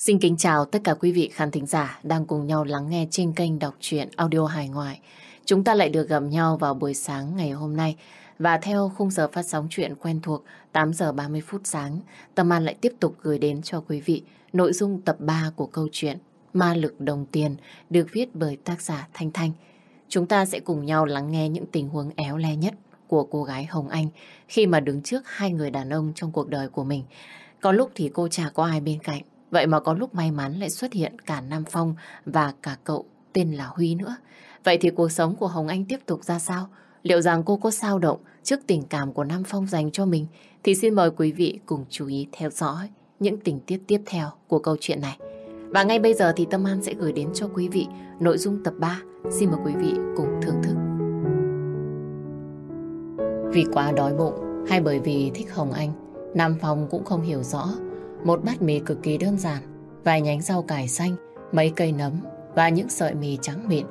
Xin kính chào tất cả quý vị khán thính giả đang cùng nhau lắng nghe trên kênh đọc truyện audio hài ngoại. Chúng ta lại được gặp nhau vào buổi sáng ngày hôm nay và theo khung giờ phát sóng truyện quen thuộc 8 giờ 30 phút sáng, Tâm An lại tiếp tục gửi đến cho quý vị nội dung tập 3 của câu chuyện Ma lực đồng tiền được viết bởi tác giả Thanh Thanh. Chúng ta sẽ cùng nhau lắng nghe những tình huống éo le nhất của cô gái Hồng Anh khi mà đứng trước hai người đàn ông trong cuộc đời của mình. Có lúc thì cô chả có ai bên cạnh Vậy mà có lúc may mắn lại xuất hiện cả Nam Phong và cả cậu tên là Huy nữa. Vậy thì cuộc sống của Hồng Anh tiếp tục ra sao? Liệu rằng cô có sao động trước tình cảm của Nam Phong dành cho mình? Thì xin mời quý vị cùng chú ý theo dõi những tình tiết tiếp theo của câu chuyện này. Và ngay bây giờ thì Tâm An sẽ gửi đến cho quý vị nội dung tập 3. Xin mời quý vị cùng thưởng thức. Vì quá đói bụng hay bởi vì thích Hồng Anh, Nam Phong cũng không hiểu rõ một bát mì cực kỳ đơn giản, vài nhánh rau cải xanh, mấy cây nấm và những sợi mì trắng mịn.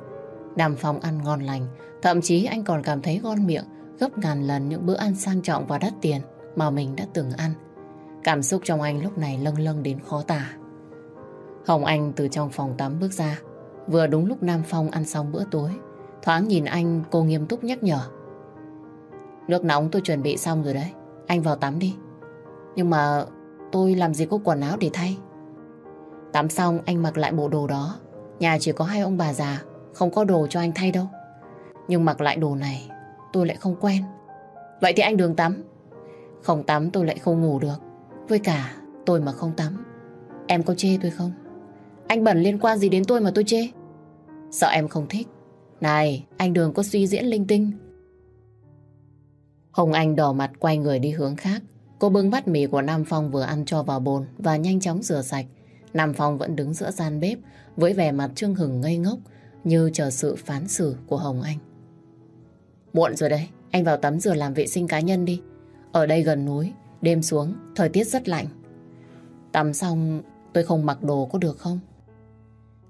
Đàm Phong ăn ngon lành, thậm chí anh còn cảm thấy ngon miệng gấp ngàn lần những bữa ăn sang trọng và đắt tiền mà mình đã từng ăn. Cảm xúc trong anh lúc này lâng lâng đến khó tả. Hồng Anh từ trong phòng tắm bước ra, vừa đúng lúc Nam Phong ăn xong bữa tối. Thoáng nhìn anh, cô nghiêm túc nhắc nhở. Nước nóng tôi chuẩn bị xong rồi đấy, anh vào tắm đi. Nhưng mà Tôi làm gì có quần áo để thay. Tắm xong, anh mặc lại bộ đồ đó. Nhà chỉ có hai ông bà già, Không có đồ cho anh thay đâu. Nhưng mặc lại đồ này, tôi lại không quen. Vậy thì anh đường tắm. Không tắm tôi lại không ngủ được. Với cả, tôi mà không tắm, Em có chê tôi không? Anh bẩn liên quan gì đến tôi mà tôi chê? Sợ em không thích. Này, anh đường có suy diễn linh tinh. Hồng Anh đỏ mặt quay người đi hướng khác. Cô bưng bát mì của Nam Phong vừa ăn cho vào bồn và nhanh chóng rửa sạch. Nam Phong vẫn đứng giữa gian bếp với vẻ mặt trương hừng ngây ngốc như chờ sự phán xử của Hồng Anh. Muộn rồi đấy, anh vào tắm rửa làm vệ sinh cá nhân đi. Ở đây gần núi, đêm xuống, thời tiết rất lạnh. Tắm xong, tôi không mặc đồ có được không?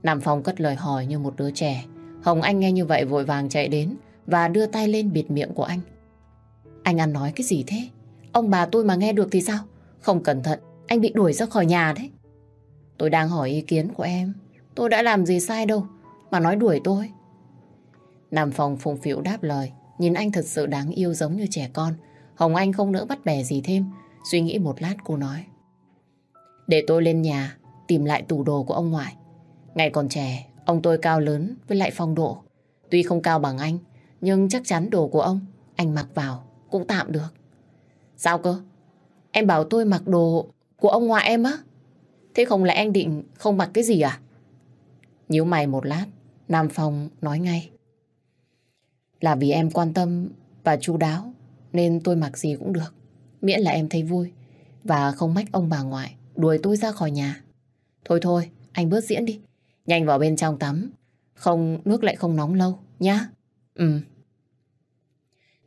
Nam Phong cất lời hỏi như một đứa trẻ. Hồng Anh nghe như vậy vội vàng chạy đến và đưa tay lên bịt miệng của anh. Anh ăn nói cái gì thế? Ông bà tôi mà nghe được thì sao? Không cẩn thận, anh bị đuổi ra khỏi nhà đấy. Tôi đang hỏi ý kiến của em. Tôi đã làm gì sai đâu, mà nói đuổi tôi. Nam phòng phùng phiểu đáp lời, nhìn anh thật sự đáng yêu giống như trẻ con. Hồng Anh không nỡ bắt bẻ gì thêm. Suy nghĩ một lát cô nói. Để tôi lên nhà, tìm lại tủ đồ của ông ngoại. Ngày còn trẻ, ông tôi cao lớn với lại phong độ. Tuy không cao bằng anh, nhưng chắc chắn đồ của ông, anh mặc vào cũng tạm được. Sao cơ? Em bảo tôi mặc đồ của ông ngoại em á? Thế không lẽ anh định không mặc cái gì à? Nhíu mày một lát, Nam Phong nói ngay. Là vì em quan tâm và chu đáo nên tôi mặc gì cũng được. Miễn là em thấy vui và không mách ông bà ngoại đuổi tôi ra khỏi nhà. Thôi thôi, anh bớt diễn đi. Nhanh vào bên trong tắm. Không, nước lại không nóng lâu, nhá. ừm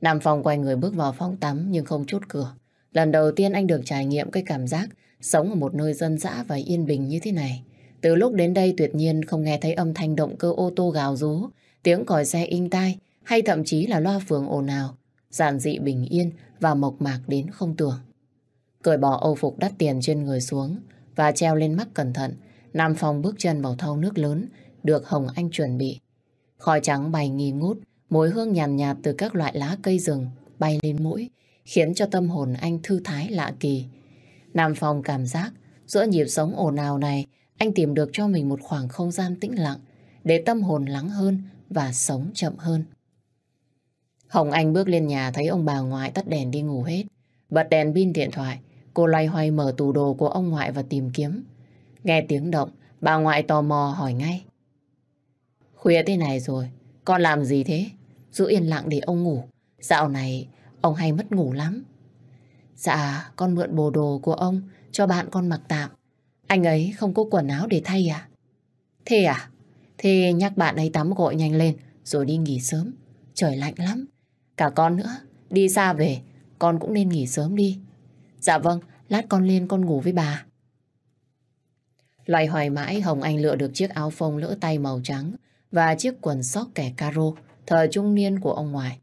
Nam Phong quay người bước vào phòng tắm nhưng không chốt cửa. Lần đầu tiên anh được trải nghiệm cái cảm giác sống ở một nơi dân dã và yên bình như thế này. Từ lúc đến đây tuyệt nhiên không nghe thấy âm thanh động cơ ô tô gào rú, tiếng còi xe in tai hay thậm chí là loa phường ồn ào. Giản dị bình yên và mộc mạc đến không tưởng. Cởi bỏ âu phục đắt tiền trên người xuống và treo lên mắt cẩn thận, Nam Phong bước chân vào thau nước lớn được Hồng Anh chuẩn bị. Khói trắng bay nghi ngút, Mùi hương nhàn nhạt, nhạt từ các loại lá cây rừng bay lên mũi, khiến cho tâm hồn anh thư thái lạ kỳ. Nam Phong cảm giác giữa nhịp sống ồn ào này, anh tìm được cho mình một khoảng không gian tĩnh lặng để tâm hồn lắng hơn và sống chậm hơn. Hồng Anh bước lên nhà thấy ông bà ngoại tắt đèn đi ngủ hết. Bật đèn pin điện thoại, cô loay hoay mở tủ đồ của ông ngoại và tìm kiếm. Nghe tiếng động, bà ngoại tò mò hỏi ngay. Khuya thế này rồi, con làm gì thế? Giữ yên lặng để ông ngủ. Dạo này ông hay mất ngủ lắm. Dạ, con mượn bồ đồ của ông cho bạn con mặc tạm. Anh ấy không có quần áo để thay à? Thế à? Thế nhắc bạn ấy tắm gội nhanh lên rồi đi nghỉ sớm. Trời lạnh lắm. Cả con nữa, đi xa về, con cũng nên nghỉ sớm đi. Dạ vâng, lát con lên con ngủ với bà. Loài hoài mãi Hồng Anh lựa được chiếc áo phông lỡ tay màu trắng và chiếc quần sóc kẻ caro thời trung niên của ông ngoại.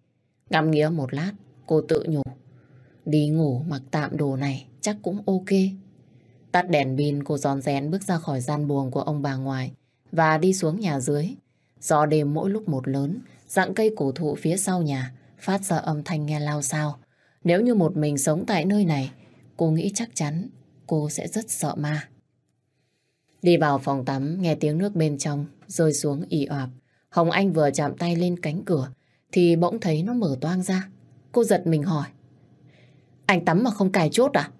Ngắm nghĩa một lát, cô tự nhủ. Đi ngủ mặc tạm đồ này chắc cũng ok. Tắt đèn pin cô giòn rén bước ra khỏi gian buồng của ông bà ngoại và đi xuống nhà dưới. Gió đêm mỗi lúc một lớn, dạng cây cổ thụ phía sau nhà phát ra âm thanh nghe lao sao. Nếu như một mình sống tại nơi này, cô nghĩ chắc chắn cô sẽ rất sợ ma. Đi vào phòng tắm, nghe tiếng nước bên trong, rơi xuống ỉ ọp. Hồng Anh vừa chạm tay lên cánh cửa thì bỗng thấy nó mở toang ra. Cô giật mình hỏi. Anh tắm mà không cài chốt à?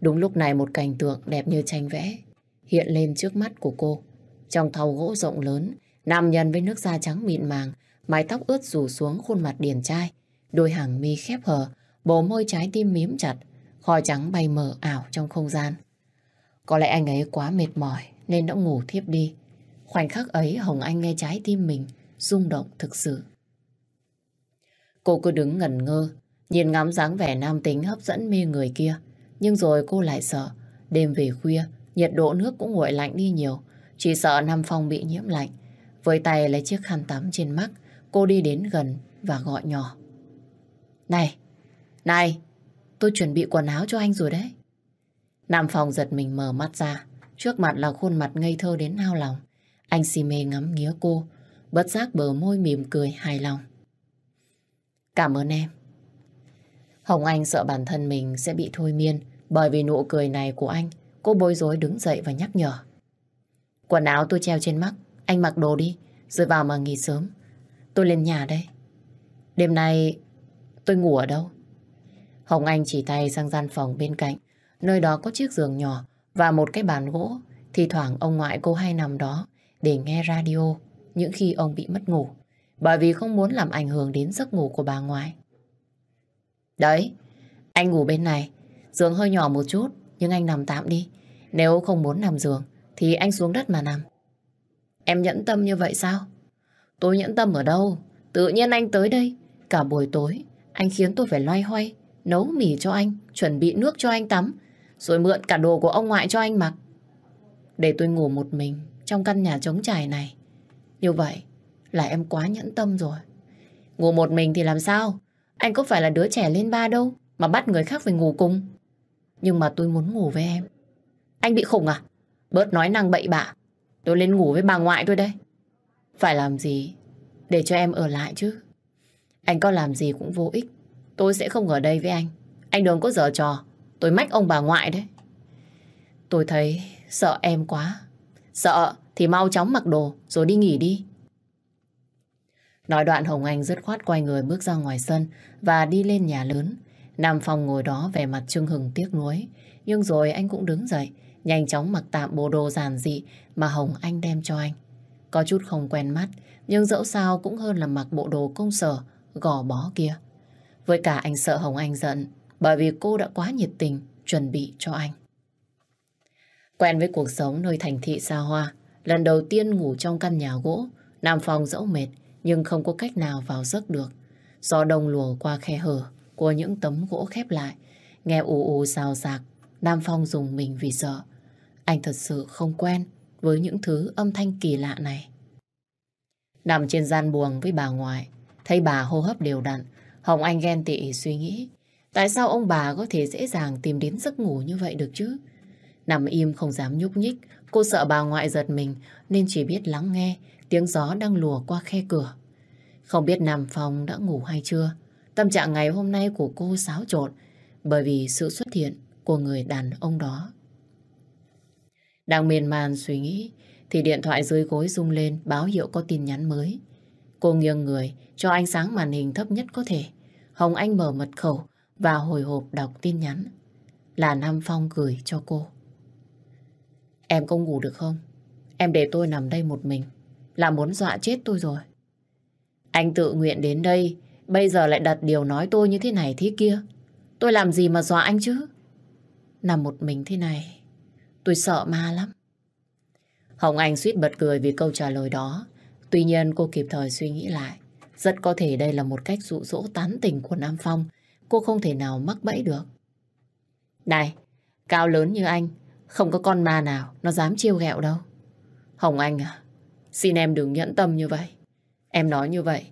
Đúng lúc này một cảnh tượng đẹp như tranh vẽ hiện lên trước mắt của cô. Trong thau gỗ rộng lớn, nam nhân với nước da trắng mịn màng, mái tóc ướt rủ xuống khuôn mặt điển trai, đôi hàng mi khép hờ, bồ môi trái tim miếm chặt, khói trắng bay mờ ảo trong không gian. Có lẽ anh ấy quá mệt mỏi nên đã ngủ thiếp đi. Khoảnh khắc ấy Hồng Anh nghe trái tim mình rung động thực sự. Cô cứ đứng ngẩn ngơ, nhìn ngắm dáng vẻ nam tính hấp dẫn mê người kia. Nhưng rồi cô lại sợ, đêm về khuya, nhiệt độ nước cũng nguội lạnh đi nhiều. Chỉ sợ Nam Phong bị nhiễm lạnh. Với tay lấy chiếc khăn tắm trên mắt, cô đi đến gần và gọi nhỏ. Này, này, tôi chuẩn bị quần áo cho anh rồi đấy. Nam Phong giật mình mở mắt ra, trước mặt là khuôn mặt ngây thơ đến nao lòng. Anh si mê ngắm nghía cô, bất giác bờ môi mỉm cười hài lòng. Cảm ơn em. Hồng Anh sợ bản thân mình sẽ bị thôi miên bởi vì nụ cười này của anh. Cô bối rối đứng dậy và nhắc nhở. Quần áo tôi treo trên mắt, anh mặc đồ đi, rồi vào mà nghỉ sớm. Tôi lên nhà đây. Đêm nay tôi ngủ ở đâu? Hồng Anh chỉ tay sang gian phòng bên cạnh, nơi đó có chiếc giường nhỏ và một cái bàn gỗ. Thì thoảng ông ngoại cô hay nằm đó, để nghe radio những khi ông bị mất ngủ, bởi vì không muốn làm ảnh hưởng đến giấc ngủ của bà ngoại. Đấy, anh ngủ bên này, giường hơi nhỏ một chút, nhưng anh nằm tạm đi. Nếu không muốn nằm giường, thì anh xuống đất mà nằm. Em nhẫn tâm như vậy sao? Tôi nhẫn tâm ở đâu? Tự nhiên anh tới đây. Cả buổi tối, anh khiến tôi phải loay hoay, nấu mì cho anh, chuẩn bị nước cho anh tắm, rồi mượn cả đồ của ông ngoại cho anh mặc. Để tôi ngủ một mình, trong căn nhà trống trải này. Như vậy, là em quá nhẫn tâm rồi. Ngủ một mình thì làm sao? Anh có phải là đứa trẻ lên ba đâu, mà bắt người khác phải ngủ cùng. Nhưng mà tôi muốn ngủ với em. Anh bị khủng à? Bớt nói năng bậy bạ. Tôi lên ngủ với bà ngoại tôi đây. Phải làm gì để cho em ở lại chứ? Anh có làm gì cũng vô ích. Tôi sẽ không ở đây với anh. Anh đừng có dở trò. Tôi mách ông bà ngoại đấy. Tôi thấy sợ em quá. Sợ thì mau chóng mặc đồ rồi đi nghỉ đi. Nói đoạn Hồng Anh dứt khoát quay người bước ra ngoài sân và đi lên nhà lớn. Nam Phong ngồi đó vẻ mặt trưng hừng tiếc nuối. Nhưng rồi anh cũng đứng dậy, nhanh chóng mặc tạm bộ đồ giản dị mà Hồng Anh đem cho anh. Có chút không quen mắt, nhưng dẫu sao cũng hơn là mặc bộ đồ công sở, gò bó kia. Với cả anh sợ Hồng Anh giận, bởi vì cô đã quá nhiệt tình chuẩn bị cho anh. Quen với cuộc sống nơi thành thị xa hoa, lần đầu tiên ngủ trong căn nhà gỗ, Nam Phong dẫu mệt nhưng không có cách nào vào giấc được. Gió đông lùa qua khe hở của những tấm gỗ khép lại, nghe ù ù rào rạc, Nam Phong dùng mình vì sợ. Anh thật sự không quen với những thứ âm thanh kỳ lạ này. Nằm trên gian buồng với bà ngoại, thấy bà hô hấp đều đặn, Hồng Anh ghen tị suy nghĩ, tại sao ông bà có thể dễ dàng tìm đến giấc ngủ như vậy được chứ? Nằm im không dám nhúc nhích, cô sợ bà ngoại giật mình nên chỉ biết lắng nghe tiếng gió đang lùa qua khe cửa. Không biết Nam Phong đã ngủ hay chưa, tâm trạng ngày hôm nay của cô xáo trộn bởi vì sự xuất hiện của người đàn ông đó. Đang miền man suy nghĩ thì điện thoại dưới gối rung lên báo hiệu có tin nhắn mới. Cô nghiêng người cho ánh sáng màn hình thấp nhất có thể. Hồng Anh mở mật khẩu và hồi hộp đọc tin nhắn. Là Nam Phong gửi cho cô. Em không ngủ được không? Em để tôi nằm đây một mình. Là muốn dọa chết tôi rồi. Anh tự nguyện đến đây, bây giờ lại đặt điều nói tôi như thế này thế kia. Tôi làm gì mà dọa anh chứ? Nằm một mình thế này, tôi sợ ma lắm. Hồng Anh suýt bật cười vì câu trả lời đó. Tuy nhiên cô kịp thời suy nghĩ lại. Rất có thể đây là một cách dụ dỗ tán tình của Nam Phong. Cô không thể nào mắc bẫy được. Này, cao lớn như anh không có con ma nào nó dám chiêu ghẹo đâu. Hồng Anh à, xin em đừng nhẫn tâm như vậy. Em nói như vậy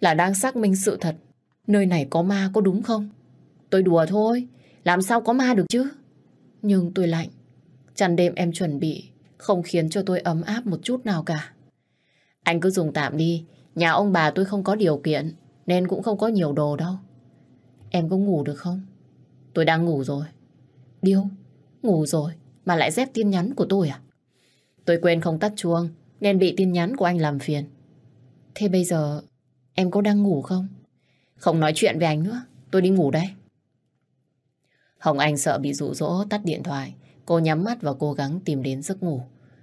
là đang xác minh sự thật. Nơi này có ma có đúng không? Tôi đùa thôi, làm sao có ma được chứ? Nhưng tôi lạnh. Chăn đêm em chuẩn bị không khiến cho tôi ấm áp một chút nào cả. Anh cứ dùng tạm đi, nhà ông bà tôi không có điều kiện nên cũng không có nhiều đồ đâu. Em có ngủ được không? Tôi đang ngủ rồi. Điêu, ngủ rồi mà lại dép tin nhắn của tôi à? Tôi quên không tắt chuông, nên bị tin nhắn của anh làm phiền. Thế bây giờ em có đang ngủ không? Không nói chuyện về anh nữa, tôi đi ngủ đây. Hồng Anh sợ bị dụ dỗ tắt điện thoại, cô nhắm mắt và cố gắng tìm đến giấc ngủ.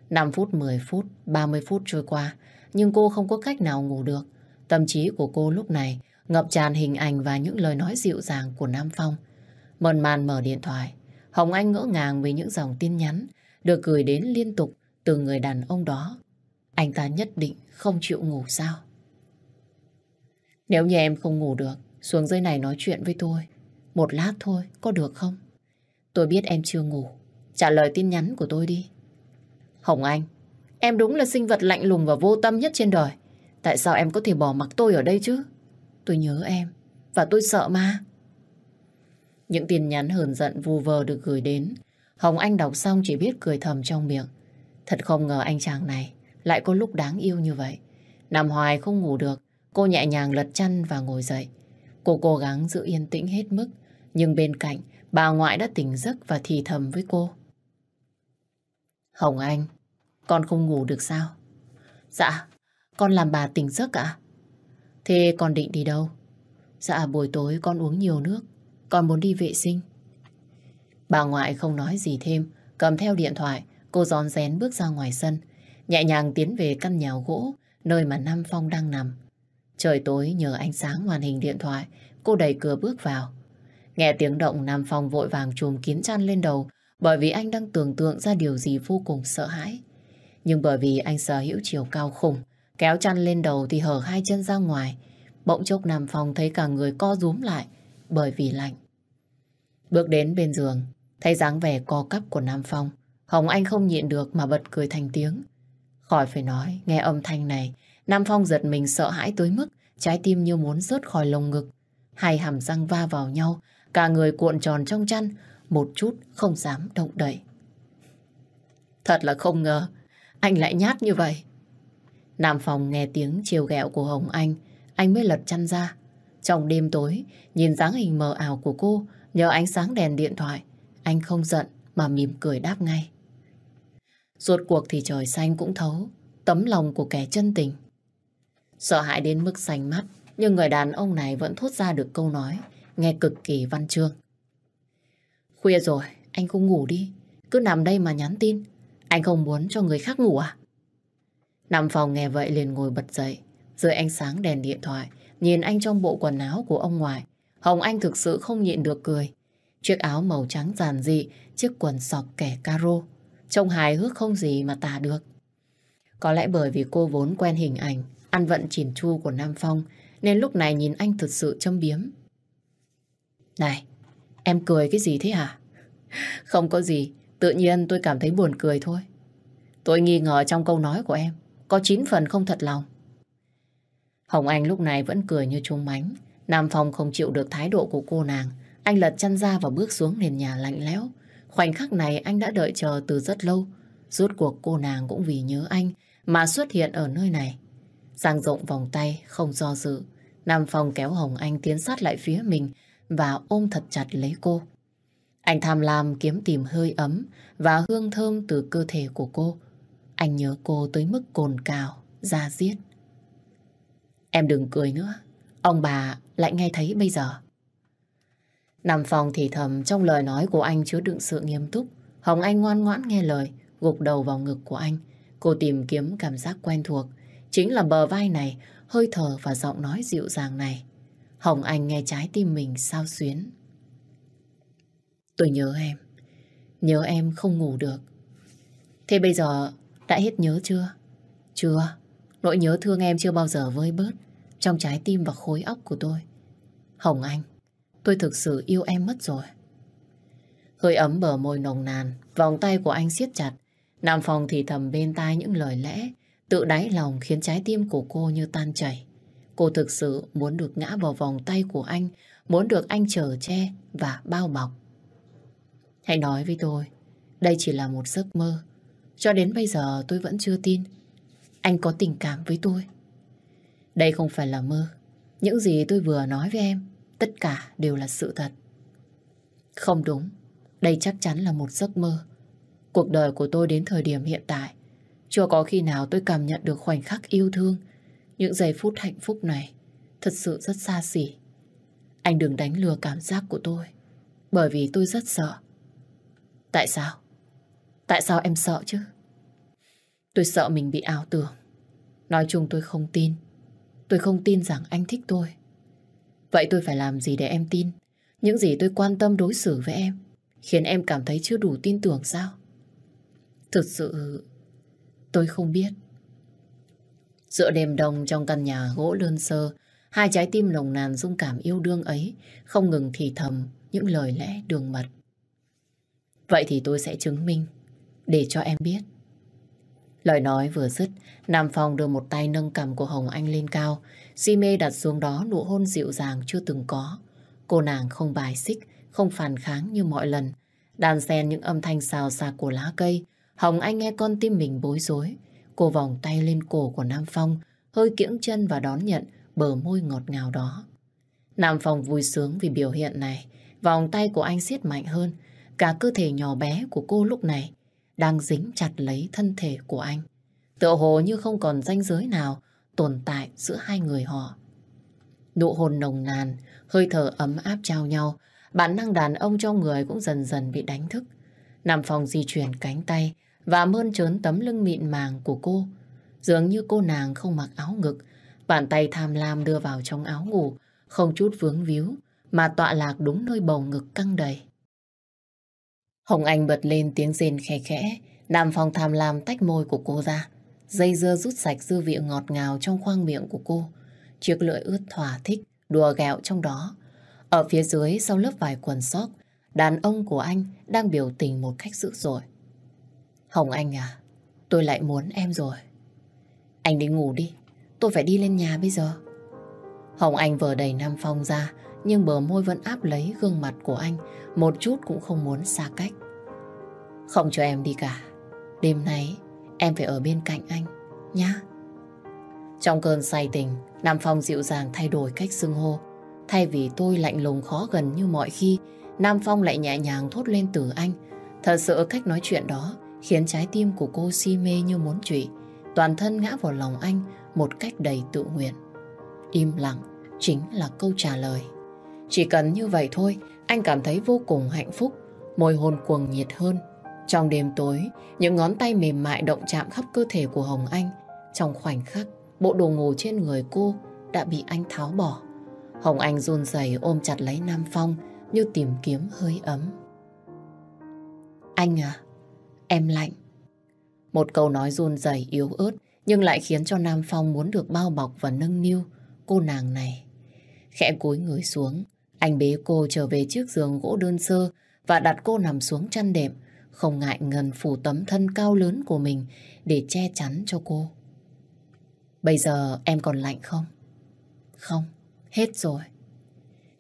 5 phút, 10 phút, 30 phút trôi qua, nhưng cô không có cách nào ngủ được. Tâm trí của cô lúc này ngập tràn hình ảnh và những lời nói dịu dàng của Nam Phong. Mờn màn mở điện thoại, Hồng Anh ngỡ ngàng với những dòng tin nhắn được gửi đến liên tục từ người đàn ông đó. Anh ta nhất định không chịu ngủ sao? Nếu như em không ngủ được, xuống dưới này nói chuyện với tôi. Một lát thôi, có được không? Tôi biết em chưa ngủ. Trả lời tin nhắn của tôi đi. Hồng Anh, em đúng là sinh vật lạnh lùng và vô tâm nhất trên đời. Tại sao em có thể bỏ mặc tôi ở đây chứ? Tôi nhớ em, và tôi sợ mà. Những tin nhắn hờn giận vu vơ được gửi đến. Hồng Anh đọc xong chỉ biết cười thầm trong miệng. Thật không ngờ anh chàng này lại có lúc đáng yêu như vậy. Nằm hoài không ngủ được, cô nhẹ nhàng lật chăn và ngồi dậy. Cô cố gắng giữ yên tĩnh hết mức, nhưng bên cạnh bà ngoại đã tỉnh giấc và thì thầm với cô. Hồng Anh, con không ngủ được sao? Dạ, con làm bà tỉnh giấc ạ. À? Thế con định đi đâu? Dạ buổi tối con uống nhiều nước còn muốn đi vệ sinh. Bà ngoại không nói gì thêm, cầm theo điện thoại, cô giòn rén bước ra ngoài sân, nhẹ nhàng tiến về căn nhà gỗ, nơi mà Nam Phong đang nằm. Trời tối nhờ ánh sáng màn hình điện thoại, cô đẩy cửa bước vào. Nghe tiếng động Nam Phong vội vàng trùm kín chăn lên đầu, bởi vì anh đang tưởng tượng ra điều gì vô cùng sợ hãi. Nhưng bởi vì anh sở hữu chiều cao khủng, kéo chăn lên đầu thì hở hai chân ra ngoài. Bỗng chốc Nam Phong thấy cả người co rúm lại, bởi vì lạnh. Bước đến bên giường, thấy dáng vẻ co cắp của Nam Phong. Hồng Anh không nhịn được mà bật cười thành tiếng. Khỏi phải nói, nghe âm thanh này, Nam Phong giật mình sợ hãi tới mức trái tim như muốn rớt khỏi lồng ngực. Hai hàm răng va vào nhau, cả người cuộn tròn trong chăn, một chút không dám động đậy. Thật là không ngờ, anh lại nhát như vậy. Nam Phong nghe tiếng chiều ghẹo của Hồng Anh, anh mới lật chăn ra. Trong đêm tối, nhìn dáng hình mờ ảo của cô, Nhờ ánh sáng đèn điện thoại, anh không giận mà mỉm cười đáp ngay. Rốt cuộc thì trời xanh cũng thấu, tấm lòng của kẻ chân tình. Sợ hãi đến mức xanh mắt, nhưng người đàn ông này vẫn thốt ra được câu nói, nghe cực kỳ văn chương. Khuya rồi, anh không ngủ đi, cứ nằm đây mà nhắn tin. Anh không muốn cho người khác ngủ à? Nằm phòng nghe vậy liền ngồi bật dậy, dưới ánh sáng đèn điện thoại, nhìn anh trong bộ quần áo của ông ngoại, Hồng Anh thực sự không nhịn được cười. Chiếc áo màu trắng giản dị, chiếc quần sọc kẻ caro. Trông hài hước không gì mà tả được. Có lẽ bởi vì cô vốn quen hình ảnh, ăn vận chỉn chu của Nam Phong, nên lúc này nhìn anh thực sự châm biếm. Này, em cười cái gì thế hả? Không có gì, tự nhiên tôi cảm thấy buồn cười thôi. Tôi nghi ngờ trong câu nói của em, có chín phần không thật lòng. Hồng Anh lúc này vẫn cười như trung mánh, Nam Phong không chịu được thái độ của cô nàng. Anh lật chăn ra và bước xuống nền nhà lạnh lẽo. Khoảnh khắc này anh đã đợi chờ từ rất lâu. Rốt cuộc cô nàng cũng vì nhớ anh mà xuất hiện ở nơi này. Giang rộng vòng tay, không do dự. Nam Phong kéo Hồng Anh tiến sát lại phía mình và ôm thật chặt lấy cô. Anh tham lam kiếm tìm hơi ấm và hương thơm từ cơ thể của cô. Anh nhớ cô tới mức cồn cào, da diết. Em đừng cười nữa, Ông bà lại nghe thấy bây giờ. Nằm phòng thì thầm trong lời nói của anh chứa đựng sự nghiêm túc. Hồng Anh ngoan ngoãn nghe lời, gục đầu vào ngực của anh. Cô tìm kiếm cảm giác quen thuộc. Chính là bờ vai này, hơi thở và giọng nói dịu dàng này. Hồng Anh nghe trái tim mình sao xuyến. Tôi nhớ em. Nhớ em không ngủ được. Thế bây giờ đã hết nhớ chưa? Chưa. Nỗi nhớ thương em chưa bao giờ vơi bớt trong trái tim và khối óc của tôi. Hồng Anh, tôi thực sự yêu em mất rồi. Hơi ấm bờ môi nồng nàn, vòng tay của anh siết chặt. Nam Phong thì thầm bên tai những lời lẽ, tự đáy lòng khiến trái tim của cô như tan chảy. Cô thực sự muốn được ngã vào vòng tay của anh, muốn được anh chở che và bao bọc. Hãy nói với tôi, đây chỉ là một giấc mơ. Cho đến bây giờ tôi vẫn chưa tin. Anh có tình cảm với tôi. Đây không phải là mơ. Những gì tôi vừa nói với em, tất cả đều là sự thật. Không đúng, đây chắc chắn là một giấc mơ. Cuộc đời của tôi đến thời điểm hiện tại, chưa có khi nào tôi cảm nhận được khoảnh khắc yêu thương. Những giây phút hạnh phúc này thật sự rất xa xỉ. Anh đừng đánh lừa cảm giác của tôi, bởi vì tôi rất sợ. Tại sao? Tại sao em sợ chứ? Tôi sợ mình bị ảo tưởng. Nói chung tôi không tin Tôi không tin rằng anh thích tôi. Vậy tôi phải làm gì để em tin? Những gì tôi quan tâm đối xử với em khiến em cảm thấy chưa đủ tin tưởng sao? Thực sự tôi không biết. Giữa đêm đông trong căn nhà gỗ đơn sơ, hai trái tim lồng nàn dung cảm yêu đương ấy không ngừng thì thầm những lời lẽ đường mật. Vậy thì tôi sẽ chứng minh để cho em biết Lời nói vừa dứt, Nam Phong đưa một tay nâng cầm của Hồng Anh lên cao, si mê đặt xuống đó nụ hôn dịu dàng chưa từng có. Cô nàng không bài xích, không phản kháng như mọi lần. Đàn xen những âm thanh xào xạc của lá cây, Hồng Anh nghe con tim mình bối rối. Cô vòng tay lên cổ của Nam Phong, hơi kiễng chân và đón nhận bờ môi ngọt ngào đó. Nam Phong vui sướng vì biểu hiện này, vòng tay của anh siết mạnh hơn, cả cơ thể nhỏ bé của cô lúc này đang dính chặt lấy thân thể của anh. Tựa hồ như không còn ranh giới nào tồn tại giữa hai người họ. Nụ hôn nồng nàn, hơi thở ấm áp trao nhau, bản năng đàn ông trong người cũng dần dần bị đánh thức. Nằm phòng di chuyển cánh tay và mơn trớn tấm lưng mịn màng của cô. Dường như cô nàng không mặc áo ngực, bàn tay tham lam đưa vào trong áo ngủ, không chút vướng víu, mà tọa lạc đúng nơi bầu ngực căng đầy. Hồng Anh bật lên tiếng rên khẽ khẽ, Nam Phong tham lam tách môi của cô ra. Dây dưa rút sạch dư vị ngọt ngào trong khoang miệng của cô. Chiếc lưỡi ướt thỏa thích, đùa gẹo trong đó. Ở phía dưới, sau lớp vài quần sóc, đàn ông của anh đang biểu tình một cách dữ dội. Hồng Anh à, tôi lại muốn em rồi. Anh đi ngủ đi, tôi phải đi lên nhà bây giờ. Hồng Anh vừa đẩy Nam Phong ra, nhưng bờ môi vẫn áp lấy gương mặt của anh, một chút cũng không muốn xa cách. Không cho em đi cả, đêm nay em phải ở bên cạnh anh, nhá. Trong cơn say tình, Nam Phong dịu dàng thay đổi cách xưng hô. Thay vì tôi lạnh lùng khó gần như mọi khi, Nam Phong lại nhẹ nhàng thốt lên từ anh. Thật sự cách nói chuyện đó khiến trái tim của cô si mê như muốn trụy, toàn thân ngã vào lòng anh một cách đầy tự nguyện. Im lặng chính là câu trả lời. Chỉ cần như vậy thôi, anh cảm thấy vô cùng hạnh phúc, môi hôn cuồng nhiệt hơn. Trong đêm tối, những ngón tay mềm mại động chạm khắp cơ thể của Hồng Anh. Trong khoảnh khắc, bộ đồ ngủ trên người cô đã bị anh tháo bỏ. Hồng Anh run rẩy ôm chặt lấy Nam Phong như tìm kiếm hơi ấm. Anh à, em lạnh. Một câu nói run rẩy yếu ớt nhưng lại khiến cho Nam Phong muốn được bao bọc và nâng niu cô nàng này. Khẽ cúi người xuống, anh bế cô trở về chiếc giường gỗ đơn sơ và đặt cô nằm xuống chăn đệm, không ngại ngần phủ tấm thân cao lớn của mình để che chắn cho cô. Bây giờ em còn lạnh không? Không, hết rồi.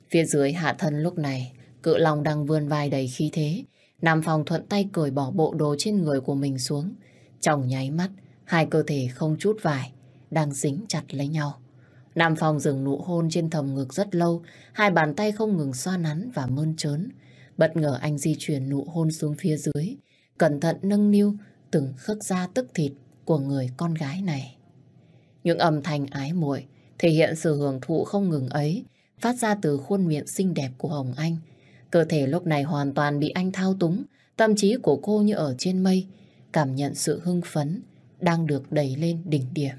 Phía dưới hạ thân lúc này, cự lòng đang vươn vai đầy khí thế. Nam Phong thuận tay cởi bỏ bộ đồ trên người của mình xuống. Trong nháy mắt, hai cơ thể không chút vải, đang dính chặt lấy nhau. Nam Phong dừng nụ hôn trên thầm ngực rất lâu, hai bàn tay không ngừng xoa nắn và mơn trớn. Bất ngờ anh di chuyển nụ hôn xuống phía dưới, cẩn thận nâng niu từng khớp da tức thịt của người con gái này. Những âm thanh ái muội thể hiện sự hưởng thụ không ngừng ấy phát ra từ khuôn miệng xinh đẹp của Hồng Anh. Cơ thể lúc này hoàn toàn bị anh thao túng, tâm trí của cô như ở trên mây, cảm nhận sự hưng phấn đang được đẩy lên đỉnh điểm.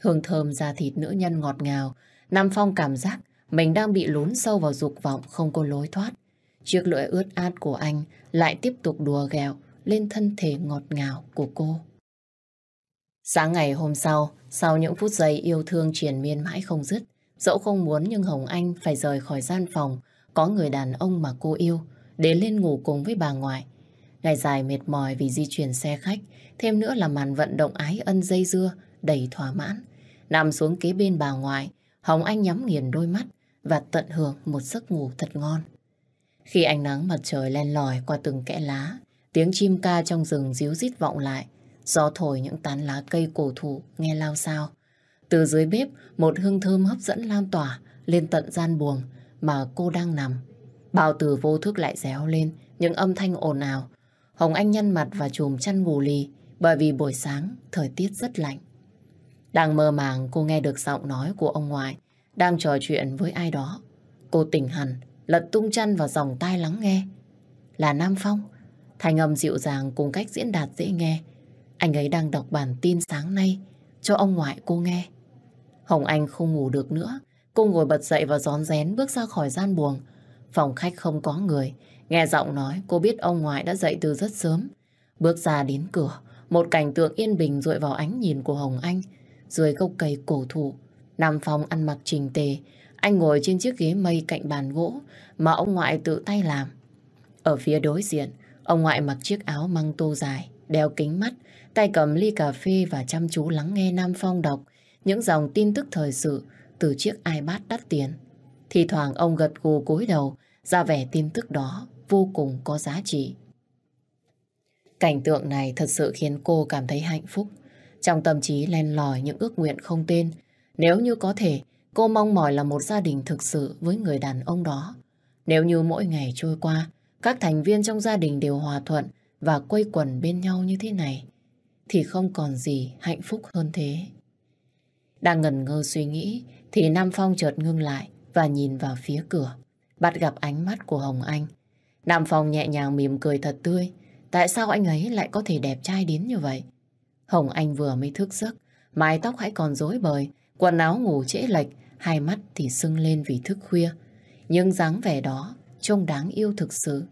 Hương thơm da thịt nữ nhân ngọt ngào, Nam Phong cảm giác mình đang bị lún sâu vào dục vọng không có lối thoát. Chiếc lưỡi ướt át của anh lại tiếp tục đùa ghẹo lên thân thể ngọt ngào của cô. Sáng ngày hôm sau, sau những phút giây yêu thương triền miên mãi không dứt, dẫu không muốn nhưng Hồng Anh phải rời khỏi gian phòng, có người đàn ông mà cô yêu, để lên ngủ cùng với bà ngoại. Ngày dài mệt mỏi vì di chuyển xe khách, thêm nữa là màn vận động ái ân dây dưa, đầy thỏa mãn. Nằm xuống kế bên bà ngoại, Hồng Anh nhắm nghiền đôi mắt và tận hưởng một giấc ngủ thật ngon. Khi ánh nắng mặt trời len lỏi qua từng kẽ lá, tiếng chim ca trong rừng ríu rít vọng lại, gió thổi những tán lá cây cổ thụ nghe lao sao. Từ dưới bếp, một hương thơm hấp dẫn lan tỏa lên tận gian buồng mà cô đang nằm. Bào tử vô thức lại réo lên, những âm thanh ồn ào. Hồng Anh nhăn mặt và chùm chăn ngủ lì, bởi vì buổi sáng thời tiết rất lạnh. Đang mơ màng cô nghe được giọng nói của ông ngoại đang trò chuyện với ai đó. Cô tỉnh hẳn, lật tung chân vào dòng tai lắng nghe. Là Nam Phong, thành âm dịu dàng cùng cách diễn đạt dễ nghe. Anh ấy đang đọc bản tin sáng nay cho ông ngoại cô nghe. Hồng Anh không ngủ được nữa, cô ngồi bật dậy và gión rén bước ra khỏi gian buồng. Phòng khách không có người, nghe giọng nói cô biết ông ngoại đã dậy từ rất sớm. Bước ra đến cửa, một cảnh tượng yên bình rội vào ánh nhìn của Hồng Anh, dưới gốc cây cổ thụ, Nam Phong ăn mặc trình tề, anh ngồi trên chiếc ghế mây cạnh bàn gỗ mà ông ngoại tự tay làm. Ở phía đối diện, ông ngoại mặc chiếc áo măng tô dài, đeo kính mắt, tay cầm ly cà phê và chăm chú lắng nghe Nam Phong đọc những dòng tin tức thời sự từ chiếc iPad đắt tiền. Thì thoảng ông gật gù cúi đầu, ra vẻ tin tức đó vô cùng có giá trị. Cảnh tượng này thật sự khiến cô cảm thấy hạnh phúc. Trong tâm trí len lỏi những ước nguyện không tên. Nếu như có thể, cô mong mỏi là một gia đình thực sự với người đàn ông đó. Nếu như mỗi ngày trôi qua, các thành viên trong gia đình đều hòa thuận và quây quần bên nhau như thế này, thì không còn gì hạnh phúc hơn thế. Đang ngần ngơ suy nghĩ, thì Nam Phong chợt ngưng lại và nhìn vào phía cửa, bắt gặp ánh mắt của Hồng Anh. Nam Phong nhẹ nhàng mỉm cười thật tươi, tại sao anh ấy lại có thể đẹp trai đến như vậy? Hồng Anh vừa mới thức giấc, mái tóc hãy còn rối bời, quần áo ngủ trễ lệch, hai mắt thì sưng lên vì thức khuya. Nhưng dáng vẻ đó trông đáng yêu thực sự.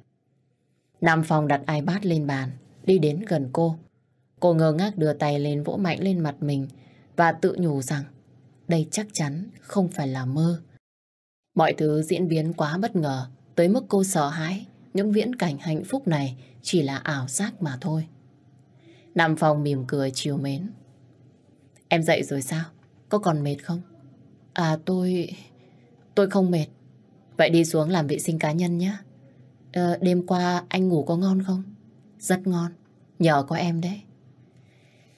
Nam Phong đặt iPad lên bàn, đi đến gần cô. Cô ngơ ngác đưa tay lên vỗ mạnh lên mặt mình và tự nhủ rằng đây chắc chắn không phải là mơ. Mọi thứ diễn biến quá bất ngờ, tới mức cô sợ hãi, những viễn cảnh hạnh phúc này chỉ là ảo giác mà thôi. Nam Phong mỉm cười chiều mến. Em dậy rồi sao? Có còn mệt không? À tôi... tôi không mệt. Vậy đi xuống làm vệ sinh cá nhân nhé. À, đêm qua anh ngủ có ngon không? Rất ngon. Nhờ có em đấy.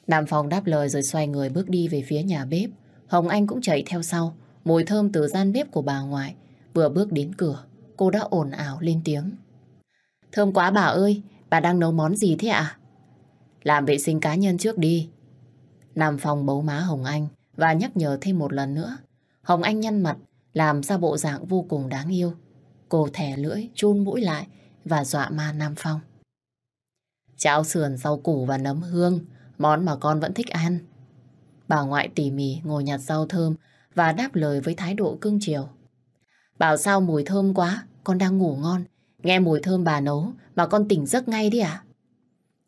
Nam Phong đáp lời rồi xoay người bước đi về phía nhà bếp. Hồng Anh cũng chạy theo sau. Mùi thơm từ gian bếp của bà ngoại. Vừa bước đến cửa, cô đã ồn ào lên tiếng. Thơm quá bà ơi, bà đang nấu món gì thế ạ? À? Làm vệ sinh cá nhân trước đi. Nam Phong bấu má Hồng Anh và nhắc nhở thêm một lần nữa. Hồng Anh nhăn mặt, làm ra bộ dạng vô cùng đáng yêu. Cô thẻ lưỡi, chun mũi lại và dọa ma Nam Phong. Cháo sườn, rau củ và nấm hương, món mà con vẫn thích ăn. Bà ngoại tỉ mỉ ngồi nhặt rau thơm và đáp lời với thái độ cưng chiều. Bảo sao mùi thơm quá, con đang ngủ ngon. Nghe mùi thơm bà nấu mà con tỉnh giấc ngay đi ạ.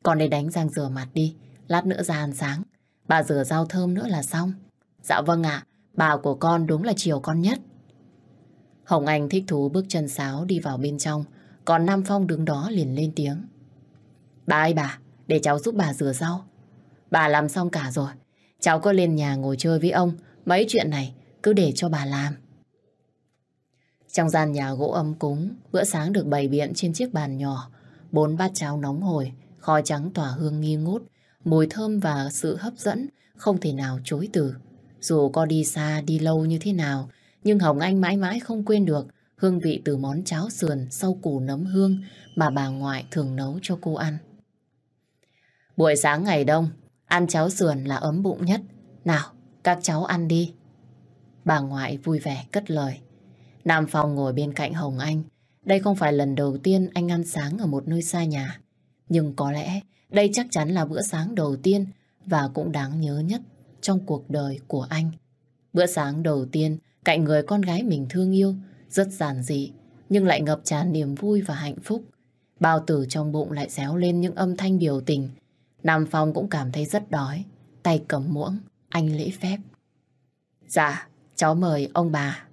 Con đi đánh răng rửa mặt đi, lát nữa ra ăn sáng. Bà rửa rau thơm nữa là xong. Dạ vâng ạ, bà của con đúng là chiều con nhất. Hồng Anh thích thú bước chân sáo đi vào bên trong, còn Nam Phong đứng đó liền lên tiếng. Bà ơi bà, để cháu giúp bà rửa rau. Bà làm xong cả rồi, cháu có lên nhà ngồi chơi với ông, mấy chuyện này cứ để cho bà làm. Trong gian nhà gỗ ấm cúng, bữa sáng được bày biện trên chiếc bàn nhỏ, bốn bát cháo nóng hổi, khói trắng tỏa hương nghi ngút, mùi thơm và sự hấp dẫn không thể nào chối từ. Dù có đi xa, đi lâu như thế nào, nhưng Hồng Anh mãi mãi không quên được hương vị từ món cháo sườn sau củ nấm hương mà bà ngoại thường nấu cho cô ăn. Buổi sáng ngày đông, ăn cháo sườn là ấm bụng nhất. Nào, các cháu ăn đi. Bà ngoại vui vẻ cất lời. Nam Phong ngồi bên cạnh Hồng Anh. Đây không phải lần đầu tiên anh ăn sáng ở một nơi xa nhà. Nhưng có lẽ đây chắc chắn là bữa sáng đầu tiên và cũng đáng nhớ nhất trong cuộc đời của anh. Bữa sáng đầu tiên cạnh người con gái mình thương yêu rất giản dị nhưng lại ngập tràn niềm vui và hạnh phúc. Bao tử trong bụng lại réo lên những âm thanh điều tình. Nam Phong cũng cảm thấy rất đói. Tay cầm muỗng, anh lễ phép. Dạ, cháu mời ông bà.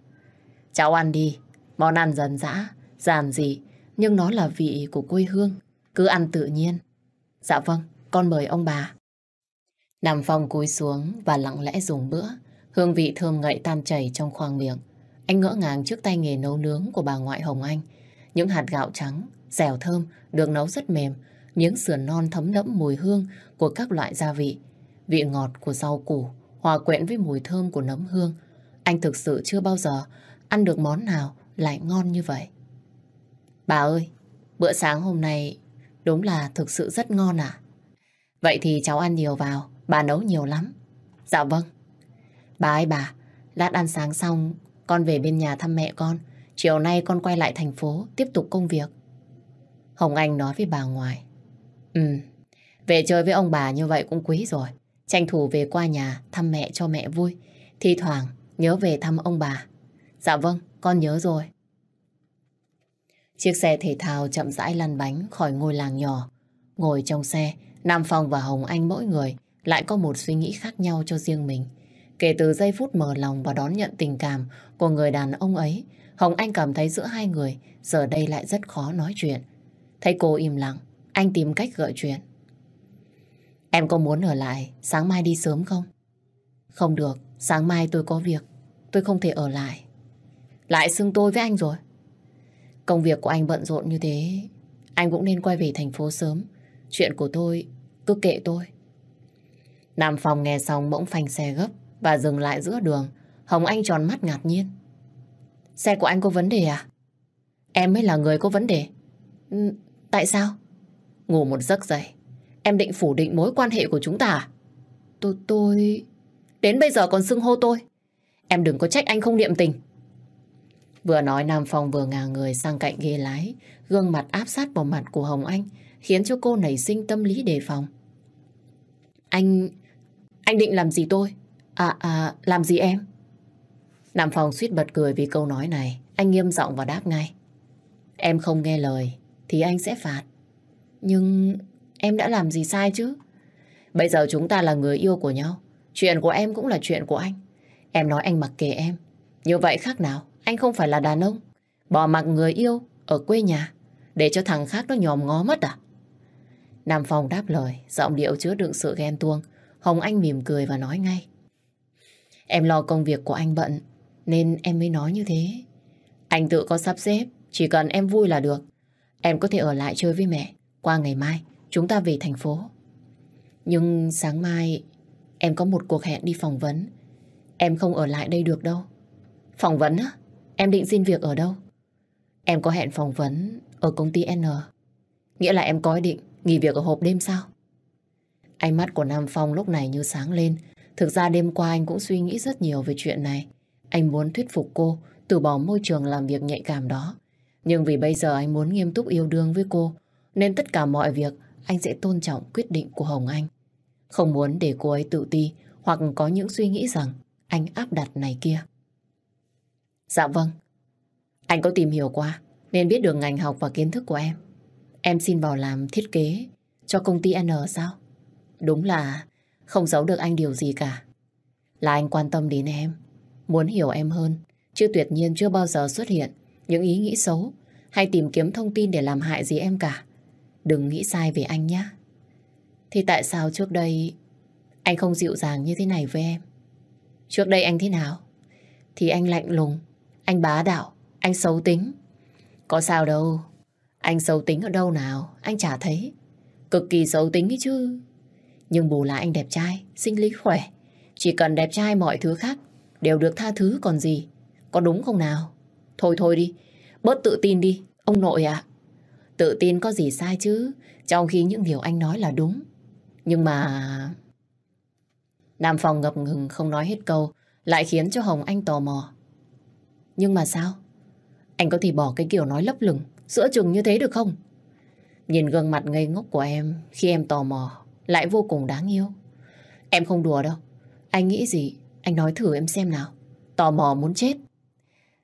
Cháu ăn đi, món ăn dần dã, giản dị, nhưng nó là vị của quê hương cứ ăn tự nhiên. Dạ vâng, con mời ông bà. Nam Phong cúi xuống và lặng lẽ dùng bữa. Hương vị thơm ngậy tan chảy trong khoang miệng. Anh ngỡ ngàng trước tay nghề nấu nướng của bà ngoại Hồng Anh. Những hạt gạo trắng, dẻo thơm, được nấu rất mềm. Miếng sườn non thấm đẫm mùi hương của các loại gia vị. Vị ngọt của rau củ hòa quyện với mùi thơm của nấm hương. Anh thực sự chưa bao giờ ăn được món nào lại ngon như vậy. Bà ơi, bữa sáng hôm nay Đúng là thực sự rất ngon à? Vậy thì cháu ăn nhiều vào, bà nấu nhiều lắm. Dạ vâng. Bà ơi bà, lát ăn sáng xong, con về bên nhà thăm mẹ con. Chiều nay con quay lại thành phố, tiếp tục công việc. Hồng Anh nói với bà ngoại. Ừ, về chơi với ông bà như vậy cũng quý rồi. Tranh thủ về qua nhà thăm mẹ cho mẹ vui. Thi thoảng nhớ về thăm ông bà. Dạ vâng, con nhớ rồi. Chiếc xe thể thao chậm rãi lăn bánh khỏi ngôi làng nhỏ. Ngồi trong xe, Nam Phong và Hồng Anh mỗi người lại có một suy nghĩ khác nhau cho riêng mình. Kể từ giây phút mở lòng và đón nhận tình cảm của người đàn ông ấy, Hồng Anh cảm thấy giữa hai người giờ đây lại rất khó nói chuyện. Thấy cô im lặng, anh tìm cách gợi chuyện. Em có muốn ở lại sáng mai đi sớm không? Không được, sáng mai tôi có việc, tôi không thể ở lại. Lại xưng tôi với anh rồi. Công việc của anh bận rộn như thế, anh cũng nên quay về thành phố sớm. Chuyện của tôi, cứ kệ tôi. Nam Phong nghe xong bỗng phanh xe gấp và dừng lại giữa đường. Hồng Anh tròn mắt ngạc nhiên. Xe của anh có vấn đề à? Em mới là người có vấn đề. Ừ, tại sao? Ngủ một giấc dậy. Em định phủ định mối quan hệ của chúng ta à? Tôi... tôi... Đến bây giờ còn xưng hô tôi. Em đừng có trách anh không niệm tình. Vừa nói Nam Phong vừa ngả người sang cạnh ghế lái, gương mặt áp sát vào mặt của Hồng Anh, khiến cho cô nảy sinh tâm lý đề phòng. Anh... anh định làm gì tôi? À, à, làm gì em? Nam Phong suýt bật cười vì câu nói này. Anh nghiêm giọng và đáp ngay. Em không nghe lời, thì anh sẽ phạt. Nhưng em đã làm gì sai chứ? Bây giờ chúng ta là người yêu của nhau. Chuyện của em cũng là chuyện của anh. Em nói anh mặc kệ em. Như vậy khác nào? Anh không phải là đàn ông. Bỏ mặc người yêu ở quê nhà, Để cho thằng khác nó nhòm ngó mất à? Nam Phong đáp lời, Giọng điệu chứa đựng sự ghen tuông. Hồng Anh mỉm cười và nói ngay. Em lo công việc của anh bận, Nên em mới nói như thế. Anh tự có sắp xếp, Chỉ cần em vui là được. Em có thể ở lại chơi với mẹ. Qua ngày mai, chúng ta về thành phố. Nhưng sáng mai, Em có một cuộc hẹn đi phỏng vấn. Em không ở lại đây được đâu. Phỏng vấn á? Em định xin việc ở đâu? Em có hẹn phỏng vấn ở công ty N. Nghĩa là em có ý định nghỉ việc ở hộp đêm sao? Ánh mắt của Nam Phong lúc này như sáng lên. Thực ra đêm qua anh cũng suy nghĩ rất nhiều về chuyện này. Anh muốn thuyết phục cô từ bỏ môi trường làm việc nhạy cảm đó. Nhưng vì bây giờ anh muốn nghiêm túc yêu đương với cô, nên tất cả mọi việc anh sẽ tôn trọng quyết định của Hồng Anh. Không muốn để cô ấy tự ti hoặc có những suy nghĩ rằng anh áp đặt này kia. Dạ vâng. Anh có tìm hiểu qua nên biết được ngành học và kiến thức của em. Em xin vào làm thiết kế cho công ty N sao? Đúng là không giấu được anh điều gì cả. Là anh quan tâm đến em, muốn hiểu em hơn, chứ tuyệt nhiên chưa bao giờ xuất hiện những ý nghĩ xấu hay tìm kiếm thông tin để làm hại gì em cả. Đừng nghĩ sai về anh nhé. Thì tại sao trước đây anh không dịu dàng như thế này với em? Trước đây anh thế nào? Thì anh lạnh lùng, anh bá đạo, anh xấu tính. Có sao đâu, anh xấu tính ở đâu nào, anh chả thấy. Cực kỳ xấu tính ấy chứ. Nhưng bù lại anh đẹp trai, sinh lý khỏe. Chỉ cần đẹp trai mọi thứ khác đều được tha thứ còn gì. Có đúng không nào? Thôi thôi đi, bớt tự tin đi, ông nội ạ. Tự tin có gì sai chứ, trong khi những điều anh nói là đúng. Nhưng mà... Nam Phong ngập ngừng không nói hết câu, lại khiến cho Hồng Anh tò mò. Nhưng mà sao? Anh có thể bỏ cái kiểu nói lấp lửng giữa chừng như thế được không? Nhìn gương mặt ngây ngốc của em khi em tò mò lại vô cùng đáng yêu. Em không đùa đâu. Anh nghĩ gì? Anh nói thử em xem nào. Tò mò muốn chết.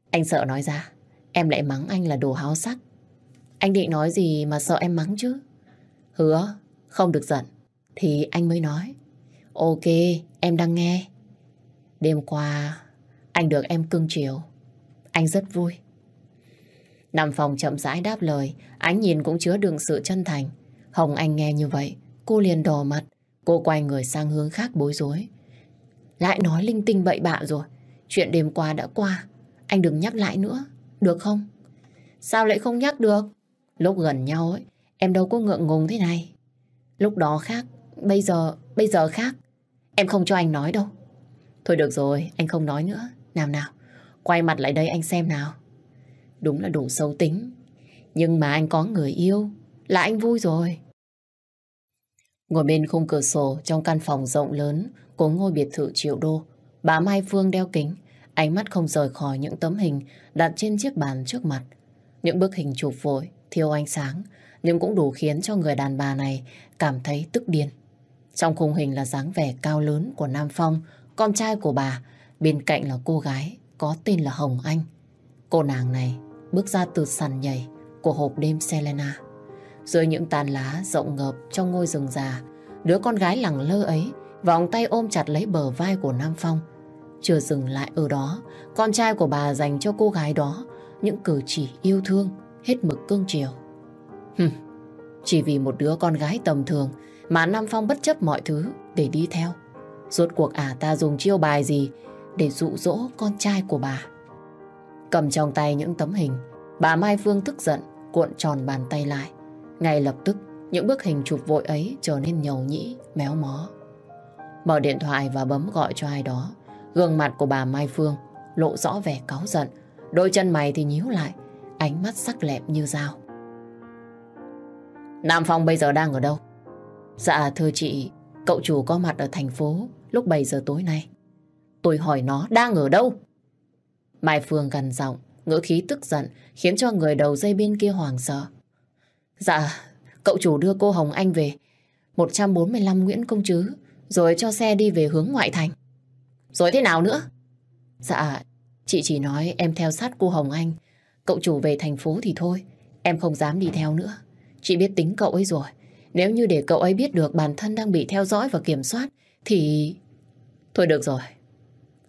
Anh sợ nói ra. Em lại mắng anh là đồ háo sắc. Anh định nói gì mà sợ em mắng chứ? Hứa, không được giận. Thì anh mới nói. Ok, em đang nghe. Đêm qua, anh được em cưng chiều. Anh rất vui. Nằm phòng chậm rãi đáp lời, ánh nhìn cũng chứa đựng sự chân thành. Hồng Anh nghe như vậy, cô liền đỏ mặt, cô quay người sang hướng khác bối rối. Lại nói linh tinh bậy bạ rồi, chuyện đêm qua đã qua, anh đừng nhắc lại nữa, được không? Sao lại không nhắc được? Lúc gần nhau ấy, em đâu có ngượng ngùng thế này. Lúc đó khác, bây giờ, bây giờ khác. Em không cho anh nói đâu. Thôi được rồi, anh không nói nữa. Nào nào, Quay mặt lại đây anh xem nào. Đúng là đủ xấu tính. Nhưng mà anh có người yêu là anh vui rồi. Ngồi bên khung cửa sổ trong căn phòng rộng lớn của ngôi biệt thự triệu đô, bà Mai Phương đeo kính, ánh mắt không rời khỏi những tấm hình đặt trên chiếc bàn trước mặt. Những bức hình chụp vội, thiêu ánh sáng, nhưng cũng đủ khiến cho người đàn bà này cảm thấy tức điên. Trong khung hình là dáng vẻ cao lớn của Nam Phong, con trai của bà, bên cạnh là cô gái có tên là Hồng Anh. Cô nàng này bước ra từ sàn nhảy của hộp đêm Selena. Dưới những tàn lá rộng ngợp trong ngôi rừng già, đứa con gái lẳng lơ ấy vòng tay ôm chặt lấy bờ vai của Nam Phong. Chưa dừng lại ở đó, con trai của bà dành cho cô gái đó những cử chỉ yêu thương hết mực cương chiều. Hừm, chỉ vì một đứa con gái tầm thường mà Nam Phong bất chấp mọi thứ để đi theo. Rốt cuộc à ta dùng chiêu bài gì để dụ dỗ con trai của bà. Cầm trong tay những tấm hình, bà Mai Phương tức giận, cuộn tròn bàn tay lại. Ngay lập tức, những bức hình chụp vội ấy trở nên nhầu nhĩ, méo mó. Mở điện thoại và bấm gọi cho ai đó. Gương mặt của bà Mai Phương lộ rõ vẻ cáu giận, đôi chân mày thì nhíu lại, ánh mắt sắc lẹm như dao. Nam Phong bây giờ đang ở đâu? Dạ thưa chị, cậu chủ có mặt ở thành phố lúc 7 giờ tối nay. Tôi hỏi nó đang ở đâu? Mai Phương gần giọng, ngữ khí tức giận khiến cho người đầu dây bên kia hoảng sợ. Dạ, cậu chủ đưa cô Hồng Anh về 145 Nguyễn Công chứ, rồi cho xe đi về hướng ngoại thành. Rồi thế nào nữa? Dạ, chị chỉ nói em theo sát cô Hồng Anh. Cậu chủ về thành phố thì thôi, em không dám đi theo nữa. Chị biết tính cậu ấy rồi. Nếu như để cậu ấy biết được bản thân đang bị theo dõi và kiểm soát thì... Thôi được rồi,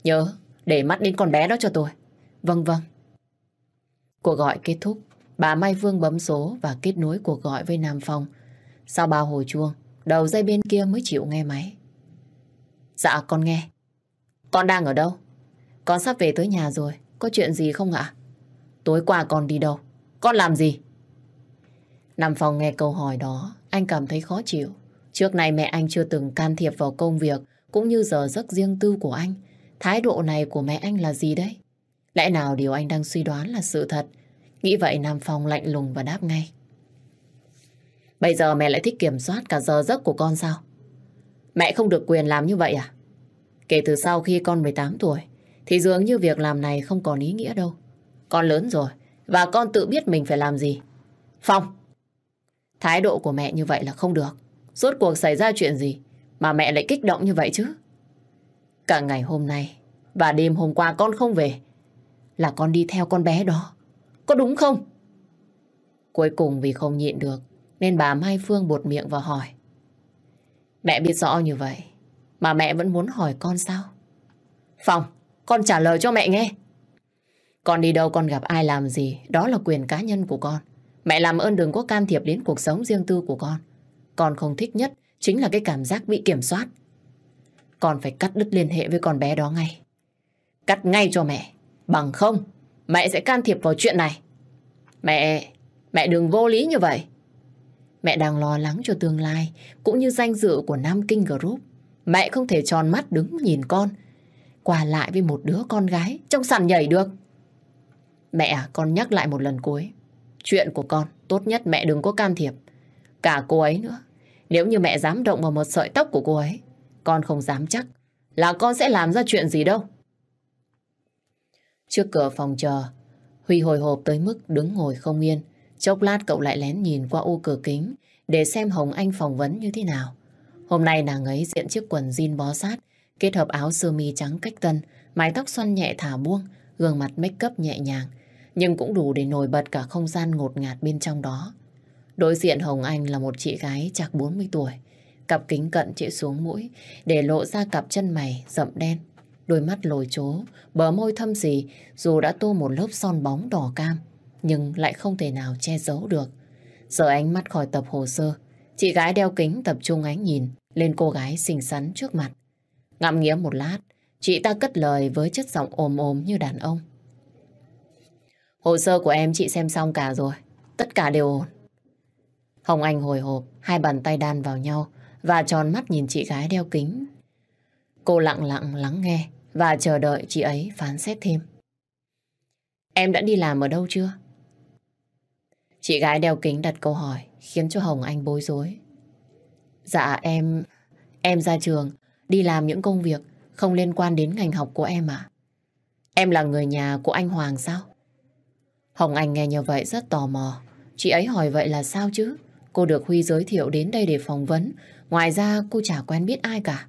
Nhớ để mắt đến con bé đó cho tôi. Vâng vâng. Cuộc gọi kết thúc, bà Mai Vương bấm số và kết nối cuộc gọi với Nam Phong. Sau bao hồi chuông, đầu dây bên kia mới chịu nghe máy. Dạ con nghe. Con đang ở đâu? Con sắp về tới nhà rồi, có chuyện gì không ạ? Tối qua con đi đâu? Con làm gì? Nam Phong nghe câu hỏi đó, anh cảm thấy khó chịu. Trước này mẹ anh chưa từng can thiệp vào công việc cũng như giờ giấc riêng tư của anh. Thái độ này của mẹ anh là gì đấy? Lẽ nào điều anh đang suy đoán là sự thật? Nghĩ vậy Nam Phong lạnh lùng và đáp ngay. Bây giờ mẹ lại thích kiểm soát cả giờ giấc của con sao? Mẹ không được quyền làm như vậy à? Kể từ sau khi con 18 tuổi, thì dường như việc làm này không còn ý nghĩa đâu. Con lớn rồi, và con tự biết mình phải làm gì. Phong! Thái độ của mẹ như vậy là không được. Rốt cuộc xảy ra chuyện gì mà mẹ lại kích động như vậy chứ? Cả ngày hôm nay và đêm hôm qua con không về. Là con đi theo con bé đó. Có đúng không? Cuối cùng vì không nhịn được nên bà Mai Phương bột miệng và hỏi. Mẹ biết rõ như vậy mà mẹ vẫn muốn hỏi con sao? Phòng, con trả lời cho mẹ nghe. Con đi đâu con gặp ai làm gì, đó là quyền cá nhân của con. Mẹ làm ơn đừng có can thiệp đến cuộc sống riêng tư của con. Con không thích nhất chính là cái cảm giác bị kiểm soát. Con phải cắt đứt liên hệ với con bé đó ngay. Cắt ngay cho mẹ. Bằng không, mẹ sẽ can thiệp vào chuyện này. Mẹ, mẹ đừng vô lý như vậy. Mẹ đang lo lắng cho tương lai, cũng như danh dự của Nam Kinh Group. Mẹ không thể tròn mắt đứng nhìn con. qua lại với một đứa con gái trong sàn nhảy được. Mẹ à, con nhắc lại một lần cuối. Chuyện của con, tốt nhất mẹ đừng có can thiệp. Cả cô ấy nữa. Nếu như mẹ dám động vào một sợi tóc của cô ấy, con không dám chắc là con sẽ làm ra chuyện gì đâu. Trước cửa phòng chờ, Huy hồi hộp tới mức đứng ngồi không yên. Chốc lát cậu lại lén nhìn qua ô cửa kính để xem Hồng Anh phỏng vấn như thế nào. Hôm nay nàng ấy diện chiếc quần jean bó sát, kết hợp áo sơ mi trắng cách tân, mái tóc xoăn nhẹ thả buông, gương mặt make up nhẹ nhàng, nhưng cũng đủ để nổi bật cả không gian ngột ngạt bên trong đó. Đối diện Hồng Anh là một chị gái chạc 40 tuổi, Cặp kính cận chĩa xuống mũi, để lộ ra cặp chân mày rậm đen, đôi mắt lồi chố, bờ môi thâm gì dù đã tô một lớp son bóng đỏ cam, nhưng lại không thể nào che giấu được. Giờ ánh mắt khỏi tập hồ sơ, chị gái đeo kính tập trung ánh nhìn lên cô gái xinh xắn trước mặt. Ngậm nghĩa một lát, chị ta cất lời với chất giọng ồm ồm như đàn ông. Hồ sơ của em chị xem xong cả rồi, tất cả đều ổn. Hồng Anh hồi hộp, hai bàn tay đan vào nhau, và tròn mắt nhìn chị gái đeo kính. Cô lặng lặng lắng nghe và chờ đợi chị ấy phán xét thêm. Em đã đi làm ở đâu chưa? Chị gái đeo kính đặt câu hỏi khiến cho Hồng Anh bối rối. Dạ em... em ra trường, đi làm những công việc không liên quan đến ngành học của em ạ. Em là người nhà của anh Hoàng sao? Hồng Anh nghe như vậy rất tò mò. Chị ấy hỏi vậy là sao chứ? Cô được Huy giới thiệu đến đây để phỏng vấn Ngoài ra cô chả quen biết ai cả.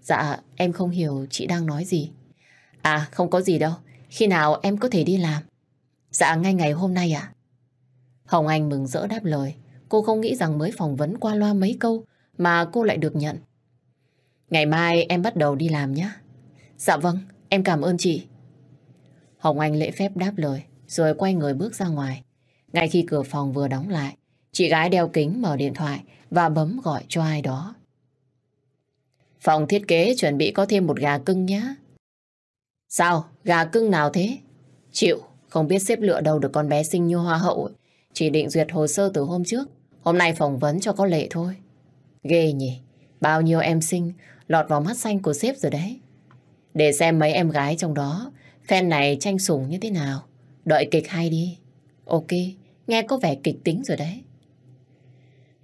Dạ, em không hiểu chị đang nói gì. À, không có gì đâu. Khi nào em có thể đi làm? Dạ, ngay ngày hôm nay ạ. Hồng Anh mừng rỡ đáp lời. Cô không nghĩ rằng mới phỏng vấn qua loa mấy câu mà cô lại được nhận. Ngày mai em bắt đầu đi làm nhé. Dạ vâng, em cảm ơn chị. Hồng Anh lễ phép đáp lời, rồi quay người bước ra ngoài. Ngay khi cửa phòng vừa đóng lại, chị gái đeo kính mở điện thoại, và bấm gọi cho ai đó. Phòng thiết kế chuẩn bị có thêm một gà cưng nhé Sao? Gà cưng nào thế? Chịu, không biết xếp lựa đâu được con bé sinh như hoa hậu. Chỉ định duyệt hồ sơ từ hôm trước. Hôm nay phỏng vấn cho có lệ thôi. Ghê nhỉ, bao nhiêu em sinh lọt vào mắt xanh của sếp rồi đấy. Để xem mấy em gái trong đó, fan này tranh sủng như thế nào. Đợi kịch hay đi. Ok, nghe có vẻ kịch tính rồi đấy.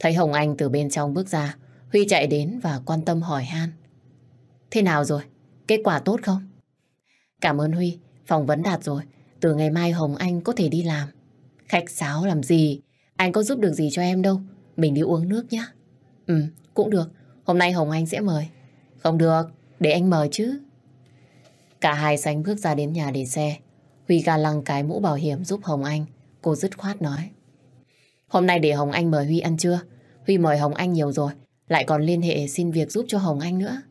Thấy Hồng Anh từ bên trong bước ra, Huy chạy đến và quan tâm hỏi han. Thế nào rồi? Kết quả tốt không? Cảm ơn Huy, phỏng vấn đạt rồi. Từ ngày mai Hồng Anh có thể đi làm. Khách sáo làm gì? Anh có giúp được gì cho em đâu. Mình đi uống nước nhé. Ừ, cũng được. Hôm nay Hồng Anh sẽ mời. Không được, để anh mời chứ. Cả hai sánh bước ra đến nhà để xe. Huy ga lăng cái mũ bảo hiểm giúp Hồng Anh. Cô dứt khoát nói. Hôm nay để Hồng Anh mời Huy ăn trưa. Huy mời Hồng Anh nhiều rồi, lại còn liên hệ xin việc giúp cho Hồng Anh nữa.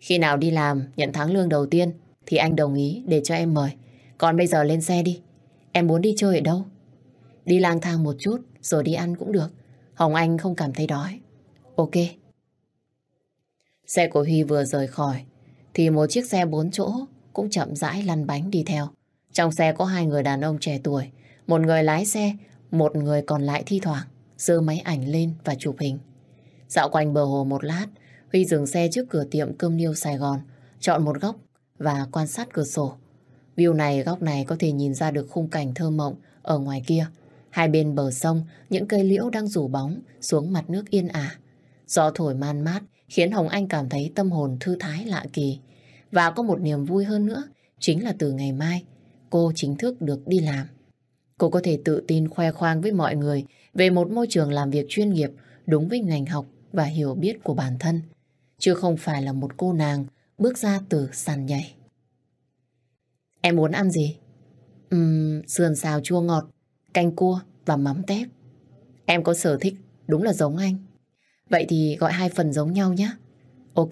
Khi nào đi làm, nhận tháng lương đầu tiên, thì anh đồng ý để cho em mời. Còn bây giờ lên xe đi. Em muốn đi chơi ở đâu? Đi lang thang một chút, rồi đi ăn cũng được. Hồng Anh không cảm thấy đói. Ok. Xe của Huy vừa rời khỏi, thì một chiếc xe bốn chỗ cũng chậm rãi lăn bánh đi theo. Trong xe có hai người đàn ông trẻ tuổi, một người lái xe, một người còn lại thi thoảng giơ máy ảnh lên và chụp hình. Dạo quanh bờ hồ một lát, Huy dừng xe trước cửa tiệm cơm niêu Sài Gòn, chọn một góc và quan sát cửa sổ. View này, góc này có thể nhìn ra được khung cảnh thơ mộng ở ngoài kia. Hai bên bờ sông, những cây liễu đang rủ bóng xuống mặt nước yên ả. Gió thổi man mát khiến Hồng Anh cảm thấy tâm hồn thư thái lạ kỳ. Và có một niềm vui hơn nữa, chính là từ ngày mai, cô chính thức được đi làm. Cô có thể tự tin khoe khoang với mọi người về một môi trường làm việc chuyên nghiệp đúng với ngành học và hiểu biết của bản thân, chứ không phải là một cô nàng bước ra từ sàn nhảy. Em muốn ăn gì? Uhm, sườn xào chua ngọt, canh cua và mắm tép. Em có sở thích, đúng là giống anh. Vậy thì gọi hai phần giống nhau nhé. Ok.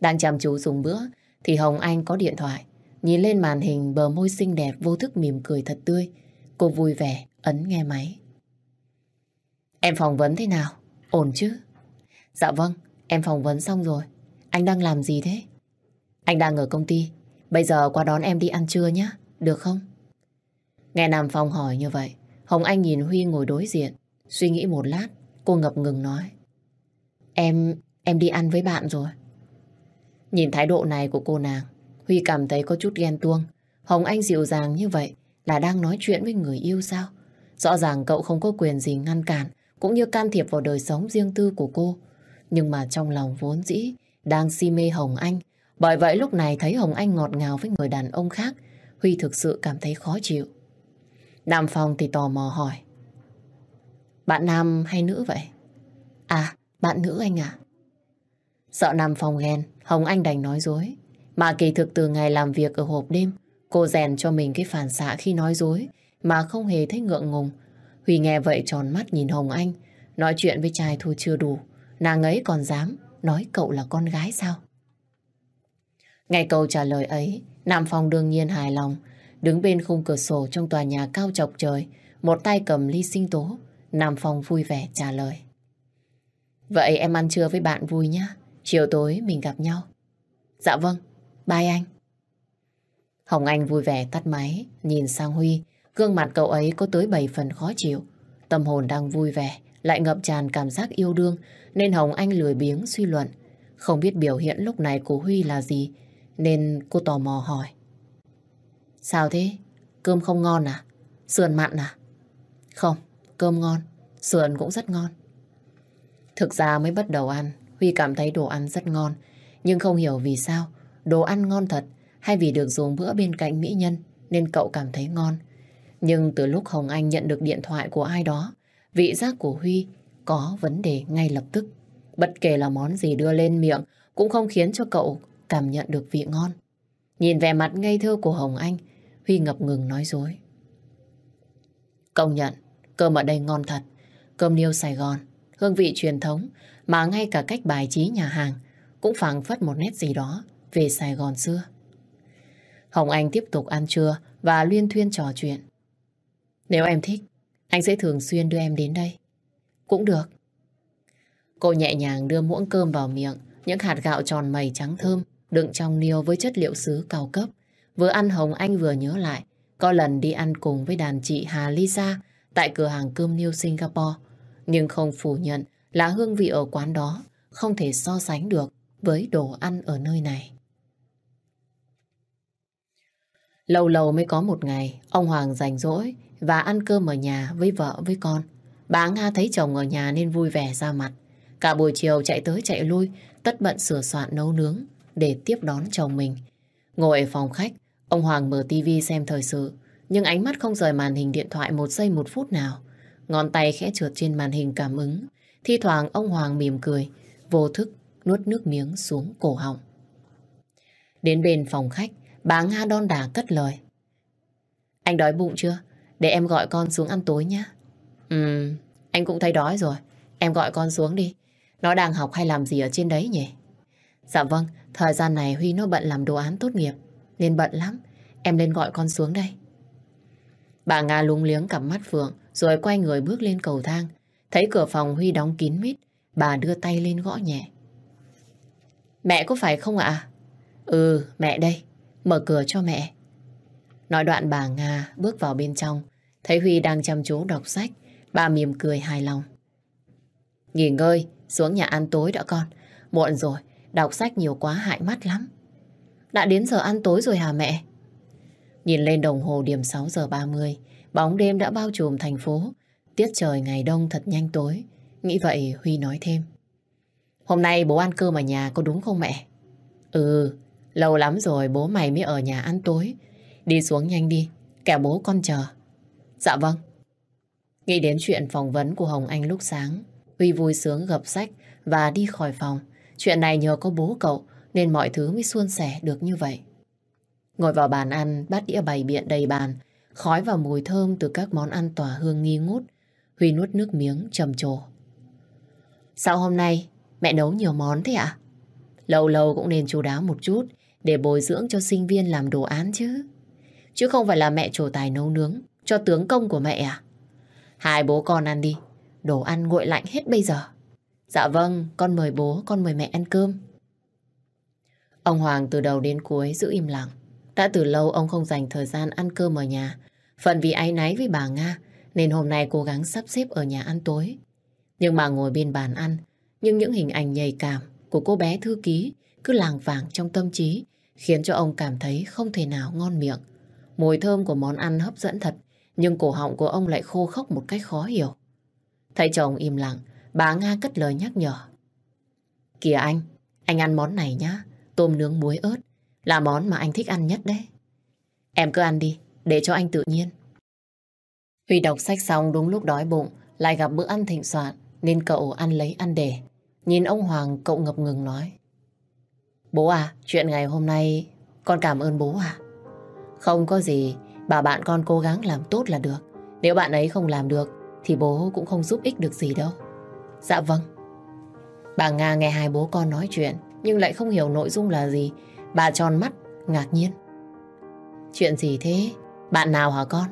Đang chăm chú dùng bữa, thì Hồng Anh có điện thoại. Nhìn lên màn hình bờ môi xinh đẹp vô thức mỉm cười thật tươi. Cô vui vẻ, ấn nghe máy. Em phỏng vấn thế nào? Ổn chứ? Dạ vâng, em phỏng vấn xong rồi. Anh đang làm gì thế? Anh đang ở công ty. Bây giờ qua đón em đi ăn trưa nhé, được không? Nghe Nam Phong hỏi như vậy, Hồng Anh nhìn Huy ngồi đối diện. Suy nghĩ một lát, cô ngập ngừng nói. Em, em đi ăn với bạn rồi. Nhìn thái độ này của cô nàng, Huy cảm thấy có chút ghen tuông. Hồng Anh dịu dàng như vậy là đang nói chuyện với người yêu sao? Rõ ràng cậu không có quyền gì ngăn cản, cũng như can thiệp vào đời sống riêng tư của cô. Nhưng mà trong lòng vốn dĩ, đang si mê Hồng Anh. Bởi vậy lúc này thấy Hồng Anh ngọt ngào với người đàn ông khác, Huy thực sự cảm thấy khó chịu. Nam Phong thì tò mò hỏi. Bạn nam hay nữ vậy? À, bạn nữ anh ạ Sợ Nam Phong ghen, Hồng Anh đành nói dối. Mà kỳ thực từ ngày làm việc ở hộp đêm, cô rèn cho mình cái phản xạ khi nói dối mà không hề thấy ngượng ngùng. Huy nghe vậy tròn mắt nhìn Hồng Anh, nói chuyện với trai thôi chưa đủ, nàng ấy còn dám nói cậu là con gái sao? Ngay câu trả lời ấy, Nam Phong đương nhiên hài lòng, đứng bên khung cửa sổ trong tòa nhà cao chọc trời, một tay cầm ly sinh tố, Nam Phong vui vẻ trả lời. Vậy em ăn trưa với bạn vui nhé, chiều tối mình gặp nhau. Dạ vâng, Bye anh. Hồng Anh vui vẻ tắt máy, nhìn sang Huy, gương mặt cậu ấy có tới bảy phần khó chịu. Tâm hồn đang vui vẻ, lại ngập tràn cảm giác yêu đương, nên Hồng Anh lười biếng suy luận. Không biết biểu hiện lúc này của Huy là gì, nên cô tò mò hỏi. Sao thế? Cơm không ngon à? Sườn mặn à? Không, cơm ngon, sườn cũng rất ngon. Thực ra mới bắt đầu ăn, Huy cảm thấy đồ ăn rất ngon, nhưng không hiểu vì sao đồ ăn ngon thật hay vì được dùng bữa bên cạnh mỹ nhân nên cậu cảm thấy ngon. Nhưng từ lúc Hồng Anh nhận được điện thoại của ai đó, vị giác của Huy có vấn đề ngay lập tức. Bất kể là món gì đưa lên miệng cũng không khiến cho cậu cảm nhận được vị ngon. Nhìn vẻ mặt ngây thơ của Hồng Anh, Huy ngập ngừng nói dối. Công nhận, cơm ở đây ngon thật. Cơm niêu Sài Gòn, hương vị truyền thống, mà ngay cả cách bài trí nhà hàng cũng phảng phất một nét gì đó về Sài Gòn xưa. Hồng Anh tiếp tục ăn trưa và liên thuyên trò chuyện. Nếu em thích, anh sẽ thường xuyên đưa em đến đây. Cũng được. Cô nhẹ nhàng đưa muỗng cơm vào miệng, những hạt gạo tròn mẩy trắng thơm, đựng trong niêu với chất liệu sứ cao cấp. Vừa ăn Hồng Anh vừa nhớ lại, có lần đi ăn cùng với đàn chị Hà Lisa tại cửa hàng cơm niêu Singapore. Nhưng không phủ nhận là hương vị ở quán đó không thể so sánh được với đồ ăn ở nơi này. Lâu lâu mới có một ngày, ông Hoàng rảnh rỗi và ăn cơm ở nhà với vợ với con. Bà Nga thấy chồng ở nhà nên vui vẻ ra mặt. Cả buổi chiều chạy tới chạy lui, tất bận sửa soạn nấu nướng để tiếp đón chồng mình. Ngồi ở phòng khách, ông Hoàng mở tivi xem thời sự, nhưng ánh mắt không rời màn hình điện thoại một giây một phút nào. Ngón tay khẽ trượt trên màn hình cảm ứng. Thi thoảng ông Hoàng mỉm cười, vô thức nuốt nước miếng xuống cổ họng. Đến bên phòng khách, bà Nga đon đả cất lời. Anh đói bụng chưa? Để em gọi con xuống ăn tối nhé. Ừ, anh cũng thấy đói rồi. Em gọi con xuống đi. Nó đang học hay làm gì ở trên đấy nhỉ? Dạ vâng, thời gian này Huy nó bận làm đồ án tốt nghiệp. Nên bận lắm. Em lên gọi con xuống đây. Bà Nga lúng liếng cặp mắt Phượng rồi quay người bước lên cầu thang. Thấy cửa phòng Huy đóng kín mít. Bà đưa tay lên gõ nhẹ. Mẹ có phải không ạ? Ừ, mẹ đây mở cửa cho mẹ. Nói đoạn bà Nga bước vào bên trong, thấy Huy đang chăm chú đọc sách, bà mỉm cười hài lòng. Nghỉ ngơi, xuống nhà ăn tối đã con, muộn rồi, đọc sách nhiều quá hại mắt lắm. Đã đến giờ ăn tối rồi hả mẹ? Nhìn lên đồng hồ điểm 6 giờ 30, bóng đêm đã bao trùm thành phố, tiết trời ngày đông thật nhanh tối. Nghĩ vậy Huy nói thêm. Hôm nay bố ăn cơm ở nhà có đúng không mẹ? Ừ, Lâu lắm rồi bố mày mới ở nhà ăn tối. Đi xuống nhanh đi, kẻ bố con chờ. Dạ vâng. Nghĩ đến chuyện phỏng vấn của Hồng Anh lúc sáng, Huy vui sướng gập sách và đi khỏi phòng. Chuyện này nhờ có bố cậu nên mọi thứ mới suôn sẻ được như vậy. Ngồi vào bàn ăn, bát đĩa bày biện đầy bàn, khói và mùi thơm từ các món ăn tỏa hương nghi ngút. Huy nuốt nước miếng trầm trồ. Sao hôm nay mẹ nấu nhiều món thế ạ? À? Lâu lâu cũng nên chú đáo một chút, để bồi dưỡng cho sinh viên làm đồ án chứ. Chứ không phải là mẹ trổ tài nấu nướng cho tướng công của mẹ à? Hai bố con ăn đi, đồ ăn nguội lạnh hết bây giờ. Dạ vâng, con mời bố, con mời mẹ ăn cơm. Ông Hoàng từ đầu đến cuối giữ im lặng. Đã từ lâu ông không dành thời gian ăn cơm ở nhà. Phần vì áy náy với bà Nga, nên hôm nay cố gắng sắp xếp ở nhà ăn tối. Nhưng mà ngồi bên bàn ăn, nhưng những hình ảnh nhạy cảm của cô bé thư ký cứ làng vàng trong tâm trí, khiến cho ông cảm thấy không thể nào ngon miệng. Mùi thơm của món ăn hấp dẫn thật, nhưng cổ họng của ông lại khô khốc một cách khó hiểu. Thấy chồng im lặng, bà Nga cất lời nhắc nhở. Kìa anh, anh ăn món này nhá, tôm nướng muối ớt, là món mà anh thích ăn nhất đấy. Em cứ ăn đi, để cho anh tự nhiên. Huy đọc sách xong đúng lúc đói bụng, lại gặp bữa ăn thịnh soạn, nên cậu ăn lấy ăn để. Nhìn ông Hoàng, cậu ngập ngừng nói. Bố à, chuyện ngày hôm nay con cảm ơn bố à? Không có gì, bà bạn con cố gắng làm tốt là được. Nếu bạn ấy không làm được thì bố cũng không giúp ích được gì đâu. Dạ vâng. Bà Nga nghe hai bố con nói chuyện nhưng lại không hiểu nội dung là gì. Bà tròn mắt, ngạc nhiên. Chuyện gì thế? Bạn nào hả con?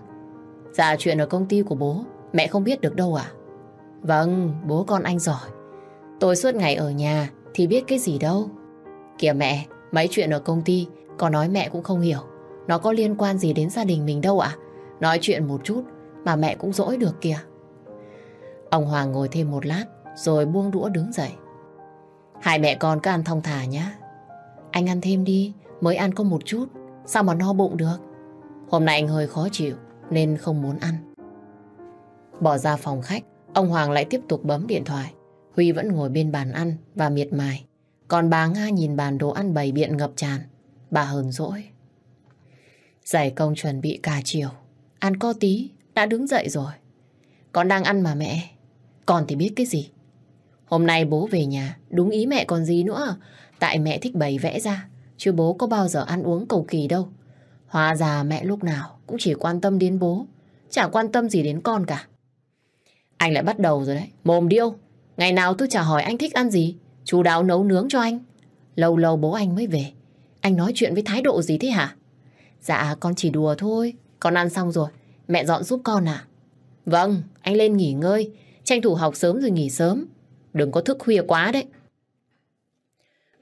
Dạ chuyện ở công ty của bố, mẹ không biết được đâu à? Vâng, bố con anh giỏi. Tôi suốt ngày ở nhà thì biết cái gì đâu. Kìa mẹ, mấy chuyện ở công ty, có nói mẹ cũng không hiểu. Nó có liên quan gì đến gia đình mình đâu ạ. Nói chuyện một chút mà mẹ cũng dỗi được kìa. Ông Hoàng ngồi thêm một lát rồi buông đũa đứng dậy. Hai mẹ con cứ ăn thong thả nhá. Anh ăn thêm đi, mới ăn có một chút, sao mà no bụng được. Hôm nay anh hơi khó chịu nên không muốn ăn. Bỏ ra phòng khách, ông Hoàng lại tiếp tục bấm điện thoại. Huy vẫn ngồi bên bàn ăn và miệt mài. Còn bà Nga nhìn bàn đồ ăn bày biện ngập tràn. Bà hờn dỗi. Giải công chuẩn bị cả chiều. Ăn có tí, đã đứng dậy rồi. Con đang ăn mà mẹ. Con thì biết cái gì. Hôm nay bố về nhà, đúng ý mẹ còn gì nữa. Tại mẹ thích bày vẽ ra, chứ bố có bao giờ ăn uống cầu kỳ đâu. Hóa ra mẹ lúc nào cũng chỉ quan tâm đến bố, chẳng quan tâm gì đến con cả. Anh lại bắt đầu rồi đấy, mồm điêu. Ngày nào tôi chả hỏi anh thích ăn gì, chú đáo nấu nướng cho anh. Lâu lâu bố anh mới về. Anh nói chuyện với thái độ gì thế hả? Dạ con chỉ đùa thôi. Con ăn xong rồi. Mẹ dọn giúp con à? Vâng, anh lên nghỉ ngơi. Tranh thủ học sớm rồi nghỉ sớm. Đừng có thức khuya quá đấy.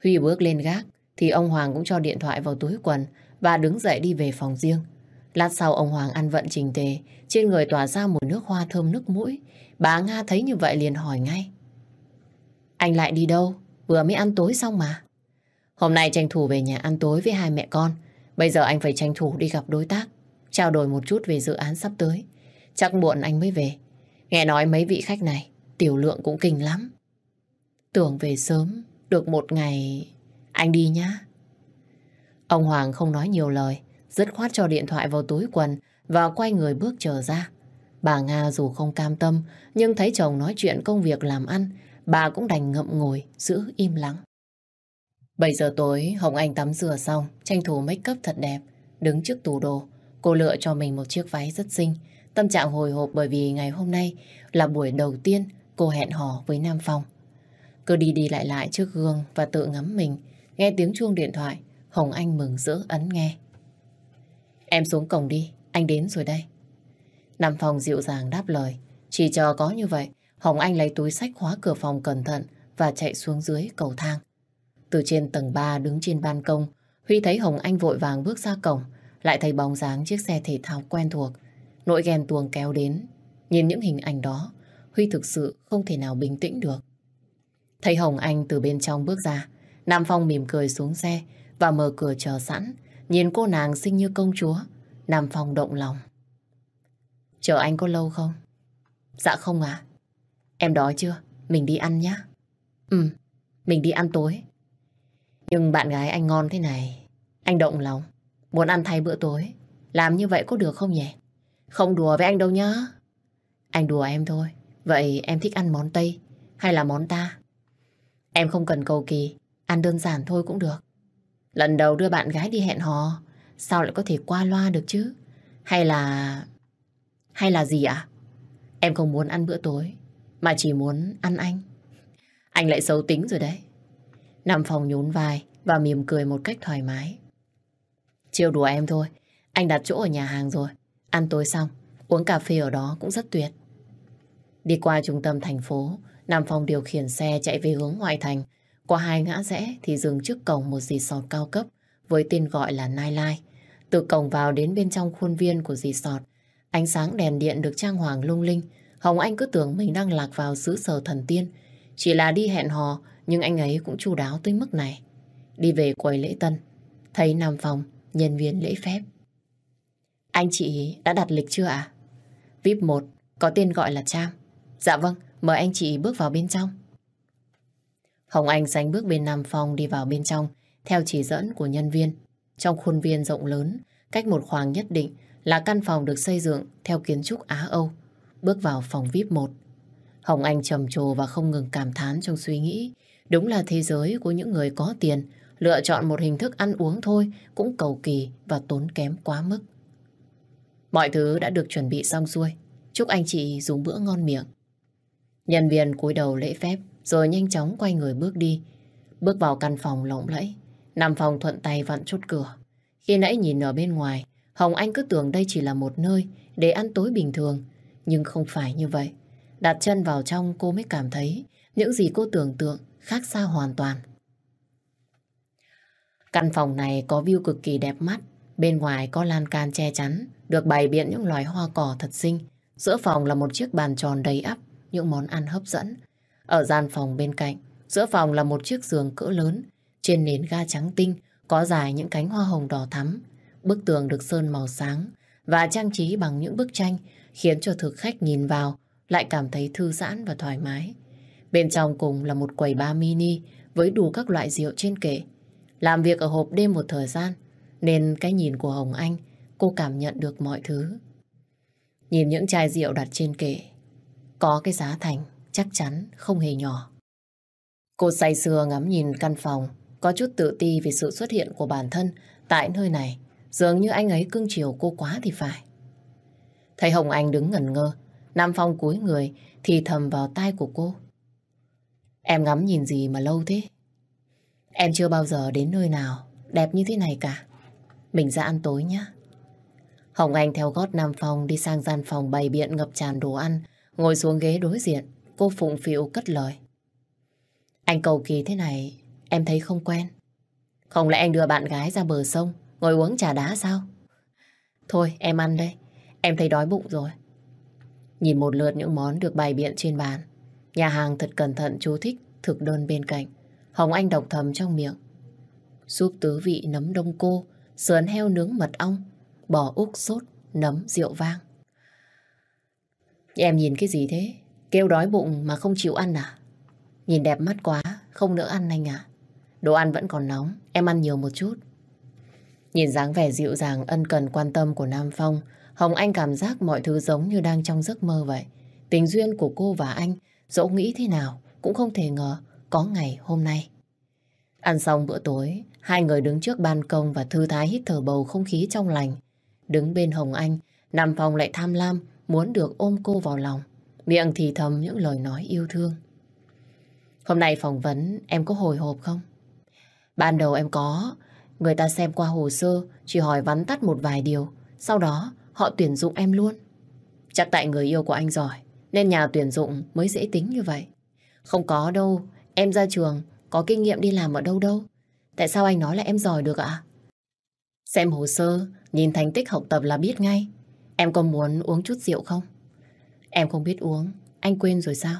Huy bước lên gác thì ông Hoàng cũng cho điện thoại vào túi quần và đứng dậy đi về phòng riêng. Lát sau ông Hoàng ăn vận trình tề, trên người tỏa ra mùi nước hoa thơm nước mũi. Bà Nga thấy như vậy liền hỏi ngay. Anh lại đi đâu? Vừa mới ăn tối xong mà. Hôm nay tranh thủ về nhà ăn tối với hai mẹ con. Bây giờ anh phải tranh thủ đi gặp đối tác, trao đổi một chút về dự án sắp tới. Chắc muộn anh mới về. Nghe nói mấy vị khách này, tiểu lượng cũng kinh lắm. Tưởng về sớm, được một ngày... Anh đi nhá. Ông Hoàng không nói nhiều lời, dứt khoát cho điện thoại vào túi quần và quay người bước trở ra. Bà Nga dù không cam tâm, nhưng thấy chồng nói chuyện công việc làm ăn, bà cũng đành ngậm ngồi, giữ im lắng. 7 giờ tối, Hồng Anh tắm rửa xong, tranh thủ make up thật đẹp, đứng trước tủ đồ. Cô lựa cho mình một chiếc váy rất xinh, tâm trạng hồi hộp bởi vì ngày hôm nay là buổi đầu tiên cô hẹn hò với Nam Phong. Cứ đi đi lại lại trước gương và tự ngắm mình, nghe tiếng chuông điện thoại, Hồng Anh mừng rỡ ấn nghe. Em xuống cổng đi, anh đến rồi đây. Nam Phong dịu dàng đáp lời, chỉ chờ có như vậy Hồng Anh lấy túi sách khóa cửa phòng cẩn thận và chạy xuống dưới cầu thang. Từ trên tầng 3 đứng trên ban công, Huy thấy Hồng Anh vội vàng bước ra cổng, lại thấy bóng dáng chiếc xe thể thao quen thuộc. Nỗi ghen tuồng kéo đến. Nhìn những hình ảnh đó, Huy thực sự không thể nào bình tĩnh được. Thấy Hồng Anh từ bên trong bước ra, Nam Phong mỉm cười xuống xe và mở cửa chờ sẵn, nhìn cô nàng xinh như công chúa. Nam Phong động lòng. Chờ anh có lâu không? Dạ không ạ. Em đói chưa? Mình đi ăn nhá. Ừ, mình đi ăn tối. Nhưng bạn gái anh ngon thế này, anh động lòng. Muốn ăn thay bữa tối, làm như vậy có được không nhỉ? Không đùa với anh đâu nhá. Anh đùa em thôi. Vậy em thích ăn món Tây hay là món ta? Em không cần cầu kỳ, ăn đơn giản thôi cũng được. Lần đầu đưa bạn gái đi hẹn hò, sao lại có thể qua loa được chứ? Hay là... Hay là gì ạ? Em không muốn ăn bữa tối, mà chỉ muốn ăn anh. Anh lại xấu tính rồi đấy. Nằm phòng nhún vai và mỉm cười một cách thoải mái. Chiều đùa em thôi, anh đặt chỗ ở nhà hàng rồi. Ăn tối xong, uống cà phê ở đó cũng rất tuyệt. Đi qua trung tâm thành phố, Nam Phong điều khiển xe chạy về hướng ngoại thành. Qua hai ngã rẽ thì dừng trước cổng một resort cao cấp với tên gọi là Nai Lai. Từ cổng vào đến bên trong khuôn viên của resort, ánh sáng đèn điện được trang hoàng lung linh Hồng Anh cứ tưởng mình đang lạc vào xứ sở thần tiên. Chỉ là đi hẹn hò, nhưng anh ấy cũng chu đáo tới mức này. Đi về quầy lễ tân, thấy Nam Phòng, nhân viên lễ phép. Anh chị đã đặt lịch chưa ạ? À? VIP 1, có tên gọi là Trang. Dạ vâng, mời anh chị bước vào bên trong. Hồng Anh sánh bước bên Nam phòng đi vào bên trong, theo chỉ dẫn của nhân viên. Trong khuôn viên rộng lớn, cách một khoảng nhất định là căn phòng được xây dựng theo kiến trúc Á-Âu bước vào phòng VIP 1. Hồng Anh trầm trồ và không ngừng cảm thán trong suy nghĩ. Đúng là thế giới của những người có tiền, lựa chọn một hình thức ăn uống thôi cũng cầu kỳ và tốn kém quá mức. Mọi thứ đã được chuẩn bị xong xuôi. Chúc anh chị dùng bữa ngon miệng. Nhân viên cúi đầu lễ phép rồi nhanh chóng quay người bước đi. Bước vào căn phòng lộng lẫy. Nằm phòng thuận tay vặn chốt cửa. Khi nãy nhìn ở bên ngoài, Hồng Anh cứ tưởng đây chỉ là một nơi để ăn tối bình thường. Nhưng không phải như vậy. Đặt chân vào trong cô mới cảm thấy những gì cô tưởng tượng khác xa hoàn toàn. Căn phòng này có view cực kỳ đẹp mắt. Bên ngoài có lan can che chắn, được bày biện những loài hoa cỏ thật xinh. Giữa phòng là một chiếc bàn tròn đầy ắp, những món ăn hấp dẫn. Ở gian phòng bên cạnh, giữa phòng là một chiếc giường cỡ lớn. Trên nền ga trắng tinh có dài những cánh hoa hồng đỏ thắm. Bức tường được sơn màu sáng và trang trí bằng những bức tranh khiến cho thực khách nhìn vào lại cảm thấy thư giãn và thoải mái. Bên trong cùng là một quầy bar mini với đủ các loại rượu trên kệ. Làm việc ở hộp đêm một thời gian, nên cái nhìn của Hồng Anh, cô cảm nhận được mọi thứ. Nhìn những chai rượu đặt trên kệ, có cái giá thành chắc chắn không hề nhỏ. Cô say sưa ngắm nhìn căn phòng, có chút tự ti về sự xuất hiện của bản thân tại nơi này. Dường như anh ấy cưng chiều cô quá thì phải. Thấy Hồng Anh đứng ngẩn ngơ, Nam Phong cúi người thì thầm vào tai của cô. Em ngắm nhìn gì mà lâu thế? Em chưa bao giờ đến nơi nào đẹp như thế này cả. Mình ra ăn tối nhé. Hồng Anh theo gót Nam Phong đi sang gian phòng bày biện ngập tràn đồ ăn, ngồi xuống ghế đối diện, cô phụng phịu cất lời. Anh cầu kỳ thế này, em thấy không quen. Không lẽ anh đưa bạn gái ra bờ sông, ngồi uống trà đá sao? Thôi, em ăn đây, Em thấy đói bụng rồi. Nhìn một lượt những món được bày biện trên bàn. Nhà hàng thật cẩn thận chú thích thực đơn bên cạnh. Hồng Anh đọc thầm trong miệng. Súp tứ vị nấm đông cô, sườn heo nướng mật ong, bò úc sốt, nấm rượu vang. Em nhìn cái gì thế? Kêu đói bụng mà không chịu ăn à? Nhìn đẹp mắt quá, không nỡ ăn anh à? Đồ ăn vẫn còn nóng, em ăn nhiều một chút. Nhìn dáng vẻ dịu dàng ân cần quan tâm của Nam Phong, Hồng Anh cảm giác mọi thứ giống như đang trong giấc mơ vậy. Tình duyên của cô và anh, dẫu nghĩ thế nào, cũng không thể ngờ có ngày hôm nay. Ăn xong bữa tối, hai người đứng trước ban công và thư thái hít thở bầu không khí trong lành. Đứng bên Hồng Anh, Nam Phong lại tham lam, muốn được ôm cô vào lòng. Miệng thì thầm những lời nói yêu thương. Hôm nay phỏng vấn em có hồi hộp không? Ban đầu em có, người ta xem qua hồ sơ, chỉ hỏi vắn tắt một vài điều. Sau đó họ tuyển dụng em luôn. Chắc tại người yêu của anh giỏi, nên nhà tuyển dụng mới dễ tính như vậy. Không có đâu, em ra trường, có kinh nghiệm đi làm ở đâu đâu. Tại sao anh nói là em giỏi được ạ? Xem hồ sơ, nhìn thành tích học tập là biết ngay. Em có muốn uống chút rượu không? Em không biết uống, anh quên rồi sao?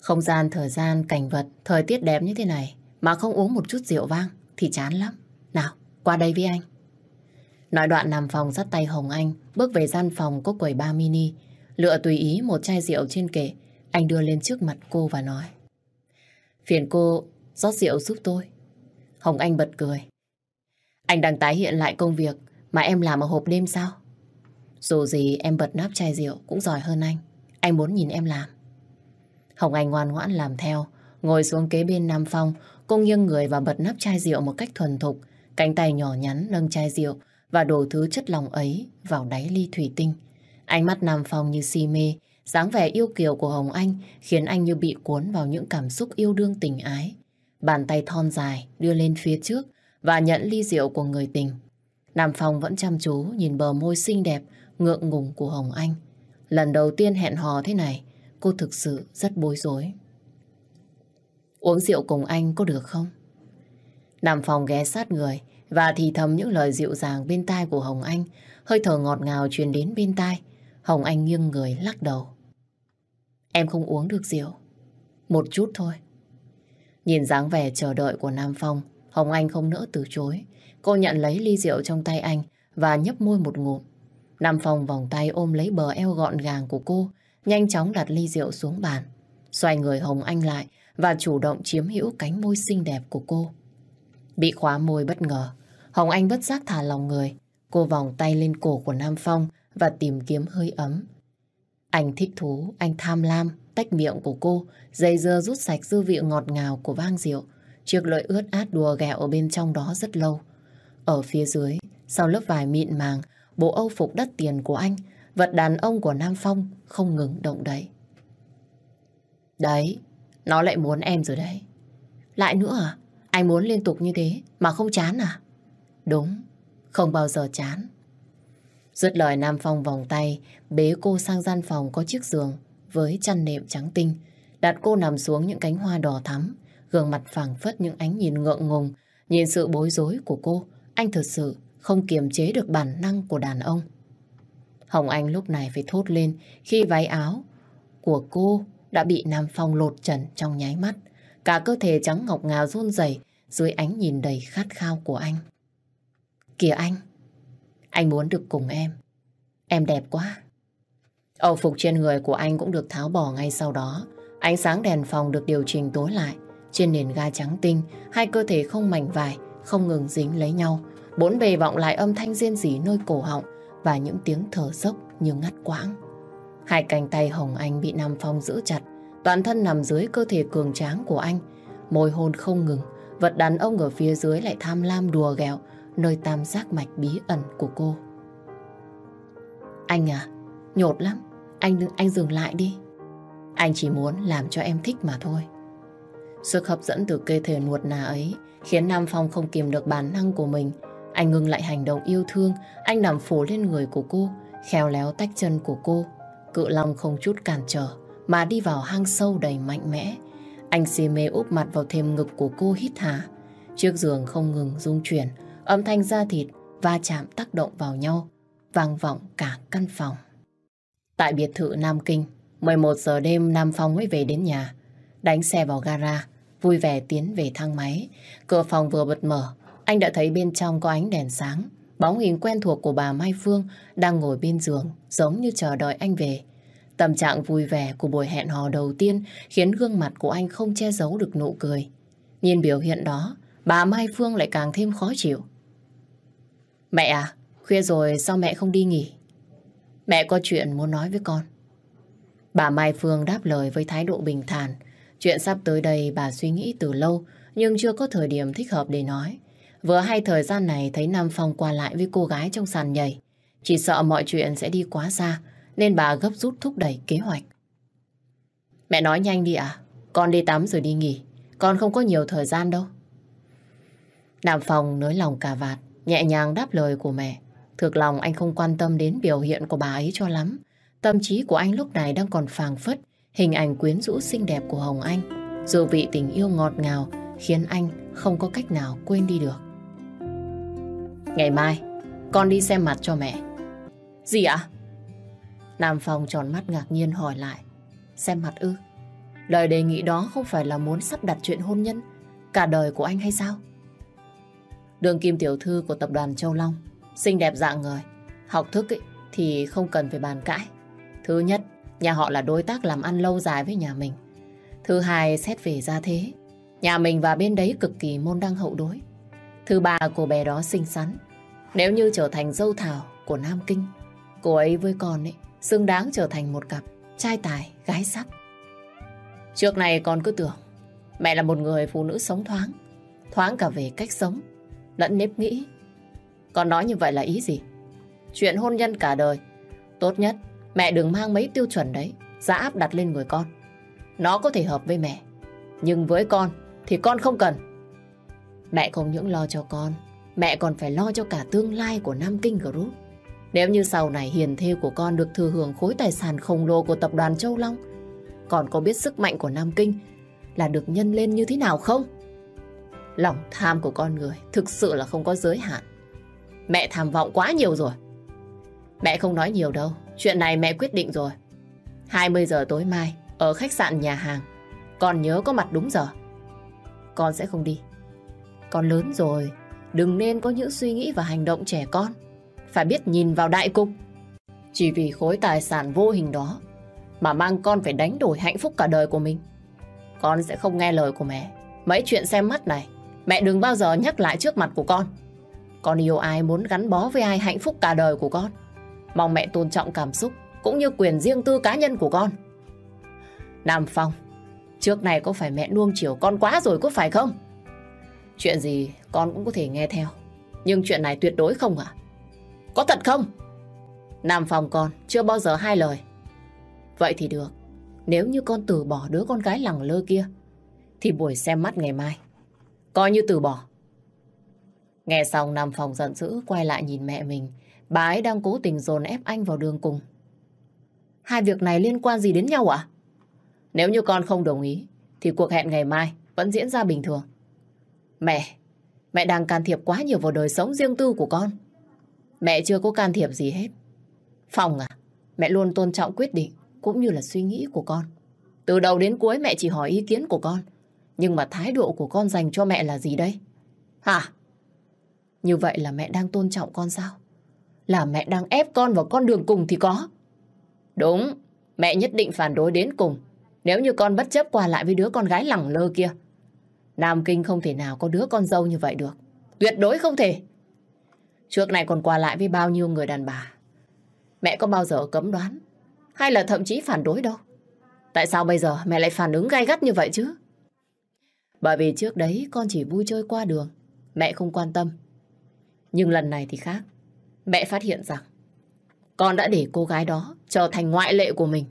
Không gian, thời gian, cảnh vật, thời tiết đẹp như thế này mà không uống một chút rượu vang thì chán lắm. Nào, qua đây với anh. Nói đoạn Nam phòng dắt tay Hồng Anh bước về gian phòng có quầy ba mini. Lựa tùy ý một chai rượu trên kệ. Anh đưa lên trước mặt cô và nói. Phiền cô rót rượu giúp tôi. Hồng Anh bật cười. Anh đang tái hiện lại công việc mà em làm ở hộp đêm sao? Dù gì em bật nắp chai rượu cũng giỏi hơn anh. Anh muốn nhìn em làm. Hồng Anh ngoan ngoãn làm theo. Ngồi xuống kế bên Nam Phong, cô nghiêng người và bật nắp chai rượu một cách thuần thục. Cánh tay nhỏ nhắn nâng chai rượu và đổ thứ chất lòng ấy vào đáy ly thủy tinh. Ánh mắt Nam Phong như si mê, dáng vẻ yêu kiều của Hồng Anh khiến anh như bị cuốn vào những cảm xúc yêu đương tình ái. Bàn tay thon dài đưa lên phía trước và nhận ly rượu của người tình. Nam Phong vẫn chăm chú nhìn bờ môi xinh đẹp, ngượng ngùng của Hồng Anh. Lần đầu tiên hẹn hò thế này, cô thực sự rất bối rối. Uống rượu cùng anh có được không? Nam Phong ghé sát người, và thì thầm những lời dịu dàng bên tai của Hồng Anh, hơi thở ngọt ngào truyền đến bên tai. Hồng Anh nghiêng người lắc đầu. Em không uống được rượu. Một chút thôi. Nhìn dáng vẻ chờ đợi của Nam Phong, Hồng Anh không nỡ từ chối. Cô nhận lấy ly rượu trong tay anh và nhấp môi một ngụm. Nam Phong vòng tay ôm lấy bờ eo gọn gàng của cô, nhanh chóng đặt ly rượu xuống bàn. Xoay người Hồng Anh lại và chủ động chiếm hữu cánh môi xinh đẹp của cô. Bị khóa môi bất ngờ, Hồng Anh bất giác thả lòng người. Cô vòng tay lên cổ của Nam Phong và tìm kiếm hơi ấm. Anh thích thú, anh tham lam, tách miệng của cô, dây dưa rút sạch dư vị ngọt ngào của vang rượu. Chiếc lưỡi ướt át đùa ghẹo ở bên trong đó rất lâu. Ở phía dưới, sau lớp vải mịn màng, bộ âu phục đắt tiền của anh, vật đàn ông của Nam Phong không ngừng động đậy. Đấy, nó lại muốn em rồi đấy. Lại nữa à? Anh muốn liên tục như thế mà không chán à? Đúng, không bao giờ chán. Dứt lời Nam Phong vòng tay, bế cô sang gian phòng có chiếc giường với chăn nệm trắng tinh. Đặt cô nằm xuống những cánh hoa đỏ thắm, gương mặt phẳng phất những ánh nhìn ngượng ngùng. Nhìn sự bối rối của cô, anh thật sự không kiềm chế được bản năng của đàn ông. Hồng Anh lúc này phải thốt lên khi váy áo của cô đã bị Nam Phong lột trần trong nháy mắt. Cả cơ thể trắng ngọc ngà run rẩy dưới ánh nhìn đầy khát khao của anh. Kìa anh, anh muốn được cùng em. Em đẹp quá. Âu phục trên người của anh cũng được tháo bỏ ngay sau đó. Ánh sáng đèn phòng được điều chỉnh tối lại. Trên nền ga trắng tinh, hai cơ thể không mảnh vải, không ngừng dính lấy nhau. Bốn bề vọng lại âm thanh riêng rỉ nơi cổ họng và những tiếng thở dốc như ngắt quãng. Hai cánh tay Hồng Anh bị Nam Phong giữ chặt, toàn thân nằm dưới cơ thể cường tráng của anh. Môi hôn không ngừng, Vật đàn ông ở phía dưới lại tham lam đùa ghẹo nơi tam giác mạch bí ẩn của cô. Anh à, nhột lắm. Anh đừng anh dừng lại đi. Anh chỉ muốn làm cho em thích mà thôi. Sức hấp dẫn từ cơ thể nuột nà ấy khiến Nam Phong không kiềm được bản năng của mình. Anh ngừng lại hành động yêu thương, anh nằm phủ lên người của cô, khéo léo tách chân của cô. Cự Long không chút cản trở mà đi vào hang sâu đầy mạnh mẽ, anh si mê úp mặt vào thêm ngực của cô hít hà Chiếc giường không ngừng rung chuyển, âm thanh da thịt va chạm tác động vào nhau, vang vọng cả căn phòng. Tại biệt thự Nam Kinh, 11 giờ đêm Nam Phong mới về đến nhà, đánh xe vào gara, vui vẻ tiến về thang máy. Cửa phòng vừa bật mở, anh đã thấy bên trong có ánh đèn sáng, bóng hình quen thuộc của bà Mai Phương đang ngồi bên giường, giống như chờ đợi anh về. Tâm trạng vui vẻ của buổi hẹn hò đầu tiên khiến gương mặt của anh không che giấu được nụ cười. Nhìn biểu hiện đó, bà Mai Phương lại càng thêm khó chịu. Mẹ à, khuya rồi sao mẹ không đi nghỉ? Mẹ có chuyện muốn nói với con. Bà Mai Phương đáp lời với thái độ bình thản. Chuyện sắp tới đây bà suy nghĩ từ lâu nhưng chưa có thời điểm thích hợp để nói. Vừa hay thời gian này thấy Nam Phong qua lại với cô gái trong sàn nhảy. Chỉ sợ mọi chuyện sẽ đi quá xa nên bà gấp rút thúc đẩy kế hoạch. Mẹ nói nhanh đi à, con đi tắm rồi đi nghỉ, con không có nhiều thời gian đâu. Đàm phòng nới lòng cà vạt, nhẹ nhàng đáp lời của mẹ. Thực lòng anh không quan tâm đến biểu hiện của bà ấy cho lắm. Tâm trí của anh lúc này đang còn phàng phất, hình ảnh quyến rũ xinh đẹp của Hồng Anh. Dù vị tình yêu ngọt ngào khiến anh không có cách nào quên đi được. Ngày mai, con đi xem mặt cho mẹ. Gì ạ? À? Nam Phong tròn mắt ngạc nhiên hỏi lại. Xem mặt ư? Lời đề nghị đó không phải là muốn sắp đặt chuyện hôn nhân cả đời của anh hay sao? Đường Kim Tiểu Thư của tập đoàn Châu Long xinh đẹp dạng người, học thức ấy, thì không cần phải bàn cãi. Thứ nhất, nhà họ là đối tác làm ăn lâu dài với nhà mình. Thứ hai, xét về gia thế, nhà mình và bên đấy cực kỳ môn đăng hậu đối. Thứ ba, cô bé đó xinh xắn. Nếu như trở thành dâu thảo của Nam Kinh, cô ấy với con ấy xứng đáng trở thành một cặp trai tài, gái sắc. Trước này con cứ tưởng mẹ là một người phụ nữ sống thoáng, thoáng cả về cách sống, lẫn nếp nghĩ. Con nói như vậy là ý gì? Chuyện hôn nhân cả đời, tốt nhất mẹ đừng mang mấy tiêu chuẩn đấy ra áp đặt lên người con. Nó có thể hợp với mẹ, nhưng với con thì con không cần. Mẹ không những lo cho con, mẹ còn phải lo cho cả tương lai của Nam Kinh Group. Nếu như sau này hiền thê của con được thừa hưởng khối tài sản khổng lồ của tập đoàn Châu Long, còn có biết sức mạnh của Nam Kinh là được nhân lên như thế nào không? Lòng tham của con người thực sự là không có giới hạn. Mẹ tham vọng quá nhiều rồi. Mẹ không nói nhiều đâu, chuyện này mẹ quyết định rồi. 20 giờ tối mai, ở khách sạn nhà hàng, con nhớ có mặt đúng giờ. Con sẽ không đi. Con lớn rồi, đừng nên có những suy nghĩ và hành động trẻ con phải biết nhìn vào đại cục. Chỉ vì khối tài sản vô hình đó mà mang con phải đánh đổi hạnh phúc cả đời của mình. Con sẽ không nghe lời của mẹ. Mấy chuyện xem mắt này, mẹ đừng bao giờ nhắc lại trước mặt của con. Con yêu ai muốn gắn bó với ai hạnh phúc cả đời của con. Mong mẹ tôn trọng cảm xúc cũng như quyền riêng tư cá nhân của con. Nam Phong, trước này có phải mẹ nuông chiều con quá rồi có phải không? Chuyện gì con cũng có thể nghe theo, nhưng chuyện này tuyệt đối không ạ. À? Có thật không? Nam Phong con chưa bao giờ hai lời. Vậy thì được. Nếu như con từ bỏ đứa con gái lẳng lơ kia, thì buổi xem mắt ngày mai. Coi như từ bỏ. Nghe xong Nam Phong giận dữ quay lại nhìn mẹ mình. Bà ấy đang cố tình dồn ép anh vào đường cùng. Hai việc này liên quan gì đến nhau ạ? Nếu như con không đồng ý, thì cuộc hẹn ngày mai vẫn diễn ra bình thường. Mẹ, mẹ đang can thiệp quá nhiều vào đời sống riêng tư của con. Mẹ chưa có can thiệp gì hết. Phòng à, mẹ luôn tôn trọng quyết định cũng như là suy nghĩ của con. Từ đầu đến cuối mẹ chỉ hỏi ý kiến của con. Nhưng mà thái độ của con dành cho mẹ là gì đây? Hả? Như vậy là mẹ đang tôn trọng con sao? Là mẹ đang ép con vào con đường cùng thì có. Đúng, mẹ nhất định phản đối đến cùng. Nếu như con bất chấp qua lại với đứa con gái lẳng lơ kia. Nam Kinh không thể nào có đứa con dâu như vậy được. Tuyệt đối không thể. Trước này còn qua lại với bao nhiêu người đàn bà. Mẹ có bao giờ cấm đoán, hay là thậm chí phản đối đâu. Tại sao bây giờ mẹ lại phản ứng gay gắt như vậy chứ? Bởi vì trước đấy con chỉ vui chơi qua đường, mẹ không quan tâm. Nhưng lần này thì khác. Mẹ phát hiện rằng con đã để cô gái đó trở thành ngoại lệ của mình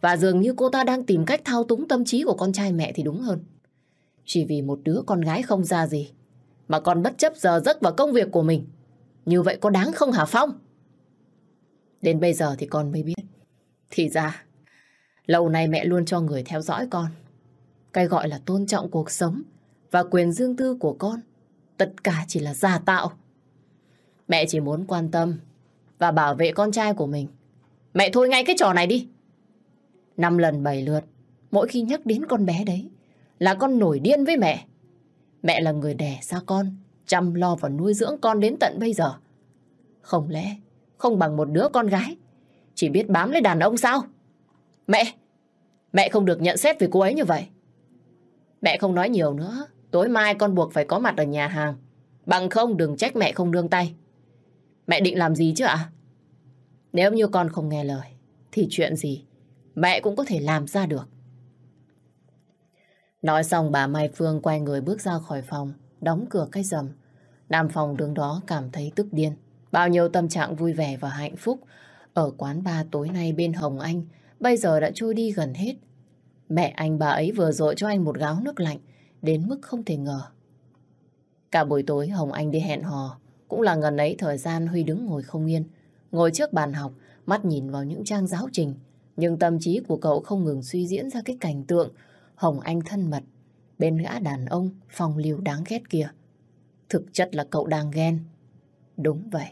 và dường như cô ta đang tìm cách thao túng tâm trí của con trai mẹ thì đúng hơn. Chỉ vì một đứa con gái không ra gì mà còn bất chấp giờ giấc vào công việc của mình như vậy có đáng không hả Phong? Đến bây giờ thì con mới biết. Thì ra, lâu nay mẹ luôn cho người theo dõi con. Cái gọi là tôn trọng cuộc sống và quyền riêng tư của con, tất cả chỉ là giả tạo. Mẹ chỉ muốn quan tâm và bảo vệ con trai của mình. Mẹ thôi ngay cái trò này đi. Năm lần bảy lượt, mỗi khi nhắc đến con bé đấy, là con nổi điên với mẹ. Mẹ là người đẻ ra con, chăm lo và nuôi dưỡng con đến tận bây giờ. Không lẽ không bằng một đứa con gái, chỉ biết bám lấy đàn ông sao? Mẹ! Mẹ không được nhận xét về cô ấy như vậy. Mẹ không nói nhiều nữa, tối mai con buộc phải có mặt ở nhà hàng. Bằng không đừng trách mẹ không nương tay. Mẹ định làm gì chứ ạ? Nếu như con không nghe lời, thì chuyện gì mẹ cũng có thể làm ra được. Nói xong bà Mai Phương quay người bước ra khỏi phòng đóng cửa cái rầm. Nam phòng đứng đó cảm thấy tức điên. Bao nhiêu tâm trạng vui vẻ và hạnh phúc ở quán ba tối nay bên Hồng Anh, bây giờ đã trôi đi gần hết. Mẹ anh bà ấy vừa dội cho anh một gáo nước lạnh, đến mức không thể ngờ. Cả buổi tối Hồng Anh đi hẹn hò cũng là gần ấy thời gian Huy đứng ngồi không yên. Ngồi trước bàn học, mắt nhìn vào những trang giáo trình nhưng tâm trí của cậu không ngừng suy diễn ra cái cảnh tượng Hồng Anh thân mật bên gã đàn ông phong lưu đáng ghét kia. Thực chất là cậu đang ghen. Đúng vậy,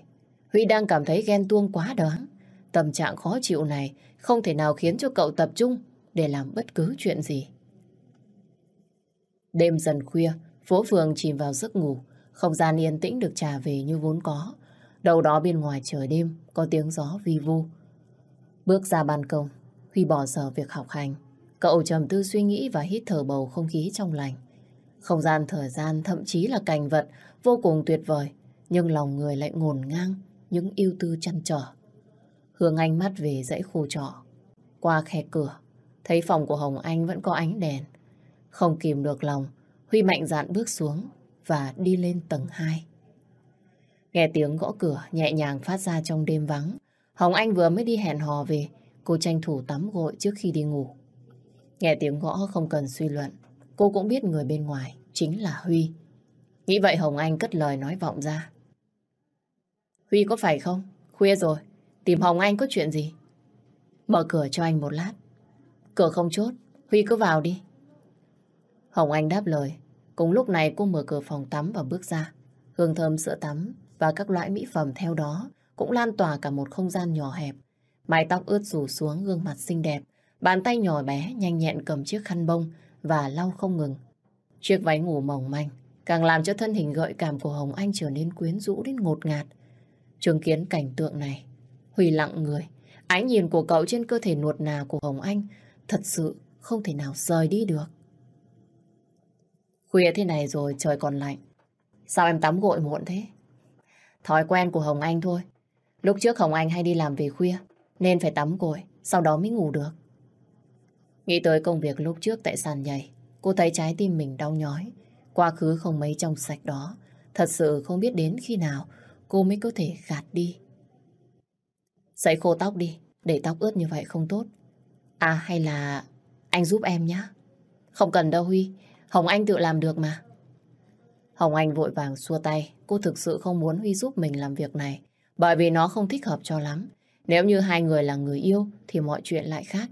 Huy đang cảm thấy ghen tuông quá đáng. Tâm trạng khó chịu này không thể nào khiến cho cậu tập trung để làm bất cứ chuyện gì. Đêm dần khuya, phố phường chìm vào giấc ngủ, không gian yên tĩnh được trả về như vốn có. Đầu đó bên ngoài trời đêm có tiếng gió vi vu. Bước ra ban công, Huy bỏ giờ việc học hành, Cậu trầm tư suy nghĩ và hít thở bầu không khí trong lành. Không gian thời gian thậm chí là cảnh vật vô cùng tuyệt vời, nhưng lòng người lại ngổn ngang những ưu tư chăn trở. Hướng anh mắt về dãy khu trọ. Qua khe cửa, thấy phòng của Hồng Anh vẫn có ánh đèn. Không kìm được lòng, Huy mạnh dạn bước xuống và đi lên tầng 2. Nghe tiếng gõ cửa nhẹ nhàng phát ra trong đêm vắng. Hồng Anh vừa mới đi hẹn hò về, cô tranh thủ tắm gội trước khi đi ngủ. Nghe tiếng gõ không cần suy luận, cô cũng biết người bên ngoài chính là Huy. Nghĩ vậy Hồng Anh cất lời nói vọng ra. Huy có phải không? Khuya rồi, tìm Hồng Anh có chuyện gì? Mở cửa cho anh một lát. Cửa không chốt, Huy cứ vào đi. Hồng Anh đáp lời. Cùng lúc này cô mở cửa phòng tắm và bước ra. Hương thơm sữa tắm và các loại mỹ phẩm theo đó cũng lan tỏa cả một không gian nhỏ hẹp. Mái tóc ướt rủ xuống gương mặt xinh đẹp Bàn tay nhỏ bé nhanh nhẹn cầm chiếc khăn bông và lau không ngừng. Chiếc váy ngủ mỏng manh càng làm cho thân hình gợi cảm của Hồng Anh trở nên quyến rũ đến ngột ngạt. Chứng kiến cảnh tượng này, Huy lặng người, ánh nhìn của cậu trên cơ thể nuột nà của Hồng Anh thật sự không thể nào rời đi được. Khuya thế này rồi trời còn lạnh, sao em tắm gội muộn thế? Thói quen của Hồng Anh thôi, lúc trước Hồng Anh hay đi làm về khuya nên phải tắm gội, sau đó mới ngủ được. Nghĩ tới công việc lúc trước tại sàn nhảy, cô thấy trái tim mình đau nhói. Quá khứ không mấy trong sạch đó, thật sự không biết đến khi nào cô mới có thể gạt đi. Sấy khô tóc đi, để tóc ướt như vậy không tốt. À hay là anh giúp em nhé. Không cần đâu Huy, Hồng Anh tự làm được mà. Hồng Anh vội vàng xua tay, cô thực sự không muốn Huy giúp mình làm việc này, bởi vì nó không thích hợp cho lắm. Nếu như hai người là người yêu thì mọi chuyện lại khác,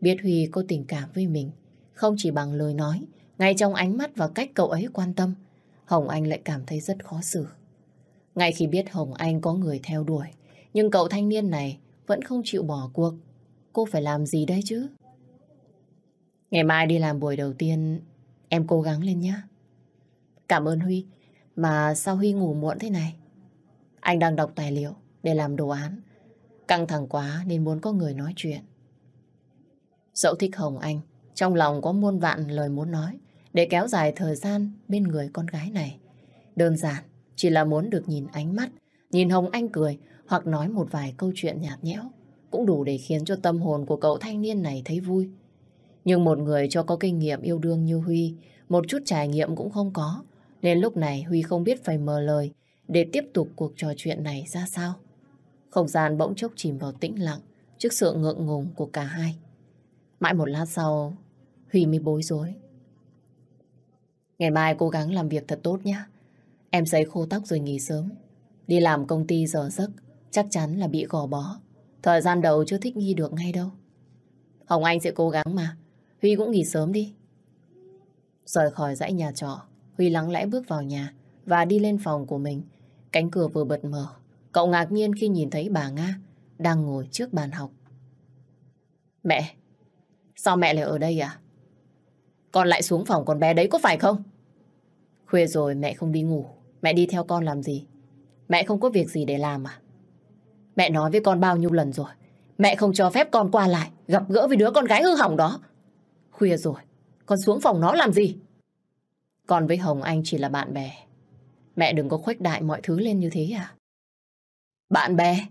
Biết Huy có tình cảm với mình, không chỉ bằng lời nói, ngay trong ánh mắt và cách cậu ấy quan tâm, Hồng Anh lại cảm thấy rất khó xử. Ngay khi biết Hồng Anh có người theo đuổi, nhưng cậu thanh niên này vẫn không chịu bỏ cuộc. Cô phải làm gì đây chứ? Ngày mai đi làm buổi đầu tiên, em cố gắng lên nhé. Cảm ơn Huy, mà sao Huy ngủ muộn thế này? Anh đang đọc tài liệu để làm đồ án. Căng thẳng quá nên muốn có người nói chuyện. Dẫu thích Hồng Anh, trong lòng có muôn vạn lời muốn nói để kéo dài thời gian bên người con gái này. Đơn giản, chỉ là muốn được nhìn ánh mắt, nhìn Hồng Anh cười hoặc nói một vài câu chuyện nhạt nhẽo cũng đủ để khiến cho tâm hồn của cậu thanh niên này thấy vui. Nhưng một người cho có kinh nghiệm yêu đương như Huy, một chút trải nghiệm cũng không có, nên lúc này Huy không biết phải mờ lời để tiếp tục cuộc trò chuyện này ra sao. Không gian bỗng chốc chìm vào tĩnh lặng trước sự ngượng ngùng của cả hai. Mãi một lát sau, Huy mới bối rối. Ngày mai cố gắng làm việc thật tốt nhé. Em sấy khô tóc rồi nghỉ sớm. Đi làm công ty giờ giấc, chắc chắn là bị gò bó. Thời gian đầu chưa thích nghi được ngay đâu. Hồng Anh sẽ cố gắng mà. Huy cũng nghỉ sớm đi. Rời khỏi dãy nhà trọ, Huy lắng lẽ bước vào nhà và đi lên phòng của mình. Cánh cửa vừa bật mở, cậu ngạc nhiên khi nhìn thấy bà Nga đang ngồi trước bàn học. Mẹ, Sao mẹ lại ở đây à? Con lại xuống phòng con bé đấy có phải không? Khuya rồi mẹ không đi ngủ. Mẹ đi theo con làm gì? Mẹ không có việc gì để làm à? Mẹ nói với con bao nhiêu lần rồi. Mẹ không cho phép con qua lại, gặp gỡ với đứa con gái hư hỏng đó. Khuya rồi, con xuống phòng nó làm gì? Con với Hồng Anh chỉ là bạn bè. Mẹ đừng có khuếch đại mọi thứ lên như thế à? Bạn bè?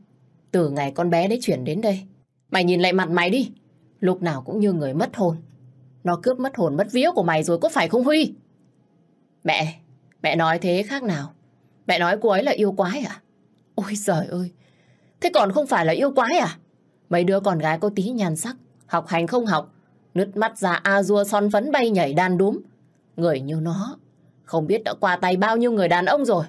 Từ ngày con bé đấy chuyển đến đây. Mày nhìn lại mặt mày đi. Lúc nào cũng như người mất hồn. Nó cướp mất hồn mất vía của mày rồi có phải không Huy? Mẹ, mẹ nói thế khác nào? Mẹ nói cô ấy là yêu quái à? Ôi trời ơi, thế còn không phải là yêu quái à? Mấy đứa con gái có tí nhan sắc, học hành không học, nứt mắt ra a-dua son phấn bay nhảy đàn đúm. Người như nó, không biết đã qua tay bao nhiêu người đàn ông rồi.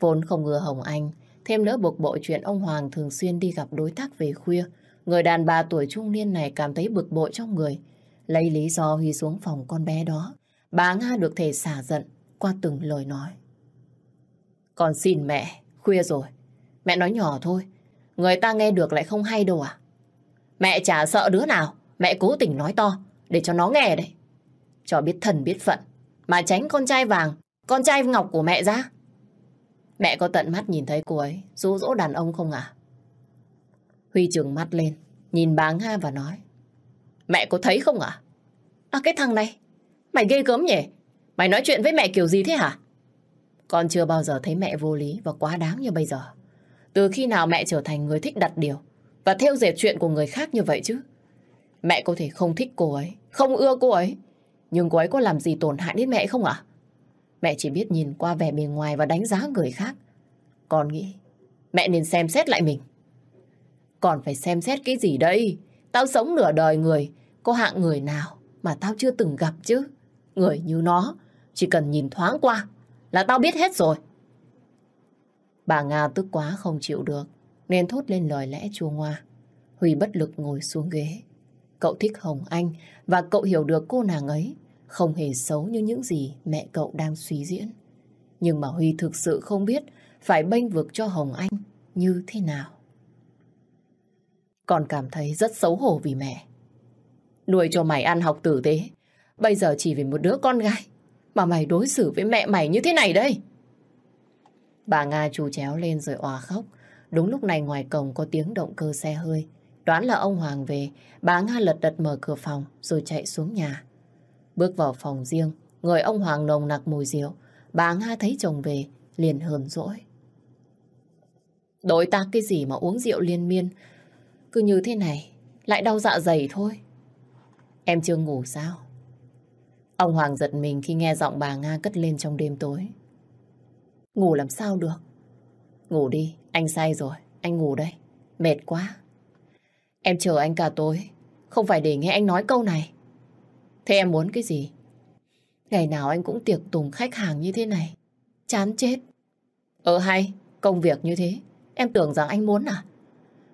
Vốn không ngừa Hồng Anh, thêm nữa buộc bộ chuyện ông Hoàng thường xuyên đi gặp đối tác về khuya, Người đàn bà tuổi trung niên này cảm thấy bực bội trong người. Lấy lý do Huy xuống phòng con bé đó, bà Nga được thể xả giận qua từng lời nói. Con xin mẹ, khuya rồi. Mẹ nói nhỏ thôi, người ta nghe được lại không hay đâu à? Mẹ chả sợ đứa nào, mẹ cố tình nói to, để cho nó nghe đấy. Cho biết thần biết phận, mà tránh con trai vàng, con trai ngọc của mẹ ra. Mẹ có tận mắt nhìn thấy cô ấy, rũ rỗ đàn ông không à? Huy trừng mắt lên, nhìn bà Nga và nói. Mẹ có thấy không ạ? À? à cái thằng này, mày ghê gớm nhỉ? Mày nói chuyện với mẹ kiểu gì thế hả? Con chưa bao giờ thấy mẹ vô lý và quá đáng như bây giờ. Từ khi nào mẹ trở thành người thích đặt điều và theo dệt chuyện của người khác như vậy chứ? Mẹ có thể không thích cô ấy, không ưa cô ấy. Nhưng cô ấy có làm gì tổn hại đến mẹ không ạ? Mẹ chỉ biết nhìn qua vẻ bề ngoài và đánh giá người khác. Con nghĩ mẹ nên xem xét lại mình. Còn phải xem xét cái gì đây? Tao sống nửa đời người, có hạng người nào mà tao chưa từng gặp chứ? Người như nó, chỉ cần nhìn thoáng qua là tao biết hết rồi. Bà Nga tức quá không chịu được, nên thốt lên lời lẽ chua ngoa. Huy bất lực ngồi xuống ghế. Cậu thích Hồng Anh và cậu hiểu được cô nàng ấy không hề xấu như những gì mẹ cậu đang suy diễn. Nhưng mà Huy thực sự không biết phải bênh vực cho Hồng Anh như thế nào. Con cảm thấy rất xấu hổ vì mẹ. Nuôi cho mày ăn học tử tế. Bây giờ chỉ vì một đứa con gái mà mày đối xử với mẹ mày như thế này đây. Bà Nga chú chéo lên rồi òa khóc. Đúng lúc này ngoài cổng có tiếng động cơ xe hơi. Đoán là ông Hoàng về, bà Nga lật đật mở cửa phòng rồi chạy xuống nhà. Bước vào phòng riêng, người ông Hoàng nồng nặc mùi rượu. Bà Nga thấy chồng về, liền hờn dỗi. Đối tác cái gì mà uống rượu liên miên, cứ như thế này, lại đau dạ dày thôi. Em chưa ngủ sao? Ông Hoàng giật mình khi nghe giọng bà Nga cất lên trong đêm tối. Ngủ làm sao được? Ngủ đi, anh say rồi, anh ngủ đây. Mệt quá. Em chờ anh cả tối, không phải để nghe anh nói câu này. Thế em muốn cái gì? Ngày nào anh cũng tiệc tùng khách hàng như thế này. Chán chết. Ờ hay, công việc như thế. Em tưởng rằng anh muốn à?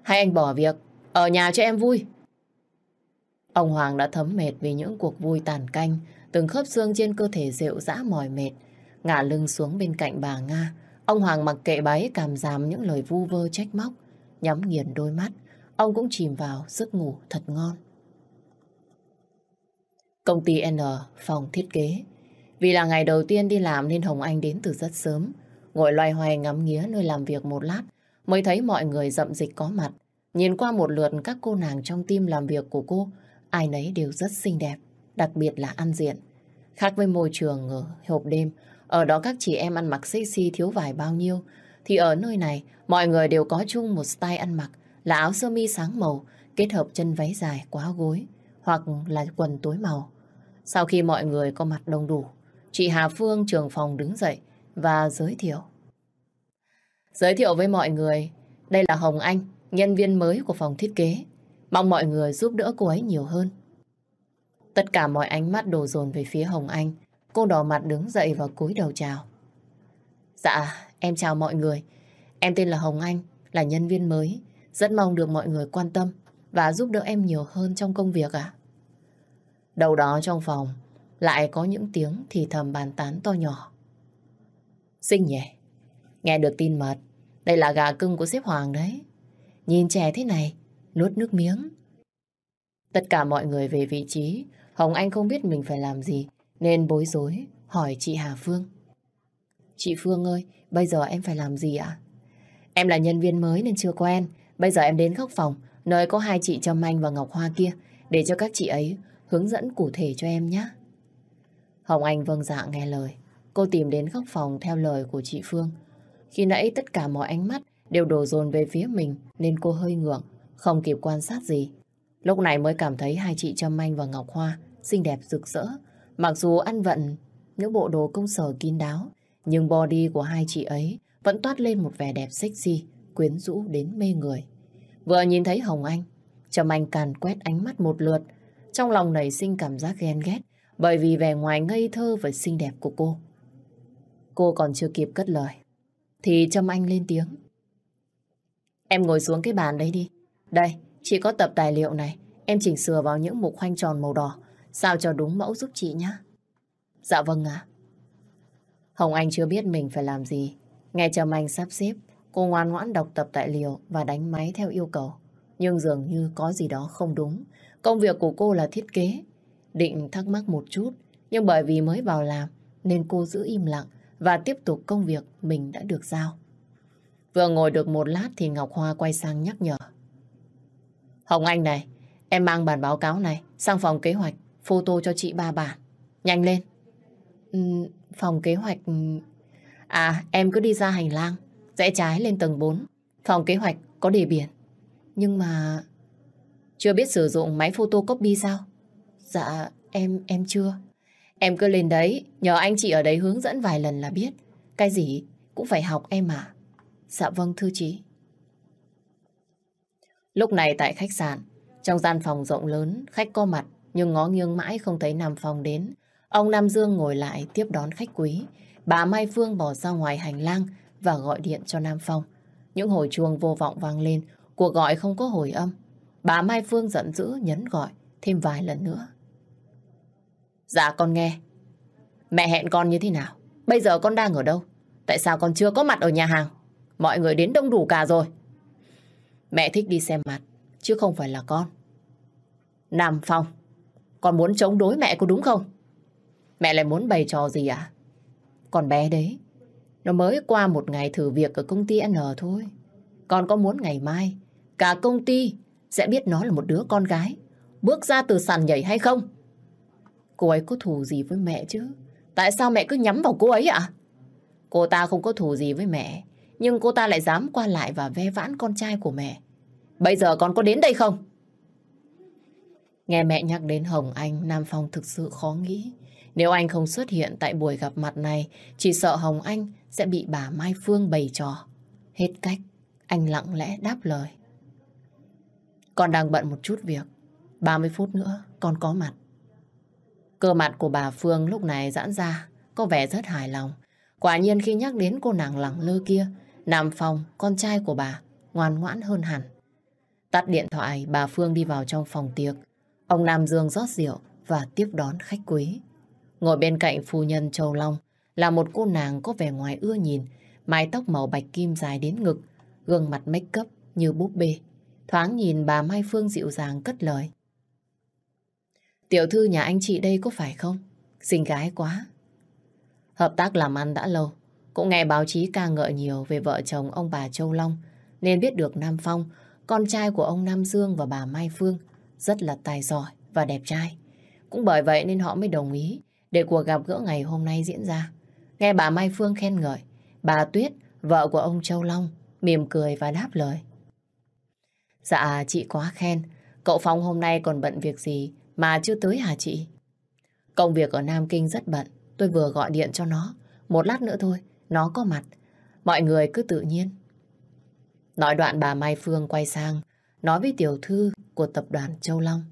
Hay anh bỏ việc ở nhà cho em vui. Ông Hoàng đã thấm mệt vì những cuộc vui tàn canh, từng khớp xương trên cơ thể rượu dã mỏi mệt. Ngả lưng xuống bên cạnh bà Nga, ông Hoàng mặc kệ bấy cảm giảm những lời vu vơ trách móc, nhắm nghiền đôi mắt. Ông cũng chìm vào giấc ngủ thật ngon. Công ty N, phòng thiết kế. Vì là ngày đầu tiên đi làm nên Hồng Anh đến từ rất sớm. Ngồi loay hoay ngắm nghía nơi làm việc một lát, mới thấy mọi người dậm dịch có mặt. Nhìn qua một lượt các cô nàng trong team làm việc của cô, ai nấy đều rất xinh đẹp, đặc biệt là ăn diện. Khác với môi trường ở hộp đêm, ở đó các chị em ăn mặc sexy thiếu vải bao nhiêu, thì ở nơi này mọi người đều có chung một style ăn mặc là áo sơ mi sáng màu kết hợp chân váy dài quá gối hoặc là quần tối màu. Sau khi mọi người có mặt đông đủ, chị Hà Phương trưởng phòng đứng dậy và giới thiệu. Giới thiệu với mọi người, đây là Hồng Anh, nhân viên mới của phòng thiết kế. Mong mọi người giúp đỡ cô ấy nhiều hơn. Tất cả mọi ánh mắt đổ dồn về phía Hồng Anh. Cô đỏ mặt đứng dậy và cúi đầu chào. Dạ, em chào mọi người. Em tên là Hồng Anh, là nhân viên mới. Rất mong được mọi người quan tâm và giúp đỡ em nhiều hơn trong công việc ạ. Đầu đó trong phòng lại có những tiếng thì thầm bàn tán to nhỏ. Xinh nhỉ? Nghe được tin mật, đây là gà cưng của sếp Hoàng đấy. Nhìn trẻ thế này, nuốt nước miếng. Tất cả mọi người về vị trí, Hồng Anh không biết mình phải làm gì, nên bối rối, hỏi chị Hà Phương. Chị Phương ơi, bây giờ em phải làm gì ạ? Em là nhân viên mới nên chưa quen, bây giờ em đến góc phòng, nơi có hai chị Trâm Anh và Ngọc Hoa kia, để cho các chị ấy hướng dẫn cụ thể cho em nhé. Hồng Anh vâng dạ nghe lời, cô tìm đến góc phòng theo lời của chị Phương. Khi nãy tất cả mọi ánh mắt đều đổ dồn về phía mình nên cô hơi ngượng, không kịp quan sát gì. Lúc này mới cảm thấy hai chị Trâm Anh và Ngọc Hoa xinh đẹp rực rỡ. Mặc dù ăn vận những bộ đồ công sở kín đáo, nhưng body của hai chị ấy vẫn toát lên một vẻ đẹp sexy, quyến rũ đến mê người. Vừa nhìn thấy Hồng Anh, Trâm Anh càn quét ánh mắt một lượt, trong lòng nảy sinh cảm giác ghen ghét bởi vì vẻ ngoài ngây thơ và xinh đẹp của cô. Cô còn chưa kịp cất lời, thì Trâm Anh lên tiếng. Em ngồi xuống cái bàn đấy đi. Đây, chị có tập tài liệu này. Em chỉnh sửa vào những mục khoanh tròn màu đỏ. Sao cho đúng mẫu giúp chị nhé. Dạ vâng ạ. Hồng Anh chưa biết mình phải làm gì. Nghe Trầm Anh sắp xếp, cô ngoan ngoãn đọc tập tài liệu và đánh máy theo yêu cầu. Nhưng dường như có gì đó không đúng. Công việc của cô là thiết kế. Định thắc mắc một chút, nhưng bởi vì mới vào làm nên cô giữ im lặng và tiếp tục công việc mình đã được giao. Vừa ngồi được một lát thì Ngọc Hoa quay sang nhắc nhở. Hồng Anh này, em mang bản báo cáo này sang phòng kế hoạch, photo cho chị ba bản. Nhanh lên. Ừ, phòng kế hoạch... Ừ. À, em cứ đi ra hành lang, rẽ trái lên tầng 4. Phòng kế hoạch có đề biển. Nhưng mà... Chưa biết sử dụng máy photocopy sao? Dạ, em em chưa. Em cứ lên đấy, nhờ anh chị ở đấy hướng dẫn vài lần là biết. Cái gì cũng phải học em à. Dạ vâng thư chí. Lúc này tại khách sạn, trong gian phòng rộng lớn, khách có mặt nhưng ngó nghiêng mãi không thấy Nam Phong đến. Ông Nam Dương ngồi lại tiếp đón khách quý. Bà Mai Phương bỏ ra ngoài hành lang và gọi điện cho Nam Phong. Những hồi chuông vô vọng vang lên, cuộc gọi không có hồi âm. Bà Mai Phương giận dữ nhấn gọi thêm vài lần nữa. Dạ con nghe. Mẹ hẹn con như thế nào? Bây giờ con đang ở đâu? Tại sao con chưa có mặt ở nhà hàng? Mọi người đến đông đủ cả rồi. Mẹ thích đi xem mặt, chứ không phải là con. Nam Phong, con muốn chống đối mẹ có đúng không? Mẹ lại muốn bày trò gì ạ? À? Con bé đấy, nó mới qua một ngày thử việc ở công ty N thôi. Con có muốn ngày mai, cả công ty sẽ biết nó là một đứa con gái, bước ra từ sàn nhảy hay không? Cô ấy có thù gì với mẹ chứ? Tại sao mẹ cứ nhắm vào cô ấy ạ? Cô ta không có thù gì với mẹ, nhưng cô ta lại dám qua lại và ve vãn con trai của mẹ. Bây giờ con có đến đây không? Nghe mẹ nhắc đến Hồng Anh, Nam Phong thực sự khó nghĩ. Nếu anh không xuất hiện tại buổi gặp mặt này, chỉ sợ Hồng Anh sẽ bị bà Mai Phương bày trò. Hết cách, anh lặng lẽ đáp lời. Con đang bận một chút việc. 30 phút nữa, con có mặt. Cơ mặt của bà Phương lúc này giãn ra, có vẻ rất hài lòng. Quả nhiên khi nhắc đến cô nàng lẳng lơ kia, Nam Phong, con trai của bà, ngoan ngoãn hơn hẳn. Tắt điện thoại, bà Phương đi vào trong phòng tiệc. Ông Nam Dương rót rượu và tiếp đón khách quý. Ngồi bên cạnh phu nhân Châu Long là một cô nàng có vẻ ngoài ưa nhìn, mái tóc màu bạch kim dài đến ngực, gương mặt make up như búp bê. Thoáng nhìn bà Mai Phương dịu dàng cất lời. Tiểu thư nhà anh chị đây có phải không? Xinh gái quá. Hợp tác làm ăn đã lâu, cũng nghe báo chí ca ngợi nhiều về vợ chồng ông bà Châu Long, nên biết được Nam Phong, con trai của ông Nam Dương và bà Mai Phương, rất là tài giỏi và đẹp trai. Cũng bởi vậy nên họ mới đồng ý để cuộc gặp gỡ ngày hôm nay diễn ra. Nghe bà Mai Phương khen ngợi, bà Tuyết, vợ của ông Châu Long, mỉm cười và đáp lời. Dạ, chị quá khen. Cậu Phong hôm nay còn bận việc gì mà chưa tới hả chị? Công việc ở Nam Kinh rất bận, tôi vừa gọi điện cho nó. Một lát nữa thôi, nó có mặt, mọi người cứ tự nhiên. Nói đoạn bà Mai Phương quay sang, nói với tiểu thư của tập đoàn Châu Long.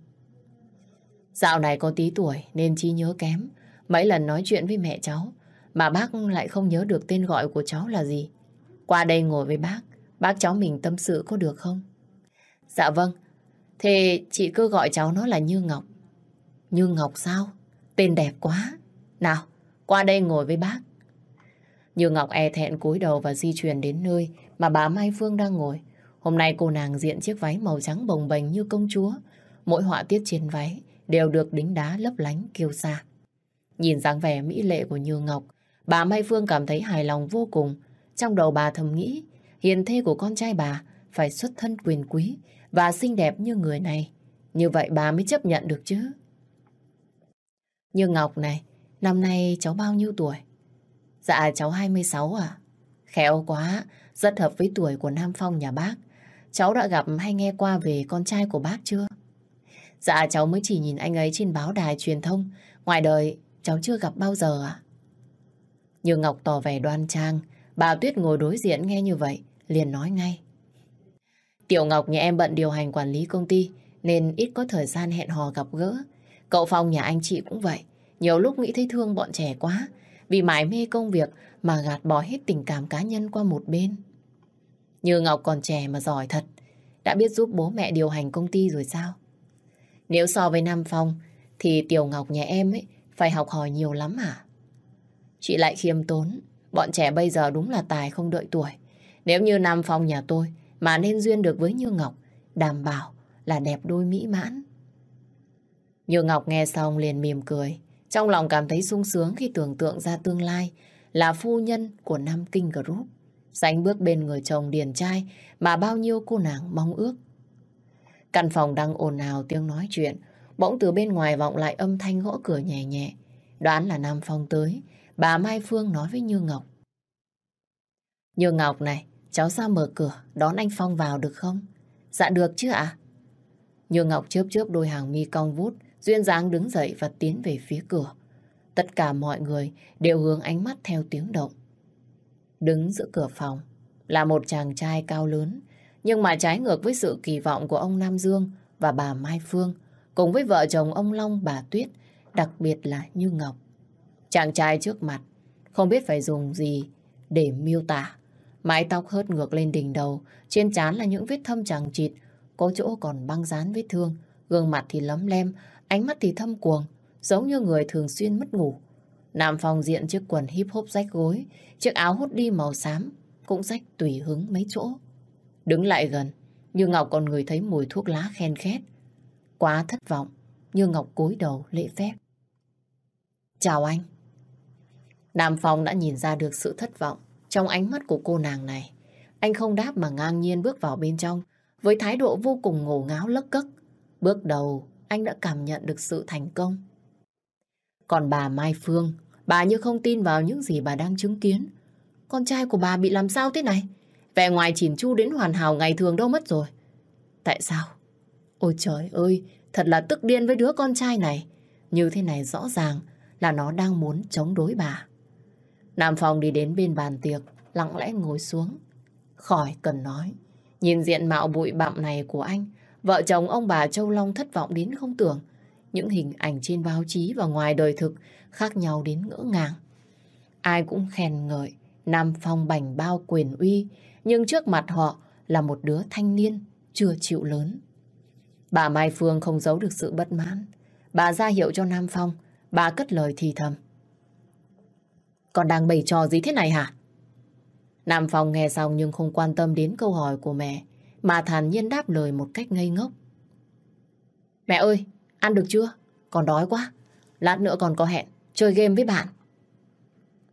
Dạo này có tí tuổi nên trí nhớ kém. Mấy lần nói chuyện với mẹ cháu, mà bác lại không nhớ được tên gọi của cháu là gì. Qua đây ngồi với bác, bác cháu mình tâm sự có được không? Dạ vâng, thế chị cứ gọi cháu nó là Như Ngọc. Như Ngọc sao? Tên đẹp quá. Nào, qua đây ngồi với bác. Như Ngọc e thẹn cúi đầu và di chuyển đến nơi mà bà Mai Phương đang ngồi. Hôm nay cô nàng diện chiếc váy màu trắng bồng bềnh như công chúa. Mỗi họa tiết trên váy đều được đính đá lấp lánh kiêu xa. Nhìn dáng vẻ mỹ lệ của Như Ngọc, bà Mai Phương cảm thấy hài lòng vô cùng. Trong đầu bà thầm nghĩ, hiền thê của con trai bà phải xuất thân quyền quý và xinh đẹp như người này. Như vậy bà mới chấp nhận được chứ. Như Ngọc này, năm nay cháu bao nhiêu tuổi? Dạ cháu 26 à? Khéo quá, rất hợp với tuổi của Nam Phong nhà bác. Cháu đã gặp hay nghe qua về con trai của bác chưa? Dạ cháu mới chỉ nhìn anh ấy trên báo đài truyền thông. Ngoài đời cháu chưa gặp bao giờ à? Như Ngọc tỏ vẻ đoan trang, bà Tuyết ngồi đối diện nghe như vậy, liền nói ngay. Tiểu Ngọc nhà em bận điều hành quản lý công ty, nên ít có thời gian hẹn hò gặp gỡ. Cậu Phong nhà anh chị cũng vậy, nhiều lúc nghĩ thấy thương bọn trẻ quá, vì mải mê công việc mà gạt bỏ hết tình cảm cá nhân qua một bên. Như Ngọc còn trẻ mà giỏi thật, đã biết giúp bố mẹ điều hành công ty rồi sao? Nếu so với Nam Phong, thì Tiểu Ngọc nhà em ấy phải học hỏi nhiều lắm à? Chị lại khiêm tốn, bọn trẻ bây giờ đúng là tài không đợi tuổi. Nếu như Nam Phong nhà tôi mà nên duyên được với Như Ngọc, đảm bảo là đẹp đôi mỹ mãn. Như Ngọc nghe xong liền mỉm cười. Trong lòng cảm thấy sung sướng khi tưởng tượng ra tương lai là phu nhân của Nam Kinh Group, sánh bước bên người chồng điền trai mà bao nhiêu cô nàng mong ước. Căn phòng đang ồn ào tiếng nói chuyện, bỗng từ bên ngoài vọng lại âm thanh gõ cửa nhẹ nhẹ. Đoán là Nam Phong tới, bà Mai Phương nói với Như Ngọc. Như Ngọc này, cháu ra mở cửa, đón anh Phong vào được không? Dạ được chứ ạ. À? Như Ngọc chớp chớp đôi hàng mi cong vút, duyên dáng đứng dậy và tiến về phía cửa. Tất cả mọi người đều hướng ánh mắt theo tiếng động. Đứng giữa cửa phòng là một chàng trai cao lớn, nhưng mà trái ngược với sự kỳ vọng của ông Nam Dương và bà Mai Phương, cùng với vợ chồng ông Long bà Tuyết, đặc biệt là Như Ngọc. Chàng trai trước mặt, không biết phải dùng gì để miêu tả. Mái tóc hớt ngược lên đỉnh đầu, trên trán là những vết thâm chẳng chịt, có chỗ còn băng dán vết thương, gương mặt thì lấm lem, Ánh mắt thì thâm cuồng, giống như người thường xuyên mất ngủ. Nam Phong diện chiếc quần hip hop rách gối, chiếc áo hút đi màu xám, cũng rách tùy hứng mấy chỗ. Đứng lại gần, như Ngọc còn người thấy mùi thuốc lá khen khét. Quá thất vọng, như Ngọc cúi đầu lễ phép. Chào anh. Nam Phong đã nhìn ra được sự thất vọng trong ánh mắt của cô nàng này. Anh không đáp mà ngang nhiên bước vào bên trong với thái độ vô cùng ngổ ngáo lấc cất, Bước đầu anh đã cảm nhận được sự thành công. Còn bà Mai Phương, bà như không tin vào những gì bà đang chứng kiến. Con trai của bà bị làm sao thế này? Vẻ ngoài chỉn chu đến hoàn hảo ngày thường đâu mất rồi. Tại sao? Ôi trời ơi, thật là tức điên với đứa con trai này. Như thế này rõ ràng là nó đang muốn chống đối bà. Nam Phong đi đến bên bàn tiệc, lặng lẽ ngồi xuống. Khỏi cần nói, nhìn diện mạo bụi bặm này của anh Vợ chồng ông bà Châu Long thất vọng đến không tưởng. Những hình ảnh trên báo chí và ngoài đời thực khác nhau đến ngỡ ngàng. Ai cũng khen ngợi, Nam Phong bành bao quyền uy, nhưng trước mặt họ là một đứa thanh niên chưa chịu lớn. Bà Mai Phương không giấu được sự bất mãn. Bà ra hiệu cho Nam Phong, bà cất lời thì thầm. Con đang bày trò gì thế này hả? Nam Phong nghe xong nhưng không quan tâm đến câu hỏi của mẹ mà thản nhiên đáp lời một cách ngây ngốc. Mẹ ơi, ăn được chưa? Còn đói quá. Lát nữa còn có hẹn, chơi game với bạn.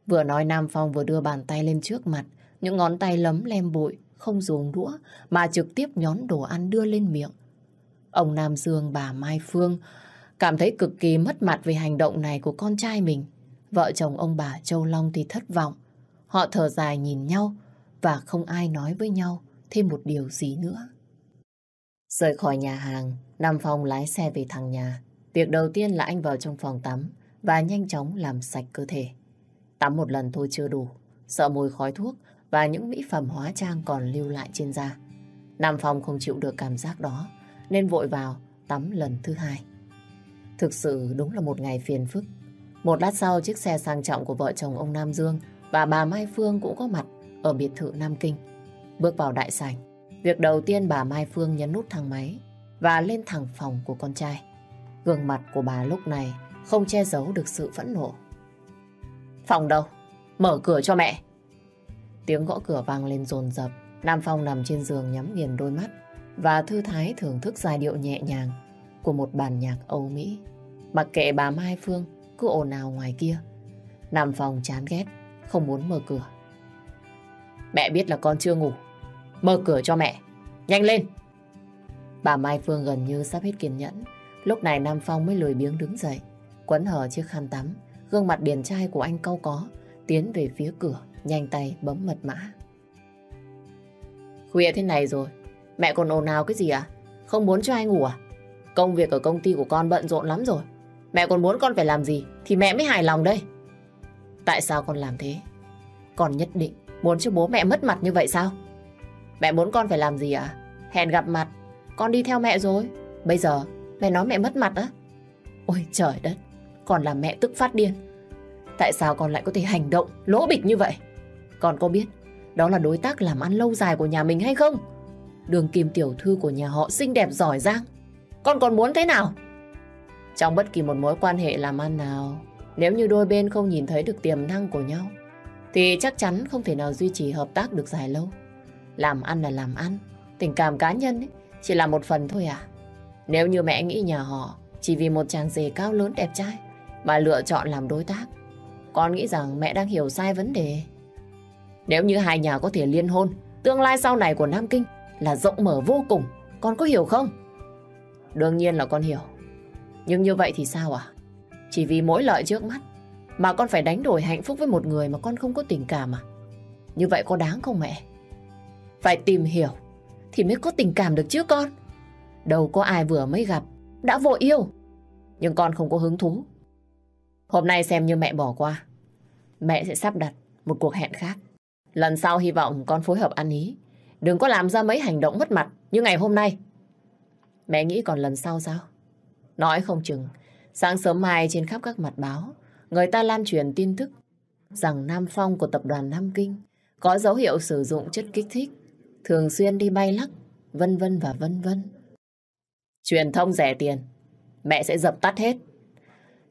Vừa nói Nam Phong vừa đưa bàn tay lên trước mặt, những ngón tay lấm lem bụi, không dùng đũa mà trực tiếp nhón đồ ăn đưa lên miệng. Ông Nam Dương bà Mai Phương cảm thấy cực kỳ mất mặt về hành động này của con trai mình. Vợ chồng ông bà Châu Long thì thất vọng. Họ thở dài nhìn nhau và không ai nói với nhau thêm một điều gì nữa. Rời khỏi nhà hàng, Nam Phong lái xe về thằng nhà. Việc đầu tiên là anh vào trong phòng tắm và nhanh chóng làm sạch cơ thể. Tắm một lần thôi chưa đủ, sợ mùi khói thuốc và những mỹ phẩm hóa trang còn lưu lại trên da. Nam Phong không chịu được cảm giác đó, nên vội vào tắm lần thứ hai. Thực sự đúng là một ngày phiền phức. Một lát sau, chiếc xe sang trọng của vợ chồng ông Nam Dương và bà Mai Phương cũng có mặt ở biệt thự Nam Kinh. Bước vào đại sảnh, việc đầu tiên bà Mai Phương nhấn nút thang máy và lên thẳng phòng của con trai. Gương mặt của bà lúc này không che giấu được sự phẫn nộ. Phòng đâu? Mở cửa cho mẹ! Tiếng gõ cửa vang lên dồn dập Nam Phong nằm trên giường nhắm nghiền đôi mắt và thư thái thưởng thức giai điệu nhẹ nhàng của một bản nhạc Âu Mỹ. Mặc kệ bà Mai Phương cứ ồn ào ngoài kia. Nam Phong chán ghét, không muốn mở cửa. Mẹ biết là con chưa ngủ, Mở cửa cho mẹ. Nhanh lên. Bà Mai Phương gần như sắp hết kiên nhẫn. Lúc này Nam Phong mới lười biếng đứng dậy. Quấn hở chiếc khăn tắm. Gương mặt điển trai của anh câu có. Tiến về phía cửa. Nhanh tay bấm mật mã. Khuya thế này rồi. Mẹ còn ồn ào cái gì à? Không muốn cho ai ngủ à? Công việc ở công ty của con bận rộn lắm rồi. Mẹ còn muốn con phải làm gì thì mẹ mới hài lòng đây. Tại sao con làm thế? Con nhất định muốn cho bố mẹ mất mặt như vậy sao? Mẹ muốn con phải làm gì? À? Hẹn gặp mặt, con đi theo mẹ rồi. Bây giờ, mẹ nói mẹ mất mặt á. Ôi trời đất, con làm mẹ tức phát điên. Tại sao con lại có thể hành động lỗ bịch như vậy? Con có biết đó là đối tác làm ăn lâu dài của nhà mình hay không? Đường kim tiểu thư của nhà họ xinh đẹp giỏi giang. Con còn muốn thế nào? Trong bất kỳ một mối quan hệ làm ăn nào, nếu như đôi bên không nhìn thấy được tiềm năng của nhau, thì chắc chắn không thể nào duy trì hợp tác được dài lâu. Làm ăn là làm ăn, tình cảm cá nhân ấy, chỉ là một phần thôi à. Nếu như mẹ nghĩ nhà họ chỉ vì một chàng rể cao lớn đẹp trai mà lựa chọn làm đối tác, con nghĩ rằng mẹ đang hiểu sai vấn đề. Nếu như hai nhà có thể liên hôn, tương lai sau này của Nam Kinh là rộng mở vô cùng, con có hiểu không? Đương nhiên là con hiểu. Nhưng như vậy thì sao à? Chỉ vì mỗi lợi trước mắt mà con phải đánh đổi hạnh phúc với một người mà con không có tình cảm à? Như vậy có đáng không mẹ? Phải tìm hiểu thì mới có tình cảm được chứ con. Đâu có ai vừa mới gặp, đã vội yêu. Nhưng con không có hứng thú. Hôm nay xem như mẹ bỏ qua. Mẹ sẽ sắp đặt một cuộc hẹn khác. Lần sau hy vọng con phối hợp ăn ý. Đừng có làm ra mấy hành động mất mặt như ngày hôm nay. Mẹ nghĩ còn lần sau sao? Nói không chừng, sáng sớm mai trên khắp các mặt báo, người ta lan truyền tin tức rằng Nam Phong của tập đoàn Nam Kinh có dấu hiệu sử dụng chất kích thích thường xuyên đi bay lắc, vân vân và vân vân. Truyền thông rẻ tiền, mẹ sẽ dập tắt hết.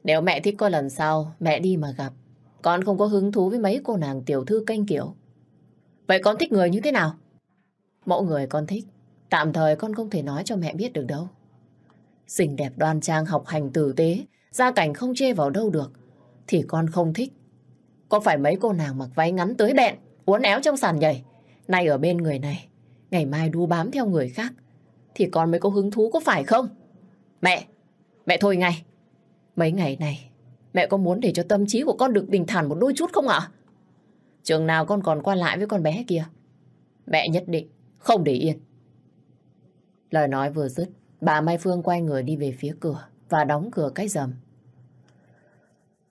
Nếu mẹ thích có lần sau, mẹ đi mà gặp. Con không có hứng thú với mấy cô nàng tiểu thư canh kiểu. Vậy con thích người như thế nào? Mẫu người con thích, tạm thời con không thể nói cho mẹ biết được đâu. Xinh đẹp đoan trang học hành tử tế, gia cảnh không chê vào đâu được, thì con không thích. Có phải mấy cô nàng mặc váy ngắn tới bẹn, uốn éo trong sàn nhảy, Nay ở bên người này, ngày mai đu bám theo người khác, thì con mới có hứng thú có phải không? Mẹ, mẹ thôi ngay. Mấy ngày này, mẹ có muốn để cho tâm trí của con được bình thản một đôi chút không ạ? Trường nào con còn qua lại với con bé kia, mẹ nhất định không để yên. Lời nói vừa dứt, bà Mai Phương quay người đi về phía cửa và đóng cửa cái rầm.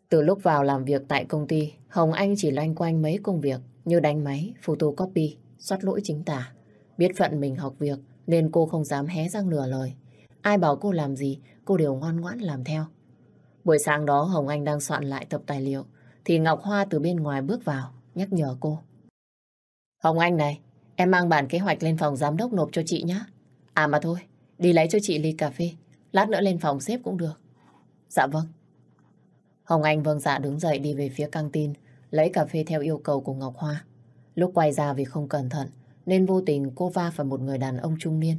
Từ lúc vào làm việc tại công ty, Hồng Anh chỉ loanh quanh mấy công việc như đánh máy, photocopy, xót lỗi chính tả. Biết phận mình học việc nên cô không dám hé răng lừa lời. Ai bảo cô làm gì, cô đều ngoan ngoãn làm theo. Buổi sáng đó Hồng Anh đang soạn lại tập tài liệu thì Ngọc Hoa từ bên ngoài bước vào nhắc nhở cô. Hồng Anh này, em mang bản kế hoạch lên phòng giám đốc nộp cho chị nhé. À mà thôi, đi lấy cho chị ly cà phê, lát nữa lên phòng xếp cũng được. Dạ vâng. Hồng Anh vâng dạ đứng dậy đi về phía căng tin, lấy cà phê theo yêu cầu của Ngọc Hoa. Lúc quay ra vì không cẩn thận, nên vô tình cô va phải một người đàn ông trung niên.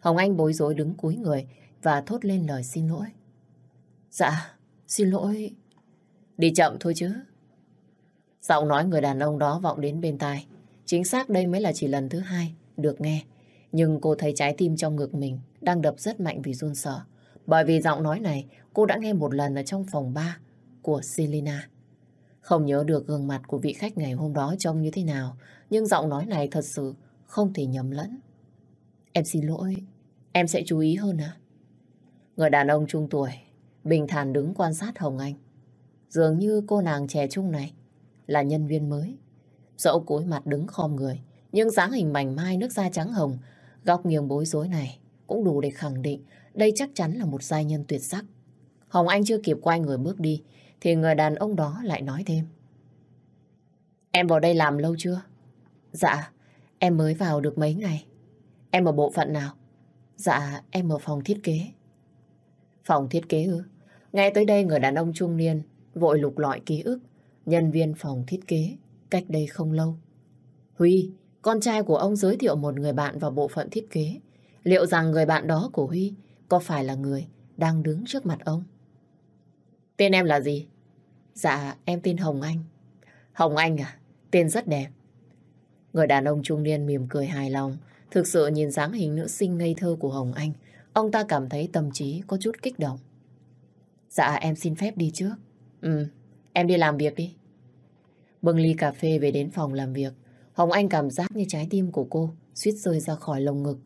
Hồng Anh bối rối đứng cúi người và thốt lên lời xin lỗi. Dạ, xin lỗi. Đi chậm thôi chứ. Giọng nói người đàn ông đó vọng đến bên tai. Chính xác đây mới là chỉ lần thứ hai, được nghe. Nhưng cô thấy trái tim trong ngực mình đang đập rất mạnh vì run sợ. Bởi vì giọng nói này cô đã nghe một lần ở trong phòng 3 của Selina. Không nhớ được gương mặt của vị khách ngày hôm đó trông như thế nào, nhưng giọng nói này thật sự không thể nhầm lẫn. Em xin lỗi, em sẽ chú ý hơn ạ. Người đàn ông trung tuổi, bình thản đứng quan sát Hồng Anh. Dường như cô nàng trẻ trung này là nhân viên mới. Dẫu cúi mặt đứng khom người, nhưng dáng hình mảnh mai nước da trắng hồng, góc nghiêng bối rối này cũng đủ để khẳng định đây chắc chắn là một giai nhân tuyệt sắc. Hồng Anh chưa kịp quay người bước đi thì người đàn ông đó lại nói thêm. Em vào đây làm lâu chưa? Dạ, em mới vào được mấy ngày. Em ở bộ phận nào? Dạ, em ở phòng thiết kế. Phòng thiết kế ư? Nghe tới đây người đàn ông trung niên vội lục lọi ký ức nhân viên phòng thiết kế cách đây không lâu. Huy, con trai của ông giới thiệu một người bạn vào bộ phận thiết kế. Liệu rằng người bạn đó của Huy có phải là người đang đứng trước mặt ông? Tên em là gì? Dạ, em tên Hồng Anh. Hồng Anh à? Tên rất đẹp. Người đàn ông trung niên mỉm cười hài lòng. Thực sự nhìn dáng hình nữ sinh ngây thơ của Hồng Anh, ông ta cảm thấy tâm trí có chút kích động. Dạ, em xin phép đi trước. Ừ, em đi làm việc đi. Bưng ly cà phê về đến phòng làm việc. Hồng Anh cảm giác như trái tim của cô suýt rơi ra khỏi lồng ngực.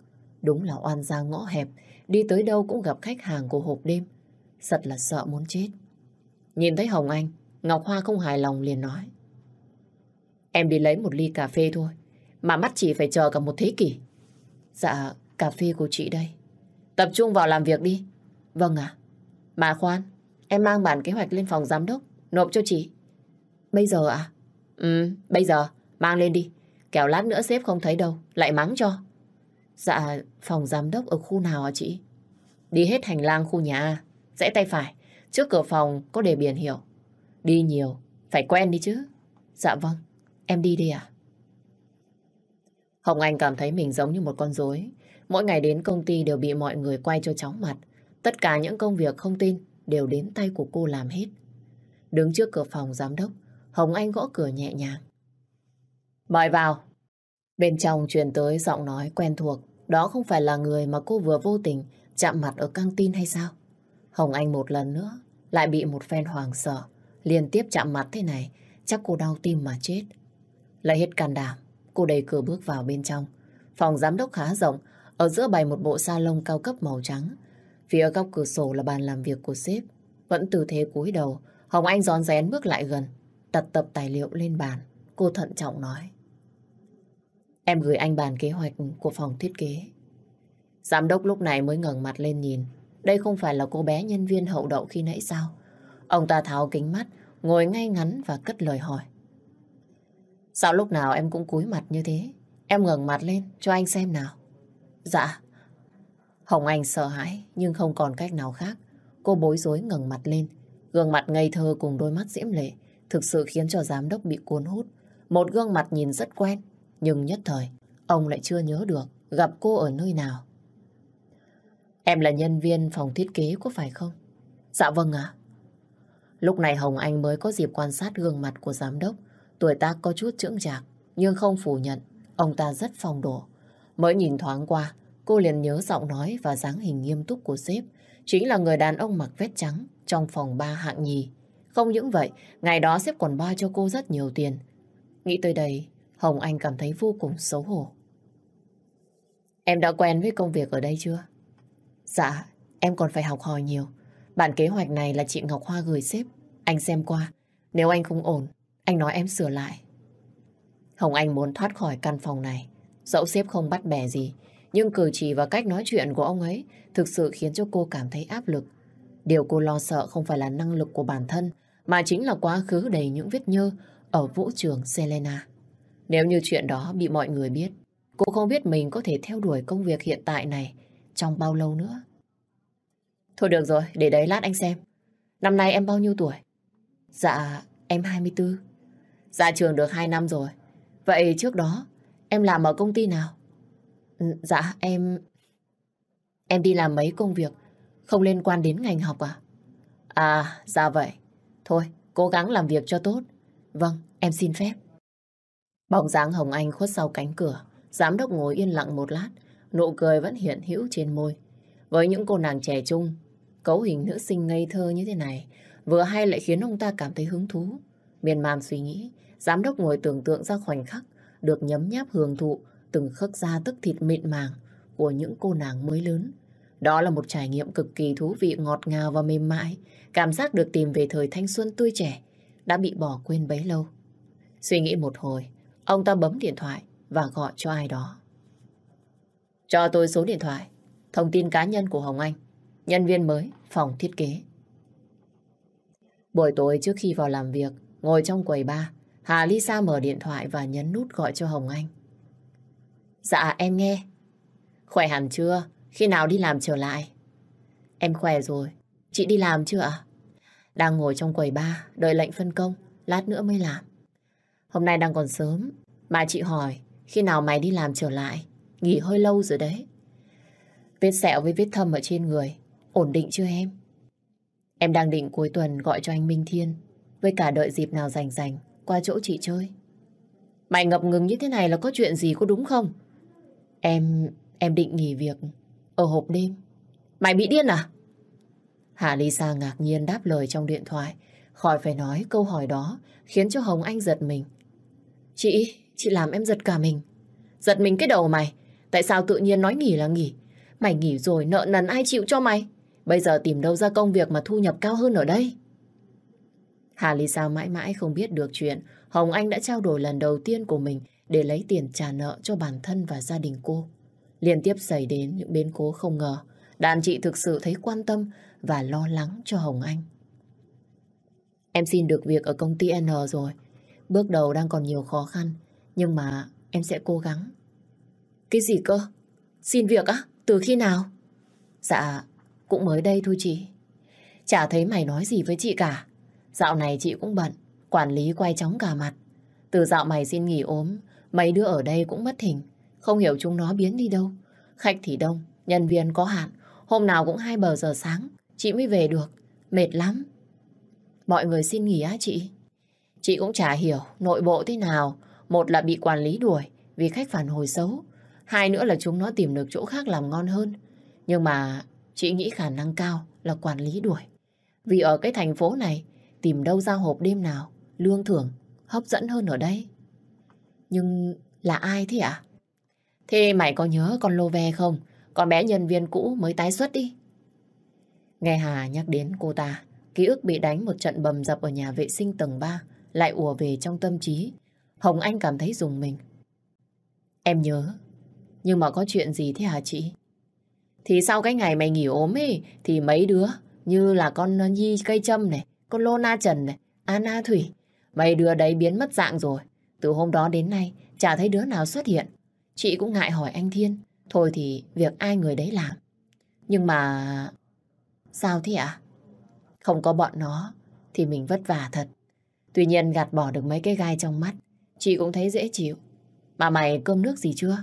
Đúng là oan gia ngõ hẹp, đi tới đâu cũng gặp khách hàng của hộp đêm. Thật là sợ muốn chết. Nhìn thấy Hồng Anh, Ngọc Hoa không hài lòng liền nói. Em đi lấy một ly cà phê thôi, mà mắt chị phải chờ cả một thế kỷ. Dạ, cà phê của chị đây. Tập trung vào làm việc đi. Vâng ạ. À. Mà khoan, em mang bản kế hoạch lên phòng giám đốc, nộp cho chị. Bây giờ ạ? Ừ, bây giờ, mang lên đi. Kéo lát nữa sếp không thấy đâu, lại mắng cho. Dạ, phòng giám đốc ở khu nào hả chị? Đi hết hành lang khu nhà A, rẽ tay phải. Trước cửa phòng có để biển hiệu. Đi nhiều, phải quen đi chứ. Dạ vâng, em đi đi. À? Hồng Anh cảm thấy mình giống như một con rối. Mỗi ngày đến công ty đều bị mọi người quay cho chóng mặt. Tất cả những công việc không tin đều đến tay của cô làm hết. Đứng trước cửa phòng giám đốc, Hồng Anh gõ cửa nhẹ nhàng. Mời vào. Bên trong truyền tới giọng nói quen thuộc. Đó không phải là người mà cô vừa vô tình chạm mặt ở căng tin hay sao? Hồng Anh một lần nữa lại bị một phen hoàng sợ, liên tiếp chạm mặt thế này, chắc cô đau tim mà chết. Lại hết can đảm, cô đẩy cửa bước vào bên trong. Phòng giám đốc khá rộng, ở giữa bày một bộ salon cao cấp màu trắng. Phía góc cửa sổ là bàn làm việc của sếp. Vẫn từ thế cúi đầu, Hồng Anh gión rén bước lại gần, đặt tập tài liệu lên bàn. Cô thận trọng nói. Em gửi anh bàn kế hoạch của phòng thiết kế. Giám đốc lúc này mới ngẩng mặt lên nhìn, đây không phải là cô bé nhân viên hậu đậu khi nãy sao? Ông ta tháo kính mắt, ngồi ngay ngắn và cất lời hỏi. Sao lúc nào em cũng cúi mặt như thế? Em ngẩng mặt lên, cho anh xem nào. Dạ. Hồng Anh sợ hãi, nhưng không còn cách nào khác. Cô bối rối ngẩng mặt lên. Gương mặt ngây thơ cùng đôi mắt diễm lệ thực sự khiến cho giám đốc bị cuốn hút. Một gương mặt nhìn rất quen, nhưng nhất thời, ông lại chưa nhớ được gặp cô ở nơi nào. Em là nhân viên phòng thiết kế có phải không? Dạ vâng ạ. Lúc này Hồng Anh mới có dịp quan sát gương mặt của giám đốc. Tuổi ta có chút trưởng trạc, nhưng không phủ nhận. Ông ta rất phong độ. Mới nhìn thoáng qua, cô liền nhớ giọng nói và dáng hình nghiêm túc của sếp. Chính là người đàn ông mặc vest trắng trong phòng ba hạng nhì. Không những vậy, ngày đó sếp còn bao cho cô rất nhiều tiền. Nghĩ tới đây, Hồng Anh cảm thấy vô cùng xấu hổ. Em đã quen với công việc ở đây chưa? Dạ, em còn phải học hỏi nhiều. Bản kế hoạch này là chị Ngọc Hoa gửi xếp. Anh xem qua. Nếu anh không ổn, anh nói em sửa lại. Hồng Anh muốn thoát khỏi căn phòng này. Dẫu xếp không bắt bẻ gì, nhưng cử chỉ và cách nói chuyện của ông ấy thực sự khiến cho cô cảm thấy áp lực. Điều cô lo sợ không phải là năng lực của bản thân, mà chính là quá khứ đầy những vết nhơ ở vũ trường Selena. Nếu như chuyện đó bị mọi người biết, cô không biết mình có thể theo đuổi công việc hiện tại này trong bao lâu nữa. Thôi được rồi, để đấy lát anh xem. Năm nay em bao nhiêu tuổi? Dạ, em 24. Ra trường được 2 năm rồi. Vậy trước đó, em làm ở công ty nào? Ừ, dạ, em... Em đi làm mấy công việc không liên quan đến ngành học à? À, ra vậy. Thôi, cố gắng làm việc cho tốt. Vâng, em xin phép. Bóng dáng Hồng Anh khuất sau cánh cửa, giám đốc ngồi yên lặng một lát, nụ cười vẫn hiện hữu trên môi. Với những cô nàng trẻ trung, cấu hình nữ sinh ngây thơ như thế này, vừa hay lại khiến ông ta cảm thấy hứng thú. Miền Nam suy nghĩ, giám đốc ngồi tưởng tượng ra khoảnh khắc, được nhấm nháp hưởng thụ từng khớp da tức thịt mịn màng của những cô nàng mới lớn. Đó là một trải nghiệm cực kỳ thú vị ngọt ngào và mềm mại, cảm giác được tìm về thời thanh xuân tươi trẻ, đã bị bỏ quên bấy lâu. Suy nghĩ một hồi, ông ta bấm điện thoại và gọi cho ai đó. Cho tôi số điện thoại, thông tin cá nhân của Hồng Anh, nhân viên mới, phòng thiết kế. Buổi tối trước khi vào làm việc, ngồi trong quầy ba, Hà Lisa mở điện thoại và nhấn nút gọi cho Hồng Anh. Dạ, em nghe. Khỏe hẳn chưa? Khi nào đi làm trở lại? Em khỏe rồi. Chị đi làm chưa ạ? Đang ngồi trong quầy ba, đợi lệnh phân công, lát nữa mới làm. Hôm nay đang còn sớm, mà chị hỏi, khi nào mày đi làm trở lại? Nghỉ hơi lâu rồi đấy. Vết sẹo với vết thâm ở trên người, ổn định chưa em? Em đang định cuối tuần gọi cho anh Minh Thiên, với cả đợi dịp nào rảnh rảnh, qua chỗ chị chơi. Mày ngập ngừng như thế này là có chuyện gì có đúng không? Em... em định nghỉ việc ở hộp đêm. Mày bị điên à? Hạ Lisa ngạc nhiên đáp lời trong điện thoại. Khỏi phải nói câu hỏi đó khiến cho Hồng Anh giật mình. Chị, chị làm em giật cả mình. Giật mình cái đầu mày, Tại sao tự nhiên nói nghỉ là nghỉ? Mày nghỉ rồi nợ nần ai chịu cho mày? Bây giờ tìm đâu ra công việc mà thu nhập cao hơn ở đây? Hà lý sao mãi mãi không biết được chuyện Hồng Anh đã trao đổi lần đầu tiên của mình để lấy tiền trả nợ cho bản thân và gia đình cô. Liên tiếp xảy đến những biến cố không ngờ, đàn chị thực sự thấy quan tâm và lo lắng cho Hồng Anh. Em xin được việc ở công ty N rồi. Bước đầu đang còn nhiều khó khăn, nhưng mà em sẽ cố gắng. Cái gì cơ? Xin việc á? Từ khi nào? Dạ, cũng mới đây thôi chị. Chả thấy mày nói gì với chị cả. Dạo này chị cũng bận, quản lý quay chóng cả mặt. Từ dạo mày xin nghỉ ốm, mấy đứa ở đây cũng mất hình. Không hiểu chúng nó biến đi đâu. Khách thì đông, nhân viên có hạn. Hôm nào cũng hai bờ giờ sáng, chị mới về được. Mệt lắm. Mọi người xin nghỉ á chị? Chị cũng chả hiểu nội bộ thế nào. Một là bị quản lý đuổi vì khách phản hồi xấu. Hai nữa là chúng nó tìm được chỗ khác làm ngon hơn. Nhưng mà chị nghĩ khả năng cao là quản lý đuổi. Vì ở cái thành phố này, tìm đâu ra hộp đêm nào, lương thưởng, hấp dẫn hơn ở đây. Nhưng là ai thế ạ? À? Thế mày có nhớ con lô ve không? Con bé nhân viên cũ mới tái xuất đi. Nghe Hà nhắc đến cô ta, ký ức bị đánh một trận bầm dập ở nhà vệ sinh tầng 3 lại ùa về trong tâm trí. Hồng Anh cảm thấy dùng mình. Em nhớ nhưng mà có chuyện gì thế hả chị? Thì sau cái ngày mày nghỉ ốm ấy, thì mấy đứa như là con Nhi Cây Trâm này, con Lô Na Trần này, Anna Thủy, mấy đứa đấy biến mất dạng rồi. Từ hôm đó đến nay, chả thấy đứa nào xuất hiện. Chị cũng ngại hỏi anh Thiên, thôi thì việc ai người đấy làm. Nhưng mà... Sao thế ạ? À? Không có bọn nó thì mình vất vả thật. Tuy nhiên gạt bỏ được mấy cái gai trong mắt, chị cũng thấy dễ chịu. mà mày cơm nước gì chưa?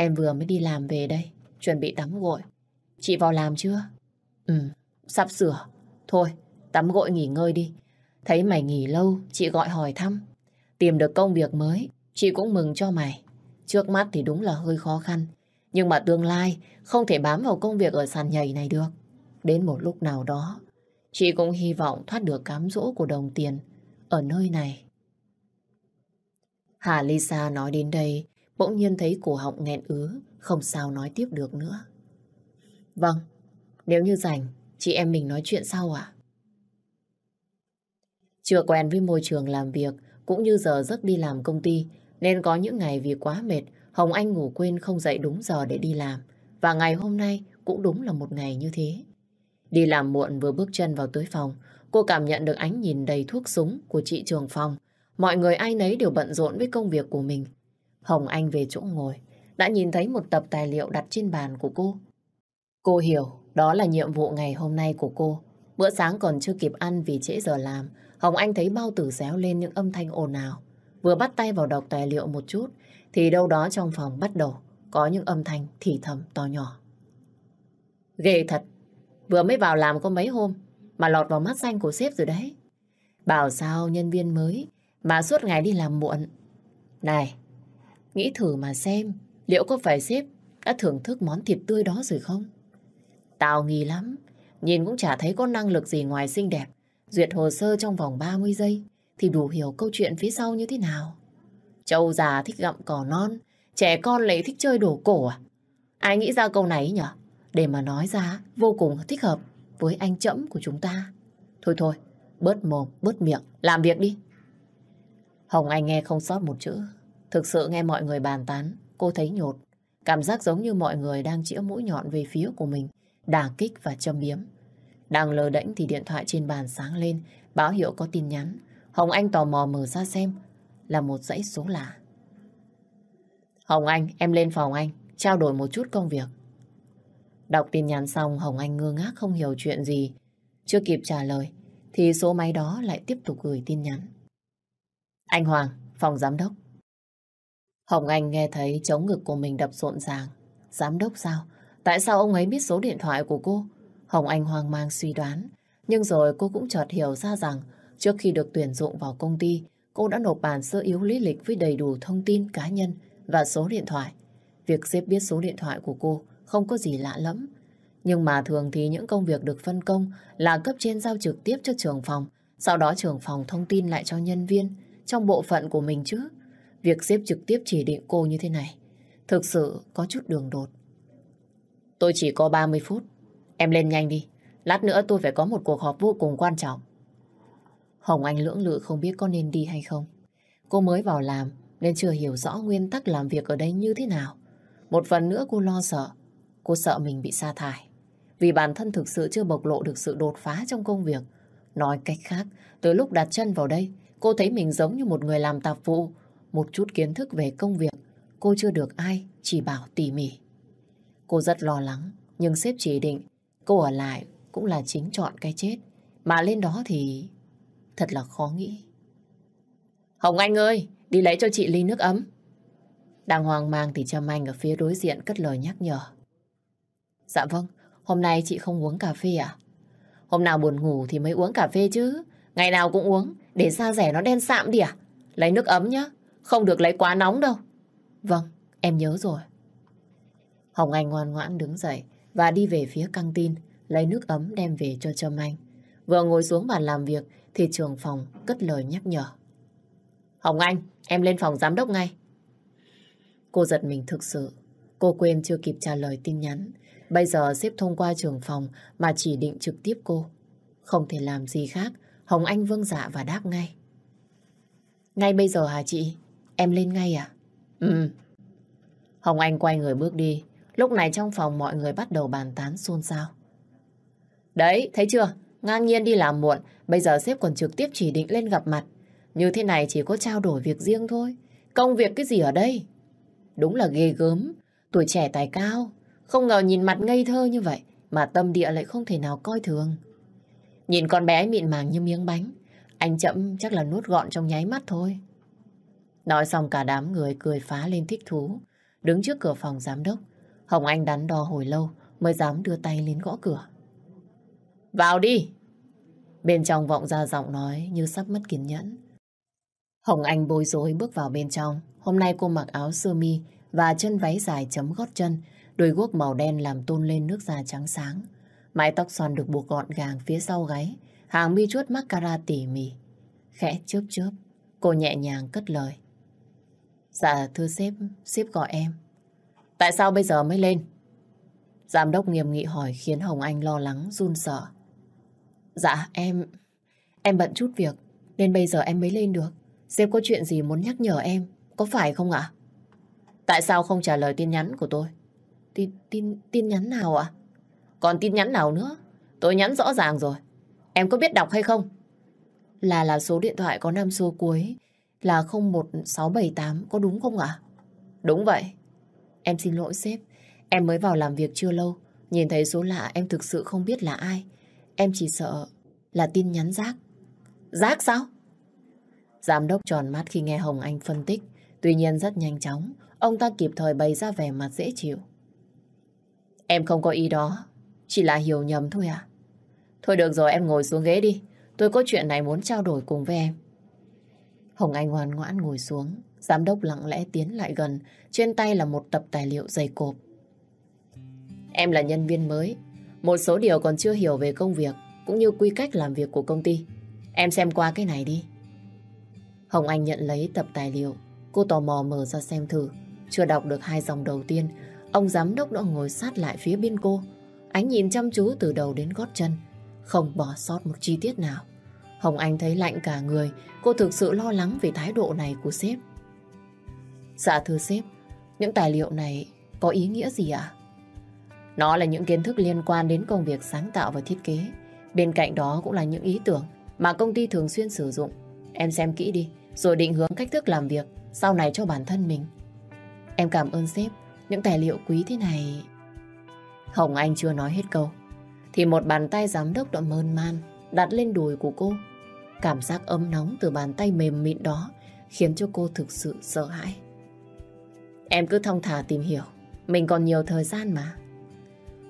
Em vừa mới đi làm về đây, chuẩn bị tắm gội. Chị vào làm chưa? Ừ, sắp sửa. Thôi, tắm gội nghỉ ngơi đi. Thấy mày nghỉ lâu, chị gọi hỏi thăm. Tìm được công việc mới, chị cũng mừng cho mày. Trước mắt thì đúng là hơi khó khăn. Nhưng mà tương lai không thể bám vào công việc ở sàn nhảy này được. Đến một lúc nào đó, chị cũng hy vọng thoát được cám dỗ của đồng tiền ở nơi này. Hà Lisa nói đến đây Bỗng nhiên thấy cổ họng nghẹn ứ, không sao nói tiếp được nữa. Vâng, nếu như rảnh, chị em mình nói chuyện sau ạ. Chưa quen với môi trường làm việc, cũng như giờ giấc đi làm công ty, nên có những ngày vì quá mệt, Hồng Anh ngủ quên không dậy đúng giờ để đi làm. Và ngày hôm nay cũng đúng là một ngày như thế. Đi làm muộn vừa bước chân vào tới phòng, cô cảm nhận được ánh nhìn đầy thuốc súng của chị Trường Phong. Mọi người ai nấy đều bận rộn với công việc của mình. Hồng Anh về chỗ ngồi, đã nhìn thấy một tập tài liệu đặt trên bàn của cô. Cô hiểu, đó là nhiệm vụ ngày hôm nay của cô. Bữa sáng còn chưa kịp ăn vì trễ giờ làm, Hồng Anh thấy bao tử réo lên những âm thanh ồn ào. Vừa bắt tay vào đọc tài liệu một chút, thì đâu đó trong phòng bắt đầu có những âm thanh thì thầm to nhỏ. Ghê thật, vừa mới vào làm có mấy hôm mà lọt vào mắt xanh của sếp rồi đấy. Bảo sao nhân viên mới mà suốt ngày đi làm muộn. Này, Nghĩ thử mà xem, liệu có phải sếp đã thưởng thức món thịt tươi đó rồi không? Tao nghi lắm, nhìn cũng chả thấy có năng lực gì ngoài xinh đẹp. Duyệt hồ sơ trong vòng 30 giây thì đủ hiểu câu chuyện phía sau như thế nào. Châu già thích gặm cỏ non, trẻ con lại thích chơi đổ cổ à? Ai nghĩ ra câu này nhở? Để mà nói ra vô cùng thích hợp với anh chậm của chúng ta. Thôi thôi, bớt mồm, bớt miệng, làm việc đi. Hồng Anh nghe không sót một chữ. Thực sự nghe mọi người bàn tán, cô thấy nhột. Cảm giác giống như mọi người đang chĩa mũi nhọn về phía của mình, đà kích và châm biếm. Đang lờ đễnh thì điện thoại trên bàn sáng lên, báo hiệu có tin nhắn. Hồng Anh tò mò mở ra xem, là một dãy số lạ. Hồng Anh, em lên phòng anh, trao đổi một chút công việc. Đọc tin nhắn xong, Hồng Anh ngơ ngác không hiểu chuyện gì. Chưa kịp trả lời, thì số máy đó lại tiếp tục gửi tin nhắn. Anh Hoàng, phòng giám đốc, Hồng Anh nghe thấy chống ngực của mình đập rộn ràng. Giám đốc sao? Tại sao ông ấy biết số điện thoại của cô? Hồng Anh hoang mang suy đoán. Nhưng rồi cô cũng chợt hiểu ra rằng trước khi được tuyển dụng vào công ty, cô đã nộp bản sơ yếu lý lịch với đầy đủ thông tin cá nhân và số điện thoại. Việc xếp biết số điện thoại của cô không có gì lạ lắm. Nhưng mà thường thì những công việc được phân công là cấp trên giao trực tiếp cho trưởng phòng, sau đó trưởng phòng thông tin lại cho nhân viên trong bộ phận của mình chứ. Việc xếp trực tiếp chỉ định cô như thế này Thực sự có chút đường đột. Tôi chỉ có 30 phút. Em lên nhanh đi. Lát nữa tôi phải có một cuộc họp vô cùng quan trọng. Hồng Anh lưỡng lự không biết có nên đi hay không. Cô mới vào làm Nên chưa hiểu rõ nguyên tắc làm việc ở đây như thế nào. Một phần nữa cô lo sợ. Cô sợ mình bị sa thải. Vì bản thân thực sự chưa bộc lộ được sự đột phá trong công việc. Nói cách khác Từ lúc đặt chân vào đây Cô thấy mình giống như một người làm tạp vụ một chút kiến thức về công việc, cô chưa được ai chỉ bảo tỉ mỉ. Cô rất lo lắng, nhưng sếp chỉ định cô ở lại cũng là chính chọn cái chết. Mà lên đó thì thật là khó nghĩ. Hồng Anh ơi, đi lấy cho chị ly nước ấm. Đang hoang mang thì Trâm Anh ở phía đối diện cất lời nhắc nhở. Dạ vâng, hôm nay chị không uống cà phê à? Hôm nào buồn ngủ thì mới uống cà phê chứ. Ngày nào cũng uống, để da rẻ nó đen sạm đi à? Lấy nước ấm nhá. Không được lấy quá nóng đâu. Vâng, em nhớ rồi. Hồng Anh ngoan ngoãn đứng dậy và đi về phía căng tin, lấy nước ấm đem về cho Trâm Anh. Vừa ngồi xuống bàn làm việc thì trưởng phòng cất lời nhắc nhở. Hồng Anh, em lên phòng giám đốc ngay. Cô giật mình thực sự. Cô quên chưa kịp trả lời tin nhắn. Bây giờ xếp thông qua trưởng phòng mà chỉ định trực tiếp cô. Không thể làm gì khác, Hồng Anh vâng dạ và đáp ngay. Ngay bây giờ hả chị? Em lên ngay à? Ừ. Hồng Anh quay người bước đi. Lúc này trong phòng mọi người bắt đầu bàn tán xôn xao. Đấy, thấy chưa? Ngang nhiên đi làm muộn, bây giờ sếp còn trực tiếp chỉ định lên gặp mặt. Như thế này chỉ có trao đổi việc riêng thôi. Công việc cái gì ở đây? Đúng là ghê gớm, tuổi trẻ tài cao. Không ngờ nhìn mặt ngây thơ như vậy, mà tâm địa lại không thể nào coi thường. Nhìn con bé mịn màng như miếng bánh, anh chậm chắc là nuốt gọn trong nháy mắt thôi. Nói xong cả đám người cười phá lên thích thú. Đứng trước cửa phòng giám đốc, Hồng Anh đắn đo hồi lâu mới dám đưa tay lên gõ cửa. Vào đi! Bên trong vọng ra giọng nói như sắp mất kiên nhẫn. Hồng Anh bối rối bước vào bên trong. Hôm nay cô mặc áo sơ mi và chân váy dài chấm gót chân, đôi guốc màu đen làm tôn lên nước da trắng sáng. Mái tóc xoăn được buộc gọn gàng phía sau gáy, hàng mi chuốt mascara tỉ mỉ. Khẽ chớp chớp, cô nhẹ nhàng cất lời. Dạ thưa sếp, sếp gọi em. Tại sao bây giờ mới lên? Giám đốc nghiêm nghị hỏi khiến Hồng Anh lo lắng, run sợ. Dạ em, em bận chút việc nên bây giờ em mới lên được. Sếp có chuyện gì muốn nhắc nhở em, có phải không ạ? Tại sao không trả lời tin nhắn của tôi? Tin, tin, tin nhắn nào ạ? Còn tin nhắn nào nữa? Tôi nhắn rõ ràng rồi. Em có biết đọc hay không? Là là số điện thoại có năm số cuối là 01678 có đúng không ạ? Đúng vậy. Em xin lỗi sếp, em mới vào làm việc chưa lâu, nhìn thấy số lạ em thực sự không biết là ai. Em chỉ sợ là tin nhắn rác. Rác sao? Giám đốc tròn mắt khi nghe Hồng Anh phân tích, tuy nhiên rất nhanh chóng, ông ta kịp thời bày ra vẻ mặt dễ chịu. Em không có ý đó, chỉ là hiểu nhầm thôi à. Thôi được rồi em ngồi xuống ghế đi, tôi có chuyện này muốn trao đổi cùng với em. Hồng Anh ngoan ngoãn ngồi xuống, giám đốc lặng lẽ tiến lại gần, trên tay là một tập tài liệu dày cộp. Em là nhân viên mới, một số điều còn chưa hiểu về công việc, cũng như quy cách làm việc của công ty. Em xem qua cái này đi. Hồng Anh nhận lấy tập tài liệu, cô tò mò mở ra xem thử. Chưa đọc được hai dòng đầu tiên, ông giám đốc đã ngồi sát lại phía bên cô. Ánh nhìn chăm chú từ đầu đến gót chân, không bỏ sót một chi tiết nào. Hồng Anh thấy lạnh cả người, cô thực sự lo lắng về thái độ này của sếp. Dạ thưa sếp, những tài liệu này có ý nghĩa gì ạ? À? Nó là những kiến thức liên quan đến công việc sáng tạo và thiết kế. Bên cạnh đó cũng là những ý tưởng mà công ty thường xuyên sử dụng. Em xem kỹ đi, rồi định hướng cách thức làm việc sau này cho bản thân mình. Em cảm ơn sếp, những tài liệu quý thế này... Hồng Anh chưa nói hết câu, thì một bàn tay giám đốc đã mơn man đặt lên đùi của cô. Cảm giác ấm nóng từ bàn tay mềm mịn đó khiến cho cô thực sự sợ hãi. Em cứ thong thả tìm hiểu, mình còn nhiều thời gian mà.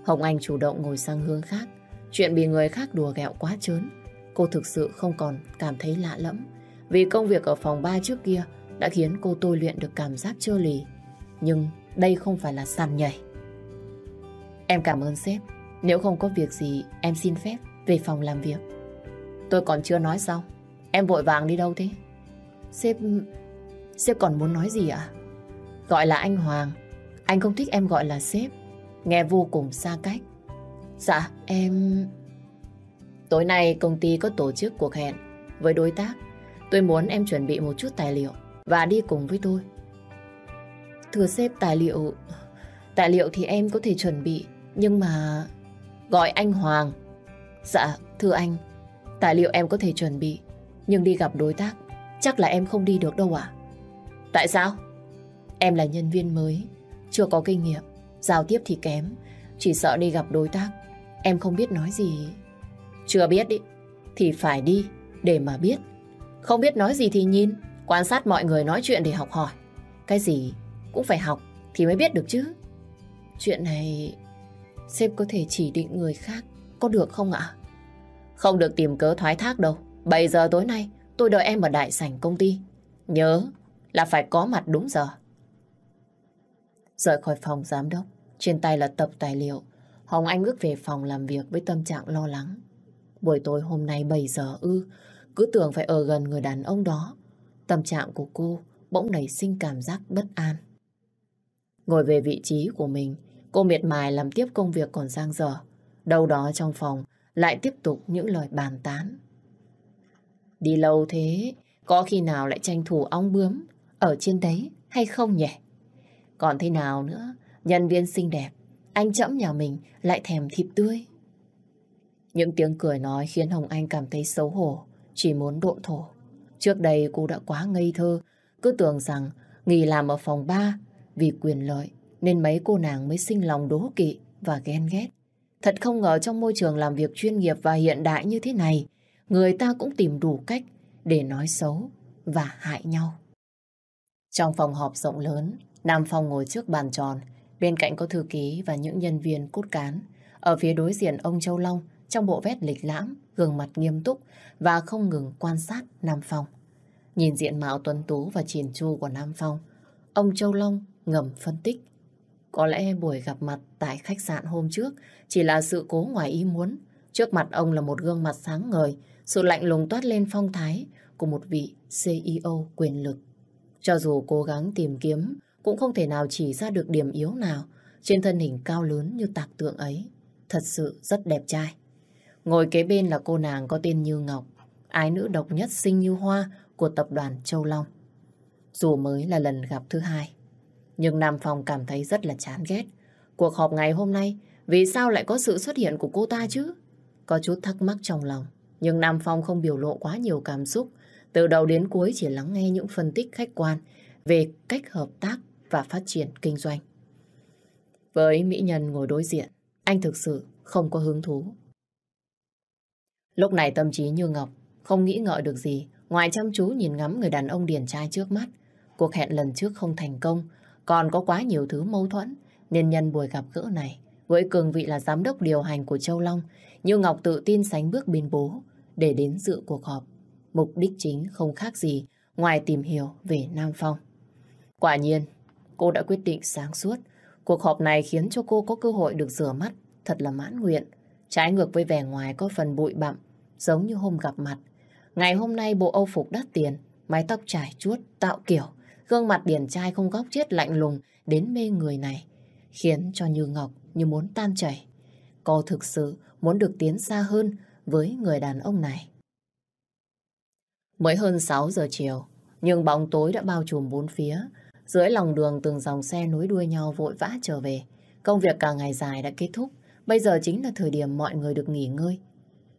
Hồng Anh chủ động ngồi sang hướng khác, chuyện bị người khác đùa ghẹo quá chớn Cô thực sự không còn cảm thấy lạ lẫm, vì công việc ở phòng 3 trước kia đã khiến cô tôi luyện được cảm giác trơ lì. Nhưng đây không phải là sàn nhảy. Em cảm ơn sếp, nếu không có việc gì em xin phép về phòng làm việc. Tôi còn chưa nói xong. Em vội vàng đi đâu thế? Sếp Sếp còn muốn nói gì ạ? Gọi là anh Hoàng. Anh không thích em gọi là sếp. Nghe vô cùng xa cách. Dạ em Tối nay công ty có tổ chức cuộc hẹn Với đối tác. Tôi muốn em chuẩn bị một chút tài liệu Và đi cùng với tôi. Thưa sếp, tài liệu Tài liệu thì em có thể chuẩn bị, Nhưng mà Gọi anh Hoàng. Dạ thưa anh. Tài liệu em có thể chuẩn bị, nhưng đi gặp đối tác chắc là em không đi được đâu à? Tại sao? Em là nhân viên mới, chưa có kinh nghiệm, giao tiếp thì kém, chỉ sợ đi gặp đối tác, em không biết nói gì. Chưa biết đi, thì phải đi để mà biết. Không biết nói gì thì nhìn, quan sát mọi người nói chuyện để học hỏi. Cái gì cũng phải học thì mới biết được chứ. Chuyện này sếp có thể chỉ định người khác có được không ạ? Không được tìm cớ thoái thác đâu. 7 giờ tối nay tôi đợi em ở đại sảnh công ty. Nhớ là phải có mặt đúng giờ. Rời khỏi phòng giám đốc, trên tay là tập tài liệu. Hồng Anh bước về phòng làm việc với tâm trạng lo lắng. Buổi tối hôm nay 7 giờ ư, cứ tưởng phải ở gần người đàn ông đó. Tâm trạng của cô bỗng nảy sinh cảm giác bất an. Ngồi về vị trí của mình, cô miệt mài làm tiếp công việc còn giang dở. Đâu đó trong phòng, lại tiếp tục những lời bàn tán. Đi lâu thế, có khi nào lại tranh thủ ong bướm ở trên đấy hay không nhỉ? Còn thế nào nữa, nhân viên xinh đẹp, anh chậm nhà mình lại thèm thịt tươi. Những tiếng cười nói khiến Hồng Anh cảm thấy xấu hổ, chỉ muốn độn thổ. Trước đây cô đã quá ngây thơ, cứ tưởng rằng nghỉ làm ở phòng ba vì quyền lợi nên mấy cô nàng mới sinh lòng đố kỵ và ghen ghét. Thật không ngờ trong môi trường làm việc chuyên nghiệp và hiện đại như thế này, người ta cũng tìm đủ cách để nói xấu và hại nhau. Trong phòng họp rộng lớn, Nam Phong ngồi trước bàn tròn, bên cạnh có thư ký và những nhân viên cốt cán. Ở phía đối diện ông Châu Long, trong bộ vest lịch lãm, gương mặt nghiêm túc và không ngừng quan sát Nam Phong. Nhìn diện mạo tuấn tú và triển chu của Nam Phong, ông Châu Long ngầm phân tích. Có lẽ buổi gặp mặt tại khách sạn hôm trước chỉ là sự cố ngoài ý muốn. Trước mặt ông là một gương mặt sáng ngời, sự lạnh lùng toát lên phong thái của một vị CEO quyền lực. Cho dù cố gắng tìm kiếm, cũng không thể nào chỉ ra được điểm yếu nào trên thân hình cao lớn như tạc tượng ấy. Thật sự rất đẹp trai. Ngồi kế bên là cô nàng có tên Như Ngọc, ái nữ độc nhất sinh như hoa của tập đoàn Châu Long. Dù mới là lần gặp thứ hai, nhưng Nam Phong cảm thấy rất là chán ghét. Cuộc họp ngày hôm nay vì sao lại có sự xuất hiện của cô ta chứ? Có chút thắc mắc trong lòng, nhưng Nam Phong không biểu lộ quá nhiều cảm xúc. Từ đầu đến cuối chỉ lắng nghe những phân tích khách quan về cách hợp tác và phát triển kinh doanh. Với mỹ nhân ngồi đối diện, anh thực sự không có hứng thú. Lúc này tâm trí như ngọc, không nghĩ ngợi được gì, ngoài chăm chú nhìn ngắm người đàn ông điển trai trước mắt. Cuộc hẹn lần trước không thành công, còn có quá nhiều thứ mâu thuẫn, nên nhân buổi gặp gỡ này, với cường vị là giám đốc điều hành của Châu Long, Như Ngọc tự tin sánh bước bên bố để đến dự cuộc họp. Mục đích chính không khác gì ngoài tìm hiểu về Nam Phong. Quả nhiên, cô đã quyết định sáng suốt. Cuộc họp này khiến cho cô có cơ hội được rửa mắt, thật là mãn nguyện. Trái ngược với vẻ ngoài có phần bụi bặm, giống như hôm gặp mặt. Ngày hôm nay bộ âu phục đắt tiền, mái tóc trải chuốt, tạo kiểu. Gương mặt điển trai không góc chết lạnh lùng đến mê người này, khiến cho Như Ngọc như muốn tan chảy. Cô thực sự muốn được tiến xa hơn với người đàn ông này. Mới hơn 6 giờ chiều, nhưng bóng tối đã bao trùm bốn phía. Dưới lòng đường từng dòng xe nối đuôi nhau vội vã trở về. Công việc cả ngày dài đã kết thúc. Bây giờ chính là thời điểm mọi người được nghỉ ngơi.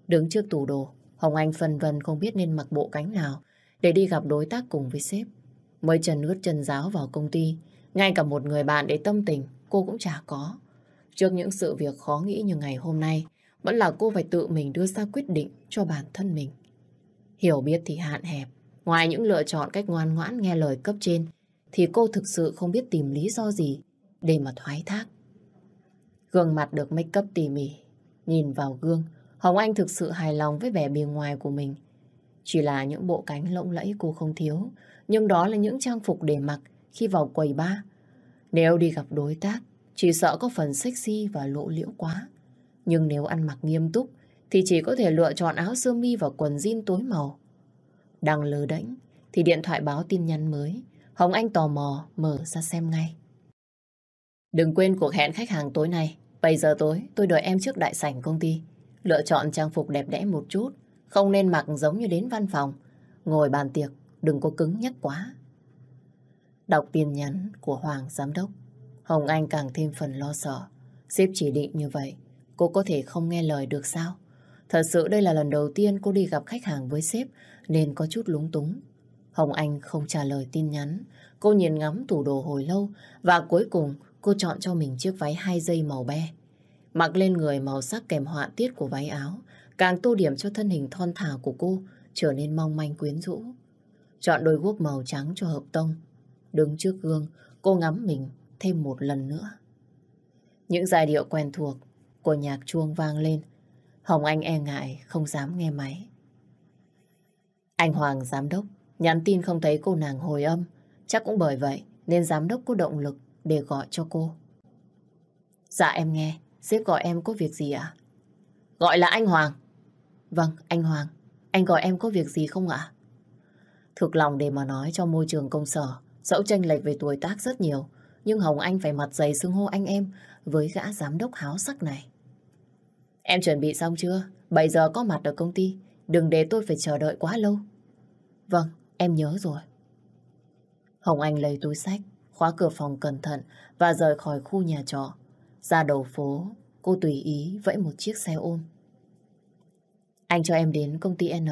Đứng trước tủ đồ, Hồng Anh phân vân không biết nên mặc bộ cánh nào để đi gặp đối tác cùng với sếp. Mới chân ướt chân giáo vào công ty, ngay cả một người bạn để tâm tình cô cũng chả có. Trước những sự việc khó nghĩ như ngày hôm nay, vẫn là cô phải tự mình đưa ra quyết định cho bản thân mình. Hiểu biết thì hạn hẹp, ngoài những lựa chọn cách ngoan ngoãn nghe lời cấp trên, thì cô thực sự không biết tìm lý do gì để mà thoái thác. Gương mặt được make up tỉ mỉ, nhìn vào gương, Hồng Anh thực sự hài lòng với vẻ bề ngoài của mình. Chỉ là những bộ cánh lộng lẫy cô không thiếu, nhưng đó là những trang phục để mặc khi vào quầy bar. Nếu đi gặp đối tác, chỉ sợ có phần sexy và lộ liễu quá. Nhưng nếu ăn mặc nghiêm túc thì chỉ có thể lựa chọn áo sơ mi và quần jean tối màu. Đang lơ đễnh thì điện thoại báo tin nhắn mới. Hồng Anh tò mò mở ra xem ngay. Đừng quên cuộc hẹn khách hàng tối nay. bây giờ tối tôi đợi em trước đại sảnh công ty. Lựa chọn trang phục đẹp đẽ một chút. Không nên mặc giống như đến văn phòng. Ngồi bàn tiệc, đừng có cứng nhắc quá. Đọc tin nhắn của Hoàng Giám đốc. Hồng Anh càng thêm phần lo sợ. Sếp chỉ định như vậy, cô có thể không nghe lời được sao? Thật sự đây là lần đầu tiên cô đi gặp khách hàng với sếp nên có chút lúng túng. Hồng Anh không trả lời tin nhắn. Cô nhìn ngắm tủ đồ hồi lâu và cuối cùng cô chọn cho mình chiếc váy hai dây màu be. Mặc lên người màu sắc kèm họa tiết của váy áo càng tô điểm cho thân hình thon thả của cô trở nên mong manh quyến rũ. Chọn đôi guốc màu trắng cho hợp tông. Đứng trước gương, cô ngắm mình thêm một lần nữa. Những giai điệu quen thuộc của nhạc chuông vang lên. Hồng Anh e ngại, không dám nghe máy. Anh Hoàng giám đốc nhắn tin không thấy cô nàng hồi âm. Chắc cũng bởi vậy nên giám đốc có động lực để gọi cho cô. Dạ em nghe, sếp gọi em có việc gì ạ? À? Gọi là anh Hoàng. Vâng, anh Hoàng. Anh gọi em có việc gì không ạ? Thực lòng để mà nói cho môi trường công sở, dẫu tranh lệch về tuổi tác rất nhiều, nhưng Hồng Anh phải mặt dày xưng hô anh em với gã giám đốc háo sắc này. Em chuẩn bị xong chưa? bây giờ có mặt ở công ty, đừng để tôi phải chờ đợi quá lâu. Vâng, em nhớ rồi. Hồng Anh lấy túi sách, khóa cửa phòng cẩn thận và rời khỏi khu nhà trọ. Ra đầu phố, cô tùy ý vẫy một chiếc xe ôm. Anh cho em đến công ty N.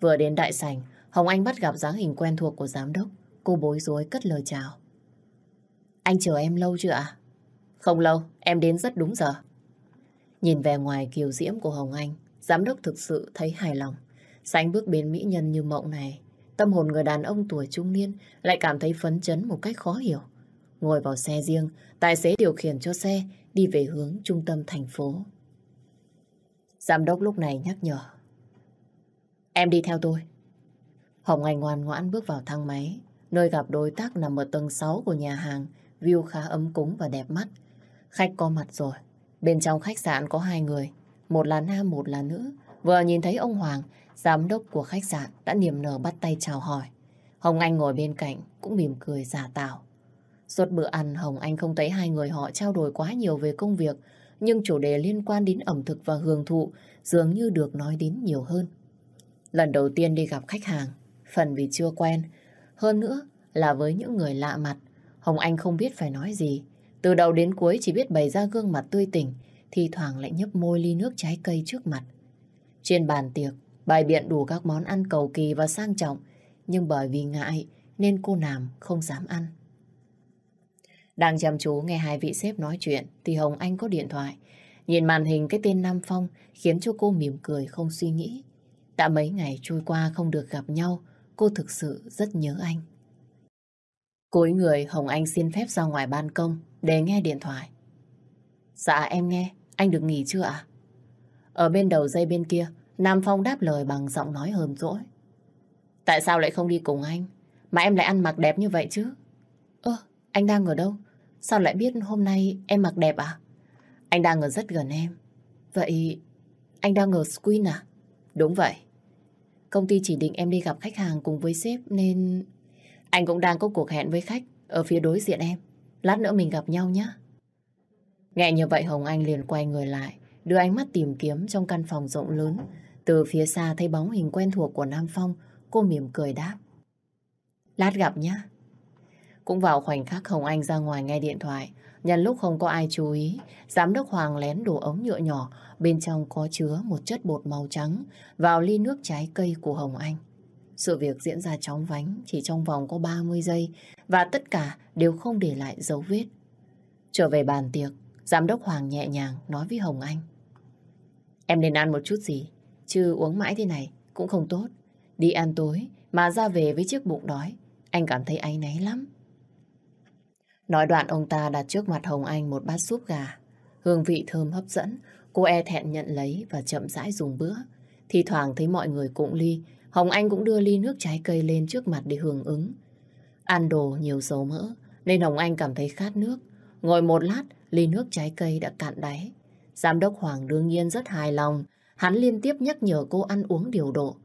Vừa đến đại sảnh, Hồng Anh bắt gặp dáng hình quen thuộc của giám đốc. Cô bối rối cất lời chào. Anh chờ em lâu chưa ạ? À? Không lâu, em đến rất đúng giờ. Nhìn về ngoài kiều diễm của Hồng Anh, giám đốc thực sự thấy hài lòng. Sánh bước bên mỹ nhân như mộng này, tâm hồn người đàn ông tuổi trung niên lại cảm thấy phấn chấn một cách khó hiểu. Ngồi vào xe riêng, tài xế điều khiển cho xe đi về hướng trung tâm thành phố. Giám đốc lúc này nhắc nhở. Em đi theo tôi. Hồng Anh ngoan ngoãn bước vào thang máy, nơi gặp đối tác nằm ở tầng 6 của nhà hàng view khá ấm cúng và đẹp mắt. Khách có mặt rồi. Bên trong khách sạn có hai người, một là nam một là nữ. Vừa nhìn thấy ông Hoàng, giám đốc của khách sạn đã niềm nở bắt tay chào hỏi. Hồng Anh ngồi bên cạnh cũng mỉm cười giả tạo. Suốt bữa ăn Hồng Anh không thấy hai người họ trao đổi quá nhiều về công việc, nhưng chủ đề liên quan đến ẩm thực và hưởng thụ dường như được nói đến nhiều hơn. Lần đầu tiên đi gặp khách hàng, phần vì chưa quen, hơn nữa là với những người lạ mặt, Hồng Anh không biết phải nói gì. Từ đầu đến cuối chỉ biết bày ra gương mặt tươi tỉnh, thi thoảng lại nhấp môi ly nước trái cây trước mặt. Trên bàn tiệc, bài biện đủ các món ăn cầu kỳ và sang trọng, nhưng bởi vì ngại nên cô Nam không dám ăn. Đang chăm chú nghe hai vị sếp nói chuyện thì Hồng Anh có điện thoại. Nhìn màn hình cái tên Nam Phong khiến cho cô mỉm cười không suy nghĩ. Đã mấy ngày trôi qua không được gặp nhau, cô thực sự rất nhớ anh. Cúi người Hồng Anh xin phép ra ngoài ban công để nghe điện thoại. Dạ em nghe, anh được nghỉ chưa ạ? À? Ở bên đầu dây bên kia, Nam Phong đáp lời bằng giọng nói hờn dỗi. Tại sao lại không đi cùng anh? Mà em lại ăn mặc đẹp như vậy chứ? Ơ, anh đang ở đâu? Sao lại biết hôm nay em mặc đẹp à? Anh đang ở rất gần em. Vậy anh đang ở Squin à? Đúng vậy. Công ty chỉ định em đi gặp khách hàng cùng với sếp nên anh cũng đang có cuộc hẹn với khách ở phía đối diện em. Lát nữa mình gặp nhau nhé. Nghe như vậy Hồng Anh liền quay người lại, đưa ánh mắt tìm kiếm trong căn phòng rộng lớn. Từ phía xa thấy bóng hình quen thuộc của Nam Phong, cô mỉm cười đáp. Lát gặp nhé. Cũng vào khoảnh khắc Hồng Anh ra ngoài nghe điện thoại, nhân lúc không có ai chú ý, giám đốc Hoàng lén đổ ống nhựa nhỏ, bên trong có chứa một chất bột màu trắng vào ly nước trái cây của Hồng Anh. Sự việc diễn ra chóng vánh chỉ trong vòng có 30 giây và tất cả đều không để lại dấu vết. Trở về bàn tiệc, giám đốc Hoàng nhẹ nhàng nói với Hồng Anh. Em nên ăn một chút gì, chứ uống mãi thế này cũng không tốt. Đi ăn tối mà ra về với chiếc bụng đói, anh cảm thấy áy náy lắm. Nói đoạn ông ta đặt trước mặt Hồng Anh một bát súp gà. Hương vị thơm hấp dẫn, cô e thẹn nhận lấy và chậm rãi dùng bữa. Thì thoảng thấy mọi người cũng ly, Hồng Anh cũng đưa ly nước trái cây lên trước mặt để hưởng ứng. Ăn đồ nhiều dầu mỡ, nên Hồng Anh cảm thấy khát nước. Ngồi một lát, ly nước trái cây đã cạn đáy. Giám đốc Hoàng đương nhiên rất hài lòng, hắn liên tiếp nhắc nhở cô ăn uống điều độ.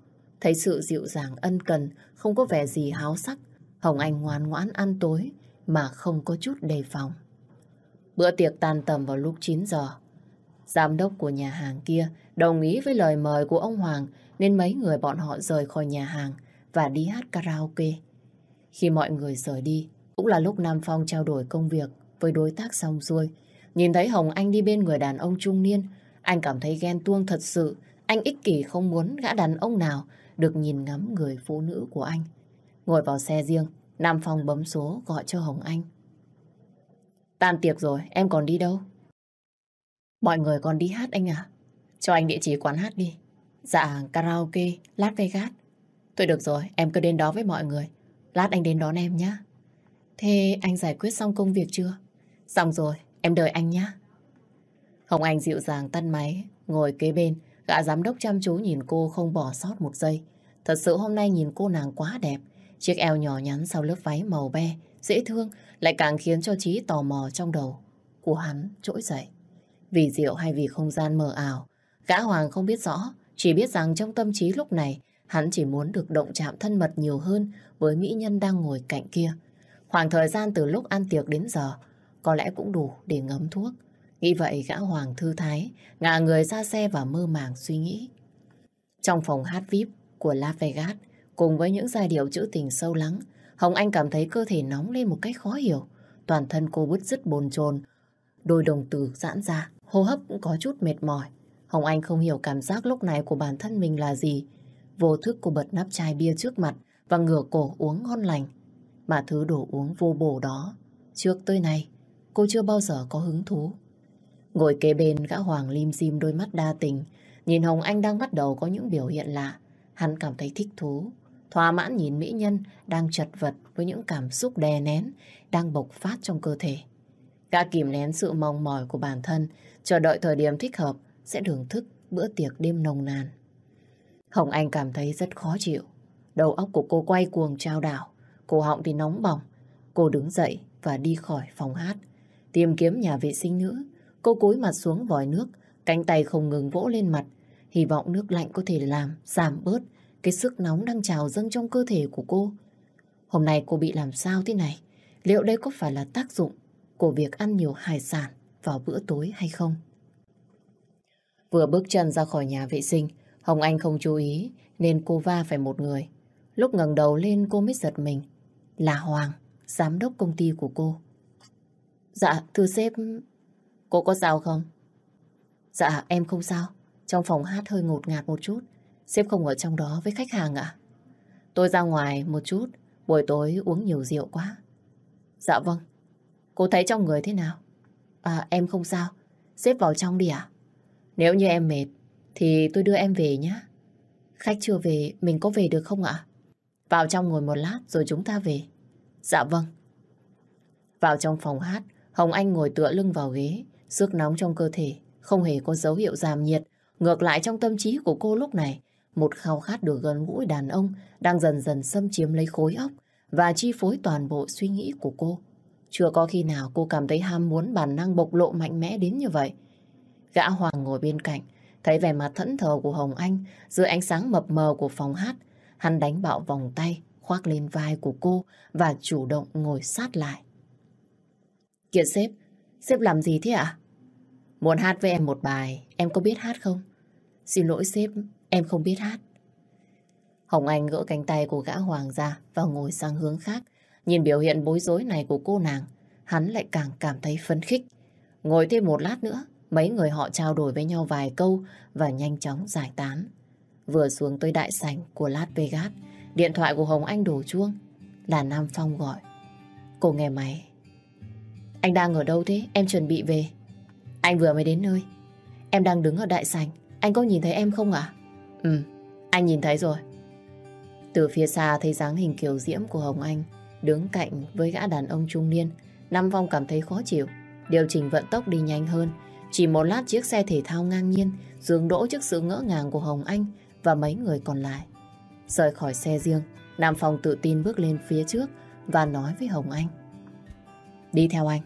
Thấy sự dịu dàng ân cần, không có vẻ gì háo sắc, Hồng Anh ngoan ngoãn ăn tối mà không có chút đề phòng. Bữa tiệc tan tầm vào lúc 9 giờ. Giám đốc của nhà hàng kia đồng ý với lời mời của ông Hoàng nên mấy người bọn họ rời khỏi nhà hàng và đi hát karaoke. Khi mọi người rời đi, cũng là lúc Nam Phong trao đổi công việc với đối tác xong xuôi. Nhìn thấy Hồng Anh đi bên người đàn ông trung niên, anh cảm thấy ghen tuông thật sự. Anh ích kỷ không muốn gã đàn ông nào được nhìn ngắm người phụ nữ của anh. Ngồi vào xe riêng, Nam Phong bấm số gọi cho Hồng Anh. Tan tiệc rồi, em còn đi đâu? Mọi người còn đi hát anh à? Cho anh địa chỉ quán hát đi. Dạ karaoke, lát Vegas. Thôi được rồi, em cứ đến đó với mọi người. Lát anh đến đón em nhé. Thế anh giải quyết xong công việc chưa? Xong rồi, em đợi anh nhé. Hồng Anh dịu dàng tắt máy, ngồi kế bên, gã giám đốc chăm chú nhìn cô không bỏ sót một giây. Thật sự hôm nay nhìn cô nàng quá đẹp, chiếc eo nhỏ nhắn sau lớp váy màu be, dễ thương, lại càng khiến cho trí tò mò trong đầu của hắn trỗi dậy. Vì rượu hay vì không gian mờ ảo, gã Hoàng không biết rõ, chỉ biết rằng trong tâm trí lúc này, hắn chỉ muốn được động chạm thân mật nhiều hơn với mỹ nhân đang ngồi cạnh kia. Khoảng thời gian từ lúc ăn tiệc đến giờ, có lẽ cũng đủ để ngấm thuốc. Nghĩ vậy gã Hoàng thư thái, ngả người ra xe và mơ màng suy nghĩ. Trong phòng hát VIP của La Vegas, cùng với những giai điệu trữ tình sâu lắng, Hồng Anh cảm thấy cơ thể nóng lên một cách khó hiểu. Toàn thân cô bứt rứt bồn chồn, đôi đồng tử giãn ra, hô hấp cũng có chút mệt mỏi. Hồng Anh không hiểu cảm giác lúc này của bản thân mình là gì. Vô thức cô bật nắp chai bia trước mặt và ngửa cổ uống ngon lành. Mà thứ đồ uống vô bổ đó, trước tới nay cô chưa bao giờ có hứng thú. Ngồi kế bên gã Hoàng lim dim đôi mắt đa tình, nhìn Hồng Anh đang bắt đầu có những biểu hiện lạ. Hắn cảm thấy thích thú, thỏa mãn nhìn mỹ nhân đang chật vật với những cảm xúc đè nén, đang bộc phát trong cơ thể. Gã kìm nén sự mong mỏi của bản thân, chờ đợi thời điểm thích hợp sẽ thưởng thức bữa tiệc đêm nồng nàn. Hồng Anh cảm thấy rất khó chịu. Đầu óc của cô quay cuồng trao đảo, cổ họng thì nóng bỏng. Cô đứng dậy và đi khỏi phòng hát. Tìm kiếm nhà vệ sinh nữa, cô cúi mặt xuống vòi nước, cánh tay không ngừng vỗ lên mặt. Hy vọng nước lạnh có thể làm, giảm bớt cái sức nóng đang trào dâng trong cơ thể của cô. Hôm nay cô bị làm sao thế này? Liệu đây có phải là tác dụng của việc ăn nhiều hải sản vào bữa tối hay không? Vừa bước chân ra khỏi nhà vệ sinh, Hồng Anh không chú ý nên cô va phải một người. Lúc ngẩng đầu lên cô mới giật mình. Là Hoàng, giám đốc công ty của cô. Dạ, thưa sếp, cô có sao không? Dạ, em không sao. Trong phòng hát hơi ngột ngạt một chút. Sếp không ở trong đó với khách hàng ạ. À? Tôi ra ngoài một chút, buổi tối uống nhiều rượu quá. Dạ vâng. Cô thấy trong người thế nào? À, em không sao. Sếp vào trong đi ạ. À? Nếu như em mệt, thì tôi đưa em về nhé. Khách chưa về, mình có về được không ạ? Vào trong ngồi một lát rồi chúng ta về. Dạ vâng. Vào trong phòng hát, Hồng Anh ngồi tựa lưng vào ghế, sức nóng trong cơ thể, không hề có dấu hiệu giảm nhiệt. Ngược lại trong tâm trí của cô lúc này, một khao khát được gần gũi đàn ông đang dần dần xâm chiếm lấy khối óc và chi phối toàn bộ suy nghĩ của cô. Chưa có khi nào cô cảm thấy ham muốn bản năng bộc lộ mạnh mẽ đến như vậy. Gã Hoàng ngồi bên cạnh, thấy vẻ mặt thẫn thờ của Hồng Anh dưới ánh sáng mập mờ của phòng hát. Hắn đánh bạo vòng tay, khoác lên vai của cô và chủ động ngồi sát lại. Kiệt sếp, sếp làm gì thế ạ? À? Muốn hát với em một bài, em có biết hát không? Xin lỗi sếp, em không biết hát. Hồng Anh gỡ cánh tay của gã Hoàng ra và ngồi sang hướng khác. Nhìn biểu hiện bối rối này của cô nàng, hắn lại càng cảm thấy phấn khích. Ngồi thêm một lát nữa, Mấy người họ trao đổi với nhau vài câu và nhanh chóng giải tán. Vừa xuống tới đại sảnh của Las Vegas, điện thoại của Hồng Anh đổ chuông. Là Nam Phong gọi. Cô nghe máy. Anh đang ở đâu thế? Em chuẩn bị về. Anh vừa mới đến nơi. Em đang đứng ở đại sảnh. Anh có nhìn thấy em không ạ? À? Ừ, anh nhìn thấy rồi. Từ phía xa thấy dáng hình kiều diễm của Hồng Anh đứng cạnh với gã đàn ông trung niên. Nam Phong cảm thấy khó chịu, điều chỉnh vận tốc đi nhanh hơn chỉ một lát chiếc xe thể thao ngang nhiên dường đỗ trước sự ngỡ ngàng của Hồng Anh và mấy người còn lại. Rời khỏi xe riêng, Nam Phong tự tin bước lên phía trước và nói với Hồng Anh. Đi theo anh.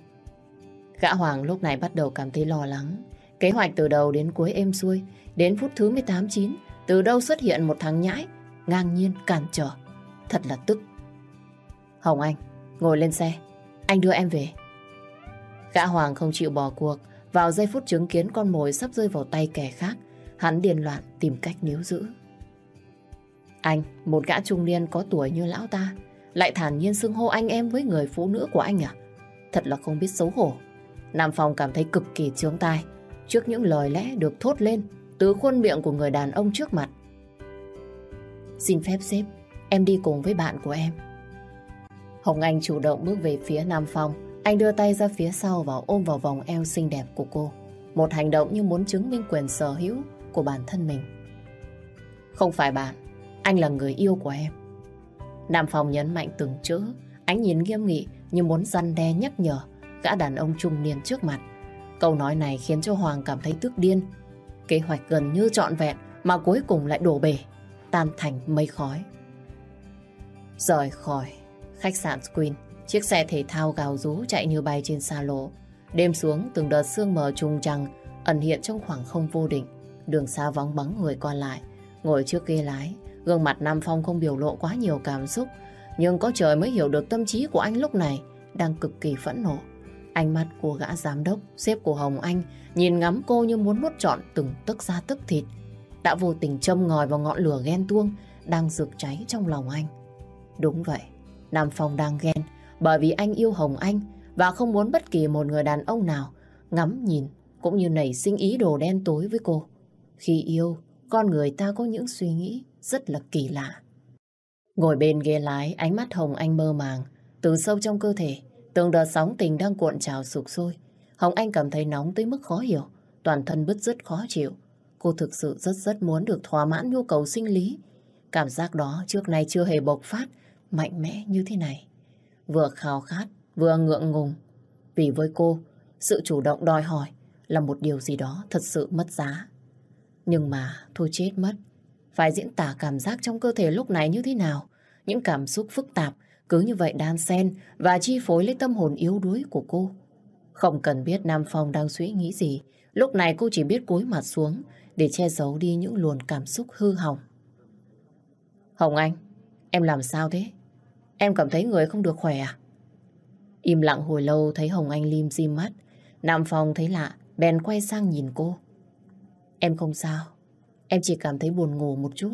Gã Hoàng lúc này bắt đầu cảm thấy lo lắng. Kế hoạch từ đầu đến cuối êm xuôi, đến phút thứ 18-9, từ đâu xuất hiện một thằng nhãi, ngang nhiên cản trở. Thật là tức. Hồng Anh, ngồi lên xe, anh đưa em về. Gã Hoàng không chịu bỏ cuộc, vào giây phút chứng kiến con mồi sắp rơi vào tay kẻ khác, hắn điền loạn tìm cách níu giữ. Anh, một gã trung niên có tuổi như lão ta, lại thản nhiên xưng hô anh em với người phụ nữ của anh à? Thật là không biết xấu hổ. Nam Phong cảm thấy cực kỳ chướng tai trước những lời lẽ được thốt lên từ khuôn miệng của người đàn ông trước mặt. Xin phép sếp, em đi cùng với bạn của em. Hồng Anh chủ động bước về phía Nam Phong, anh đưa tay ra phía sau và ôm vào vòng eo xinh đẹp của cô. Một hành động như muốn chứng minh quyền sở hữu của bản thân mình. Không phải bạn, anh là người yêu của em. Nam Phong nhấn mạnh từng chữ, ánh nhìn nghiêm nghị như muốn răn đe nhắc nhở gã đàn ông trung niên trước mặt. Câu nói này khiến cho Hoàng cảm thấy tức điên. Kế hoạch gần như trọn vẹn mà cuối cùng lại đổ bể, tan thành mây khói. Rời khỏi khách sạn Queen. Chiếc xe thể thao gào rú chạy như bay trên xa lộ. Đêm xuống, từng đợt sương mờ trùng trăng ẩn hiện trong khoảng không vô định. Đường xa vắng bóng người qua lại. Ngồi trước ghế lái, gương mặt Nam Phong không biểu lộ quá nhiều cảm xúc. Nhưng có trời mới hiểu được tâm trí của anh lúc này đang cực kỳ phẫn nộ. Ánh mắt của gã giám đốc, xếp của Hồng Anh nhìn ngắm cô như muốn nuốt trọn từng tức da tức thịt. Đã vô tình châm ngòi vào ngọn lửa ghen tuông đang rực cháy trong lòng anh. Đúng vậy, Nam Phong đang ghen, bởi vì anh yêu Hồng Anh và không muốn bất kỳ một người đàn ông nào ngắm nhìn cũng như nảy sinh ý đồ đen tối với cô. Khi yêu, con người ta có những suy nghĩ rất là kỳ lạ. Ngồi bên ghế lái, ánh mắt Hồng Anh mơ màng, từ sâu trong cơ thể, từng đợt sóng tình đang cuộn trào sụp sôi. Hồng Anh cảm thấy nóng tới mức khó hiểu, toàn thân bứt rứt khó chịu. Cô thực sự rất rất muốn được thỏa mãn nhu cầu sinh lý. Cảm giác đó trước nay chưa hề bộc phát, mạnh mẽ như thế này vừa khao khát, vừa ngượng ngùng. Vì với cô, sự chủ động đòi hỏi là một điều gì đó thật sự mất giá. Nhưng mà thôi chết mất, phải diễn tả cảm giác trong cơ thể lúc này như thế nào, những cảm xúc phức tạp cứ như vậy đan xen và chi phối lấy tâm hồn yếu đuối của cô. Không cần biết Nam Phong đang suy nghĩ gì, lúc này cô chỉ biết cúi mặt xuống để che giấu đi những luồn cảm xúc hư hỏng. Hồng Anh, em làm sao thế? Em cảm thấy người không được khỏe à? Im lặng hồi lâu thấy Hồng Anh lim di mắt. Nam Phong thấy lạ, bèn quay sang nhìn cô. Em không sao, em chỉ cảm thấy buồn ngủ một chút.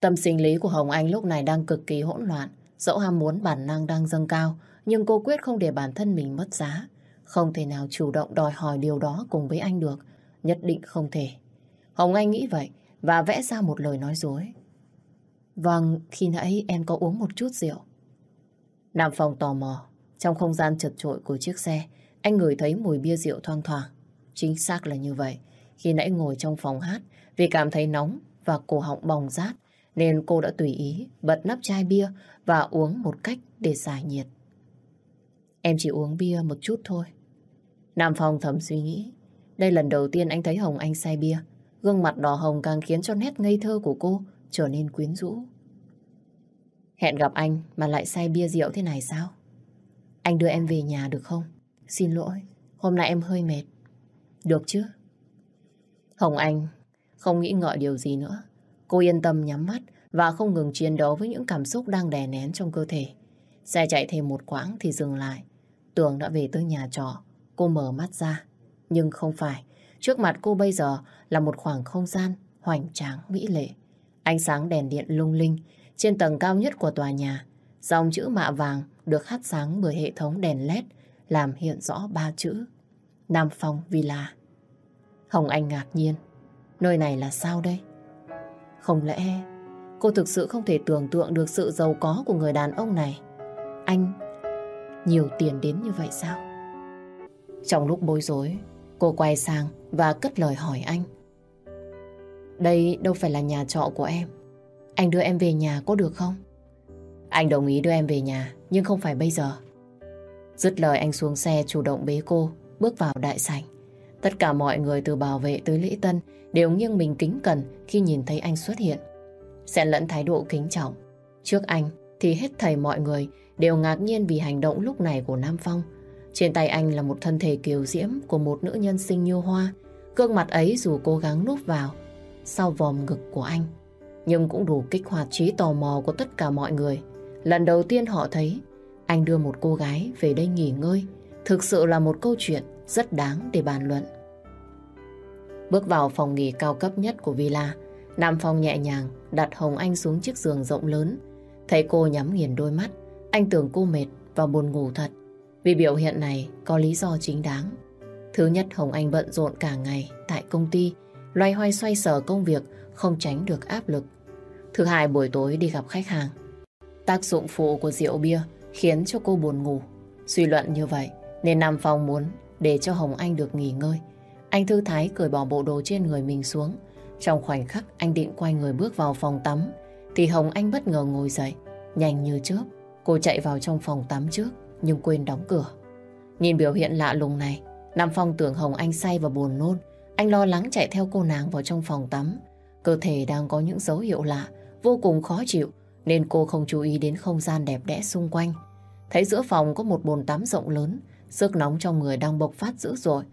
Tâm sinh lý của Hồng Anh lúc này đang cực kỳ hỗn loạn. Dẫu ham muốn bản năng đang dâng cao, nhưng cô quyết không để bản thân mình mất giá. Không thể nào chủ động đòi hỏi điều đó cùng với anh được. Nhất định không thể. Hồng Anh nghĩ vậy và vẽ ra một lời nói dối. Vâng, khi nãy em có uống một chút rượu. Nam Phong tò mò, trong không gian chật trội của chiếc xe, anh ngửi thấy mùi bia rượu thoang thoảng. Chính xác là như vậy. Khi nãy ngồi trong phòng hát, vì cảm thấy nóng và cổ họng bỏng rát, nên cô đã tùy ý bật nắp chai bia và uống một cách để giải nhiệt. Em chỉ uống bia một chút thôi. Nam Phong thầm suy nghĩ. Đây lần đầu tiên anh thấy Hồng Anh say bia. Gương mặt đỏ hồng càng khiến cho nét ngây thơ của cô trở nên quyến rũ. Hẹn gặp anh mà lại say bia rượu thế này sao? Anh đưa em về nhà được không? Xin lỗi, hôm nay em hơi mệt. Được chứ? Hồng Anh không nghĩ ngợi điều gì nữa. Cô yên tâm nhắm mắt và không ngừng chiến đấu với những cảm xúc đang đè nén trong cơ thể. Xe chạy thêm một quãng thì dừng lại. Tường đã về tới nhà trọ. Cô mở mắt ra. Nhưng không phải. Trước mặt cô bây giờ là một khoảng không gian hoành tráng mỹ lệ. Ánh sáng đèn điện lung linh trên tầng cao nhất của tòa nhà. Dòng chữ mạ vàng được hắt sáng bởi hệ thống đèn LED làm hiện rõ ba chữ. Nam Phong Villa. Hồng Anh ngạc nhiên. Nơi này là sao đây? Không lẽ cô thực sự không thể tưởng tượng được sự giàu có của người đàn ông này? Anh nhiều tiền đến như vậy sao? Trong lúc bối rối, cô quay sang và cất lời hỏi anh. Đây đâu phải là nhà trọ của em. Anh đưa em về nhà có được không? Anh đồng ý đưa em về nhà, nhưng không phải bây giờ. Dứt lời anh xuống xe chủ động bế cô, bước vào đại sảnh. Tất cả mọi người từ bảo vệ tới lễ tân đều nghiêng mình kính cẩn khi nhìn thấy anh xuất hiện. Xen lẫn thái độ kính trọng. Trước anh thì hết thầy mọi người đều ngạc nhiên vì hành động lúc này của Nam Phong. Trên tay anh là một thân thể kiều diễm của một nữ nhân sinh như hoa. Gương mặt ấy dù cố gắng núp vào sau vòm ngực của anh. Nhưng cũng đủ kích hoạt trí tò mò của tất cả mọi người. Lần đầu tiên họ thấy anh đưa một cô gái về đây nghỉ ngơi. Thực sự là một câu chuyện rất đáng để bàn luận. Bước vào phòng nghỉ cao cấp nhất của villa, Nam Phong nhẹ nhàng đặt Hồng Anh xuống chiếc giường rộng lớn. Thấy cô nhắm nghiền đôi mắt, anh tưởng cô mệt và buồn ngủ thật. Vì biểu hiện này có lý do chính đáng. Thứ nhất Hồng Anh bận rộn cả ngày tại công ty loay hoay xoay sở công việc không tránh được áp lực. Thứ hai buổi tối đi gặp khách hàng. Tác dụng phụ của rượu bia khiến cho cô buồn ngủ. Suy luận như vậy nên Nam Phong muốn để cho Hồng Anh được nghỉ ngơi. Anh thư thái cởi bỏ bộ đồ trên người mình xuống. Trong khoảnh khắc anh định quay người bước vào phòng tắm thì Hồng Anh bất ngờ ngồi dậy. Nhanh như trước cô chạy vào trong phòng tắm trước nhưng quên đóng cửa. Nhìn biểu hiện lạ lùng này, Nam Phong tưởng Hồng Anh say và buồn nôn anh lo lắng chạy theo cô nàng vào trong phòng tắm. Cơ thể đang có những dấu hiệu lạ, vô cùng khó chịu, nên cô không chú ý đến không gian đẹp đẽ xung quanh. Thấy giữa phòng có một bồn tắm rộng lớn, sức nóng trong người đang bộc phát dữ dội.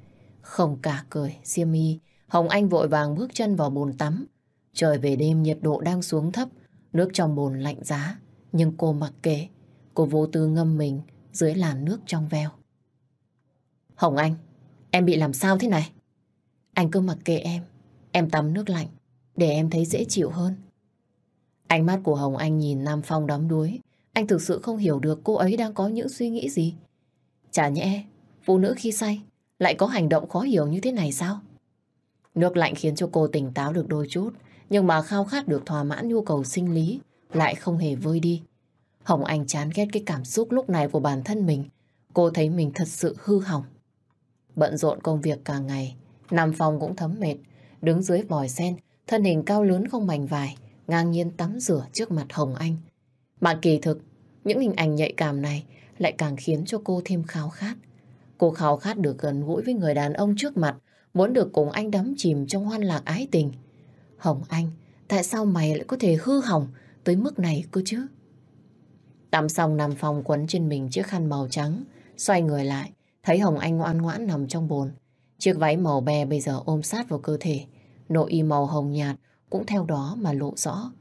Không cả cười, Diêm y, Hồng Anh vội vàng bước chân vào bồn tắm. Trời về đêm nhiệt độ đang xuống thấp, nước trong bồn lạnh giá, nhưng cô mặc kệ. Cô vô tư ngâm mình dưới làn nước trong veo. Hồng Anh, em bị làm sao thế này? Anh cứ mặc kệ em. Em tắm nước lạnh, Để em thấy dễ chịu hơn. Ánh mắt của Hồng Anh nhìn Nam Phong đắm đuối. Anh thực sự không hiểu được cô ấy đang có những suy nghĩ gì. Chả nhẽ, Phụ nữ khi say Lại có hành động khó hiểu như thế này sao? Nước lạnh khiến cho cô tỉnh táo được đôi chút, Nhưng mà khao khát được thỏa mãn nhu cầu sinh lý Lại không hề vơi đi. Hồng Anh chán ghét cái cảm xúc lúc này của bản thân mình. Cô thấy mình thật sự hư hỏng. Bận rộn công việc cả ngày Nam Phong cũng thấm mệt, đứng dưới vòi sen, thân hình cao lớn không mảnh vải, ngang nhiên tắm rửa trước mặt Hồng Anh. Mà kỳ thực, những hình ảnh nhạy cảm này lại càng khiến cho cô thêm khao khát. Cô khao khát được gần gũi với người đàn ông trước mặt, muốn được cùng anh đắm chìm trong hoan lạc ái tình. Hồng Anh, tại sao mày lại có thể hư hỏng tới mức này cơ chứ? Tắm xong Nam phòng quấn trên mình chiếc khăn màu trắng, xoay người lại, thấy Hồng Anh ngoan ngoãn nằm trong bồn. Chiếc váy màu be bây giờ ôm sát vào cơ thể, nội y màu hồng nhạt cũng theo đó mà lộ rõ.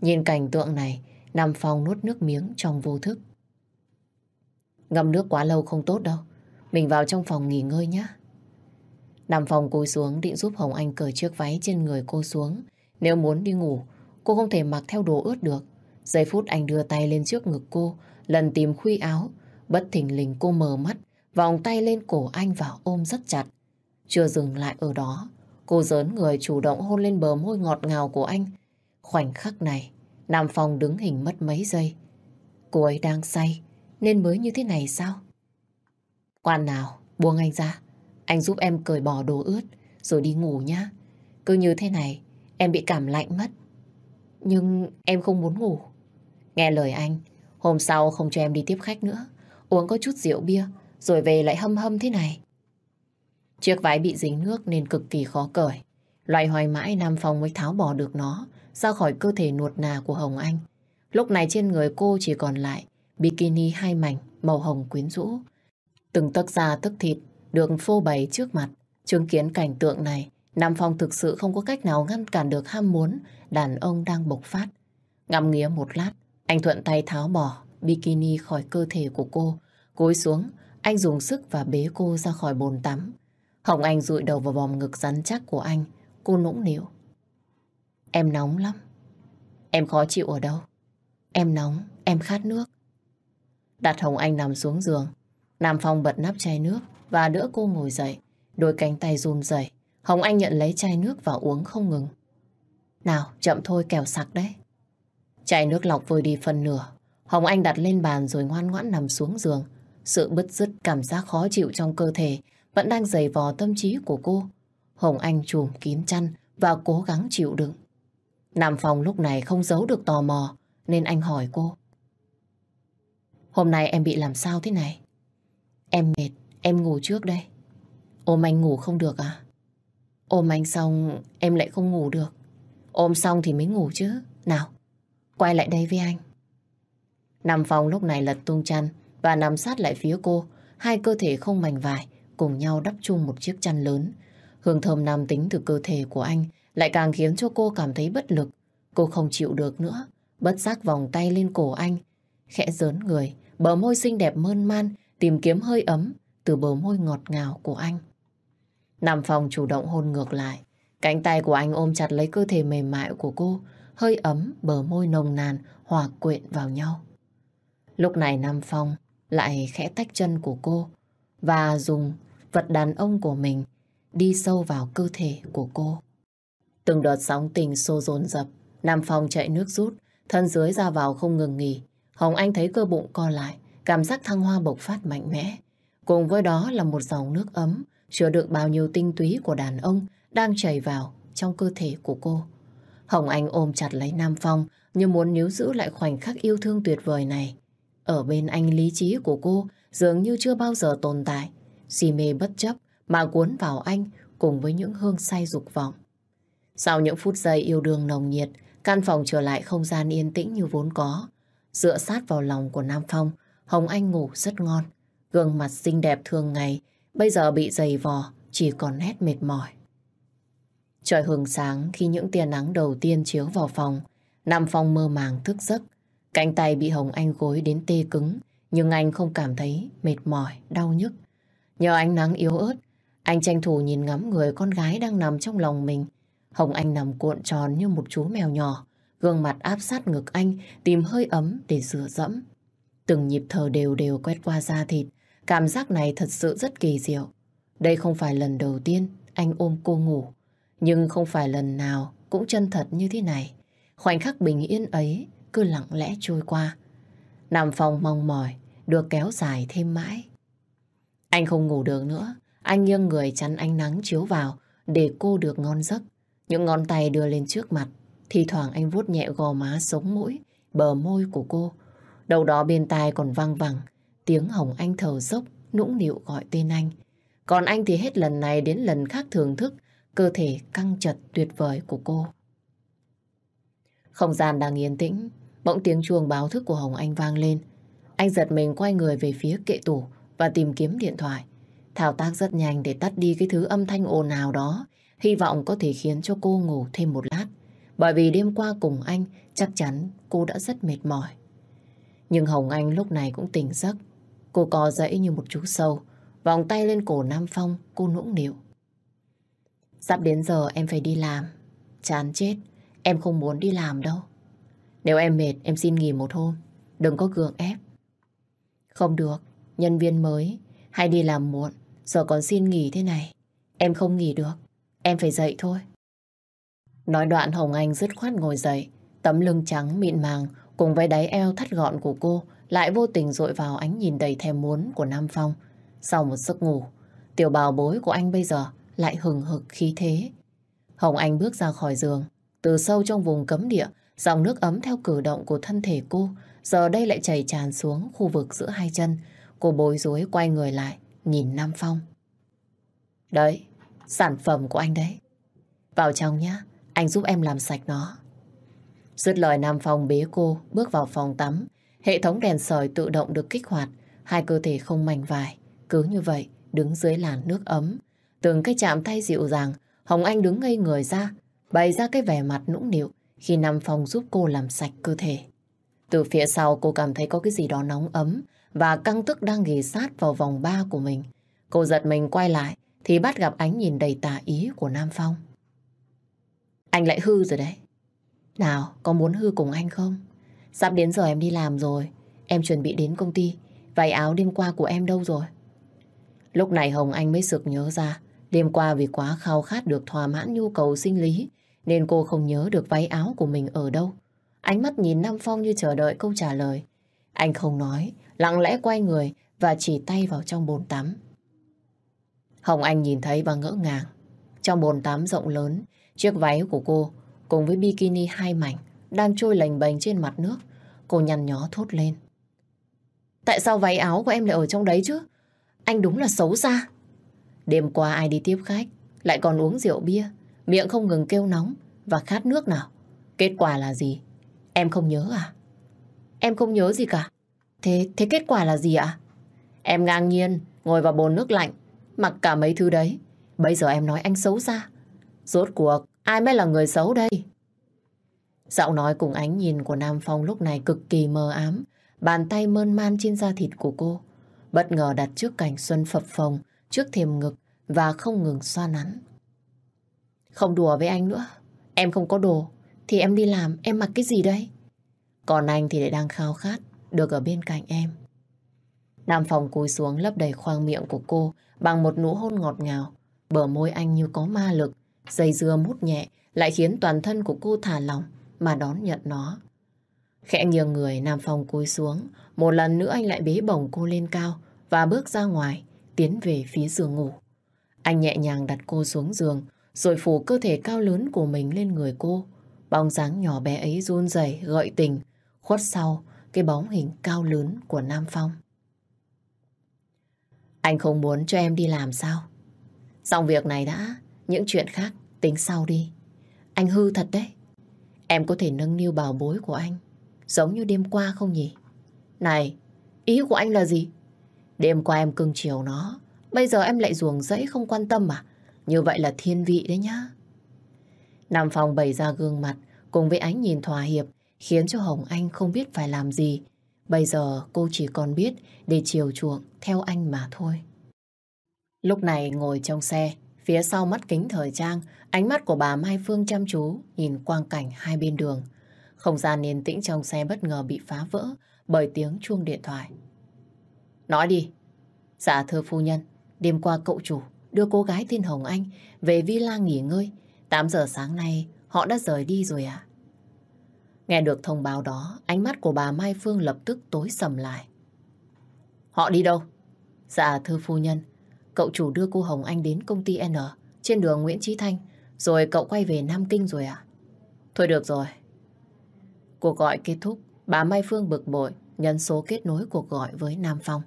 Nhìn cảnh tượng này, Nam Phong nuốt nước miếng trong vô thức. Ngâm nước quá lâu không tốt đâu, mình vào trong phòng nghỉ ngơi nhé. Nam Phong cúi xuống định giúp Hồng Anh cởi chiếc váy trên người cô xuống. Nếu muốn đi ngủ, cô không thể mặc theo đồ ướt được. Giây phút anh đưa tay lên trước ngực cô, lần tìm khuy áo. Bất thình lình cô mờ mắt, vòng tay lên cổ anh và ôm rất chặt. Chưa dừng lại ở đó, cô dớn người chủ động hôn lên bờ môi ngọt ngào của anh. Khoảnh khắc này, Nam Phong đứng hình mất mấy giây. Cô ấy đang say, nên mới như thế này sao? Quan nào, buông anh ra. Anh giúp em cởi bỏ đồ ướt, rồi đi ngủ nhá. Cứ như thế này, em bị cảm lạnh mất. Nhưng em không muốn ngủ. Nghe lời anh, hôm sau không cho em đi tiếp khách nữa. Uống có chút rượu bia, rồi về lại hâm hâm thế này. Chiếc váy bị dính nước nên cực kỳ khó cởi. Loay hoài mãi Nam Phong mới tháo bỏ được nó ra khỏi cơ thể nuột nà của Hồng Anh. Lúc này trên người cô chỉ còn lại bikini hai mảnh màu hồng quyến rũ. Từng tấc da tấc thịt được phô bày trước mặt. Chứng kiến cảnh tượng này, Nam Phong thực sự không có cách nào ngăn cản được ham muốn đàn ông đang bộc phát. Ngắm nghía một lát, anh thuận tay tháo bỏ bikini khỏi cơ thể của cô. Cúi xuống, anh dùng sức và bế cô ra khỏi bồn tắm. Hồng Anh rụi đầu vào vòng ngực rắn chắc của anh. Cô nũng nịu. Em nóng lắm. Em khó chịu ở đâu? Em nóng, em khát nước. Đặt Hồng Anh nằm xuống giường. Nam Phong bật nắp chai nước và đỡ cô ngồi dậy. Đôi cánh tay run rẩy. Hồng Anh nhận lấy chai nước và uống không ngừng. Nào, chậm thôi kẻo sặc đấy. Chai nước lọc vơi đi phần nửa. Hồng Anh đặt lên bàn rồi ngoan ngoãn nằm xuống giường. Sự bứt rứt cảm giác khó chịu trong cơ thể vẫn đang giày vò tâm trí của cô. Hồng Anh trùm kín chăn và cố gắng chịu đựng. Nam Phong lúc này không giấu được tò mò nên anh hỏi cô. Hôm nay em bị làm sao thế này? Em mệt, em ngủ trước đây. Ôm anh ngủ không được à? Ôm anh xong em lại không ngủ được. Ôm xong thì mới ngủ chứ. Nào, quay lại đây với anh. Nam Phong lúc này lật tung chăn và nằm sát lại phía cô, hai cơ thể không mảnh vải cùng nhau đắp chung một chiếc chăn lớn. Hương thơm nam tính từ cơ thể của anh lại càng khiến cho cô cảm thấy bất lực. Cô không chịu được nữa, bất giác vòng tay lên cổ anh. Khẽ dớn người, bờ môi xinh đẹp mơn man, tìm kiếm hơi ấm từ bờ môi ngọt ngào của anh. Nam Phong chủ động hôn ngược lại. Cánh tay của anh ôm chặt lấy cơ thể mềm mại của cô, hơi ấm, bờ môi nồng nàn, hòa quyện vào nhau. Lúc này Nam Phong lại khẽ tách chân của cô và dùng vật đàn ông của mình đi sâu vào cơ thể của cô. Từng đợt sóng tình xô dồn dập, Nam Phong chạy nước rút, thân dưới ra vào không ngừng nghỉ. Hồng Anh thấy cơ bụng co lại, cảm giác thăng hoa bộc phát mạnh mẽ. Cùng với đó là một dòng nước ấm, chứa đựng bao nhiêu tinh túy của đàn ông đang chảy vào trong cơ thể của cô. Hồng Anh ôm chặt lấy Nam Phong như muốn níu giữ lại khoảnh khắc yêu thương tuyệt vời này. Ở bên anh lý trí của cô dường như chưa bao giờ tồn tại si mê bất chấp mà cuốn vào anh cùng với những hương say dục vọng. Sau những phút giây yêu đương nồng nhiệt, căn phòng trở lại không gian yên tĩnh như vốn có. Dựa sát vào lòng của Nam Phong, Hồng Anh ngủ rất ngon. Gương mặt xinh đẹp thường ngày, bây giờ bị dày vò, chỉ còn nét mệt mỏi. Trời hừng sáng khi những tia nắng đầu tiên chiếu vào phòng, Nam Phong mơ màng thức giấc. Cánh tay bị Hồng Anh gối đến tê cứng, nhưng anh không cảm thấy mệt mỏi, đau nhức. Nhờ ánh nắng yếu ớt, anh tranh thủ nhìn ngắm người con gái đang nằm trong lòng mình. Hồng Anh nằm cuộn tròn như một chú mèo nhỏ, gương mặt áp sát ngực anh, tìm hơi ấm để rửa dẫm. Từng nhịp thở đều đều quét qua da thịt, cảm giác này thật sự rất kỳ diệu. Đây không phải lần đầu tiên anh ôm cô ngủ, nhưng không phải lần nào cũng chân thật như thế này. Khoảnh khắc bình yên ấy cứ lặng lẽ trôi qua. Nằm phòng mong mỏi, được kéo dài thêm mãi. Anh không ngủ được nữa, anh nghiêng người chắn ánh nắng chiếu vào để cô được ngon giấc. Những ngón tay đưa lên trước mặt, thì thoảng anh vuốt nhẹ gò má sống mũi, bờ môi của cô. Đầu đó bên tai còn vang vẳng, tiếng Hồng Anh thở dốc, nũng nịu gọi tên anh. Còn anh thì hết lần này đến lần khác thưởng thức cơ thể căng chật tuyệt vời của cô. Không gian đang yên tĩnh, bỗng tiếng chuông báo thức của Hồng Anh vang lên. Anh giật mình quay người về phía kệ tủ, và tìm kiếm điện thoại. Thao tác rất nhanh để tắt đi cái thứ âm thanh ồn ào đó, hy vọng có thể khiến cho cô ngủ thêm một lát. Bởi vì đêm qua cùng anh, chắc chắn cô đã rất mệt mỏi. Nhưng Hồng Anh lúc này cũng tỉnh giấc. Cô co dẫy như một chú sâu, vòng tay lên cổ Nam Phong, cô nũng nịu. Sắp đến giờ em phải đi làm. Chán chết, em không muốn đi làm đâu. Nếu em mệt, em xin nghỉ một hôm. Đừng có cường ép. Không được, nhân viên mới hay đi làm muộn, giờ còn xin nghỉ thế này. Em không nghỉ được, em phải dậy thôi. Nói đoạn Hồng Anh dứt khoát ngồi dậy, tấm lưng trắng mịn màng cùng với đáy eo thắt gọn của cô lại vô tình dội vào ánh nhìn đầy thèm muốn của Nam Phong. Sau một giấc ngủ, tiểu bào bối của anh bây giờ lại hừng hực khí thế. Hồng Anh bước ra khỏi giường, từ sâu trong vùng cấm địa, dòng nước ấm theo cử động của thân thể cô giờ đây lại chảy tràn xuống khu vực giữa hai chân, Cô bối rối quay người lại, nhìn Nam Phong. Đấy, sản phẩm của anh đấy. Vào trong nhá, anh giúp em làm sạch nó. Dứt lời Nam Phong bế cô, bước vào phòng tắm. Hệ thống đèn sỏi tự động được kích hoạt, hai cơ thể không mảnh vải. Cứ như vậy, đứng dưới làn nước ấm. Từng cái chạm tay dịu dàng, Hồng Anh đứng ngây người ra, bày ra cái vẻ mặt nũng nịu khi Nam Phong giúp cô làm sạch cơ thể. Từ phía sau cô cảm thấy có cái gì đó nóng ấm, và căng tức đang ghì sát vào vòng ba của mình. Cô giật mình quay lại thì bắt gặp ánh nhìn đầy tà ý của Nam Phong. Anh lại hư rồi đấy. Nào, có muốn hư cùng anh không? Sắp đến giờ em đi làm rồi. Em chuẩn bị đến công ty. Váy áo đêm qua của em đâu rồi? Lúc này Hồng Anh mới sực nhớ ra. Đêm qua vì quá khao khát được thỏa mãn nhu cầu sinh lý nên cô không nhớ được váy áo của mình ở đâu. Ánh mắt nhìn Nam Phong như chờ đợi câu trả lời. Anh không nói, lặng lẽ quay người và chỉ tay vào trong bồn tắm. Hồng Anh nhìn thấy và ngỡ ngàng. Trong bồn tắm rộng lớn, chiếc váy của cô cùng với bikini hai mảnh đang trôi lềnh bềnh trên mặt nước. Cô nhăn nhó thốt lên. Tại sao váy áo của em lại ở trong đấy chứ? Anh đúng là xấu xa. Đêm qua ai đi tiếp khách, lại còn uống rượu bia, miệng không ngừng kêu nóng và khát nước nào. Kết quả là gì? Em không nhớ à? Em không nhớ gì cả. Thế, thế kết quả là gì ạ? Em ngang nhiên, ngồi vào bồn nước lạnh, mặc cả mấy thứ đấy. Bây giờ em nói anh xấu xa Rốt cuộc, ai mới là người xấu đây? Giọng nói cùng ánh nhìn của Nam Phong lúc này cực kỳ mờ ám, bàn tay mơn man trên da thịt của cô. Bất ngờ đặt trước cảnh Xuân phập phồng, trước thềm ngực và không ngừng xoa nắn. Không đùa với anh nữa, em không có đồ, thì em đi làm, em mặc cái gì đây? Còn anh thì lại đang khao khát, được ở bên cạnh em. Nam Phong cúi xuống lấp đầy khoang miệng của cô bằng một nụ hôn ngọt ngào. Bờ môi anh như có ma lực, dây dưa mút nhẹ lại khiến toàn thân của cô thả lỏng mà đón nhận nó. Khẽ nghiêng người Nam Phong cúi xuống, một lần nữa anh lại bế bổng cô lên cao và bước ra ngoài, tiến về phía giường ngủ. Anh nhẹ nhàng đặt cô xuống giường, rồi phủ cơ thể cao lớn của mình lên người cô. Bóng dáng nhỏ bé ấy run rẩy gợi tình, khuất sau cái bóng hình cao lớn của Nam Phong. Anh không muốn cho em đi làm sao? Xong việc này đã, những chuyện khác tính sau đi. Anh hư thật đấy. Em có thể nâng niu bào bối của anh, giống như đêm qua không nhỉ? Này, ý của anh là gì? Đêm qua em cưng chiều nó, bây giờ em lại ruồng rẫy không quan tâm à? Như vậy là thiên vị đấy nhá. Nam Phong bày ra gương mặt, cùng với ánh nhìn thỏa hiệp, khiến cho Hồng Anh không biết phải làm gì. Bây giờ cô chỉ còn biết để chiều chuộng theo anh mà thôi. Lúc này ngồi trong xe, phía sau mắt kính thời trang, ánh mắt của bà Mai Phương chăm chú nhìn quang cảnh hai bên đường. Không gian yên tĩnh trong xe bất ngờ bị phá vỡ bởi tiếng chuông điện thoại. Nói đi. Dạ thưa phu nhân, đêm qua cậu chủ đưa cô gái tên Hồng Anh về villa nghỉ ngơi. 8 giờ sáng nay họ đã rời đi rồi ạ. À? Nghe được thông báo đó, ánh mắt của bà Mai Phương lập tức tối sầm lại. Họ đi đâu? Dạ thưa phu nhân, cậu chủ đưa cô Hồng Anh đến công ty N trên đường Nguyễn Trí Thanh, rồi cậu quay về Nam Kinh rồi ạ. À? Thôi được rồi. Cuộc gọi kết thúc, bà Mai Phương bực bội nhấn số kết nối cuộc gọi với Nam Phong.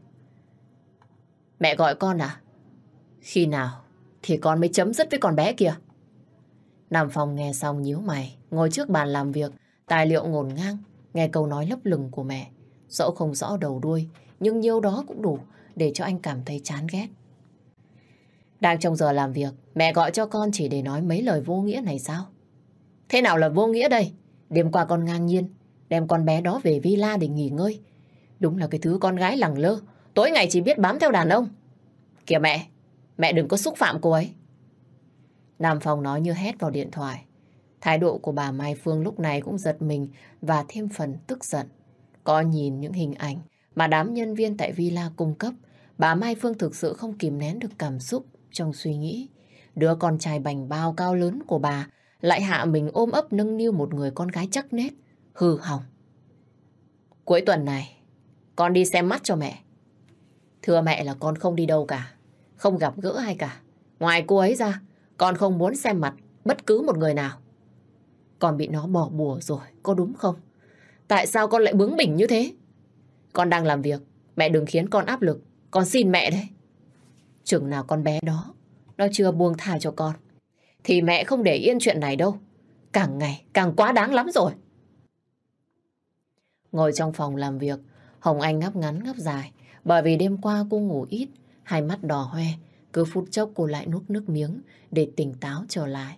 Mẹ gọi con à? Khi nào thì con mới chấm dứt với con bé kia. Nam Phong nghe xong nhíu mày, ngồi trước bàn làm việc, Tài liệu ngổn ngang, nghe câu nói lấp lừng của mẹ. Dẫu không rõ đầu đuôi, nhưng nhiêu đó cũng đủ để cho anh cảm thấy chán ghét. Đang trong giờ làm việc, mẹ gọi cho con chỉ để nói mấy lời vô nghĩa này sao? Thế nào là vô nghĩa đây? Đêm qua con ngang nhiên, đem con bé đó về villa để nghỉ ngơi. Đúng là cái thứ con gái lẳng lơ, tối ngày chỉ biết bám theo đàn ông. Kìa mẹ, mẹ đừng có xúc phạm cô ấy. Nam Phong nói như hét vào điện thoại. Thái độ của bà Mai Phương lúc này cũng giật mình và thêm phần tức giận. Có nhìn những hình ảnh mà đám nhân viên tại villa cung cấp, bà Mai Phương thực sự không kìm nén được cảm xúc trong suy nghĩ. Đứa con trai bành bao cao lớn của bà lại hạ mình ôm ấp nâng niu một người con gái chắc nết, hư hỏng. Cuối tuần này, con đi xem mắt cho mẹ. Thưa mẹ là con không đi đâu cả, không gặp gỡ ai cả. Ngoài cô ấy ra, con không muốn xem mặt bất cứ một người nào. Con bị nó bỏ bùa rồi, có đúng không? Tại sao con lại bướng bỉnh như thế? Con đang làm việc, mẹ đừng khiến con áp lực. Con xin mẹ đấy. Chừng nào con bé đó, nó chưa buông thả cho con. Thì mẹ không để yên chuyện này đâu. Càng ngày càng quá đáng lắm rồi. Ngồi trong phòng làm việc, Hồng Anh ngáp ngắn ngáp dài. Bởi vì đêm qua cô ngủ ít, hai mắt đỏ hoe. Cứ phút chốc cô lại nuốt nước miếng để tỉnh táo trở lại.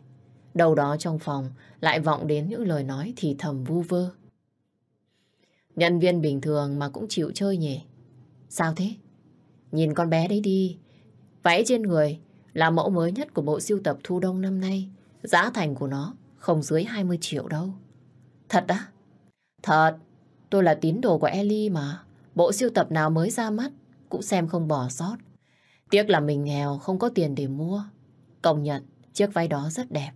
Đầu đó trong phòng, lại vọng đến những lời nói thì thầm vu vơ. Nhân viên bình thường mà cũng chịu chơi nhỉ? Sao thế? Nhìn con bé đấy đi. Váy trên người là mẫu mới nhất của bộ siêu tập thu đông năm nay. Giá thành của nó không dưới 20 triệu đâu. Thật á? Thật. Tôi là tín đồ của Ellie mà. Bộ siêu tập nào mới ra mắt cũng xem không bỏ sót. Tiếc là mình nghèo, không có tiền để mua. Công nhận, chiếc váy đó rất đẹp.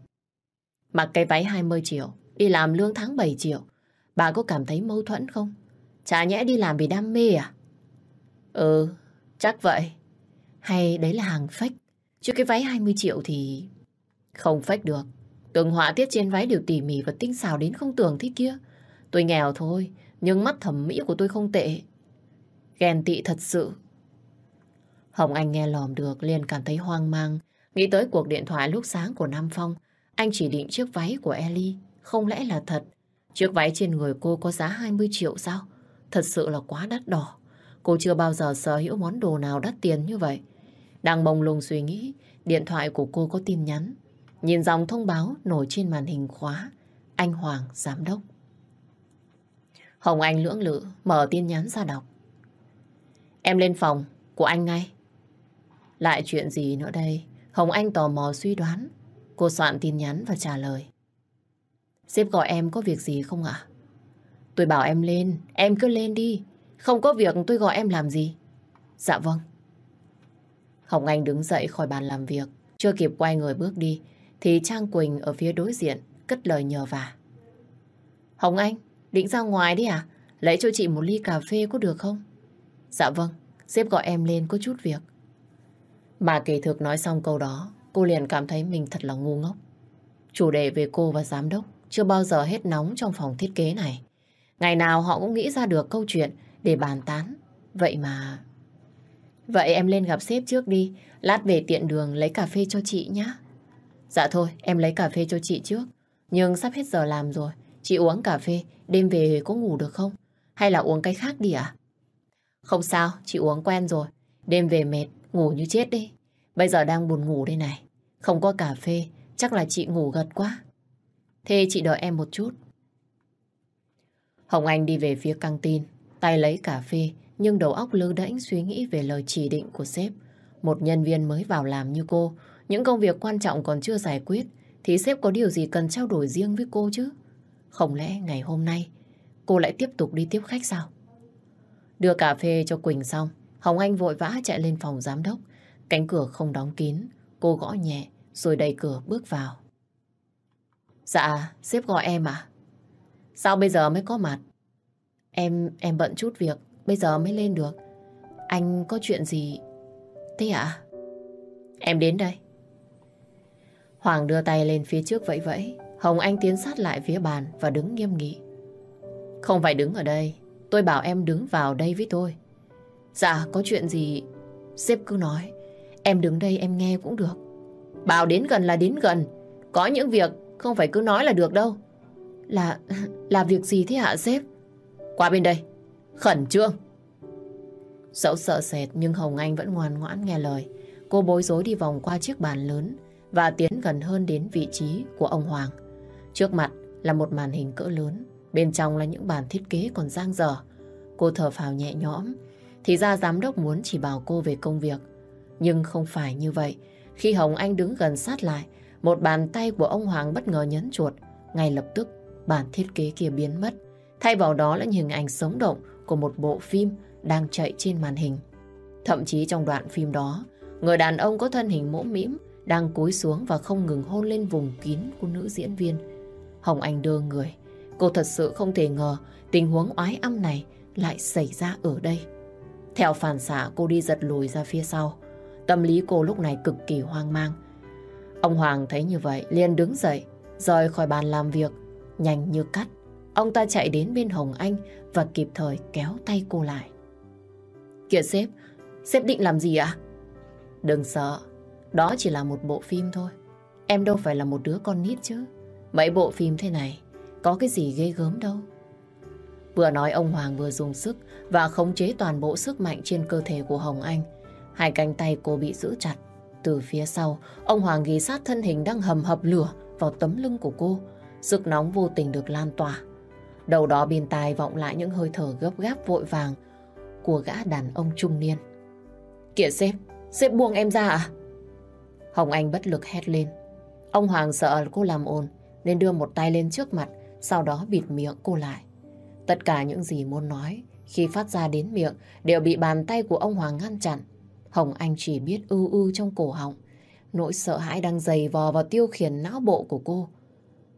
Mặc cái váy 20 triệu, đi làm lương tháng 7 triệu, bà có cảm thấy mâu thuẫn không? Chả nhẽ đi làm vì đam mê à? Ừ, chắc vậy. Hay đấy là hàng fake, chứ cái váy 20 triệu thì... Không fake được. Từng họa tiết trên váy đều tỉ mỉ và tinh xảo đến không tưởng thế kia. Tôi nghèo thôi, nhưng mắt thẩm mỹ của tôi không tệ. Ghen tị thật sự. Hồng Anh nghe lòm được liền cảm thấy hoang mang, nghĩ tới cuộc điện thoại lúc sáng của Nam Phong anh chỉ định chiếc váy của Ellie không lẽ là thật. Chiếc váy trên người cô có giá 20 triệu sao? Thật sự là quá đắt đỏ. Cô chưa bao giờ sở hữu món đồ nào đắt tiền như vậy. Đang bồng lùng suy nghĩ, điện thoại của cô có tin nhắn. Nhìn dòng thông báo nổi trên màn hình khóa. Anh Hoàng, giám đốc. Hồng Anh lưỡng lự, mở tin nhắn ra đọc. Em lên phòng, của anh ngay. Lại chuyện gì nữa đây? Hồng Anh tò mò suy đoán. Cô soạn tin nhắn và trả lời. Sếp gọi em có việc gì không ạ? Tôi bảo em lên, em cứ lên đi. Không có việc tôi gọi em làm gì. Dạ vâng. Hồng Anh đứng dậy khỏi bàn làm việc, chưa kịp quay người bước đi, thì Trang Quỳnh ở phía đối diện cất lời nhờ vả. Hồng Anh, định ra ngoài đi à? Lấy cho chị một ly cà phê có được không? Dạ vâng, sếp gọi em lên có chút việc. Bà kỳ thực nói xong câu đó, cô liền cảm thấy mình thật là ngu ngốc. Chủ đề về cô và giám đốc chưa bao giờ hết nóng trong phòng thiết kế này. Ngày nào họ cũng nghĩ ra được câu chuyện để bàn tán. Vậy mà... Vậy em lên gặp sếp trước đi, lát về tiện đường lấy cà phê cho chị nhé. Dạ thôi, em lấy cà phê cho chị trước. Nhưng sắp hết giờ làm rồi, chị uống cà phê, đêm về có ngủ được không? Hay là uống cái khác đi à? Không sao, chị uống quen rồi. Đêm về mệt, ngủ như chết đi. Bây giờ đang buồn ngủ đây này. Không có cà phê, chắc là chị ngủ gật quá. Thế chị đợi em một chút. Hồng Anh đi về phía căng tin, tay lấy cà phê, nhưng đầu óc lư đễnh suy nghĩ về lời chỉ định của sếp. Một nhân viên mới vào làm như cô, những công việc quan trọng còn chưa giải quyết, thì sếp có điều gì cần trao đổi riêng với cô chứ? Không lẽ ngày hôm nay cô lại tiếp tục đi tiếp khách sao? Đưa cà phê cho Quỳnh xong, Hồng Anh vội vã chạy lên phòng giám đốc. Cánh cửa không đóng kín, Cô gõ nhẹ rồi đẩy cửa bước vào. Dạ, sếp gọi em à? Sao bây giờ mới có mặt? Em, em bận chút việc, bây giờ mới lên được. Anh có chuyện gì? Thế ạ? À? Em đến đây. Hoàng đưa tay lên phía trước vẫy vẫy. Hồng Anh tiến sát lại phía bàn và đứng nghiêm nghị. Không phải đứng ở đây, tôi bảo em đứng vào đây với tôi. Dạ, có chuyện gì? Sếp cứ nói. Em đứng đây em nghe cũng được. Bảo đến gần là đến gần. Có những việc không phải cứ nói là được đâu. Là... là việc gì thế hả sếp? Qua bên đây. Khẩn trương. Dẫu sợ sệt nhưng Hồng Anh vẫn ngoan ngoãn nghe lời. Cô bối rối đi vòng qua chiếc bàn lớn và tiến gần hơn đến vị trí của ông Hoàng. Trước mặt là một màn hình cỡ lớn, bên trong là những bàn thiết kế còn giang dở. Cô thở phào nhẹ nhõm. Thì ra giám đốc muốn chỉ bảo cô về công việc nhưng không phải như vậy. Khi Hồng Anh đứng gần sát lại, một bàn tay của ông Hoàng bất ngờ nhấn chuột. Ngay lập tức, bản thiết kế kia biến mất. Thay vào đó là hình ảnh sống động của một bộ phim đang chạy trên màn hình. Thậm chí trong đoạn phim đó, người đàn ông có thân hình mỗ mĩm đang cúi xuống và không ngừng hôn lên vùng kín của nữ diễn viên. Hồng Anh đưa người. Cô thật sự không thể ngờ tình huống oái âm này lại xảy ra ở đây. Theo phản xạ cô đi giật lùi ra phía sau. Tâm lý cô lúc này cực kỳ hoang mang. Ông Hoàng thấy như vậy liền đứng dậy, rời khỏi bàn làm việc, nhanh như cắt. Ông ta chạy đến bên Hồng Anh và kịp thời kéo tay cô lại. Kìa sếp, sếp định làm gì ạ? À? Đừng sợ, đó chỉ là một bộ phim thôi. Em đâu phải là một đứa con nít chứ. Mấy bộ phim thế này, có cái gì ghê gớm đâu. Vừa nói ông Hoàng vừa dùng sức và khống chế toàn bộ sức mạnh trên cơ thể của Hồng Anh Hai cánh tay cô bị giữ chặt. Từ phía sau, ông Hoàng ghi sát thân hình đang hầm hập lửa vào tấm lưng của cô. Sức nóng vô tình được lan tỏa. Đầu đó bên tai vọng lại những hơi thở gấp gáp vội vàng của gã đàn ông trung niên. Kìa sếp, sếp buông em ra à? Hồng Anh bất lực hét lên. Ông Hoàng sợ cô làm ồn nên đưa một tay lên trước mặt, sau đó bịt miệng cô lại. Tất cả những gì muốn nói khi phát ra đến miệng đều bị bàn tay của ông Hoàng ngăn chặn. Hồng Anh chỉ biết ư ư trong cổ họng. Nỗi sợ hãi đang dày vò vào tiêu khiển não bộ của cô.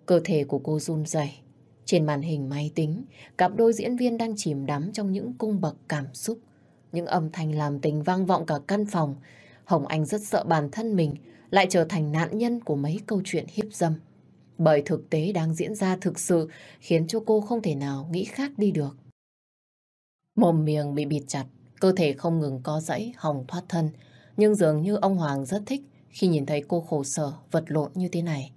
Cơ thể của cô run rẩy. Trên màn hình máy tính, cặp đôi diễn viên đang chìm đắm trong những cung bậc cảm xúc. Những âm thanh làm tình vang vọng cả căn phòng. Hồng Anh rất sợ bản thân mình lại trở thành nạn nhân của mấy câu chuyện hiếp dâm. Bởi thực tế đang diễn ra thực sự khiến cho cô không thể nào nghĩ khác đi được. Mồm miệng bị bịt chặt, Cơ thể không ngừng co giãy, hòng thoát thân. Nhưng dường như ông Hoàng rất thích khi nhìn thấy cô khổ sở, vật lộn như thế này.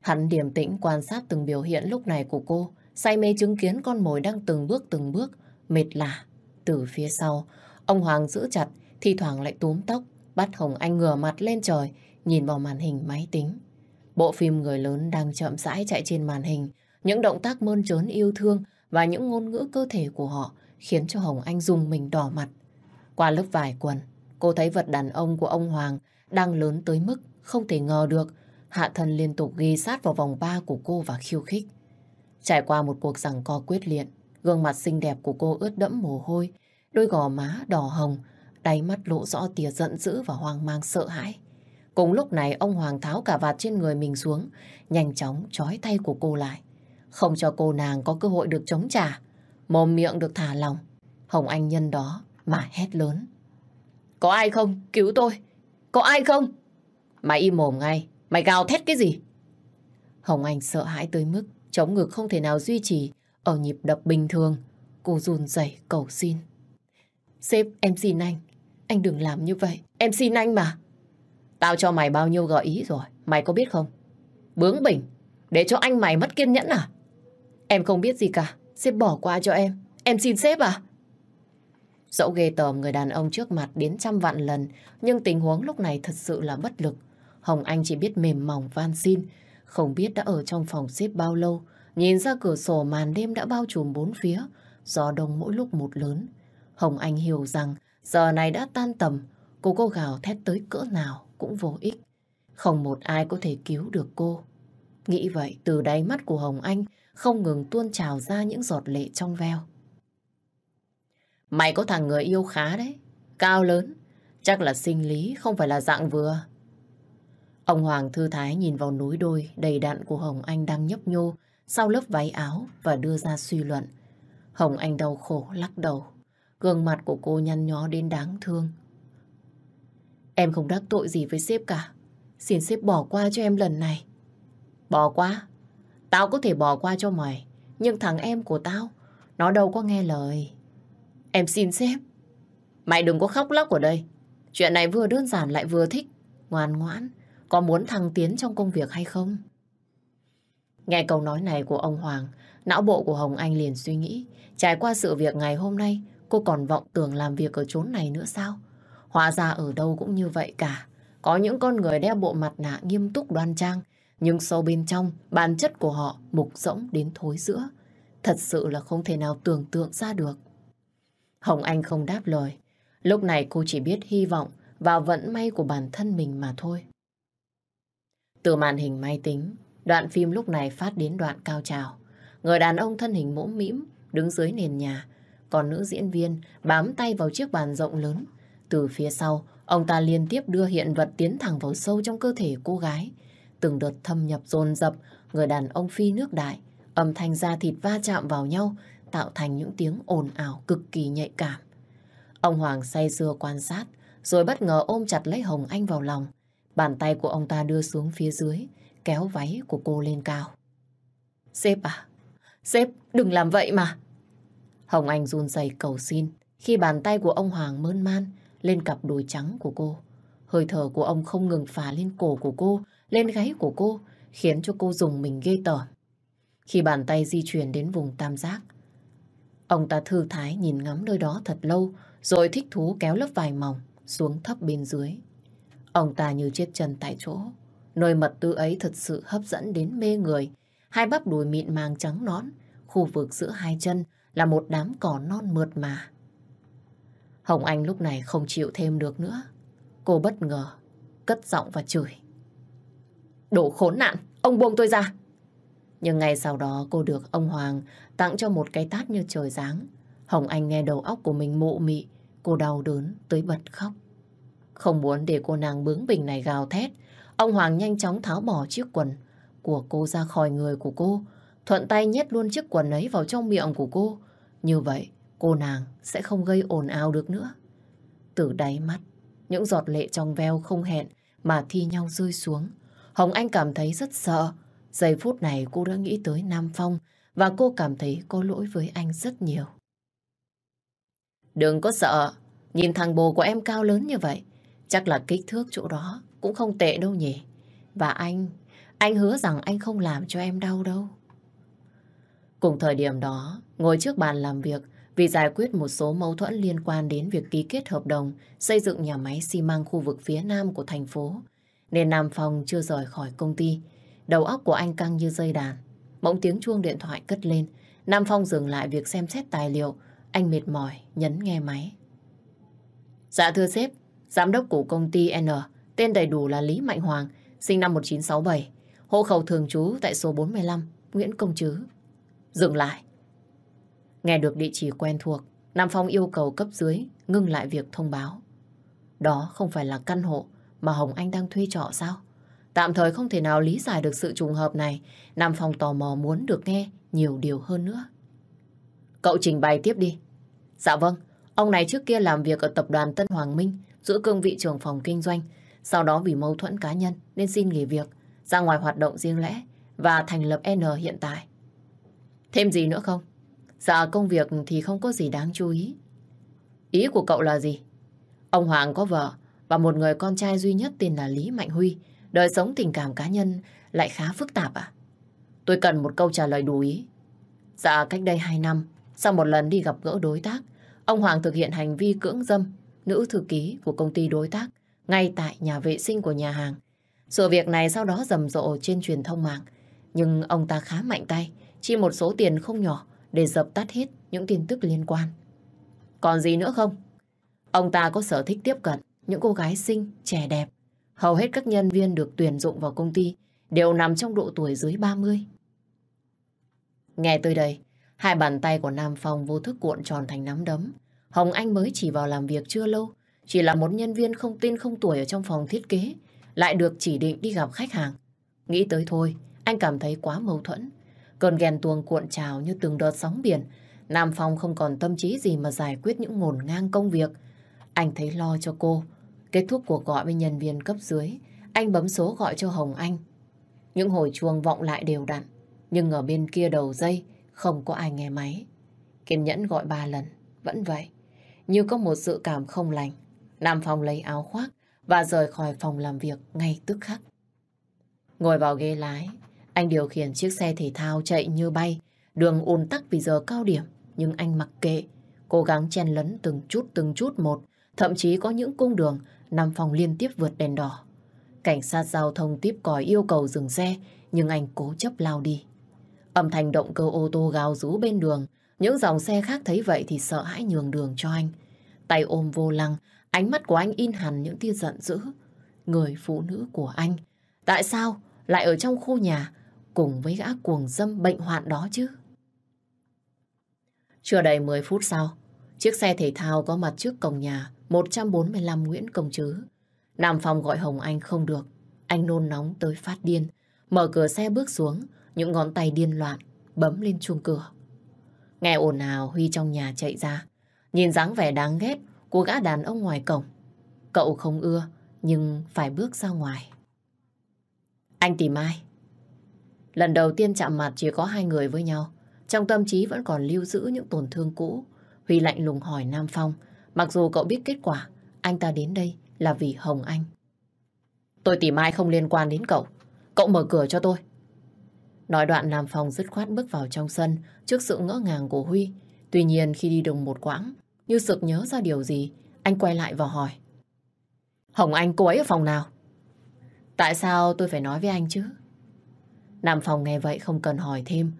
Hắn điềm tĩnh quan sát từng biểu hiện lúc này của cô, say mê chứng kiến con mồi đang từng bước từng bước, mệt lả. Từ phía sau, ông Hoàng giữ chặt, thi thoảng lại túm tóc, bắt Hồng Anh ngửa mặt lên trời, nhìn vào màn hình máy tính. Bộ phim người lớn đang chậm rãi chạy trên màn hình, những động tác mơn trớn yêu thương và những ngôn ngữ cơ thể của họ khiến cho Hồng Anh dùng mình đỏ mặt. Qua lớp vải quần, cô thấy vật đàn ông của ông Hoàng đang lớn tới mức không thể ngờ được. Hạ thần liên tục ghi sát vào vòng ba của cô và khiêu khích. Trải qua một cuộc giằng co quyết liệt, gương mặt xinh đẹp của cô ướt đẫm mồ hôi, đôi gò má đỏ hồng, đáy mắt lộ rõ tia giận dữ và hoang mang sợ hãi. Cùng lúc này ông Hoàng tháo cả vạt trên người mình xuống, nhanh chóng trói tay của cô lại. Không cho cô nàng có cơ hội được chống trả. Mồm miệng được thả lòng. Hồng Anh nhân đó mà hét lớn. Có ai không? Cứu tôi! Có ai không? Mày im mồm ngay. Mày gào thét cái gì? Hồng Anh sợ hãi tới mức chống ngực không thể nào duy trì ở nhịp đập bình thường. Cô run rẩy cầu xin. Sếp, em xin anh. Anh đừng làm như vậy. Em xin anh mà. Tao cho mày bao nhiêu gợi ý rồi. Mày có biết không? Bướng bỉnh. Để cho anh mày mất kiên nhẫn à? Em không biết gì cả. Sếp bỏ qua cho em. Em xin sếp à? Dẫu ghê tởm người đàn ông trước mặt đến trăm vạn lần, nhưng tình huống lúc này thật sự là bất lực. Hồng Anh chỉ biết mềm mỏng van xin. Không biết đã ở trong phòng xếp bao lâu, nhìn ra cửa sổ màn đêm đã bao trùm bốn phía, gió đông mỗi lúc một lớn. Hồng Anh hiểu rằng giờ này đã tan tầm, cô cô gào thét tới cỡ nào cũng vô ích. Không một ai có thể cứu được cô. Nghĩ vậy, từ đáy mắt của Hồng Anh không ngừng tuôn trào ra những giọt lệ trong veo. Mày có thằng người yêu khá đấy, cao lớn, chắc là sinh lý, không phải là dạng vừa. Ông Hoàng thư thái nhìn vào núi đôi đầy đặn của Hồng Anh đang nhấp nhô sau lớp váy áo và đưa ra suy luận. Hồng Anh đau khổ lắc đầu, gương mặt của cô nhăn nhó đến đáng thương. Em không đắc tội gì với sếp cả, xin sếp bỏ qua cho em lần này. Bỏ qua? Tao có thể bỏ qua cho mày, nhưng thằng em của tao, nó đâu có nghe lời. Em xin xếp. Mày đừng có khóc lóc ở đây. Chuyện này vừa đơn giản lại vừa thích. Ngoan ngoãn, có muốn thăng tiến trong công việc hay không? Nghe câu nói này của ông Hoàng, não bộ của Hồng Anh liền suy nghĩ. Trải qua sự việc ngày hôm nay, cô còn vọng tưởng làm việc ở chốn này nữa sao? Hóa ra ở đâu cũng như vậy cả. Có những con người đeo bộ mặt nạ nghiêm túc đoan trang, nhưng sâu bên trong, bản chất của họ mục rỗng đến thối giữa. Thật sự là không thể nào tưởng tượng ra được. Hồng Anh không đáp lời. Lúc này cô chỉ biết hy vọng và vận may của bản thân mình mà thôi. Từ màn hình máy tính, đoạn phim lúc này phát đến đoạn cao trào. Người đàn ông thân hình mũm mĩm đứng dưới nền nhà, còn nữ diễn viên bám tay vào chiếc bàn rộng lớn. Từ phía sau, ông ta liên tiếp đưa hiện vật tiến thẳng vào sâu trong cơ thể cô gái, Từng đợt thâm nhập dồn dập, người đàn ông phi nước đại, âm thanh da thịt va chạm vào nhau, tạo thành những tiếng ồn ào cực kỳ nhạy cảm. Ông Hoàng say sưa quan sát, rồi bất ngờ ôm chặt lấy Hồng Anh vào lòng. Bàn tay của ông ta đưa xuống phía dưới, kéo váy của cô lên cao. Sếp à, sếp đừng làm vậy mà. Hồng Anh run rẩy cầu xin khi bàn tay của ông Hoàng mơn man lên cặp đùi trắng của cô. Hơi thở của ông không ngừng phà lên cổ của cô lên gáy của cô, khiến cho cô dùng mình ghê tởm. Khi bàn tay di chuyển đến vùng tam giác, ông ta thư thái nhìn ngắm nơi đó thật lâu, rồi thích thú kéo lớp vài mỏng xuống thấp bên dưới. Ông ta như chết chân tại chỗ, nơi mật tư ấy thật sự hấp dẫn đến mê người, hai bắp đùi mịn màng trắng nõn, khu vực giữa hai chân là một đám cỏ non mượt mà. Hồng Anh lúc này không chịu thêm được nữa. Cô bất ngờ, cất giọng và chửi. Đồ khốn nạn, ông buông tôi ra. Nhưng ngày sau đó cô được ông Hoàng tặng cho một cái tát như trời giáng. Hồng Anh nghe đầu óc của mình mụ mị, cô đau đớn tới bật khóc. Không muốn để cô nàng bướng bình này gào thét, ông Hoàng nhanh chóng tháo bỏ chiếc quần của cô ra khỏi người của cô, thuận tay nhét luôn chiếc quần ấy vào trong miệng của cô. Như vậy, cô nàng sẽ không gây ồn ào được nữa. Từ đáy mắt, những giọt lệ trong veo không hẹn mà thi nhau rơi xuống. Hồng Anh cảm thấy rất sợ. Giây phút này cô đã nghĩ tới Nam Phong và cô cảm thấy có lỗi với anh rất nhiều. Đừng có sợ, nhìn thằng bồ của em cao lớn như vậy, chắc là kích thước chỗ đó cũng không tệ đâu nhỉ. Và anh, anh hứa rằng anh không làm cho em đau đâu. Cùng thời điểm đó, ngồi trước bàn làm việc vì giải quyết một số mâu thuẫn liên quan đến việc ký kết hợp đồng xây dựng nhà máy xi măng khu vực phía nam của thành phố, nên Nam Phong chưa rời khỏi công ty. Đầu óc của anh căng như dây đàn. Bỗng tiếng chuông điện thoại cất lên. Nam Phong dừng lại việc xem xét tài liệu. Anh mệt mỏi, nhấn nghe máy. Dạ thưa sếp, giám đốc của công ty N, tên đầy đủ là Lý Mạnh Hoàng, sinh năm 1967, hộ khẩu thường trú tại số 45, Nguyễn Công Trứ. Dừng lại. Nghe được địa chỉ quen thuộc, Nam Phong yêu cầu cấp dưới ngưng lại việc thông báo. Đó không phải là căn hộ mà Hồng Anh đang thuê trọ sao? Tạm thời không thể nào lý giải được sự trùng hợp này. Nam Phong tò mò muốn được nghe nhiều điều hơn nữa. Cậu trình bày tiếp đi. Dạ vâng, ông này trước kia làm việc ở tập đoàn Tân Hoàng Minh, giữ cương vị trưởng phòng kinh doanh. Sau đó vì mâu thuẫn cá nhân nên xin nghỉ việc, ra ngoài hoạt động riêng lẽ và thành lập N hiện tại. Thêm gì nữa không? Dạ công việc thì không có gì đáng chú ý. Ý của cậu là gì? Ông Hoàng có vợ, và một người con trai duy nhất tên là Lý Mạnh Huy, đời sống tình cảm cá nhân lại khá phức tạp à? Tôi cần một câu trả lời đủ ý. Dạ, cách đây 2 năm, sau một lần đi gặp gỡ đối tác, ông Hoàng thực hiện hành vi cưỡng dâm, nữ thư ký của công ty đối tác, ngay tại nhà vệ sinh của nhà hàng. Sự việc này sau đó rầm rộ trên truyền thông mạng, nhưng ông ta khá mạnh tay, chi một số tiền không nhỏ để dập tắt hết những tin tức liên quan. Còn gì nữa không? Ông ta có sở thích tiếp cận những cô gái xinh, trẻ đẹp. Hầu hết các nhân viên được tuyển dụng vào công ty đều nằm trong độ tuổi dưới 30. Nghe tới đây, hai bàn tay của Nam Phong vô thức cuộn tròn thành nắm đấm. Hồng Anh mới chỉ vào làm việc chưa lâu, chỉ là một nhân viên không tin không tuổi ở trong phòng thiết kế, lại được chỉ định đi gặp khách hàng. Nghĩ tới thôi, anh cảm thấy quá mâu thuẫn. Cơn ghen tuông cuộn trào như từng đợt sóng biển, Nam Phong không còn tâm trí gì mà giải quyết những ngổn ngang công việc. Anh thấy lo cho cô, Kết thúc cuộc gọi với nhân viên cấp dưới, anh bấm số gọi cho Hồng Anh. Những hồi chuông vọng lại đều đặn, nhưng ở bên kia đầu dây không có ai nghe máy. Kiên nhẫn gọi ba lần, vẫn vậy. Như có một sự cảm không lành, Nam Phong lấy áo khoác và rời khỏi phòng làm việc ngay tức khắc. Ngồi vào ghế lái, anh điều khiển chiếc xe thể thao chạy như bay, đường ùn tắc vì giờ cao điểm, nhưng anh mặc kệ, cố gắng chen lấn từng chút từng chút một, thậm chí có những cung đường Nam Phong liên tiếp vượt đèn đỏ. Cảnh sát giao thông tiếp còi yêu cầu dừng xe, nhưng anh cố chấp lao đi. Âm thanh động cơ ô tô gào rú bên đường, những dòng xe khác thấy vậy thì sợ hãi nhường đường cho anh. Tay ôm vô lăng, ánh mắt của anh in hẳn những tia giận dữ. Người phụ nữ của anh, tại sao lại ở trong khu nhà cùng với gã cuồng dâm bệnh hoạn đó chứ? Chưa đầy 10 phút sau, chiếc xe thể thao có mặt trước cổng nhà 145 Nguyễn Công Trứ. Nam Phong gọi Hồng Anh không được. Anh nôn nóng tới phát điên. Mở cửa xe bước xuống, những ngón tay điên loạn, bấm lên chuông cửa. Nghe ồn ào Huy trong nhà chạy ra. Nhìn dáng vẻ đáng ghét của gã đàn ông ngoài cổng. Cậu không ưa, nhưng phải bước ra ngoài. Anh tìm ai? Lần đầu tiên chạm mặt chỉ có hai người với nhau. Trong tâm trí vẫn còn lưu giữ những tổn thương cũ. Huy lạnh lùng hỏi Nam Phong Mặc dù cậu biết kết quả, anh ta đến đây là vì Hồng Anh. Tôi tìm ai không liên quan đến cậu. Cậu mở cửa cho tôi. Nói đoạn làm phòng dứt khoát bước vào trong sân trước sự ngỡ ngàng của Huy. Tuy nhiên khi đi đồng một quãng, như sực nhớ ra điều gì, anh quay lại và hỏi. Hồng Anh cô ấy ở phòng nào? Tại sao tôi phải nói với anh chứ? Nam phòng nghe vậy không cần hỏi thêm.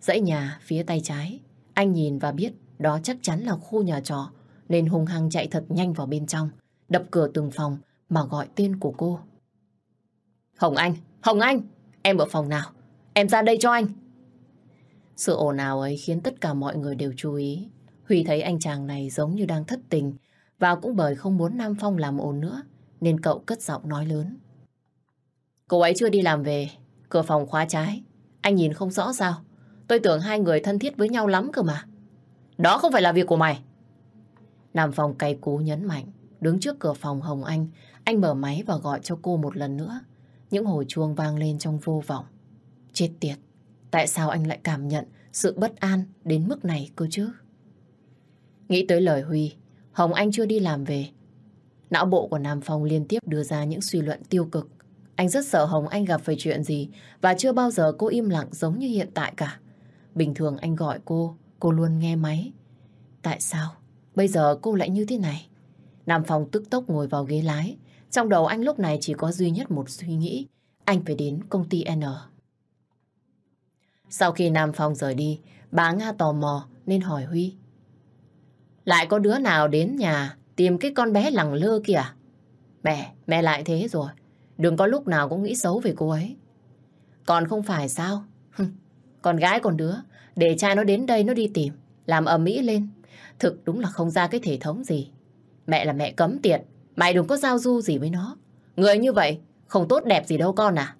Dãy nhà phía tay trái, anh nhìn và biết đó chắc chắn là khu nhà trọ nên hung hăng chạy thật nhanh vào bên trong, đập cửa từng phòng mà gọi tên của cô. Hồng Anh! Hồng Anh! Em ở phòng nào? Em ra đây cho anh! Sự ồn ào ấy khiến tất cả mọi người đều chú ý. Huy thấy anh chàng này giống như đang thất tình và cũng bởi không muốn Nam Phong làm ồn nữa nên cậu cất giọng nói lớn. Cô ấy chưa đi làm về, cửa phòng khóa trái. Anh nhìn không rõ sao? Tôi tưởng hai người thân thiết với nhau lắm cơ mà. Đó không phải là việc của mày. Nam Phong cay cú nhấn mạnh, đứng trước cửa phòng Hồng Anh, anh mở máy và gọi cho cô một lần nữa. Những hồi chuông vang lên trong vô vọng. Chết tiệt, tại sao anh lại cảm nhận sự bất an đến mức này cơ chứ? Nghĩ tới lời Huy, Hồng Anh chưa đi làm về. Não bộ của Nam Phong liên tiếp đưa ra những suy luận tiêu cực. Anh rất sợ Hồng Anh gặp phải chuyện gì và chưa bao giờ cô im lặng giống như hiện tại cả. Bình thường anh gọi cô, cô luôn nghe máy. Tại sao? Bây giờ cô lại như thế này. Nam Phong tức tốc ngồi vào ghế lái. Trong đầu anh lúc này chỉ có duy nhất một suy nghĩ. Anh phải đến công ty N. Sau khi Nam Phong rời đi, bà Nga tò mò nên hỏi Huy. Lại có đứa nào đến nhà tìm cái con bé lẳng lơ kìa? Mẹ, mẹ lại thế rồi. Đừng có lúc nào cũng nghĩ xấu về cô ấy. Còn không phải sao? Con gái còn đứa, để trai nó đến đây nó đi tìm, làm ầm ĩ lên, Thực đúng là không ra cái thể thống gì. Mẹ là mẹ cấm tiệt, mày đừng có giao du gì với nó. Người như vậy không tốt đẹp gì đâu con à.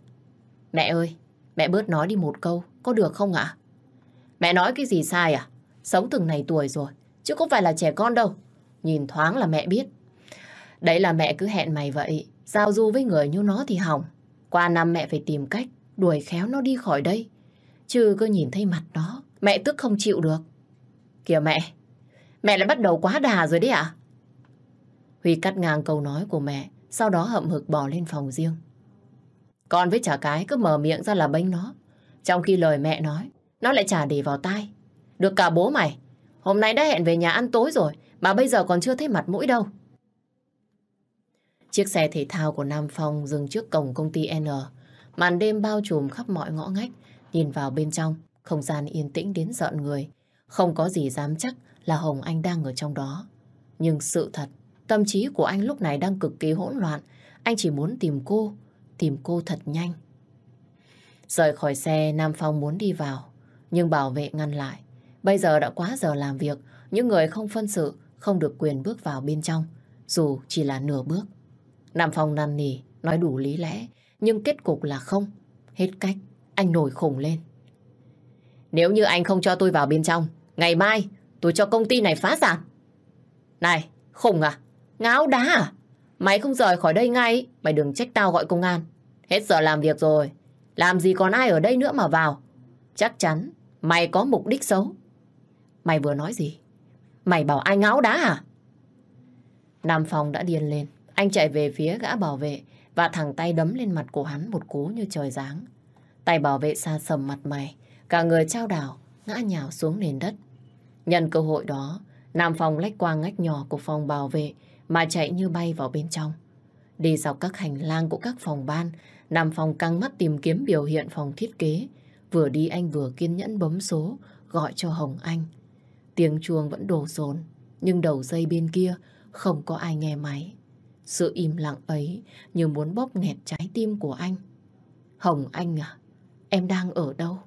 Mẹ ơi, mẹ bớt nói đi một câu, có được không ạ? Mẹ nói cái gì sai à? Sống từng này tuổi rồi, chứ không phải là trẻ con đâu. Nhìn thoáng là mẹ biết. Đấy là mẹ cứ hẹn mày vậy, giao du với người như nó thì hỏng. Qua năm mẹ phải tìm cách đuổi khéo nó đi khỏi đây. Chứ cứ nhìn thấy mặt nó, mẹ tức không chịu được. Kìa mẹ, Mẹ lại bắt đầu quá đà rồi đấy ạ. À? Huy cắt ngang câu nói của mẹ, sau đó hậm hực bỏ lên phòng riêng. Con với chả cái cứ mở miệng ra là bênh nó. Trong khi lời mẹ nói, nó lại chả để vào tai. Được cả bố mày, hôm nay đã hẹn về nhà ăn tối rồi, mà bây giờ còn chưa thấy mặt mũi đâu. Chiếc xe thể thao của Nam Phong dừng trước cổng công ty N. Màn đêm bao trùm khắp mọi ngõ ngách, nhìn vào bên trong, không gian yên tĩnh đến giận người. Không có gì dám chắc là Hồng Anh đang ở trong đó. Nhưng sự thật, tâm trí của anh lúc này đang cực kỳ hỗn loạn. Anh chỉ muốn tìm cô, tìm cô thật nhanh. Rời khỏi xe, Nam Phong muốn đi vào, nhưng bảo vệ ngăn lại. Bây giờ đã quá giờ làm việc, những người không phân sự không được quyền bước vào bên trong, dù chỉ là nửa bước. Nam Phong năn nỉ, nói đủ lý lẽ, nhưng kết cục là không. Hết cách, anh nổi khủng lên. Nếu như anh không cho tôi vào bên trong, ngày mai Tôi cho công ty này phá sản. Này, khùng à? Ngáo đá à? Mày không rời khỏi đây ngay, mày đừng trách tao gọi công an. Hết giờ làm việc rồi, làm gì còn ai ở đây nữa mà vào. Chắc chắn mày có mục đích xấu. Mày vừa nói gì? Mày bảo ai ngáo đá à? Nam Phong đã điên lên. Anh chạy về phía gã bảo vệ và thẳng tay đấm lên mặt của hắn một cú như trời giáng. Tay bảo vệ xa sầm mặt mày, cả người trao đảo, ngã nhào xuống nền đất. Nhân cơ hội đó, Nam Phong lách qua ngách nhỏ của phòng bảo vệ mà chạy như bay vào bên trong. Đi dọc các hành lang của các phòng ban, Nam Phong căng mắt tìm kiếm biểu hiện phòng thiết kế. Vừa đi anh vừa kiên nhẫn bấm số, gọi cho Hồng Anh. Tiếng chuông vẫn đổ rồn, nhưng đầu dây bên kia không có ai nghe máy. Sự im lặng ấy như muốn bóp nghẹt trái tim của anh. Hồng Anh à, em đang ở đâu?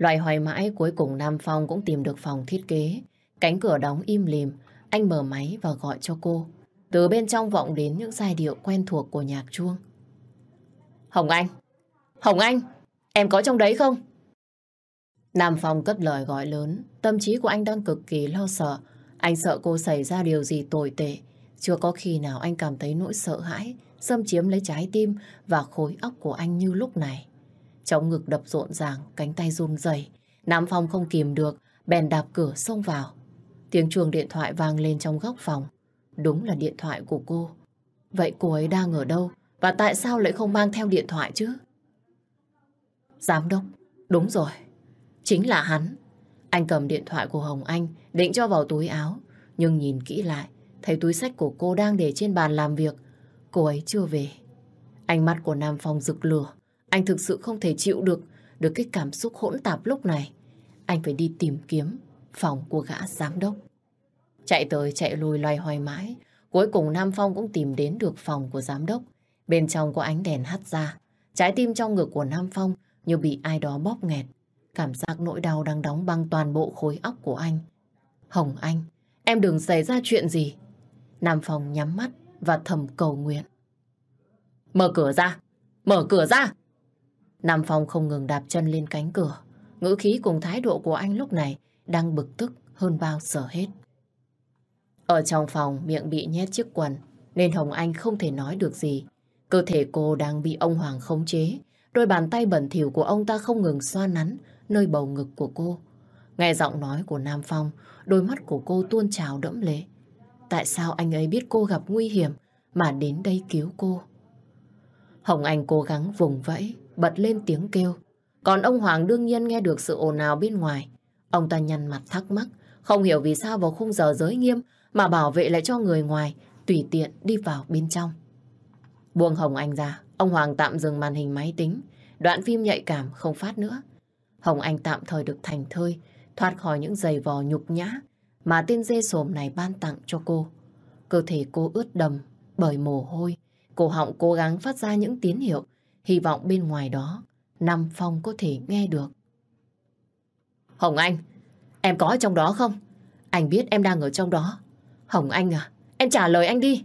Loài hoài mãi cuối cùng Nam Phong cũng tìm được phòng thiết kế. Cánh cửa đóng im lìm, anh mở máy và gọi cho cô. Từ bên trong vọng đến những giai điệu quen thuộc của nhạc chuông. Hồng Anh! Hồng Anh! Em có trong đấy không? Nam Phong cất lời gọi lớn. Tâm trí của anh đang cực kỳ lo sợ. Anh sợ cô xảy ra điều gì tồi tệ. Chưa có khi nào anh cảm thấy nỗi sợ hãi, xâm chiếm lấy trái tim và khối óc của anh như lúc này. Trong ngực đập rộn ràng, cánh tay run rẩy Nam Phong không kìm được, bèn đạp cửa xông vào. Tiếng chuông điện thoại vang lên trong góc phòng. Đúng là điện thoại của cô. Vậy cô ấy đang ở đâu? Và tại sao lại không mang theo điện thoại chứ? Giám đốc, đúng rồi. Chính là hắn. Anh cầm điện thoại của Hồng Anh, định cho vào túi áo. Nhưng nhìn kỹ lại, thấy túi sách của cô đang để trên bàn làm việc. Cô ấy chưa về. Ánh mắt của Nam Phong rực lửa, anh thực sự không thể chịu được được cái cảm xúc hỗn tạp lúc này. Anh phải đi tìm kiếm phòng của gã giám đốc. Chạy tới chạy lui loay hoay mãi, cuối cùng Nam Phong cũng tìm đến được phòng của giám đốc. Bên trong có ánh đèn hắt ra, trái tim trong ngực của Nam Phong như bị ai đó bóp nghẹt. Cảm giác nỗi đau đang đóng băng toàn bộ khối óc của anh. Hồng Anh, em đừng xảy ra chuyện gì. Nam Phong nhắm mắt và thầm cầu nguyện. Mở cửa ra! Mở cửa ra! Nam Phong không ngừng đạp chân lên cánh cửa. Ngữ khí cùng thái độ của anh lúc này đang bực tức hơn bao giờ hết. Ở trong phòng miệng bị nhét chiếc quần nên Hồng Anh không thể nói được gì. Cơ thể cô đang bị ông Hoàng khống chế. Đôi bàn tay bẩn thỉu của ông ta không ngừng xoa nắn nơi bầu ngực của cô. Nghe giọng nói của Nam Phong, đôi mắt của cô tuôn trào đẫm lệ. Tại sao anh ấy biết cô gặp nguy hiểm mà đến đây cứu cô? Hồng Anh cố gắng vùng vẫy, bật lên tiếng kêu. Còn ông Hoàng đương nhiên nghe được sự ồn ào bên ngoài. Ông ta nhăn mặt thắc mắc, không hiểu vì sao vào khung giờ giới nghiêm mà bảo vệ lại cho người ngoài, tùy tiện đi vào bên trong. Buông Hồng Anh ra, ông Hoàng tạm dừng màn hình máy tính, đoạn phim nhạy cảm không phát nữa. Hồng Anh tạm thời được thành thơi, thoát khỏi những giày vò nhục nhã mà tên dê sồm này ban tặng cho cô. Cơ thể cô ướt đầm bởi mồ hôi, cổ họng cố gắng phát ra những tín hiệu Hy vọng bên ngoài đó, Nam Phong có thể nghe được. Hồng Anh, em có ở trong đó không? Anh biết em đang ở trong đó. Hồng Anh à, em trả lời anh đi.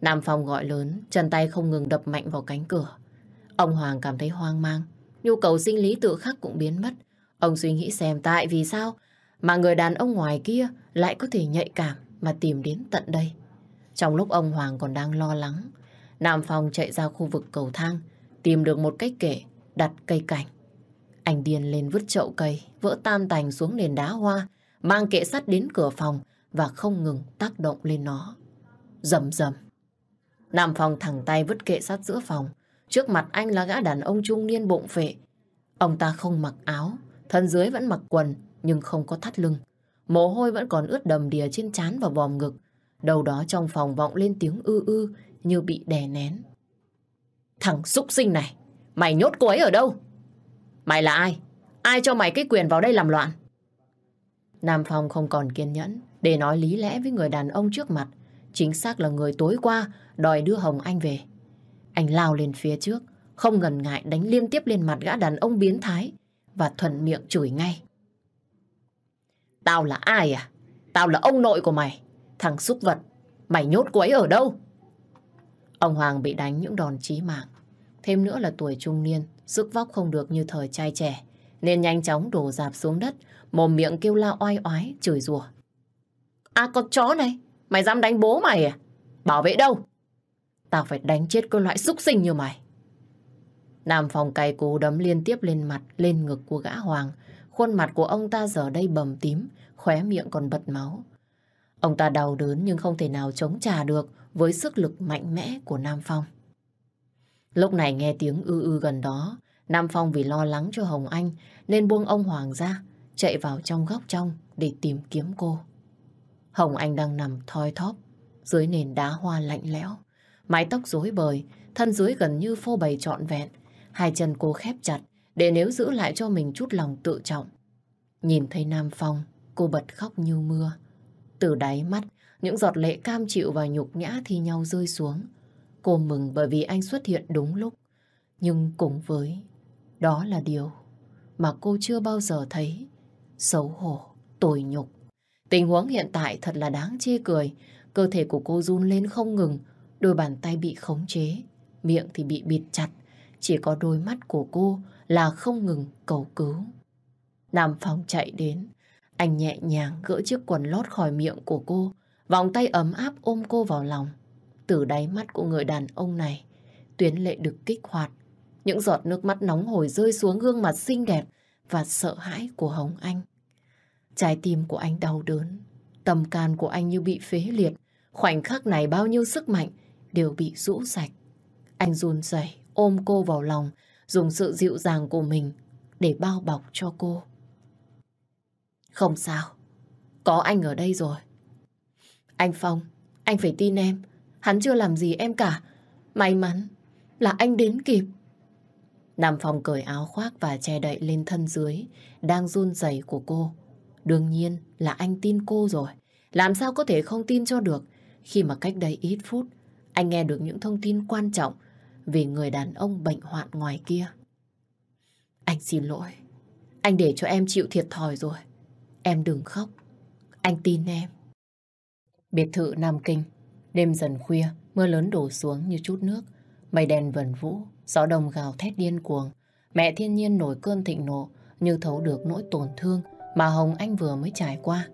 Nam Phong gọi lớn, chân tay không ngừng đập mạnh vào cánh cửa. Ông Hoàng cảm thấy hoang mang, nhu cầu sinh lý tự khắc cũng biến mất. Ông suy nghĩ xem tại vì sao mà người đàn ông ngoài kia lại có thể nhạy cảm mà tìm đến tận đây. Trong lúc ông Hoàng còn đang lo lắng, Nam Phong chạy ra khu vực cầu thang, tìm được một cái kệ, đặt cây cảnh. Anh điên lên vứt chậu cây, vỡ tan tành xuống nền đá hoa, mang kệ sắt đến cửa phòng và không ngừng tác động lên nó. Dầm dầm. Nam Phong thẳng tay vứt kệ sắt giữa phòng. Trước mặt anh là gã đàn ông trung niên bụng phệ. Ông ta không mặc áo, thân dưới vẫn mặc quần nhưng không có thắt lưng. Mồ hôi vẫn còn ướt đầm đìa trên trán và vòm ngực. Đầu đó trong phòng vọng lên tiếng ư ư như bị đè nén. Thằng súc sinh này, mày nhốt cô ấy ở đâu? Mày là ai? Ai cho mày cái quyền vào đây làm loạn? Nam Phong không còn kiên nhẫn để nói lý lẽ với người đàn ông trước mặt. Chính xác là người tối qua đòi đưa Hồng Anh về. Anh lao lên phía trước, không ngần ngại đánh liên tiếp lên mặt gã đàn ông biến thái và thuận miệng chửi ngay. Tao là ai à? Tao là ông nội của mày. Thằng súc vật, mày nhốt cô ấy ở đâu? Ông Hoàng bị đánh những đòn chí mạng. Thêm nữa là tuổi trung niên, sức vóc không được như thời trai trẻ, nên nhanh chóng đổ dạp xuống đất, mồm miệng kêu la oai oái, chửi rủa. À con chó này, mày dám đánh bố mày à? Bảo vệ đâu? Tao phải đánh chết con loại súc sinh như mày. Nam phòng cay cú đấm liên tiếp lên mặt, lên ngực của gã Hoàng. Khuôn mặt của ông ta giờ đây bầm tím, khóe miệng còn bật máu. Ông ta đau đớn nhưng không thể nào chống trả được với sức lực mạnh mẽ của Nam Phong. Lúc này nghe tiếng ư ư gần đó, Nam Phong vì lo lắng cho Hồng Anh nên buông ông Hoàng ra, chạy vào trong góc trong để tìm kiếm cô. Hồng Anh đang nằm thoi thóp dưới nền đá hoa lạnh lẽo, mái tóc rối bời, thân dưới gần như phô bày trọn vẹn, hai chân cô khép chặt để nếu giữ lại cho mình chút lòng tự trọng. Nhìn thấy Nam Phong, cô bật khóc như mưa. Từ đáy mắt, những giọt lệ cam chịu và nhục nhã thi nhau rơi xuống. Cô mừng bởi vì anh xuất hiện đúng lúc. Nhưng cùng với, đó là điều mà cô chưa bao giờ thấy. Xấu hổ, tồi nhục. Tình huống hiện tại thật là đáng chê cười. Cơ thể của cô run lên không ngừng, đôi bàn tay bị khống chế, miệng thì bị bịt chặt. Chỉ có đôi mắt của cô là không ngừng cầu cứu. Nam Phong chạy đến, anh nhẹ nhàng gỡ chiếc quần lót khỏi miệng của cô Vòng tay ấm áp ôm cô vào lòng. Từ đáy mắt của người đàn ông này, Tuyến lệ được kích hoạt. Những giọt nước mắt nóng hổi rơi xuống gương mặt xinh đẹp và sợ hãi của Hồng Anh. Trái tim của anh đau đớn, tầm can của anh như bị phế liệt. Khoảnh khắc này bao nhiêu sức mạnh đều bị rũ sạch. Anh run rẩy ôm cô vào lòng, dùng sự dịu dàng của mình để bao bọc cho cô. Không sao, có anh ở đây rồi. Anh Phong, anh phải tin em. Hắn chưa làm gì em cả. May mắn là anh đến kịp. Nam Phong cởi áo khoác và che đậy lên thân dưới, đang run rẩy của cô. Đương nhiên là anh tin cô rồi. Làm sao có thể không tin cho được khi mà cách đây ít phút anh nghe được những thông tin quan trọng về người đàn ông bệnh hoạn ngoài kia. Anh xin lỗi. Anh để cho em chịu thiệt thòi rồi. Em đừng khóc. Anh tin em. Biệt thự Nam Kinh, đêm dần khuya, mưa lớn đổ xuống như chút nước, mây đèn vần vũ, gió đồng gào thét điên cuồng. Mẹ thiên nhiên nổi cơn thịnh nộ như thấu được nỗi tổn thương mà Hồng Anh vừa mới trải qua.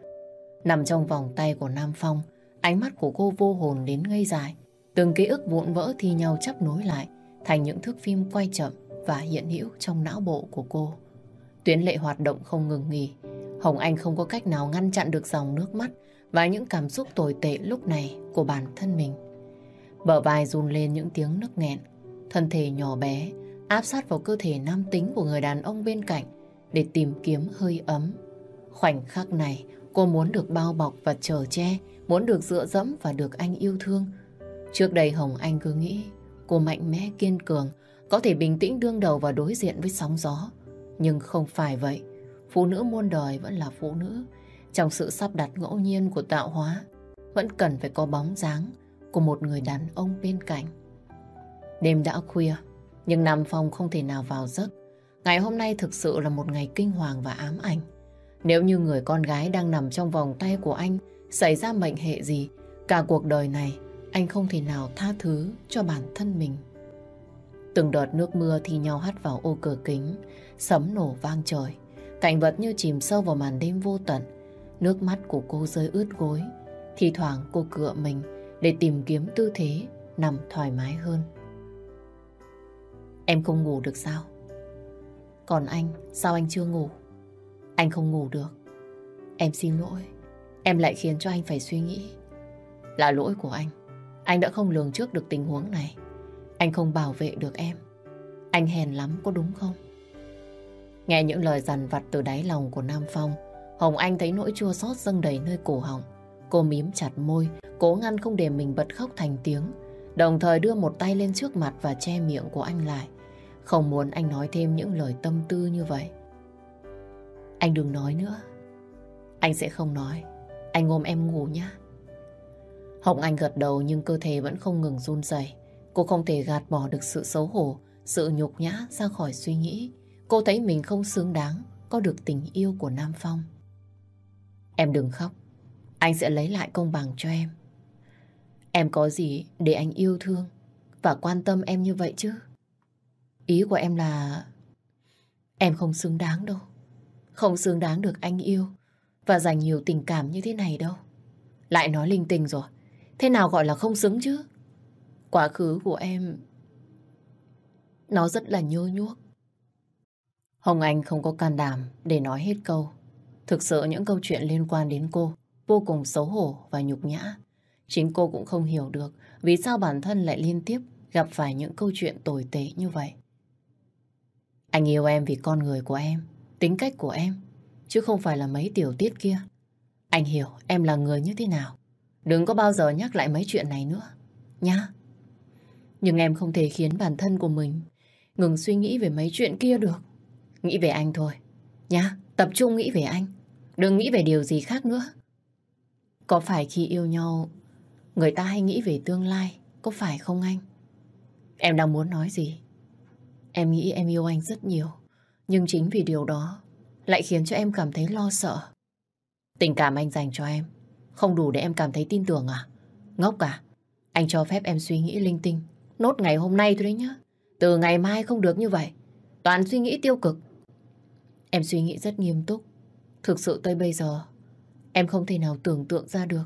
Nằm trong vòng tay của Nam Phong, ánh mắt của cô vô hồn đến ngây dài Từng ký ức vụn vỡ thi nhau chấp nối lại thành những thước phim quay chậm và hiện hữu trong não bộ của cô. Tuyến lệ hoạt động không ngừng nghỉ. Hồng Anh không có cách nào ngăn chặn được dòng nước mắt và những cảm xúc tồi tệ lúc này của bản thân mình. Bờ vai run lên những tiếng nức nghẹn, thân thể nhỏ bé áp sát vào cơ thể nam tính của người đàn ông bên cạnh để tìm kiếm hơi ấm. Khoảnh khắc này, cô muốn được bao bọc và chở che, muốn được dựa dẫm và được anh yêu thương. Trước đây Hồng Anh cứ nghĩ cô mạnh mẽ kiên cường, có thể bình tĩnh đương đầu và đối diện với sóng gió. Nhưng không phải vậy, phụ nữ muôn đời vẫn là phụ nữ, trong sự sắp đặt ngẫu nhiên của tạo hóa, vẫn cần phải có bóng dáng của một người đàn ông bên cạnh. Đêm đã khuya, nhưng Nam Phong không thể nào vào giấc. Ngày hôm nay thực sự là một ngày kinh hoàng và ám ảnh. Nếu như người con gái đang nằm trong vòng tay của anh xảy ra mệnh hệ gì, cả cuộc đời này anh không thể nào tha thứ cho bản thân mình. Từng đợt nước mưa thì nhau hắt vào ô cửa kính, sấm nổ vang trời. Cảnh vật như chìm sâu vào màn đêm vô tận, Nước mắt của cô rơi ướt gối, Thì thoảng cô cựa mình Để tìm kiếm tư thế Nằm thoải mái hơn. Em không ngủ được sao? Còn anh, Sao anh chưa ngủ? Anh không ngủ được. Em xin lỗi. Em lại khiến cho anh phải suy nghĩ. Là lỗi của anh. Anh đã không lường trước được tình huống này. Anh không bảo vệ được em. Anh hèn lắm có đúng không? Nghe những lời dằn vặt từ đáy lòng của Nam Phong Hồng Anh thấy nỗi chua xót dâng đầy nơi cổ họng. Cô mím chặt môi, cố ngăn không để mình bật khóc thành tiếng. Đồng thời đưa một tay lên trước mặt và che miệng của anh lại. Không muốn anh nói thêm những lời tâm tư như vậy. Anh đừng nói nữa. Anh sẽ không nói. Anh ôm em ngủ nhé. Hồng Anh gật đầu nhưng cơ thể vẫn không ngừng run rẩy. Cô không thể gạt bỏ được sự xấu hổ, sự nhục nhã ra khỏi suy nghĩ. Cô thấy mình không xứng đáng có được tình yêu của Nam Phong. Em đừng khóc. Anh sẽ lấy lại công bằng cho em. Em có gì để anh yêu thương và quan tâm em như vậy chứ? Ý của em là... Em không xứng đáng đâu. Không xứng đáng được anh yêu và dành nhiều tình cảm như thế này đâu. Lại nói linh tinh rồi. Thế nào gọi là không xứng chứ? Quá khứ của em... Nó rất là nhơ nhuốc. Hồng Anh không có can đảm để nói hết câu. Thực sự những câu chuyện liên quan đến cô vô cùng xấu hổ và nhục nhã. Chính cô cũng không hiểu được vì sao bản thân lại liên tiếp gặp phải những câu chuyện tồi tệ như vậy. Anh yêu em vì con người của em, tính cách của em, chứ không phải là mấy tiểu tiết kia. Anh hiểu em là người như thế nào. Đừng có bao giờ nhắc lại mấy chuyện này nữa, nhá. Nhưng em không thể khiến bản thân của mình ngừng suy nghĩ về mấy chuyện kia được. Nghĩ về anh thôi, nhá, tập trung nghĩ về anh. Đừng nghĩ về điều gì khác nữa. Có phải khi yêu nhau, người ta hay nghĩ về tương lai, có phải không anh? Em đang muốn nói gì? Em nghĩ em yêu anh rất nhiều, nhưng chính vì điều đó lại khiến cho em cảm thấy lo sợ. Tình cảm anh dành cho em không đủ để em cảm thấy tin tưởng à? Ngốc à? Anh cho phép em suy nghĩ linh tinh, nốt ngày hôm nay thôi đấy nhá. Từ ngày mai không được như vậy, toàn suy nghĩ tiêu cực. Em suy nghĩ rất nghiêm túc, Thực sự tới bây giờ, em không thể nào tưởng tượng ra được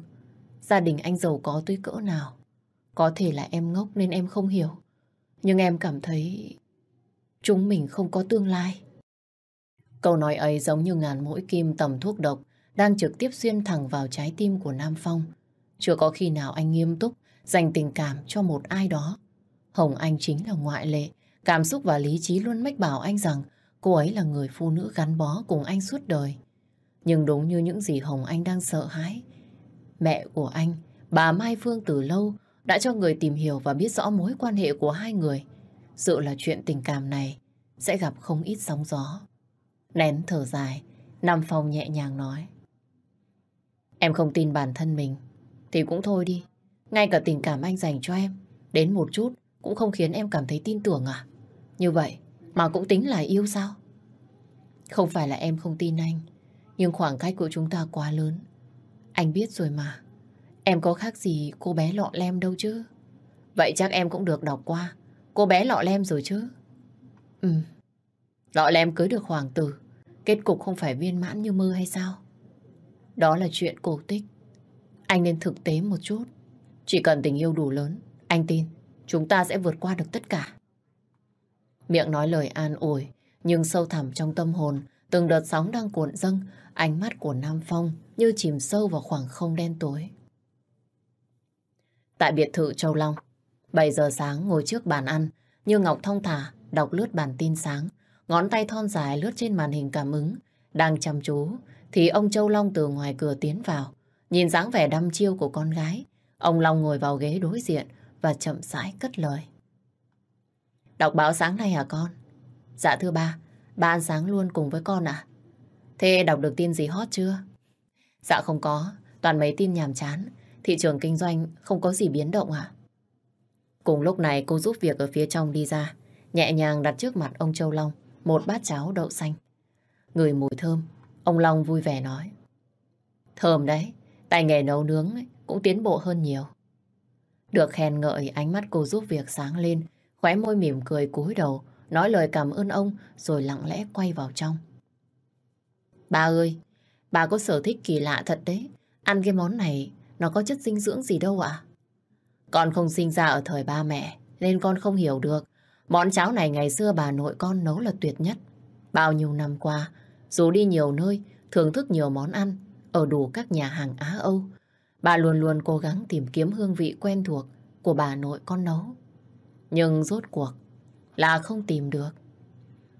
gia đình anh giàu có tới cỡ nào. Có thể là em ngốc nên em không hiểu. Nhưng em cảm thấy chúng mình không có tương lai. Câu nói ấy giống như ngàn mũi kim tầm thuốc độc đang trực tiếp xuyên thẳng vào trái tim của Nam Phong. Chưa có khi nào anh nghiêm túc dành tình cảm cho một ai đó. Hồng Anh chính là ngoại lệ. Cảm xúc và lý trí luôn mách bảo anh rằng cô ấy là người phụ nữ gắn bó cùng anh suốt đời. Nhưng đúng như những gì Hồng Anh đang sợ hãi. Mẹ của anh, bà Mai Phương từ lâu đã cho người tìm hiểu và biết rõ mối quan hệ của hai người. Dự là chuyện tình cảm này sẽ gặp không ít sóng gió. Nén thở dài, Nam Phong nhẹ nhàng nói. Em không tin bản thân mình, thì cũng thôi đi. Ngay cả tình cảm anh dành cho em, đến một chút cũng không khiến em cảm thấy tin tưởng à? Như vậy mà cũng tính là yêu sao? Không phải là em không tin anh, nhưng khoảng cách của chúng ta quá lớn. Anh biết rồi mà. Em có khác gì cô bé lọ lem đâu chứ. Vậy chắc em cũng được đọc qua. Cô bé lọ lem rồi chứ. Ừ. Lọ lem cưới được hoàng tử. Kết cục không phải viên mãn như mơ hay sao? Đó là chuyện cổ tích. Anh nên thực tế một chút. Chỉ cần tình yêu đủ lớn, anh tin chúng ta sẽ vượt qua được tất cả. Miệng nói lời an ủi, nhưng sâu thẳm trong tâm hồn, từng đợt sóng đang cuộn dâng, Ánh mắt của Nam Phong như chìm sâu vào khoảng không đen tối. Tại biệt thự Châu Long, 7 giờ sáng ngồi trước bàn ăn, như Ngọc thông thả, đọc lướt bản tin sáng, ngón tay thon dài lướt trên màn hình cảm ứng, đang chăm chú, thì ông Châu Long từ ngoài cửa tiến vào, nhìn dáng vẻ đăm chiêu của con gái. Ông Long ngồi vào ghế đối diện và chậm rãi cất lời. Đọc báo sáng nay hả con? Dạ thưa ba, ba ăn sáng luôn cùng với con ạ. À? Thế đọc được tin gì hot chưa? Dạ không có, toàn mấy tin nhàm chán. Thị trường kinh doanh không có gì biến động à? Cùng lúc này cô giúp việc ở phía trong đi ra, nhẹ nhàng đặt trước mặt ông Châu Long một bát cháo đậu xanh. Người mùi thơm, ông Long vui vẻ nói. Thơm đấy, tay nghề nấu nướng cũng tiến bộ hơn nhiều. Được khen ngợi ánh mắt cô giúp việc sáng lên, khóe môi mỉm cười cúi đầu, nói lời cảm ơn ông rồi lặng lẽ quay vào trong. Bà ơi, bà có sở thích kỳ lạ thật đấy. Ăn cái món này, nó có chất dinh dưỡng gì đâu ạ? Con không sinh ra ở thời ba mẹ, nên con không hiểu được. Món cháo này ngày xưa bà nội con nấu là tuyệt nhất. Bao nhiêu năm qua, dù đi nhiều nơi, thưởng thức nhiều món ăn, ở đủ các nhà hàng Á-Âu, bà luôn luôn cố gắng tìm kiếm hương vị quen thuộc của bà nội con nấu. Nhưng rốt cuộc là không tìm được.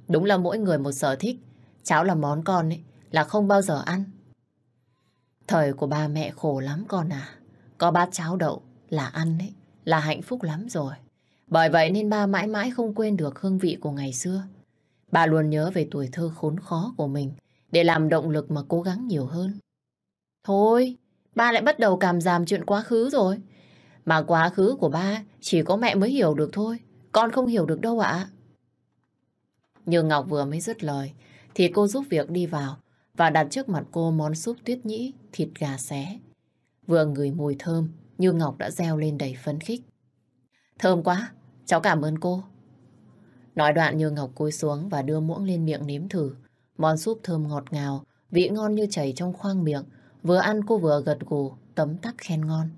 Đúng là mỗi người một sở thích, cháo là món con ấy, là không bao giờ ăn. Thời của ba mẹ khổ lắm con à. Có bát cháo đậu là ăn đấy, là hạnh phúc lắm rồi. Bởi vậy nên ba mãi mãi không quên được hương vị của ngày xưa. Bà luôn nhớ về tuổi thơ khốn khó của mình để làm động lực mà cố gắng nhiều hơn. Thôi, ba lại bắt đầu cảm giảm chuyện quá khứ rồi. Mà quá khứ của ba chỉ có mẹ mới hiểu được thôi. Con không hiểu được đâu ạ. Như Ngọc vừa mới dứt lời thì cô giúp việc đi vào và đặt trước mặt cô món súp tuyết nhĩ, thịt gà xé. Vừa ngửi mùi thơm, Như Ngọc đã reo lên đầy phấn khích. Thơm quá, cháu cảm ơn cô. Nói đoạn Như Ngọc cúi xuống và đưa muỗng lên miệng nếm thử. Món súp thơm ngọt ngào, vị ngon như chảy trong khoang miệng. Vừa ăn cô vừa gật gù, tấm tắc khen ngon.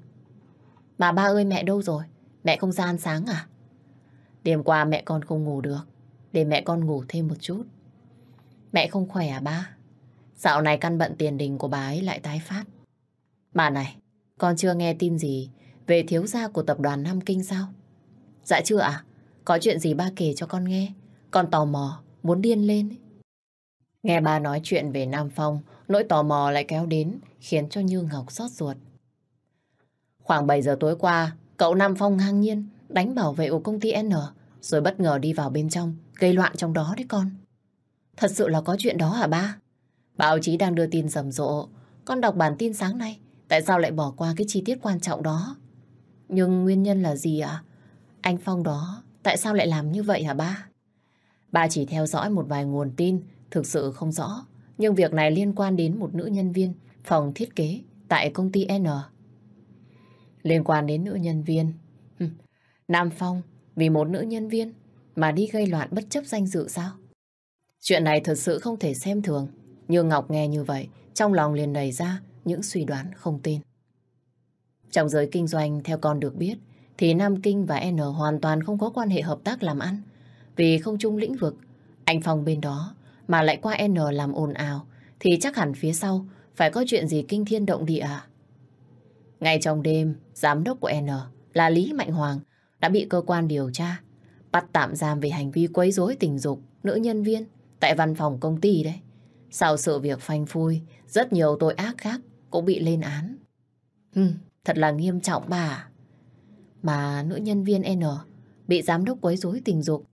bà ba ơi mẹ đâu rồi? Mẹ không ra ăn sáng à? Đêm qua mẹ con không ngủ được, để mẹ con ngủ thêm một chút. Mẹ không khỏe à ba? Dạo này căn bận tiền đình của bà ấy lại tái phát. Bà này, con chưa nghe tin gì về thiếu gia của tập đoàn Nam Kinh sao? Dạ chưa ạ, có chuyện gì ba kể cho con nghe. Con tò mò, muốn điên lên. Nghe ba nói chuyện về Nam Phong, nỗi tò mò lại kéo đến, khiến cho Như Ngọc xót ruột. Khoảng 7 giờ tối qua, cậu Nam Phong ngang nhiên đánh bảo vệ của công ty N, rồi bất ngờ đi vào bên trong, gây loạn trong đó đấy con. Thật sự là có chuyện đó hả ba? Báo chí đang đưa tin rầm rộ. Con đọc bản tin sáng nay, tại sao lại bỏ qua cái chi tiết quan trọng đó? Nhưng nguyên nhân là gì ạ? Anh Phong đó, tại sao lại làm như vậy hả ba? Ba chỉ theo dõi một vài nguồn tin, thực sự không rõ. Nhưng việc này liên quan đến một nữ nhân viên phòng thiết kế tại công ty N. Liên quan đến nữ nhân viên. Nam Phong vì một nữ nhân viên mà đi gây loạn bất chấp danh dự sao? Chuyện này thật sự không thể xem thường. Như Ngọc nghe như vậy, trong lòng liền nảy ra những suy đoán không tin. Trong giới kinh doanh, theo con được biết, thì Nam Kinh và N hoàn toàn không có quan hệ hợp tác làm ăn. Vì không chung lĩnh vực, anh Phong bên đó mà lại qua N làm ồn ào, thì chắc hẳn phía sau phải có chuyện gì kinh thiên động địa à? Ngay trong đêm, giám đốc của N là Lý Mạnh Hoàng đã bị cơ quan điều tra bắt tạm giam về hành vi quấy rối tình dục nữ nhân viên tại văn phòng công ty đấy. Sau sự việc phanh phui, rất nhiều tội ác khác cũng bị lên án. Hừm, thật là nghiêm trọng bà. Mà nữ nhân viên N bị giám đốc quấy rối tình dục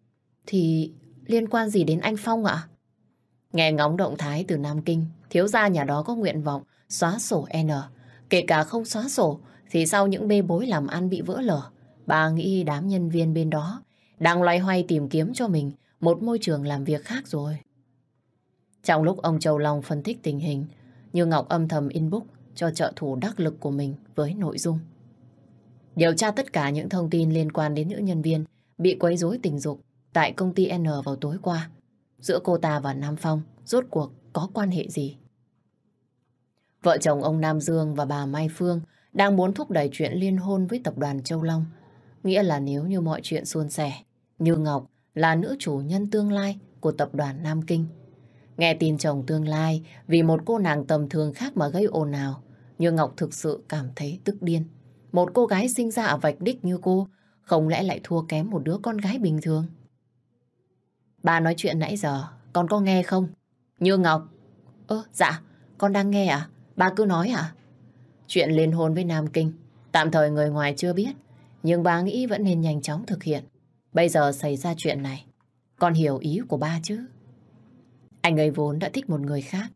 thì liên quan gì đến anh Phong ạ? Nghe ngóng động thái từ Nam Kinh, thiếu gia nhà đó có nguyện vọng xóa sổ N. Kể cả không xóa sổ thì sau những bê bối làm ăn bị vỡ lở, bà nghĩ đám nhân viên bên đó đang loay hoay tìm kiếm cho mình một môi trường làm việc khác rồi. Trong lúc ông Châu Long phân tích tình hình, Như Ngọc âm thầm inbox cho trợ thủ đắc lực của mình với nội dung. Điều tra tất cả những thông tin liên quan đến nữ nhân viên bị quấy rối tình dục tại công ty N vào tối qua. Giữa cô ta và Nam Phong rốt cuộc có quan hệ gì? Vợ chồng ông Nam Dương và bà Mai Phương đang muốn thúc đẩy chuyện liên hôn với tập đoàn Châu Long. Nghĩa là nếu như mọi chuyện suôn sẻ, Như Ngọc là nữ chủ nhân tương lai của tập đoàn Nam Kinh – Nghe tin chồng tương lai vì một cô nàng tầm thường khác mà gây ồn ào, Như Ngọc thực sự cảm thấy tức điên. Một cô gái sinh ra ở vạch đích như cô, không lẽ lại thua kém một đứa con gái bình thường? Bà nói chuyện nãy giờ, con có nghe không? Như Ngọc. Ơ, dạ, con đang nghe à? Bà cứ nói à? Chuyện liên hôn với Nam Kinh, tạm thời người ngoài chưa biết, nhưng bà nghĩ vẫn nên nhanh chóng thực hiện. Bây giờ xảy ra chuyện này, con hiểu ý của ba chứ? Anh ấy vốn đã thích một người khác.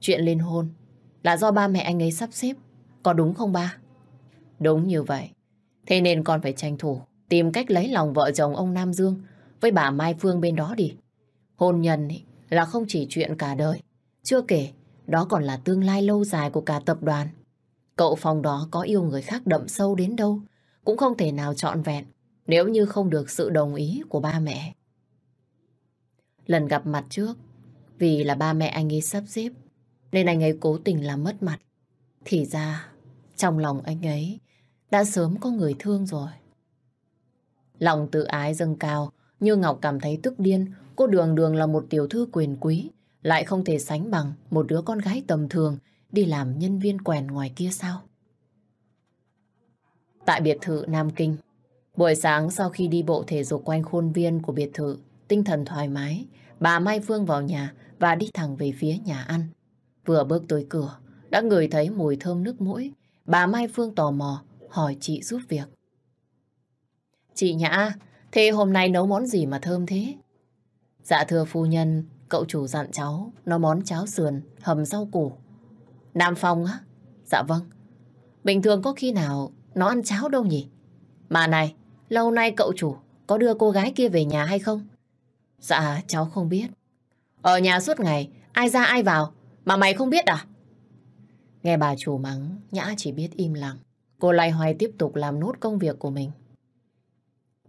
Chuyện liên hôn là do ba mẹ anh ấy sắp xếp. Có đúng không ba? Đúng như vậy. Thế nên con phải tranh thủ, tìm cách lấy lòng vợ chồng ông Nam Dương với bà Mai Phương bên đó đi. Hôn nhân ý, là không chỉ chuyện cả đời. Chưa kể, đó còn là tương lai lâu dài của cả tập đoàn. Cậu phòng đó có yêu người khác đậm sâu đến đâu, cũng không thể nào trọn vẹn nếu như không được sự đồng ý của ba mẹ. Lần gặp mặt trước, vì là ba mẹ anh ấy sắp xếp, Nên anh ấy cố tình làm mất mặt. Thì ra, Trong lòng anh ấy Đã sớm có người thương rồi. Lòng tự ái dâng cao, Như Ngọc cảm thấy tức điên. Cô đường đường là một tiểu thư quyền quý, Lại không thể sánh bằng Một đứa con gái tầm thường Đi làm nhân viên quèn ngoài kia sao? Tại biệt thự Nam Kinh, Buổi sáng sau khi đi bộ thể dục quanh khuôn viên của biệt thự, Tinh thần thoải mái, Bà Mai Phương vào nhà và đi thẳng về phía nhà ăn. Vừa bước tới cửa, đã ngửi thấy mùi thơm nước mũi. Bà Mai Phương tò mò, hỏi chị giúp việc. Chị Nhã, thế hôm nay nấu món gì mà thơm thế? Dạ thưa phu nhân, cậu chủ dặn cháu nấu món cháo sườn, hầm rau củ. Nam Phong á? Dạ vâng. Bình thường có khi nào nó ăn cháo đâu nhỉ? Mà này, lâu nay cậu chủ có đưa cô gái kia về nhà hay không? Dạ, cháu không biết. Ở nhà suốt ngày, ai ra ai vào, mà mày không biết à? Nghe bà chủ mắng, Nhã chỉ biết im lặng. Cô loay hoay tiếp tục làm nốt công việc của mình.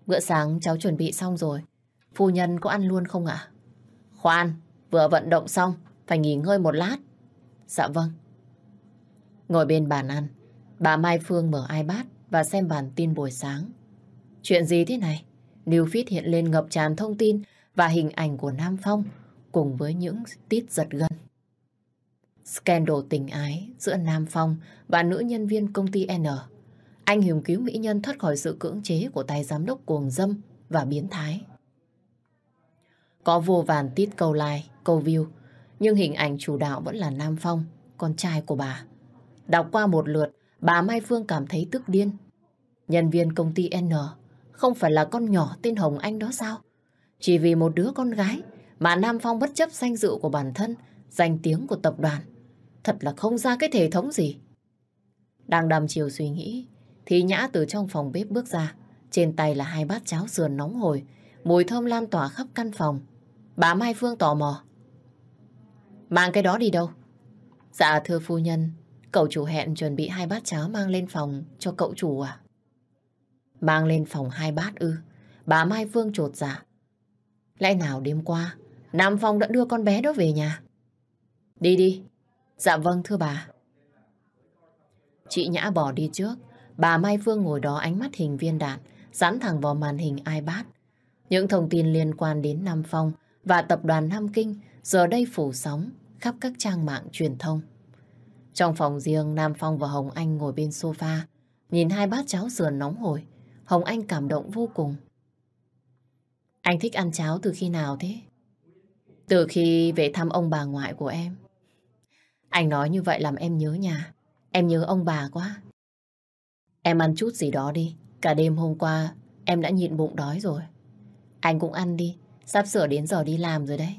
Bữa sáng cháu chuẩn bị xong rồi. Phu nhân có ăn luôn không ạ? Khoan, vừa vận động xong, phải nghỉ ngơi một lát. Dạ vâng. Ngồi bên bàn ăn, bà Mai Phương mở iPad và xem bản tin buổi sáng. Chuyện gì thế này? New feed hiện lên ngập tràn thông tin và hình ảnh của Nam Phong cùng với những tít giật gân. Scandal tình ái giữa Nam Phong và nữ nhân viên công ty N. Anh hùng cứu mỹ nhân thoát khỏi sự cưỡng chế của tay giám đốc cuồng dâm và biến thái. Có vô vàn tít câu like, câu view, nhưng hình ảnh chủ đạo vẫn là Nam Phong, con trai của bà. Đọc qua một lượt, bà Mai Phương cảm thấy tức điên. Nhân viên công ty N không phải là con nhỏ tên Hồng Anh đó sao? Chỉ vì một đứa con gái mà Nam Phong bất chấp danh dự của bản thân, danh tiếng của tập đoàn. Thật là không ra cái thể thống gì. Đang đầm chiều suy nghĩ, thì Nhã từ trong phòng bếp bước ra. Trên tay là hai bát cháo sườn nóng hổi, mùi thơm lan tỏa khắp căn phòng. Bà Mai Phương tò mò. Mang cái đó đi đâu? Dạ thưa phu nhân, cậu chủ hẹn chuẩn bị hai bát cháo mang lên phòng cho cậu chủ à? Mang lên phòng hai bát ư? Bà Mai Phương trột dạ. Lẽ nào đêm qua Nam Phong đã đưa con bé đó về nhà. Đi đi. Dạ vâng thưa bà. Chị Nhã bỏ đi trước. Bà Mai Phương ngồi đó ánh mắt hình viên đạn, dán thẳng vào màn hình iPad. Những thông tin liên quan đến Nam Phong và tập đoàn Nam Kinh giờ đây phủ sóng khắp các trang mạng truyền thông. Trong phòng riêng, Nam Phong và Hồng Anh ngồi bên sofa, nhìn hai bát cháo sườn nóng hổi. Hồng Anh cảm động vô cùng. Anh thích ăn cháo từ khi nào thế? Từ khi về thăm ông bà ngoại của em, anh nói như vậy làm em nhớ nhà. Em nhớ ông bà quá. Em ăn chút gì đó đi. Cả đêm hôm qua em đã nhịn bụng đói rồi. Anh cũng ăn đi. Sắp sửa đến giờ đi làm rồi đấy.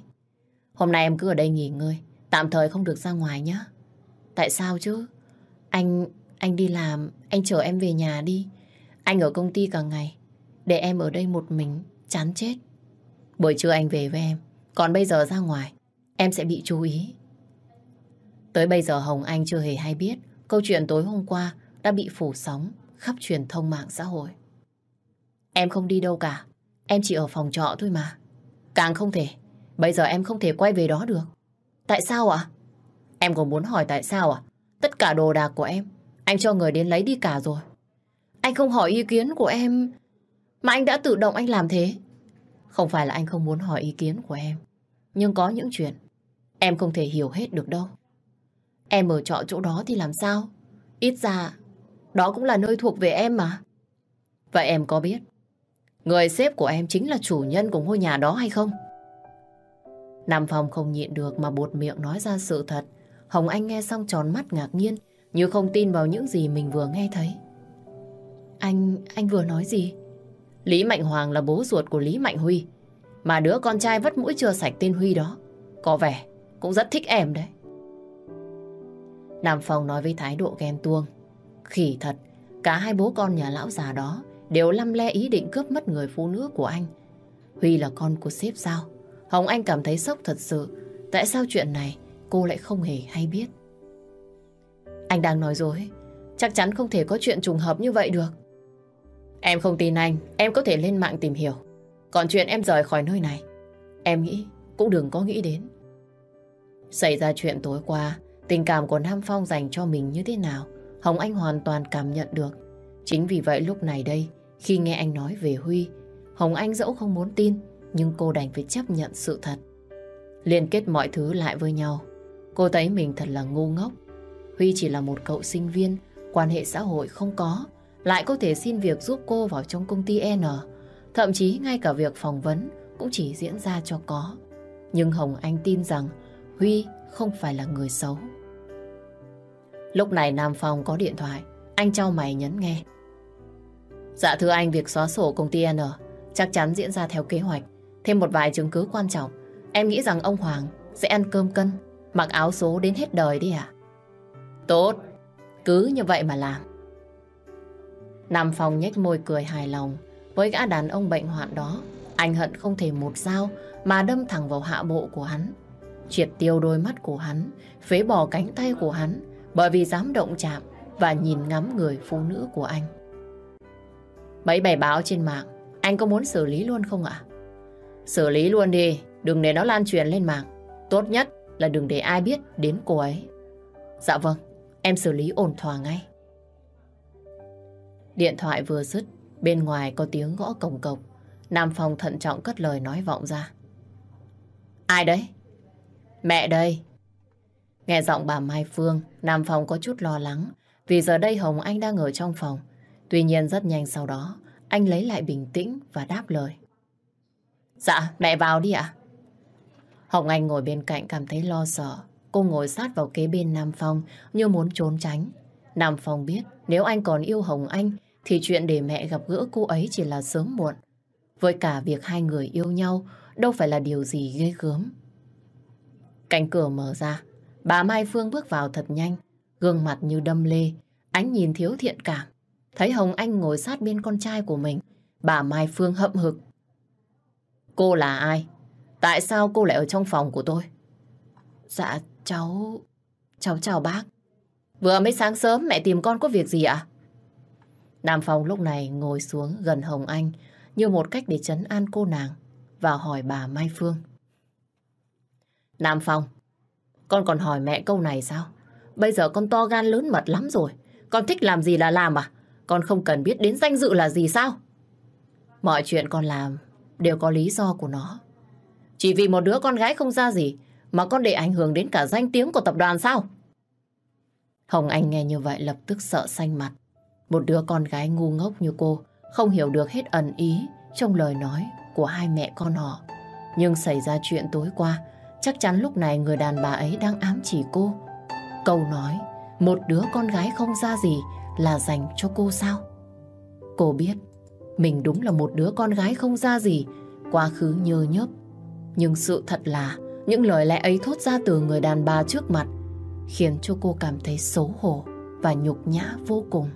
Hôm nay em cứ ở đây nghỉ ngơi. Tạm thời không được ra ngoài nhé. Tại sao chứ? Anh... anh đi làm. Anh chờ em về nhà đi. Anh ở công ty cả ngày. Để em ở đây một mình. Chán chết. Buổi trưa anh về với em. Còn bây giờ ra ngoài, em sẽ bị chú ý. Tới bây giờ Hồng Anh chưa hề hay biết câu chuyện tối hôm qua đã bị phủ sóng khắp truyền thông mạng xã hội. Em không đi đâu cả, em chỉ ở phòng trọ thôi mà. Càng không thể, bây giờ em không thể quay về đó được. Tại sao ạ? Em còn muốn hỏi tại sao ạ? Tất cả đồ đạc của em, anh cho người đến lấy đi cả rồi. Anh không hỏi ý kiến của em, mà anh đã tự động anh làm thế. Không phải là anh không muốn hỏi ý kiến của em, nhưng có những chuyện Em không thể hiểu hết được đâu. Em ở trọ chỗ đó thì làm sao? Ít ra Đó cũng là nơi thuộc về em mà. Vậy em có biết Người sếp của em chính là chủ nhân của ngôi nhà đó hay không? Nam Phong không nhịn được mà buột miệng nói ra sự thật. Hồng Anh nghe xong tròn mắt ngạc nhiên Như không tin vào những gì mình vừa nghe thấy. Anh, anh vừa nói gì? Lý Mạnh Hoàng là bố ruột của Lý Mạnh Huy. Mà đứa con trai vất mũi chưa sạch tên Huy đó, Có vẻ cũng rất thích em đấy. Nam Phong nói với thái độ ghen tuông. Khỉ thật, Cả hai bố con nhà lão già đó Đều lăm le ý định cướp mất người phụ nữ của anh. Huy là con của sếp sao? Hồng Anh cảm thấy sốc thật sự. Tại sao chuyện này cô lại không hề hay biết? Anh đang nói dối. Chắc chắn không thể có chuyện trùng hợp như vậy được. Em không tin anh. Em có thể lên mạng tìm hiểu. Còn chuyện em rời khỏi nơi này, em nghĩ cũng đừng có nghĩ đến. Xảy ra chuyện tối qua, tình cảm của Nam Phong dành cho mình như thế nào, Hồng Anh hoàn toàn cảm nhận được. Chính vì vậy lúc này đây, khi nghe anh nói về Huy, Hồng Anh dẫu không muốn tin, nhưng cô đành phải chấp nhận sự thật. Liên kết mọi thứ lại với nhau, cô thấy mình thật là ngu ngốc. Huy chỉ là một cậu sinh viên, quan hệ xã hội không có, lại có thể xin việc giúp cô vào trong công ty N. Thậm chí ngay cả việc phỏng vấn cũng chỉ diễn ra cho có. Nhưng Hồng Anh tin rằng Huy không phải là người xấu. Lúc này Nam Phong có điện thoại, anh trao mày nhấn nghe. Dạ thưa anh, việc xóa sổ công ty N chắc chắn diễn ra theo kế hoạch. Thêm một vài chứng cứ quan trọng. Em nghĩ rằng ông Hoàng sẽ ăn cơm cân, mặc áo số đến hết đời đi ạ. Tốt, cứ như vậy mà làm. Nam Phong nhếch môi cười hài lòng với gã đàn ông bệnh hoạn đó, anh hận không thể một dao mà đâm thẳng vào hạ bộ của hắn. Triệt tiêu đôi mắt của hắn, phế bỏ cánh tay của hắn bởi vì dám động chạm và nhìn ngắm người phụ nữ của anh. Mấy bài báo trên mạng, anh có muốn xử lý luôn không ạ? Xử lý luôn đi, đừng để nó lan truyền lên mạng. Tốt nhất là đừng để ai biết đến cô ấy. Dạ vâng, em xử lý ổn thỏa ngay. Điện thoại vừa dứt, Bên ngoài có tiếng gõ cổng cộc. Nam Phong thận trọng cất lời nói vọng ra. Ai đấy? Mẹ đây. Nghe giọng bà Mai Phương, Nam Phong có chút lo lắng vì giờ đây Hồng Anh đang ở trong phòng. Tuy nhiên rất nhanh sau đó, anh lấy lại bình tĩnh và đáp lời. Dạ, mẹ vào đi ạ. Hồng Anh ngồi bên cạnh cảm thấy lo sợ. Cô ngồi sát vào kế bên Nam Phong như muốn trốn tránh. Nam Phong biết nếu anh còn yêu Hồng Anh thì chuyện để mẹ gặp gỡ cô ấy chỉ là sớm muộn. Với cả việc hai người yêu nhau đâu phải là điều gì ghê gớm. Cánh cửa mở ra, bà Mai Phương bước vào thật nhanh, gương mặt như đâm lê, ánh nhìn thiếu thiện cảm. Thấy Hồng Anh ngồi sát bên con trai của mình, bà Mai Phương hậm hực. Cô là ai? Tại sao cô lại ở trong phòng của tôi? Dạ, cháu... Cháu chào bác. Vừa mới sáng sớm mẹ tìm con có việc gì ạ? À? Nam Phong lúc này ngồi xuống gần Hồng Anh như một cách để chấn an cô nàng và hỏi bà Mai Phương. Nam Phong, con còn hỏi mẹ câu này sao? Bây giờ con to gan lớn mật lắm rồi. Con thích làm gì là làm à? Con không cần biết đến danh dự là gì sao? Mọi chuyện con làm đều có lý do của nó. Chỉ vì một đứa con gái không ra gì mà con để ảnh hưởng đến cả danh tiếng của tập đoàn sao? Hồng Anh nghe như vậy lập tức sợ xanh mặt. Một đứa con gái ngu ngốc như cô không hiểu được hết ẩn ý trong lời nói của hai mẹ con họ. Nhưng xảy ra chuyện tối qua, chắc chắn lúc này người đàn bà ấy đang ám chỉ cô. Câu nói, một đứa con gái không ra gì là dành cho cô sao? Cô biết, mình đúng là một đứa con gái không ra gì, quá khứ nhơ nhớp. Nhưng sự thật là, những lời lẽ ấy thốt ra từ người đàn bà trước mặt khiến cho cô cảm thấy xấu hổ và nhục nhã vô cùng.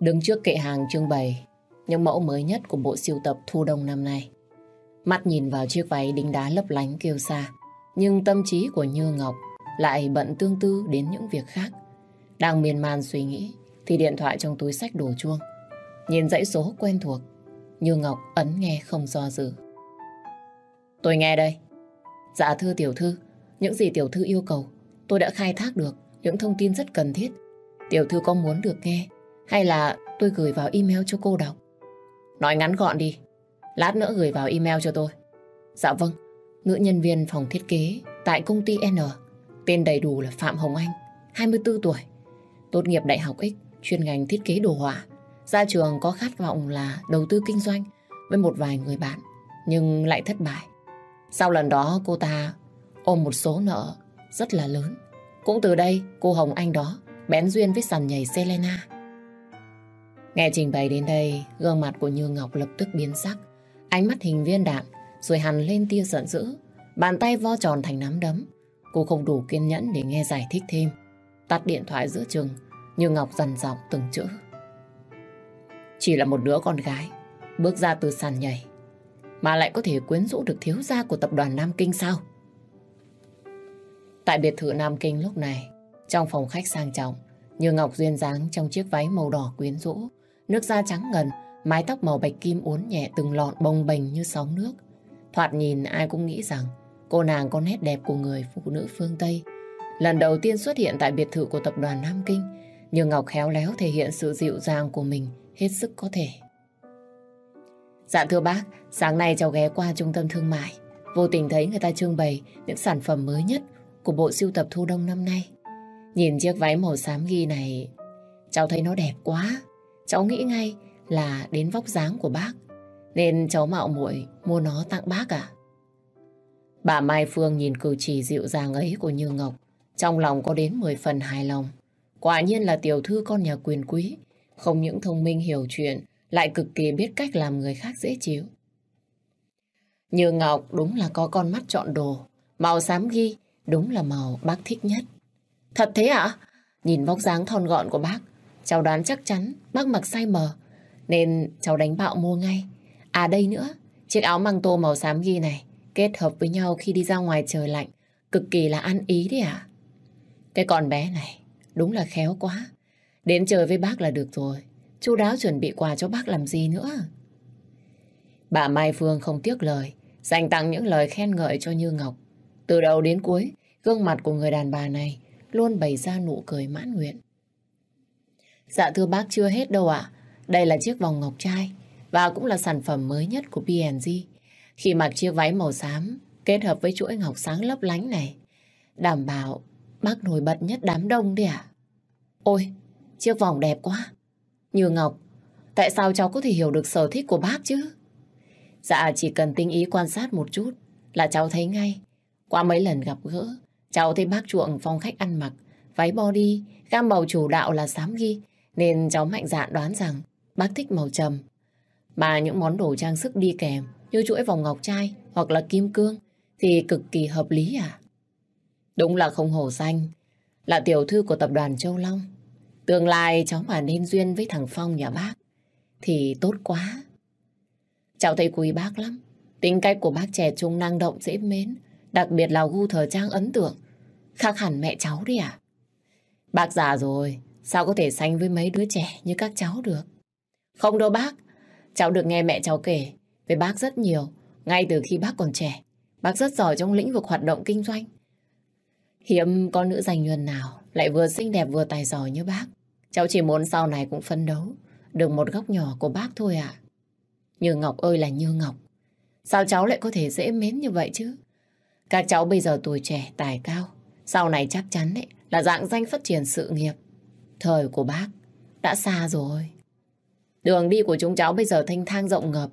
Đứng trước kệ hàng trưng bày những mẫu mới nhất của bộ siêu tập thu đông năm nay. Mắt nhìn vào chiếc váy đính đá lấp lánh kêu xa, nhưng tâm trí của Như Ngọc lại bận tương tư đến những việc khác. Đang miên man suy nghĩ thì điện thoại trong túi sách đổ chuông. Nhìn dãy số quen thuộc, Như Ngọc ấn nghe không do dự. Tôi nghe đây. Dạ thưa tiểu thư, những gì tiểu thư yêu cầu, tôi đã khai thác được những thông tin rất cần thiết. Tiểu thư có muốn được nghe hay là tôi gửi vào email cho cô đọc? Nói ngắn gọn đi. Lát nữa gửi vào email cho tôi. Dạ vâng. Nữ nhân viên phòng thiết kế tại công ty N. Tên đầy đủ là Phạm Hồng Anh, 24 tuổi. Tốt nghiệp Đại học X, chuyên ngành thiết kế đồ họa. Ra trường có khát vọng là đầu tư kinh doanh với một vài người bạn, nhưng lại thất bại. Sau lần đó cô ta ôm một số nợ rất là lớn. Cũng từ đây cô Hồng Anh đó bén duyên với sàn nhảy Selena. Nghe trình bày đến đây, gương mặt của Như Ngọc lập tức biến sắc. Ánh mắt hình viên đạn, rồi hằn lên tia giận dữ. Bàn tay vo tròn thành nắm đấm. Cô không đủ kiên nhẫn để nghe giải thích thêm. Tắt điện thoại giữa chừng, Như Ngọc dần giọng từng chữ. Chỉ là một đứa con gái, bước ra từ sàn nhảy, mà lại có thể quyến rũ được thiếu gia của tập đoàn Nam Kinh sao? Tại biệt thự Nam Kinh lúc này, trong phòng khách sang trọng, như Ngọc duyên dáng trong chiếc váy màu đỏ quyến rũ, Nước da trắng ngần, mái tóc màu bạch kim uốn nhẹ từng lọn bồng bềnh như sóng nước. Thoạt nhìn ai cũng nghĩ rằng cô nàng có nét đẹp của người phụ nữ phương Tây. Lần đầu tiên xuất hiện tại biệt thự của tập đoàn Nam Kinh, như Ngọc khéo léo thể hiện sự dịu dàng của mình hết sức có thể. Dạ thưa bác, sáng nay cháu ghé qua trung tâm thương mại, vô tình thấy người ta trưng bày những sản phẩm mới nhất của bộ sưu tập thu đông năm nay. Nhìn chiếc váy màu xám ghi này, cháu thấy nó đẹp quá cháu nghĩ ngay là đến vóc dáng của bác, nên cháu mạo muội mua nó tặng bác à? Bà Mai Phương nhìn cử chỉ dịu dàng ấy của Như Ngọc, trong lòng có đến 10 phần hài lòng. Quả nhiên là tiểu thư con nhà quyền quý, không những thông minh hiểu chuyện, lại cực kỳ biết cách làm người khác dễ chịu. Như Ngọc đúng là có con mắt chọn đồ, màu xám ghi đúng là màu bác thích nhất. Thật thế ạ? À? Nhìn vóc dáng thon gọn của bác, Cháu đoán chắc chắn bác mặc sai mờ Nên cháu đánh bạo mua ngay. À đây nữa, Chiếc áo măng tô màu xám ghi này, Kết hợp với nhau khi đi ra ngoài trời lạnh, Cực kỳ là ăn ý đấy ạ? Cái con bé này, Đúng là khéo quá. Đến chơi với bác là được rồi, Chú đáo chuẩn bị quà cho bác làm gì nữa? Bà Mai Phương không tiếc lời, Dành tặng những lời khen ngợi cho Như Ngọc. Từ đầu đến cuối, Gương mặt của người đàn bà này Luôn bày ra nụ cười mãn nguyện. Dạ thưa bác chưa hết đâu ạ. Đây là chiếc vòng ngọc trai và cũng là sản phẩm mới nhất của P&G. Khi mặc chiếc váy màu xám kết hợp với chuỗi ngọc sáng lấp lánh này, đảm bảo bác nổi bật nhất đám đông đi ạ. Ôi, chiếc vòng đẹp quá. Như Ngọc, tại sao cháu có thể hiểu được sở thích của bác chứ? Dạ, chỉ cần tinh ý quan sát một chút là cháu thấy ngay. Qua mấy lần gặp gỡ, cháu thấy bác chuộng phong khách ăn mặc, váy body, gam màu chủ đạo là xám ghi, nên cháu mạnh dạn đoán rằng bác thích màu trầm. Mà những món đồ trang sức đi kèm như chuỗi vòng ngọc trai hoặc là kim cương thì cực kỳ hợp lý à? Đúng là không hổ danh, là tiểu thư của tập đoàn Châu Long. Tương lai cháu mà nên duyên với thằng Phong nhà bác thì tốt quá. Cháu thấy quý bác lắm, tính cách của bác trẻ trung năng động dễ mến, đặc biệt là gu thời trang ấn tượng. Khác hẳn mẹ cháu đi à? Bác già rồi, Sao có thể sánh với mấy đứa trẻ như các cháu được? Không đâu bác. Cháu được nghe mẹ cháu kể về bác rất nhiều. Ngay từ khi bác còn trẻ, bác rất giỏi trong lĩnh vực hoạt động kinh doanh. Hiếm có nữ giành nhân nào lại vừa xinh đẹp vừa tài giỏi như bác. Cháu chỉ muốn sau này cũng phân đấu được một góc nhỏ của bác thôi ạ. Như Ngọc ơi là Như Ngọc. Sao cháu lại có thể dễ mến như vậy chứ? Các cháu bây giờ tuổi trẻ, tài cao. Sau này chắc chắn ấy, là dạng danh phát triển sự nghiệp. Thời của bác đã xa rồi. Đường đi của chúng cháu bây giờ thanh thang rộng ngập.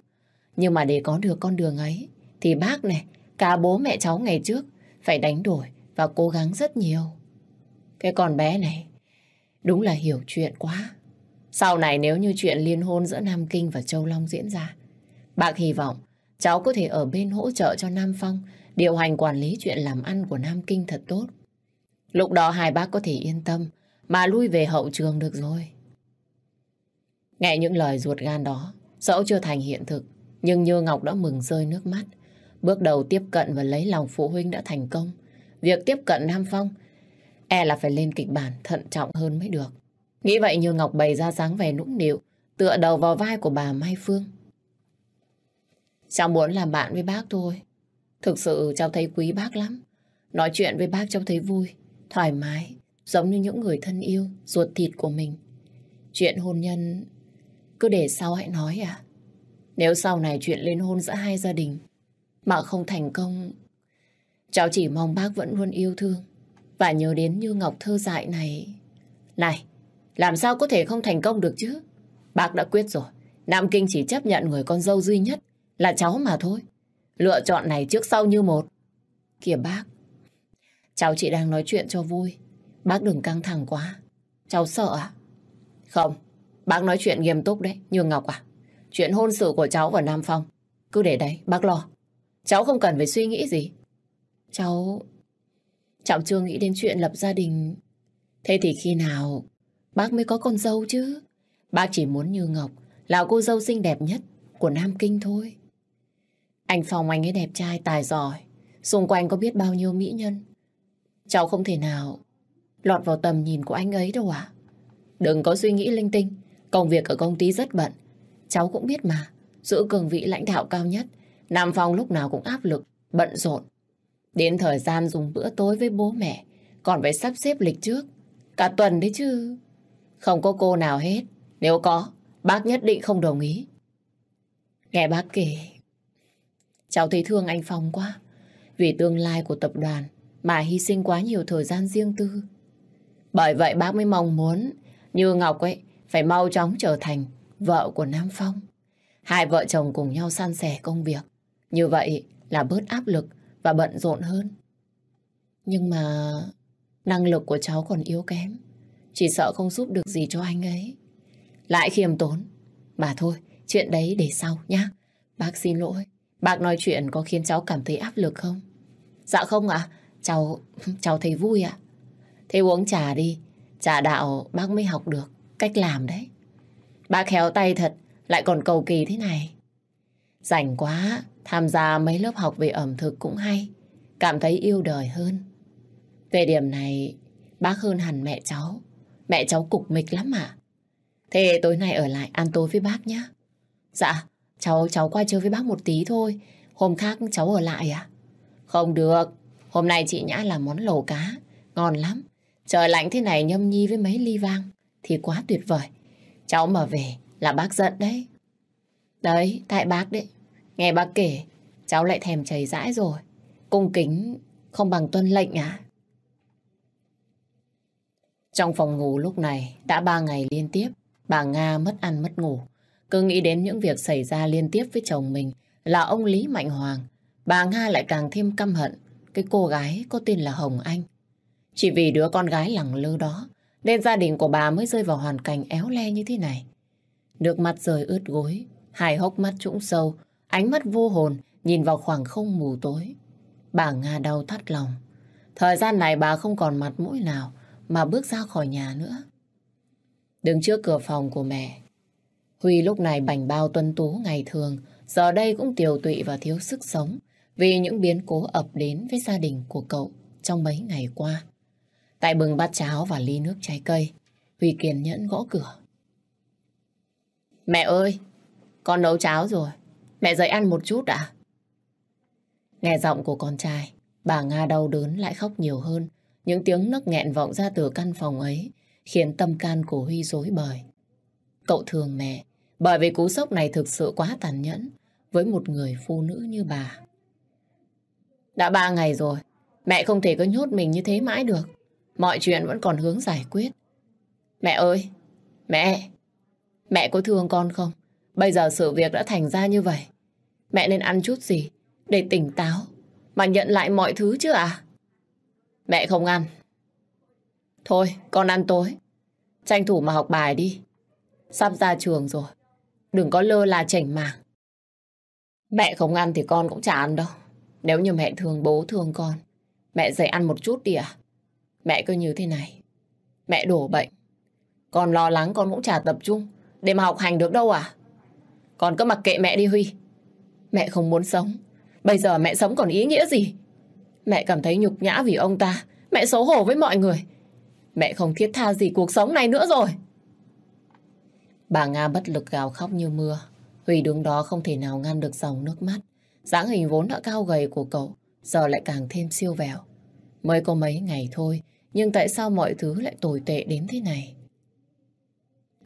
Nhưng mà để có được con đường ấy thì bác này, cả bố mẹ cháu ngày trước phải đánh đổi và cố gắng rất nhiều. Cái con bé này đúng là hiểu chuyện quá. Sau này nếu như chuyện liên hôn giữa Nam Kinh và Châu Long diễn ra, bác hy vọng cháu có thể ở bên hỗ trợ cho Nam Phong điều hành quản lý chuyện làm ăn của Nam Kinh thật tốt. Lúc đó hai bác có thể yên tâm mà lui về hậu trường được rồi. Nghe những lời ruột gan đó, dẫu chưa thành hiện thực, nhưng Như Ngọc đã mừng rơi nước mắt. Bước đầu tiếp cận và lấy lòng phụ huynh đã thành công. Việc tiếp cận Nam Phong, e là phải lên kịch bản thận trọng hơn mới được. Nghĩ vậy Như Ngọc bày ra dáng vẻ nũng nịu, tựa đầu vào vai của bà Mai Phương. Cháu muốn làm bạn với bác thôi. Thực sự cháu thấy quý bác lắm. Nói chuyện với bác cháu thấy vui, thoải mái giống như những người thân yêu, ruột thịt của mình. Chuyện hôn nhân cứ để sau hãy nói à. Nếu sau này chuyện liên hôn giữa hai gia đình mà không thành công, cháu chỉ mong bác vẫn luôn yêu thương và nhớ đến như Ngọc thơ dại này. Này, làm sao có thể không thành công được chứ? Bác đã quyết rồi, Nam Kinh chỉ chấp nhận người con dâu duy nhất là cháu mà thôi. Lựa chọn này trước sau như một. Kìa bác, cháu chỉ đang nói chuyện cho vui. Bác đừng căng thẳng quá. Cháu sợ à? Không, bác nói chuyện nghiêm túc đấy, như Ngọc à. Chuyện hôn sự của cháu và Nam Phong, cứ để đấy, bác lo. Cháu không cần phải suy nghĩ gì. Cháu... Cháu chưa nghĩ đến chuyện lập gia đình. Thế thì khi nào bác mới có con dâu chứ? Bác chỉ muốn Như Ngọc là cô dâu xinh đẹp nhất của Nam Kinh thôi. Anh Phong anh ấy đẹp trai, tài giỏi. Xung quanh có biết bao nhiêu mỹ nhân. Cháu không thể nào lọt vào tầm nhìn của anh ấy đâu à. Đừng có suy nghĩ linh tinh, công việc ở công ty rất bận. Cháu cũng biết mà, giữ cường vị lãnh đạo cao nhất, Nam Phong lúc nào cũng áp lực, bận rộn. Đến thời gian dùng bữa tối với bố mẹ, còn phải sắp xếp lịch trước. Cả tuần đấy chứ. Không có cô nào hết. Nếu có, bác nhất định không đồng ý. Nghe bác kể, cháu thấy thương anh Phong quá. Vì tương lai của tập đoàn mà hy sinh quá nhiều thời gian riêng tư. Bởi vậy bác mới mong muốn Như Ngọc ấy phải mau chóng trở thành vợ của Nam Phong. Hai vợ chồng cùng nhau san sẻ công việc. Như vậy là bớt áp lực và bận rộn hơn. Nhưng mà năng lực của cháu còn yếu kém. Chỉ sợ không giúp được gì cho anh ấy. Lại khiêm tốn. bà thôi, chuyện đấy để sau nhá. Bác xin lỗi. Bác nói chuyện có khiến cháu cảm thấy áp lực không? Dạ không ạ. Cháu, cháu thấy vui ạ. Thế uống trà đi, trà đạo bác mới học được cách làm đấy. Bác khéo tay thật, lại còn cầu kỳ thế này. Rảnh quá, tham gia mấy lớp học về ẩm thực cũng hay, cảm thấy yêu đời hơn. Về điểm này, bác hơn hẳn mẹ cháu. Mẹ cháu cục mịch lắm ạ. À? Thế tối nay ở lại ăn tối với bác nhé. Dạ, cháu cháu qua chơi với bác một tí thôi. Hôm khác cháu ở lại à? Không được, hôm nay chị Nhã làm món lẩu cá. Ngon lắm, Trời lạnh thế này nhâm nhi với mấy ly vang thì quá tuyệt vời. Cháu mà về là bác giận đấy. Đấy, tại bác đấy. Nghe bác kể, cháu lại thèm chảy dãi rồi. Cung kính không bằng tuân lệnh à? Trong phòng ngủ lúc này đã ba ngày liên tiếp, bà Nga mất ăn mất ngủ. Cứ nghĩ đến những việc xảy ra liên tiếp với chồng mình là ông Lý Mạnh Hoàng, bà Nga lại càng thêm căm hận cái cô gái có tên là Hồng Anh. Chỉ vì đứa con gái lẳng lơ đó nên gia đình của bà mới rơi vào hoàn cảnh éo le như thế này. được mặt rời ướt gối, hải hốc mắt trũng sâu, ánh mắt vô hồn nhìn vào khoảng không mù tối. Bà Nga đau thắt lòng. Thời gian này bà không còn mặt mũi nào mà bước ra khỏi nhà nữa. Đứng trước cửa phòng của mẹ, Huy lúc này bảnh bao tuân tú ngày thường, giờ đây cũng tiều tụy và thiếu sức sống vì những biến cố ập đến với gia đình của cậu trong mấy ngày qua. Tay bừng bát cháo và ly nước trái cây. Huy kiên nhẫn gõ cửa. Mẹ ơi, con nấu cháo rồi. Mẹ dậy ăn một chút ạ. Nghe giọng của con trai, bà Nga đau đớn lại khóc nhiều hơn. Những tiếng nấc nghẹn vọng ra từ căn phòng ấy khiến tâm can của Huy rối bời. Cậu thương mẹ, bởi vì cú sốc này thực sự quá tàn nhẫn với một người phụ nữ như bà. Đã ba ngày rồi, mẹ không thể cứ nhốt mình như thế mãi được. Mọi chuyện vẫn còn hướng giải quyết. Mẹ ơi! Mẹ! Mẹ có thương con không? Bây giờ sự việc đã thành ra như vậy. Mẹ nên ăn chút gì để tỉnh táo mà nhận lại mọi thứ chứ à? Mẹ không ăn. Thôi, con ăn tối. Tranh thủ mà học bài đi. Sắp ra trường rồi. Đừng có lơ là chảnh mảng. Mẹ không ăn thì con cũng chả ăn đâu. Nếu như mẹ thương bố thương con, mẹ dậy ăn một chút đi à? Mẹ cứ như thế này. Mẹ đổ bệnh. Con lo lắng con cũng chả tập trung để mà học hành được đâu à. Con cứ mặc kệ mẹ đi Huy. Mẹ không muốn sống. Bây giờ mẹ sống còn ý nghĩa gì? Mẹ cảm thấy nhục nhã vì ông ta. Mẹ xấu hổ với mọi người. Mẹ không thiết tha gì cuộc sống này nữa rồi. Bà Nga bất lực gào khóc như mưa. Huy đứng đó không thể nào ngăn được dòng nước mắt. dáng hình vốn đã cao gầy của cậu, giờ lại càng thêm siêu vẹo. Mới có mấy ngày thôi nhưng tại sao mọi thứ lại tồi tệ đến thế này?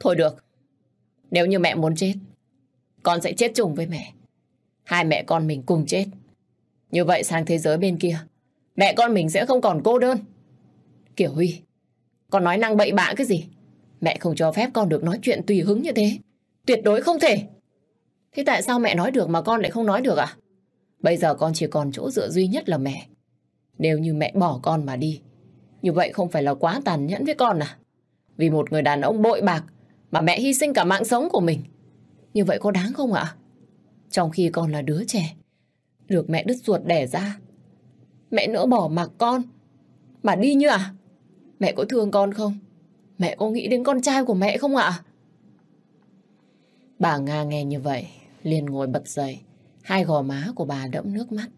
Thôi được. Nếu như mẹ muốn chết, con sẽ chết chung với mẹ. Hai mẹ con mình cùng chết. Như vậy sang thế giới bên kia, mẹ con mình sẽ không còn cô đơn. Kiểu Huy, con nói năng bậy bạ cái gì? Mẹ không cho phép con được nói chuyện tùy hứng như thế. Tuyệt đối không thể. Thế tại sao mẹ nói được mà con lại không nói được à? Bây giờ con chỉ còn chỗ dựa duy nhất là mẹ. Nếu như mẹ bỏ con mà đi, như vậy không phải là quá tàn nhẫn với con à? Vì một người đàn ông bội bạc mà mẹ hy sinh cả mạng sống của mình. Như vậy có đáng không ạ? Trong khi con là đứa trẻ, được mẹ đứt ruột đẻ ra. Mẹ nỡ bỏ mặc con mà đi như à? Mẹ có thương con không? Mẹ có nghĩ đến con trai của mẹ không ạ? Bà Nga nghe như vậy, liền ngồi bật dậy. Hai gò má của bà đẫm nước mắt,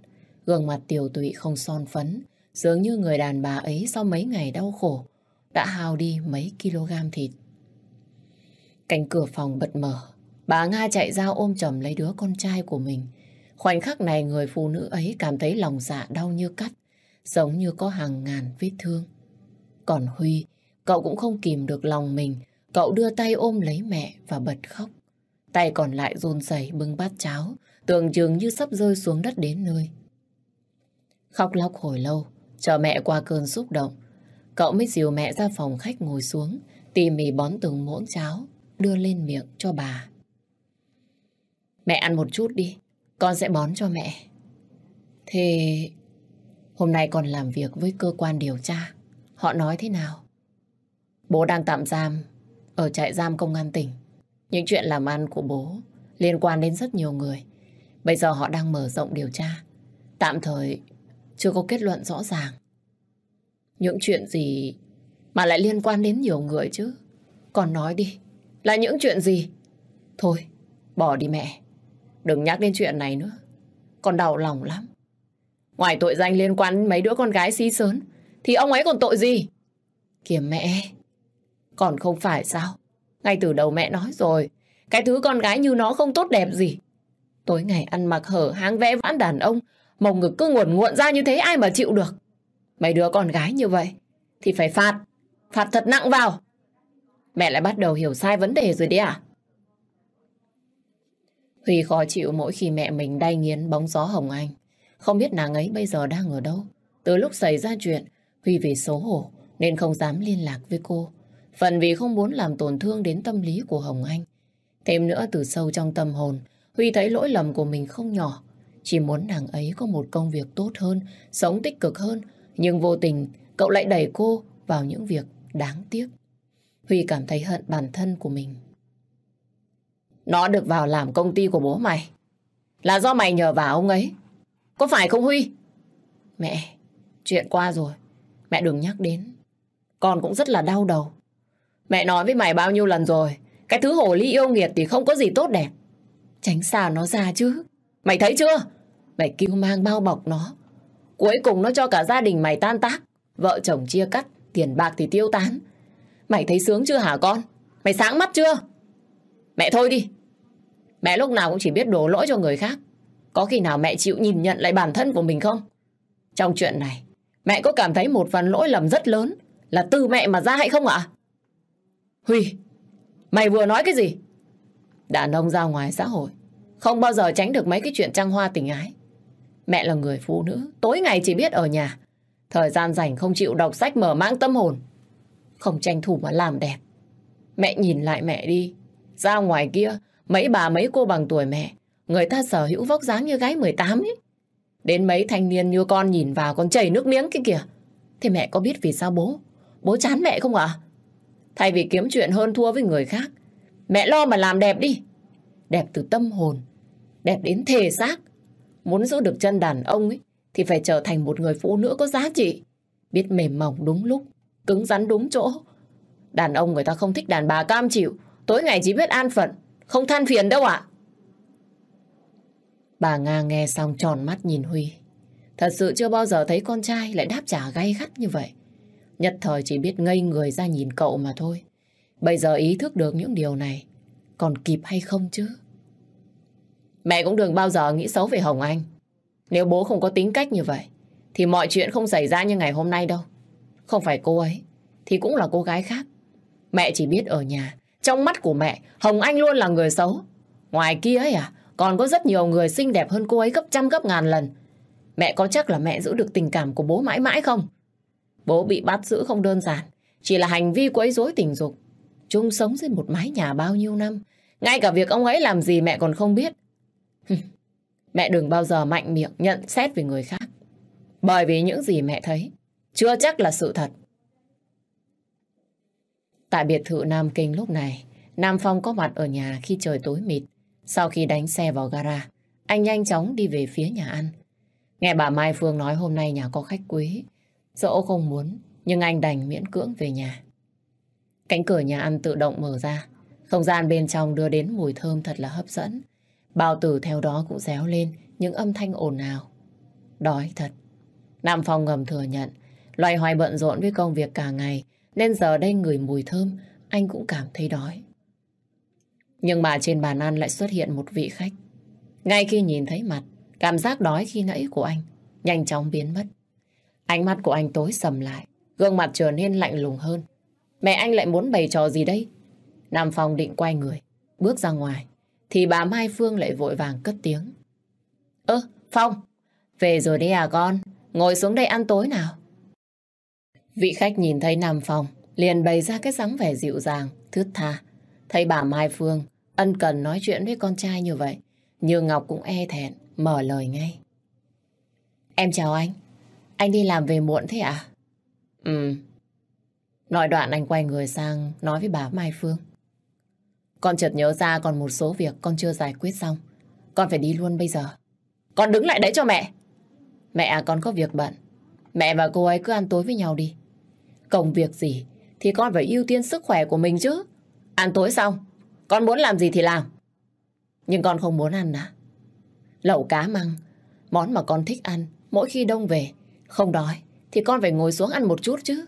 gương mặt tiều tụy không son phấn, Dường như người đàn bà ấy sau mấy ngày đau khổ đã hao đi mấy kg thịt. Cánh cửa phòng bật mở, bà Nga chạy ra ôm chầm lấy đứa con trai của mình. Khoảnh khắc này người phụ nữ ấy cảm thấy lòng dạ đau như cắt, giống như có hàng ngàn vết thương. Còn Huy, cậu cũng không kìm được lòng mình, cậu đưa tay ôm lấy mẹ và bật khóc. Tay còn lại run rẩy bưng bát cháo, tưởng chừng như sắp rơi xuống đất đến nơi. Khóc lóc hồi lâu, cho mẹ qua cơn xúc động, cậu mới dìu mẹ ra phòng khách ngồi xuống, tỉ mỉ bón từng muỗng cháo, đưa lên miệng cho bà. Mẹ ăn một chút đi, con sẽ bón cho mẹ. Thế hôm nay con làm việc với cơ quan điều tra, họ nói thế nào? Bố đang tạm giam ở trại giam công an tỉnh. Những chuyện làm ăn của bố liên quan đến rất nhiều người. Bây giờ họ đang mở rộng điều tra. Tạm thời chưa có kết luận rõ ràng. Những chuyện gì mà lại liên quan đến nhiều người chứ? Còn nói đi, là những chuyện gì? Thôi, bỏ đi mẹ. Đừng nhắc đến chuyện này nữa. Con đau lòng lắm. Ngoài tội danh liên quan mấy đứa con gái xí sớn, thì ông ấy còn tội gì? Kìa mẹ, còn không phải sao? Ngay từ đầu mẹ nói rồi, cái thứ con gái như nó không tốt đẹp gì. Tối ngày ăn mặc hở hang vẽ vãn đàn ông, Mông ngực cứ nguồn nguộn ra như thế ai mà chịu được. Mấy đứa con gái như vậy thì phải phạt. Phạt thật nặng vào. Mẹ lại bắt đầu hiểu sai vấn đề rồi đấy à? Huy khó chịu mỗi khi mẹ mình đay nghiến bóng gió Hồng Anh. Không biết nàng ấy bây giờ đang ở đâu. Từ lúc xảy ra chuyện, Huy vì xấu hổ nên không dám liên lạc với cô. Phần vì không muốn làm tổn thương đến tâm lý của Hồng Anh. Thêm nữa từ sâu trong tâm hồn, Huy thấy lỗi lầm của mình không nhỏ. Chỉ muốn nàng ấy có một công việc tốt hơn, sống tích cực hơn, nhưng vô tình cậu lại đẩy cô vào những việc đáng tiếc. Huy cảm thấy hận bản thân của mình. Nó được vào làm công ty của bố mày. Là do mày nhờ vào ông ấy. Có phải không Huy? Mẹ, chuyện qua rồi. Mẹ đừng nhắc đến. Con cũng rất là đau đầu. Mẹ nói với mày bao nhiêu lần rồi. Cái thứ hồ ly yêu nghiệt thì không có gì tốt đẹp. Tránh xa nó ra chứ. Mày thấy chưa? Mày kêu mang bao bọc nó. Cuối cùng nó cho cả gia đình mày tan tác. Vợ chồng chia cắt, tiền bạc thì tiêu tán. Mày thấy sướng chưa hả con? Mày sáng mắt chưa? Mẹ thôi đi. Mẹ lúc nào cũng chỉ biết đổ lỗi cho người khác. Có khi nào mẹ chịu nhìn nhận lại bản thân của mình không? Trong chuyện này, mẹ có cảm thấy một phần lỗi lầm rất lớn là từ mẹ mà ra hay không ạ? Huy, mày vừa nói cái gì? Đàn ông ra ngoài xã hội không bao giờ tránh được mấy cái chuyện trăng hoa tình ái. Mẹ là người phụ nữ, tối ngày chỉ biết ở nhà. Thời gian rảnh không chịu đọc sách mở mang tâm hồn. Không tranh thủ mà làm đẹp. Mẹ nhìn lại mẹ đi. Ra ngoài kia, mấy bà mấy cô bằng tuổi mẹ. Người ta sở hữu vóc dáng như gái 18 ấy. Đến mấy thanh niên như con nhìn vào còn chảy nước miếng cái kìa. thì mẹ có biết vì sao bố? Bố chán mẹ không ạ? Thay vì kiếm chuyện hơn thua với người khác, mẹ lo mà làm đẹp đi. Đẹp từ tâm hồn, đẹp đến thề xác. Muốn giữ được chân đàn ông ấy, thì phải trở thành một người phụ nữ có giá trị. Biết mềm mỏng đúng lúc, cứng rắn đúng chỗ. Đàn ông người ta không thích đàn bà cam chịu, tối ngày chỉ biết an phận, không than phiền đâu ạ. Bà Nga nghe xong tròn mắt nhìn Huy. Thật sự chưa bao giờ thấy con trai lại đáp trả gay gắt như vậy. Nhất thời chỉ biết ngây người ra nhìn cậu mà thôi. Bây giờ ý thức được những điều này, còn kịp hay không chứ? Mẹ cũng đừng bao giờ nghĩ xấu về Hồng Anh. Nếu bố không có tính cách như vậy, thì mọi chuyện không xảy ra như ngày hôm nay đâu. Không phải cô ấy, thì cũng là cô gái khác. Mẹ chỉ biết ở nhà, trong mắt của mẹ, Hồng Anh luôn là người xấu. Ngoài kia ấy à, còn có rất nhiều người xinh đẹp hơn cô ấy gấp trăm gấp ngàn lần. Mẹ có chắc là mẹ giữ được tình cảm của bố mãi mãi không? Bố bị bắt giữ không đơn giản, chỉ là hành vi quấy rối tình dục. Chung sống dưới một mái nhà bao nhiêu năm, ngay cả việc ông ấy làm gì mẹ còn không biết mẹ đừng bao giờ mạnh miệng nhận xét về người khác. Bởi vì những gì mẹ thấy, chưa chắc là sự thật. Tại biệt thự Nam Kinh lúc này, Nam Phong có mặt ở nhà khi trời tối mịt. Sau khi đánh xe vào gara, anh nhanh chóng đi về phía nhà ăn. Nghe bà Mai Phương nói hôm nay nhà có khách quý. Dẫu không muốn, nhưng anh đành miễn cưỡng về nhà. Cánh cửa nhà ăn tự động mở ra. Không gian bên trong đưa đến mùi thơm thật là hấp dẫn. Bao tử theo đó cũng réo lên những âm thanh ồn ào. Đói thật. Nam Phong ngầm thừa nhận, loài hoài bận rộn với công việc cả ngày, nên giờ đây người mùi thơm, anh cũng cảm thấy đói. Nhưng mà trên bàn ăn lại xuất hiện một vị khách. Ngay khi nhìn thấy mặt, cảm giác đói khi nãy của anh nhanh chóng biến mất. Ánh mắt của anh tối sầm lại, gương mặt trở nên lạnh lùng hơn. Mẹ anh lại muốn bày trò gì đây? Nam Phong định quay người, bước ra ngoài thì bà Mai Phương lại vội vàng cất tiếng. Ơ, Phong, về rồi đấy à con, ngồi xuống đây ăn tối nào. Vị khách nhìn thấy Nam Phong, liền bày ra cái dáng vẻ dịu dàng, thướt tha. Thấy bà Mai Phương ân cần nói chuyện với con trai như vậy, như Ngọc cũng e thẹn, mở lời ngay. Em chào anh, anh đi làm về muộn thế ạ? À? Ừ. Nói đoạn anh quay người sang nói với bà Mai Phương. Con chợt nhớ ra còn một số việc con chưa giải quyết xong. Con phải đi luôn bây giờ. Con đứng lại đấy cho mẹ. Mẹ à, con có việc bận. Mẹ và cô ấy cứ ăn tối với nhau đi. Công việc gì thì con phải ưu tiên sức khỏe của mình chứ. Ăn tối xong, con muốn làm gì thì làm. Nhưng con không muốn ăn à? Lẩu cá măng, món mà con thích ăn mỗi khi đông về. Không đói thì con phải ngồi xuống ăn một chút chứ.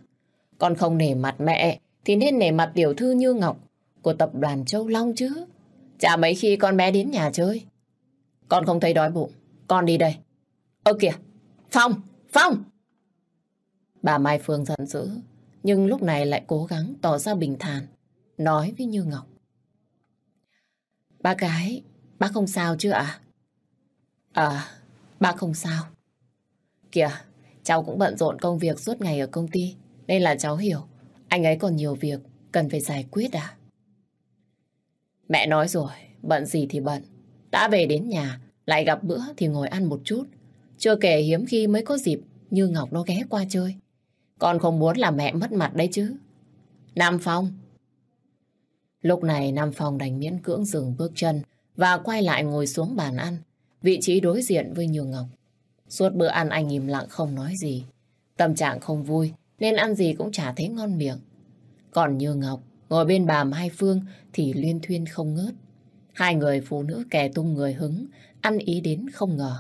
Con không nể mặt mẹ thì nên nể mặt tiểu thư như Ngọc của tập đoàn Châu Long chứ. Chả mấy khi con bé đến nhà chơi. Con không thấy đói bụng. Con đi đây. Ơ kìa! Phong! Phong! Bà Mai Phương giận dữ. Nhưng lúc này lại cố gắng tỏ ra bình thản. Nói với Như Ngọc. Bác gái, bác không sao chứ ạ? À? à, bác không sao. Kìa, cháu cũng bận rộn công việc suốt ngày ở công ty. Nên là cháu hiểu. Anh ấy còn nhiều việc cần phải giải quyết à? Mẹ nói rồi, bận gì thì bận. Đã về đến nhà, lại gặp bữa thì ngồi ăn một chút. Chưa kể hiếm khi mới có dịp như Ngọc nó ghé qua chơi. Con không muốn là mẹ mất mặt đấy chứ. Nam Phong. Lúc này Nam Phong đành miễn cưỡng dừng bước chân và quay lại ngồi xuống bàn ăn, vị trí đối diện với Như Ngọc. Suốt bữa ăn anh im lặng không nói gì. Tâm trạng không vui nên ăn gì cũng chả thấy ngon miệng. Còn Như Ngọc Ngồi bên bàn hai phương thì liên thuyên không ngớt. Hai người phụ nữ kẻ tung người hứng, ăn ý đến không ngờ.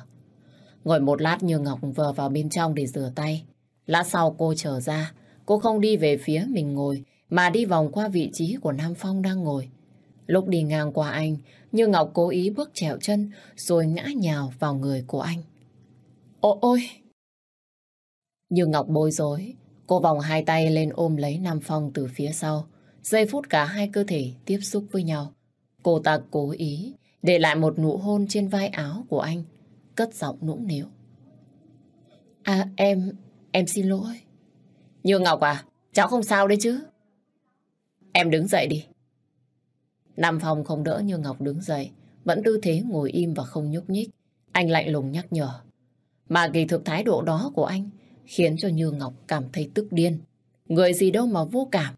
Ngồi một lát như Ngọc vờ vào bên trong để rửa tay. Lát sau cô trở ra, cô không đi về phía mình ngồi, mà đi vòng qua vị trí của Nam Phong đang ngồi. Lúc đi ngang qua anh, Như Ngọc cố ý bước trèo chân rồi ngã nhào vào người của anh. Ô ôi! Như Ngọc bối rối, cô vòng hai tay lên ôm lấy Nam Phong từ phía sau. Giây phút cả hai cơ thể tiếp xúc với nhau. Cô ta cố ý để lại một nụ hôn trên vai áo của anh, cất giọng nũng nịu. À em, em xin lỗi. Như Ngọc à, cháu không sao đấy chứ. Em đứng dậy đi. Nam Phong không đỡ Như Ngọc đứng dậy, vẫn tư thế ngồi im và không nhúc nhích. Anh lạnh lùng nhắc nhở. Mà kỳ thực thái độ đó của anh khiến cho Như Ngọc cảm thấy tức điên. Người gì đâu mà vô cảm,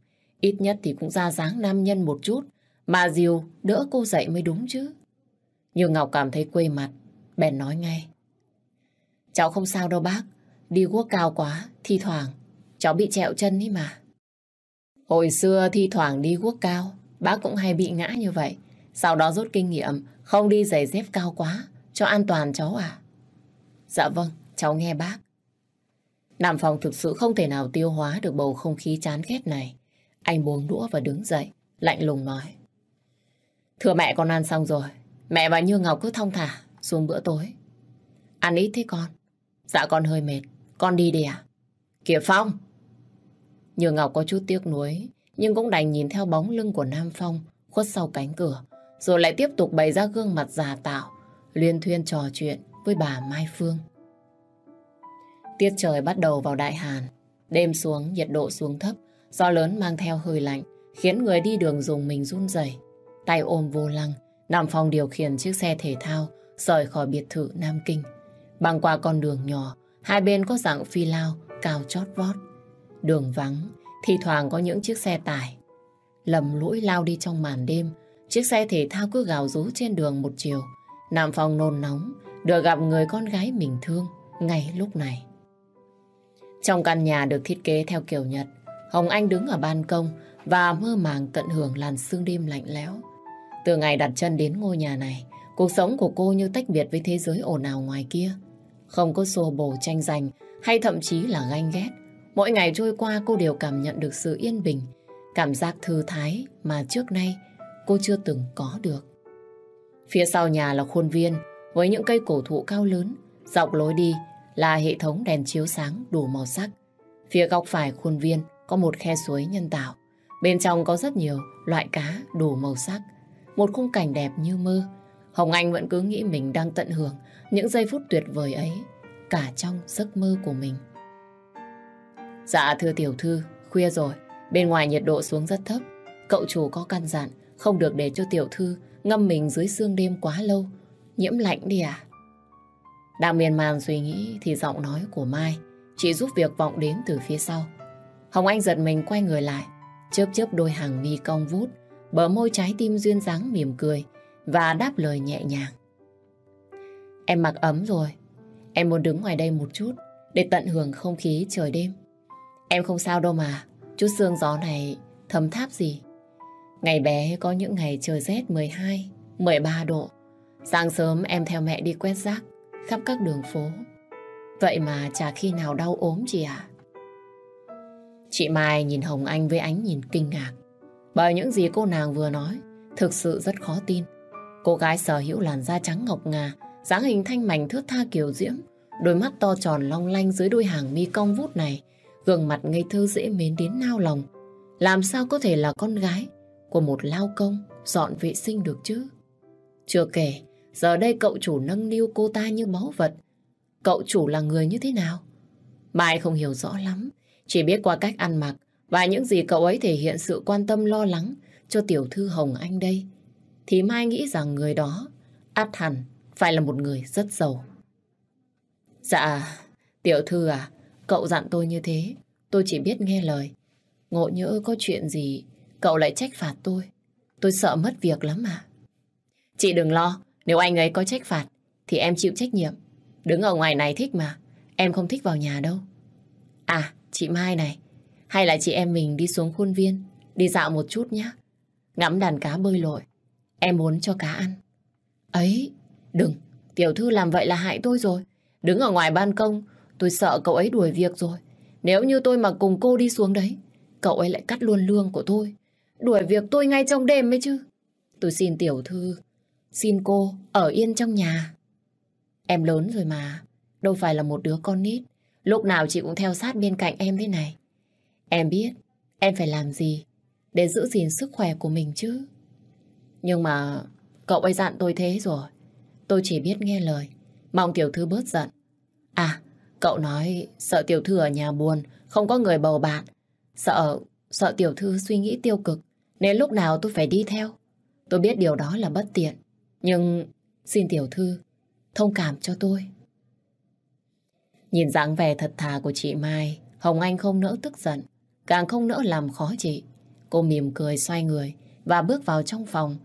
Ít nhất thì cũng ra dáng nam nhân một chút, mà Diều đỡ cô dậy mới đúng chứ. Nhưng Ngọc cảm thấy quê mặt, bèn nói ngay. Cháu không sao đâu bác, đi quốc cao quá, thi thoảng, cháu bị trẹo chân ý mà. Hồi xưa thi thoảng đi quốc cao, bác cũng hay bị ngã như vậy. Sau đó rút kinh nghiệm, không đi giày dép cao quá, cho an toàn cháu à. Dạ vâng, cháu nghe bác. Nằm phòng thực sự không thể nào tiêu hóa được bầu không khí chán ghét này. Anh buông đũa và đứng dậy, lạnh lùng nói. Thưa mẹ con ăn xong rồi, mẹ và Như Ngọc cứ thong thả xuống bữa tối. Ăn ít thế con? Dạ con hơi mệt, con đi đi à? Kìa Phong! Như Ngọc có chút tiếc nuối, nhưng cũng đành nhìn theo bóng lưng của Nam Phong khuất sau cánh cửa, rồi lại tiếp tục bày ra gương mặt già tạo, liên thuyên trò chuyện với bà Mai Phương. Tiết trời bắt đầu vào đại hàn, đêm xuống nhiệt độ xuống thấp, Gió lớn mang theo hơi lạnh, khiến người đi đường dùng mình run rẩy. Tay ôm vô lăng, Nam Phong điều khiển chiếc xe thể thao rời khỏi biệt thự Nam Kinh. Băng qua con đường nhỏ, hai bên có dạng phi lao, cao chót vót. Đường vắng, thi thoảng có những chiếc xe tải. Lầm lũi lao đi trong màn đêm, chiếc xe thể thao cứ gào rú trên đường một chiều. Nam Phong nôn nóng, được gặp người con gái mình thương ngay lúc này. Trong căn nhà được thiết kế theo kiểu Nhật, Hồng Anh đứng ở ban công và mơ màng tận hưởng làn sương đêm lạnh lẽo. Từ ngày đặt chân đến ngôi nhà này, cuộc sống của cô như tách biệt với thế giới ồn ào ngoài kia. Không có xô bồ tranh giành hay thậm chí là ganh ghét. Mỗi ngày trôi qua cô đều cảm nhận được sự yên bình, cảm giác thư thái mà trước nay cô chưa từng có được. Phía sau nhà là khuôn viên với những cây cổ thụ cao lớn, dọc lối đi là hệ thống đèn chiếu sáng đủ màu sắc. Phía góc phải khuôn viên có một khe suối nhân tạo. Bên trong có rất nhiều loại cá đủ màu sắc. Một khung cảnh đẹp như mơ. Hồng Anh vẫn cứ nghĩ mình đang tận hưởng những giây phút tuyệt vời ấy, cả trong giấc mơ của mình. Dạ thưa tiểu thư, khuya rồi, bên ngoài nhiệt độ xuống rất thấp. Cậu chủ có căn dặn, không được để cho tiểu thư ngâm mình dưới sương đêm quá lâu. Nhiễm lạnh đi à? Đang miền màn suy nghĩ thì giọng nói của Mai chỉ giúp việc vọng đến từ phía sau. Hồng Anh giật mình quay người lại, chớp chớp đôi hàng mi cong vút, bờ môi trái tim duyên dáng mỉm cười và đáp lời nhẹ nhàng. Em mặc ấm rồi, em muốn đứng ngoài đây một chút để tận hưởng không khí trời đêm. Em không sao đâu mà, chút sương gió này thấm tháp gì. Ngày bé có những ngày trời rét 12, 13 độ. Sáng sớm em theo mẹ đi quét rác khắp các đường phố. Vậy mà chả khi nào đau ốm chị ạ. Chị Mai nhìn Hồng Anh với ánh nhìn kinh ngạc. Bởi những gì cô nàng vừa nói, thực sự rất khó tin. Cô gái sở hữu làn da trắng ngọc ngà, dáng hình thanh mảnh thướt tha kiểu diễm, đôi mắt to tròn long lanh dưới đôi hàng mi cong vút này, gương mặt ngây thơ dễ mến đến nao lòng. Làm sao có thể là con gái của một lao công dọn vệ sinh được chứ? Chưa kể, giờ đây cậu chủ nâng niu cô ta như báu vật. Cậu chủ là người như thế nào? Mai không hiểu rõ lắm, chỉ biết qua cách ăn mặc và những gì cậu ấy thể hiện sự quan tâm lo lắng cho tiểu thư Hồng Anh đây. Thì Mai nghĩ rằng người đó át hẳn phải là một người rất giàu. Dạ, tiểu thư à, cậu dặn tôi như thế, tôi chỉ biết nghe lời. Ngộ nhỡ có chuyện gì, cậu lại trách phạt tôi. Tôi sợ mất việc lắm mà. Chị đừng lo, nếu anh ấy có trách phạt, thì em chịu trách nhiệm. Đứng ở ngoài này thích mà, em không thích vào nhà đâu. À, Chị Mai này, hay là chị em mình đi xuống khuôn viên, đi dạo một chút nhé. Ngắm đàn cá bơi lội, em muốn cho cá ăn. Ấy, đừng, tiểu thư làm vậy là hại tôi rồi. Đứng ở ngoài ban công, tôi sợ cậu ấy đuổi việc rồi. Nếu như tôi mà cùng cô đi xuống đấy, cậu ấy lại cắt luôn lương của tôi. Đuổi việc tôi ngay trong đêm ấy chứ. Tôi xin tiểu thư, xin cô ở yên trong nhà. Em lớn rồi mà, đâu phải là một đứa con nít. Lúc nào chị cũng theo sát bên cạnh em thế này. Em biết, em phải làm gì để giữ gìn sức khỏe của mình chứ. Nhưng mà cậu ấy dặn tôi thế rồi. Tôi chỉ biết nghe lời. Mong tiểu thư bớt giận. À, cậu nói sợ tiểu thư ở nhà buồn, không có người bầu bạn. Sợ, sợ tiểu thư suy nghĩ tiêu cực, nên lúc nào tôi phải đi theo. Tôi biết điều đó là bất tiện, nhưng xin tiểu thư thông cảm cho tôi. Nhìn dáng vẻ thật thà của chị Mai, Hồng Anh không nỡ tức giận, càng không nỡ làm khó chị. Cô mỉm cười xoay người và bước vào trong phòng.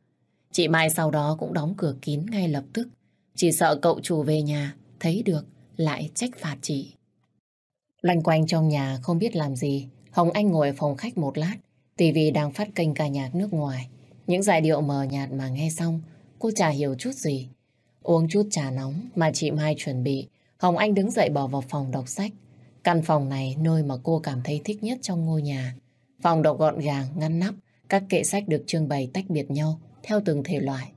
Chị Mai sau đó cũng đóng cửa kín ngay lập tức. Chỉ sợ cậu chủ về nhà, thấy được, lại trách phạt chị. Loanh quanh trong nhà không biết làm gì, Hồng Anh ngồi ở phòng khách một lát, tivi đang phát kênh ca nhạc nước ngoài. Những giai điệu mờ nhạt mà nghe xong, cô chả hiểu chút gì. Uống chút trà nóng mà chị Mai chuẩn bị, Hồng Anh đứng dậy bỏ vào phòng đọc sách. Căn phòng này nơi mà cô cảm thấy thích nhất trong ngôi nhà. Phòng đọc gọn gàng, ngăn nắp, các kệ sách được trưng bày tách biệt nhau theo từng thể loại.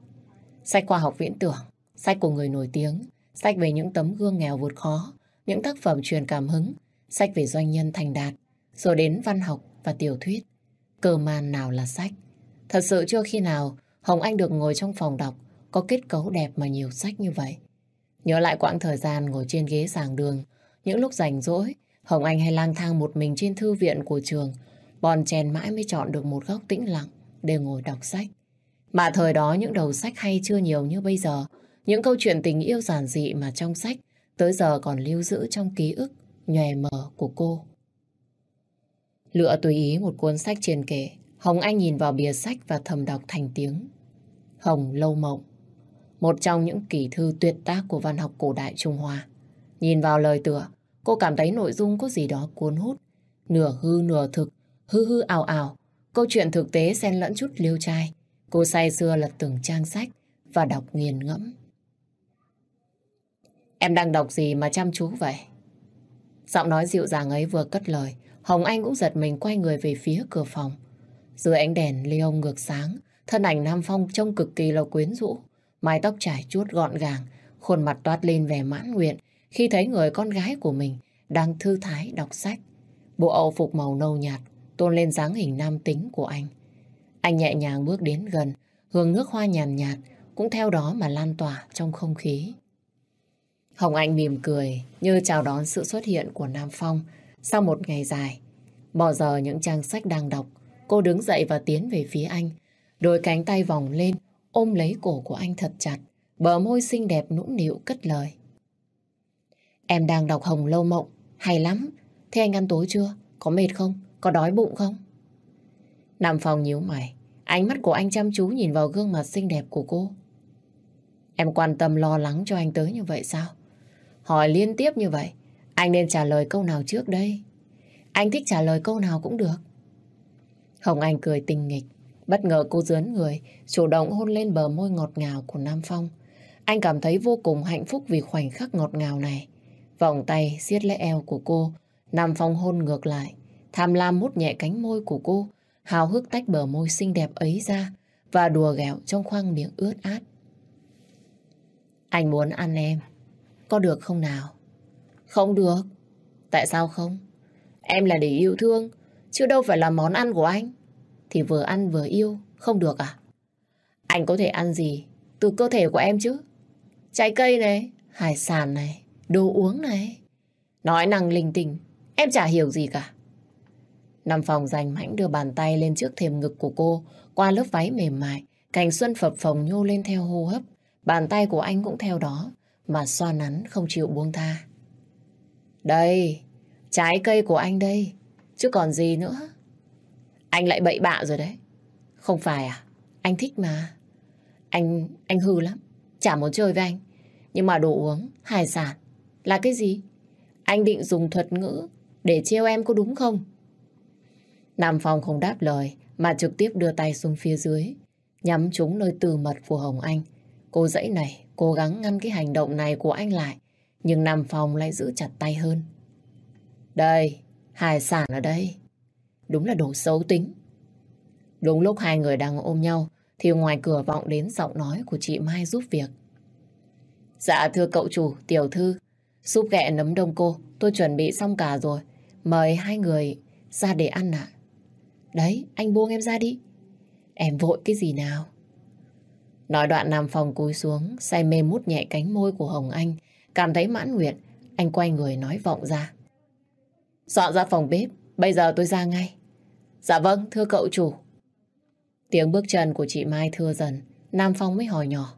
Sách khoa học viễn tưởng, sách của người nổi tiếng, sách về những tấm gương nghèo vượt khó, những tác phẩm truyền cảm hứng, sách về doanh nhân thành đạt, rồi đến văn học và tiểu thuyết. Cơ man nào là sách? Thật sự chưa khi nào Hồng Anh được ngồi trong phòng đọc có kết cấu đẹp mà nhiều sách như vậy. Nhớ lại quãng thời gian ngồi trên ghế sàng đường, những lúc rảnh rỗi, Hồng Anh hay lang thang một mình trên thư viện của trường, bòn chèn mãi mới chọn được một góc tĩnh lặng để ngồi đọc sách. Mà thời đó những đầu sách hay chưa nhiều như bây giờ, những câu chuyện tình yêu giản dị mà trong sách tới giờ còn lưu giữ trong ký ức nhòe mờ của cô. Lựa tùy ý một cuốn sách truyền kể Hồng Anh nhìn vào bìa sách và thầm đọc thành tiếng. Hồng lâu mộng một trong những kỳ thư tuyệt tác của văn học cổ đại Trung Hoa. Nhìn vào lời tựa, cô cảm thấy nội dung có gì đó cuốn hút, nửa hư nửa thực, hư hư ảo ảo, câu chuyện thực tế xen lẫn chút liêu trai. Cô say xưa lật từng trang sách và đọc nghiền ngẫm. Em đang đọc gì mà chăm chú vậy? Giọng nói dịu dàng ấy vừa cất lời, Hồng Anh cũng giật mình quay người về phía cửa phòng. Dưới ánh đèn ly ông ngược sáng, thân ảnh Nam Phong trông cực kỳ là quyến rũ mái tóc trải chuốt gọn gàng, khuôn mặt toát lên vẻ mãn nguyện khi thấy người con gái của mình đang thư thái đọc sách. Bộ âu phục màu nâu nhạt tôn lên dáng hình nam tính của anh. Anh nhẹ nhàng bước đến gần, hương nước hoa nhàn nhạt, nhạt cũng theo đó mà lan tỏa trong không khí. Hồng Anh mỉm cười như chào đón sự xuất hiện của Nam Phong sau một ngày dài. Bỏ giờ những trang sách đang đọc, cô đứng dậy và tiến về phía anh, đôi cánh tay vòng lên ôm lấy cổ của anh thật chặt, bờ môi xinh đẹp nũng nịu cất lời. Em đang đọc Hồng Lâu Mộng, hay lắm. Thế anh ăn tối chưa? Có mệt không? Có đói bụng không? Nam phòng nhíu mày, ánh mắt của anh chăm chú nhìn vào gương mặt xinh đẹp của cô. Em quan tâm lo lắng cho anh tới như vậy sao? Hỏi liên tiếp như vậy, anh nên trả lời câu nào trước đây? Anh thích trả lời câu nào cũng được. Hồng Anh cười tình nghịch, Bất ngờ cô dướn người, chủ động hôn lên bờ môi ngọt ngào của Nam Phong. Anh cảm thấy vô cùng hạnh phúc vì khoảnh khắc ngọt ngào này. Vòng tay siết lấy eo của cô, Nam Phong hôn ngược lại, tham lam mút nhẹ cánh môi của cô, hào hức tách bờ môi xinh đẹp ấy ra và đùa ghẹo trong khoang miệng ướt át. Anh muốn ăn em, có được không nào? Không được. Tại sao không? Em là để yêu thương, chứ đâu phải là món ăn của anh thì vừa ăn vừa yêu, không được à? Anh có thể ăn gì từ cơ thể của em chứ? Trái cây này, hải sản này, đồ uống này. Nói năng linh tinh, em chả hiểu gì cả. Nằm phòng dành mãnh đưa bàn tay lên trước thềm ngực của cô, qua lớp váy mềm mại, cành xuân phập phồng nhô lên theo hô hấp. Bàn tay của anh cũng theo đó, mà xoa nắn không chịu buông tha. Đây, trái cây của anh đây, chứ còn gì nữa. Anh lại bậy bạ rồi đấy. Không phải à? Anh thích mà. Anh, anh hư lắm. Chả muốn chơi với anh. Nhưng mà đồ uống, hải sản, là cái gì? Anh định dùng thuật ngữ để trêu em có đúng không? Nam Phong không đáp lời mà trực tiếp đưa tay xuống phía dưới, nhắm trúng nơi từ mật của Hồng Anh. Cô dãy này cố gắng ngăn cái hành động này của anh lại, nhưng Nam Phong lại giữ chặt tay hơn. Đây, hải sản ở đây. Đúng là đồ xấu tính. Đúng lúc hai người đang ôm nhau, thì ngoài cửa vọng đến giọng nói của chị Mai giúp việc. Dạ thưa cậu chủ, tiểu thư, súp ghẹ nấm đông cô, tôi chuẩn bị xong cả rồi. Mời hai người ra để ăn ạ. Đấy, anh buông em ra đi. Em vội cái gì nào? Nói đoạn nằm phòng cúi xuống, say mê mút nhẹ cánh môi của Hồng Anh, cảm thấy mãn nguyện, anh quay người nói vọng ra. Dọn ra phòng bếp, Bây giờ tôi ra ngay. Dạ vâng, thưa cậu chủ. Tiếng bước chân của chị Mai thưa dần, Nam Phong mới hỏi nhỏ.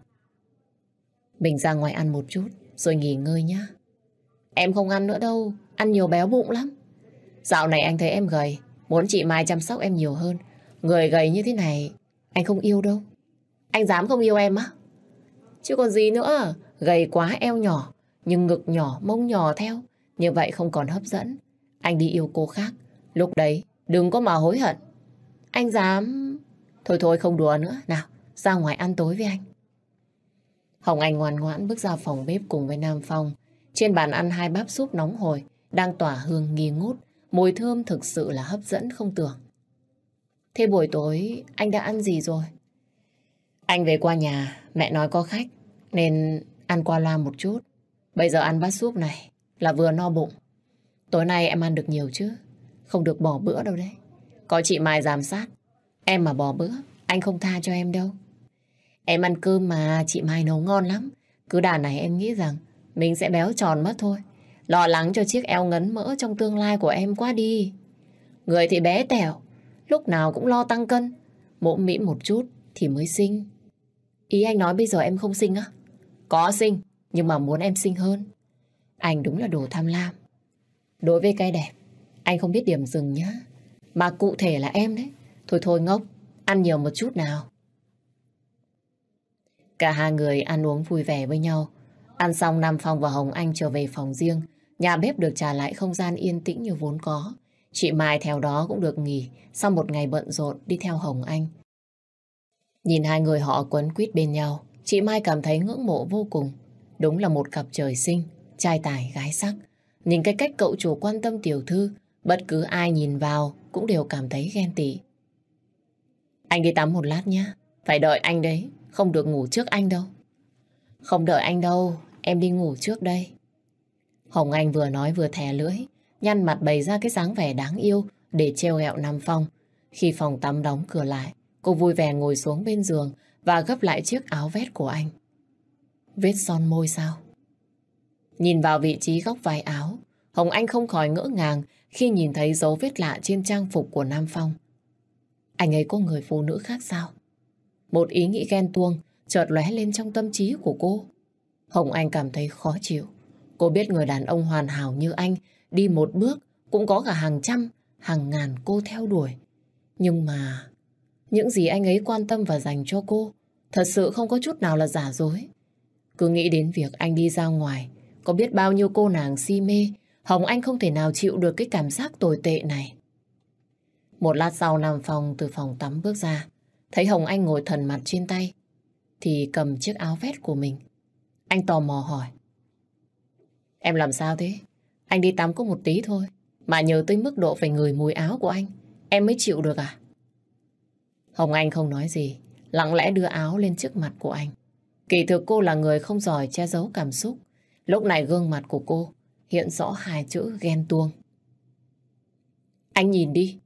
Mình ra ngoài ăn một chút, rồi nghỉ ngơi nhá. Em không ăn nữa đâu, ăn nhiều béo bụng lắm. Dạo này anh thấy em gầy, muốn chị Mai chăm sóc em nhiều hơn. Người gầy như thế này, anh không yêu đâu. Anh dám không yêu em á? Chứ còn gì nữa, gầy quá eo nhỏ, nhưng ngực nhỏ, mông nhỏ theo. Như vậy không còn hấp dẫn. Anh đi yêu cô khác, Lúc đấy, đừng có mà hối hận. Anh dám... Thôi thôi không đùa nữa, nào, ra ngoài ăn tối với anh. Hồng Anh ngoan ngoãn bước ra phòng bếp cùng với Nam Phong. Trên bàn ăn hai bát súp nóng hồi, đang tỏa hương nghi ngút, mùi thơm thực sự là hấp dẫn không tưởng. Thế buổi tối anh đã ăn gì rồi? Anh về qua nhà, mẹ nói có khách, nên ăn qua loa một chút. Bây giờ ăn bát súp này là vừa no bụng. Tối nay em ăn được nhiều chứ? Không được bỏ bữa đâu đấy. Có chị Mai giám sát. Em mà bỏ bữa, anh không tha cho em đâu. Em ăn cơm mà chị Mai nấu ngon lắm. Cứ đà này em nghĩ rằng mình sẽ béo tròn mất thôi. Lo lắng cho chiếc eo ngấn mỡ trong tương lai của em quá đi. Người thì bé tẻo, lúc nào cũng lo tăng cân. Mỗm mĩ một chút thì mới sinh. Ý anh nói bây giờ em không sinh á? Có sinh, nhưng mà muốn em sinh hơn. Anh đúng là đồ tham lam. Đối với cái đẹp, anh không biết điểm dừng nhá. Mà cụ thể là em đấy. Thôi thôi ngốc, ăn nhiều một chút nào. Cả hai người ăn uống vui vẻ với nhau. Ăn xong Nam Phong và Hồng Anh trở về phòng riêng. Nhà bếp được trả lại không gian yên tĩnh như vốn có. Chị Mai theo đó cũng được nghỉ sau một ngày bận rộn đi theo Hồng Anh. Nhìn hai người họ quấn quýt bên nhau, chị Mai cảm thấy ngưỡng mộ vô cùng. Đúng là một cặp trời sinh, trai tài gái sắc. Nhìn cái cách cậu chủ quan tâm tiểu thư Bất cứ ai nhìn vào cũng đều cảm thấy ghen tị. Anh đi tắm một lát nhé. Phải đợi anh đấy, không được ngủ trước anh đâu. Không đợi anh đâu, em đi ngủ trước đây. Hồng Anh vừa nói vừa thè lưỡi, nhăn mặt bày ra cái dáng vẻ đáng yêu để treo gẹo Nam Phong. Khi phòng tắm đóng cửa lại, cô vui vẻ ngồi xuống bên giường và gấp lại chiếc áo vét của anh. Vết son môi sao? Nhìn vào vị trí góc vai áo, Hồng Anh không khỏi ngỡ ngàng khi nhìn thấy dấu vết lạ trên trang phục của Nam Phong. Anh ấy có người phụ nữ khác sao? Một ý nghĩ ghen tuông chợt lóe lên trong tâm trí của cô. Hồng Anh cảm thấy khó chịu. Cô biết người đàn ông hoàn hảo như anh đi một bước cũng có cả hàng trăm, hàng ngàn cô theo đuổi. Nhưng mà những gì anh ấy quan tâm và dành cho cô thật sự không có chút nào là giả dối. Cứ nghĩ đến việc anh đi ra ngoài có biết bao nhiêu cô nàng si mê Hồng Anh không thể nào chịu được cái cảm giác tồi tệ này. Một lát sau Nam Phong từ phòng tắm bước ra, thấy Hồng Anh ngồi thần mặt trên tay, thì cầm chiếc áo vest của mình. Anh tò mò hỏi. Em làm sao thế? Anh đi tắm có một tí thôi, mà nhớ tới mức độ phải ngửi mùi áo của anh, em mới chịu được à? Hồng Anh không nói gì, lặng lẽ đưa áo lên trước mặt của anh. Kỳ thực cô là người không giỏi che giấu cảm xúc. Lúc này gương mặt của cô hiện rõ hai chữ ghen tuông. Anh nhìn đi.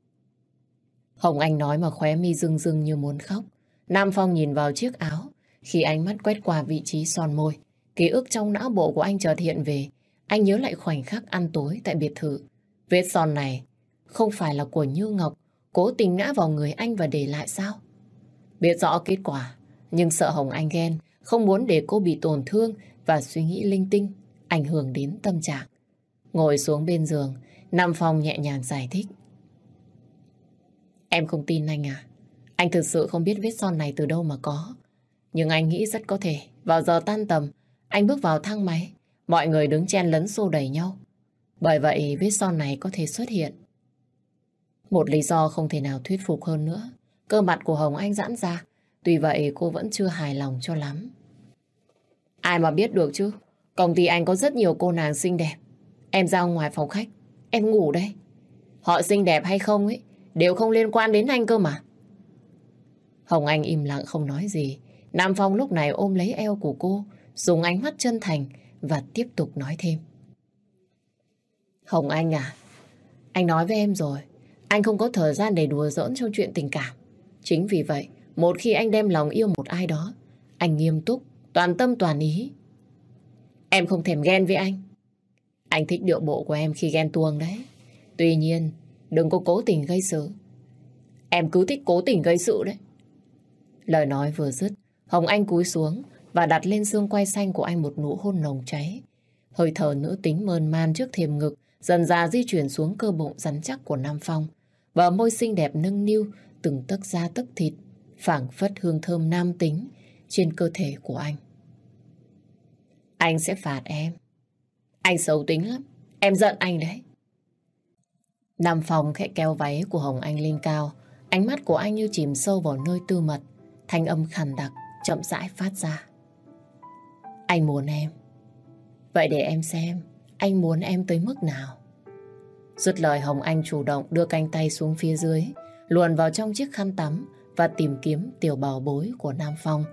Hồng Anh nói mà khóe mi rưng rưng như muốn khóc. Nam Phong nhìn vào chiếc áo, khi ánh mắt quét qua vị trí son môi, ký ức trong não bộ của anh chợt hiện về. Anh nhớ lại khoảnh khắc ăn tối tại biệt thự. Vết son này không phải là của Như Ngọc, cố tình ngã vào người anh và để lại sao? Biết rõ kết quả, nhưng sợ Hồng Anh ghen, không muốn để cô bị tổn thương và suy nghĩ linh tinh ảnh hưởng đến tâm trạng. Ngồi xuống bên giường, Nam Phong nhẹ nhàng giải thích. Em không tin anh à? Anh thực sự không biết vết son này từ đâu mà có. Nhưng anh nghĩ rất có thể, vào giờ tan tầm, anh bước vào thang máy, mọi người đứng chen lấn xô đẩy nhau. Bởi vậy vết son này có thể xuất hiện. Một lý do không thể nào thuyết phục hơn nữa. Cơ mặt của Hồng Anh giãn ra, tuy vậy cô vẫn chưa hài lòng cho lắm. Ai mà biết được chứ, Công ty anh có rất nhiều cô nàng xinh đẹp. Em ra ngoài phòng khách, em ngủ đây. Họ xinh đẹp hay không ấy, đều không liên quan đến anh cơ mà. Hồng Anh im lặng không nói gì. Nam Phong lúc này ôm lấy eo của cô, dùng ánh mắt chân thành và tiếp tục nói thêm. Hồng Anh à, anh nói với em rồi, anh không có thời gian để đùa giỡn trong chuyện tình cảm. Chính vì vậy, một khi anh đem lòng yêu một ai đó, anh nghiêm túc, toàn tâm toàn ý, Em không thèm ghen với anh. Anh thích điệu bộ của em khi ghen tuông đấy. Tuy nhiên, đừng có cố tình gây sự. Em cứ thích cố tình gây sự đấy. Lời nói vừa dứt, Hồng Anh cúi xuống và đặt lên xương quay xanh của anh một nụ hôn nồng cháy. Hơi thở nữ tính mơn man trước thềm ngực, dần ra di chuyển xuống cơ bụng rắn chắc của Nam Phong. Bờ môi xinh đẹp nâng niu, từng tấc da tấc thịt, phảng phất hương thơm nam tính trên cơ thể của anh. Anh sẽ phạt em. Anh xấu tính lắm. Em giận anh đấy. Nam Phong khẽ kéo váy của Hồng Anh lên cao. Ánh mắt của anh như chìm sâu vào nơi tư mật. Thanh âm khàn đặc, chậm rãi phát ra. Anh muốn em. Vậy để em xem, anh muốn em tới mức nào? Rút lời Hồng Anh chủ động đưa canh tay xuống phía dưới, luồn vào trong chiếc khăn tắm và tìm kiếm tiểu bào bối của Nam Phong.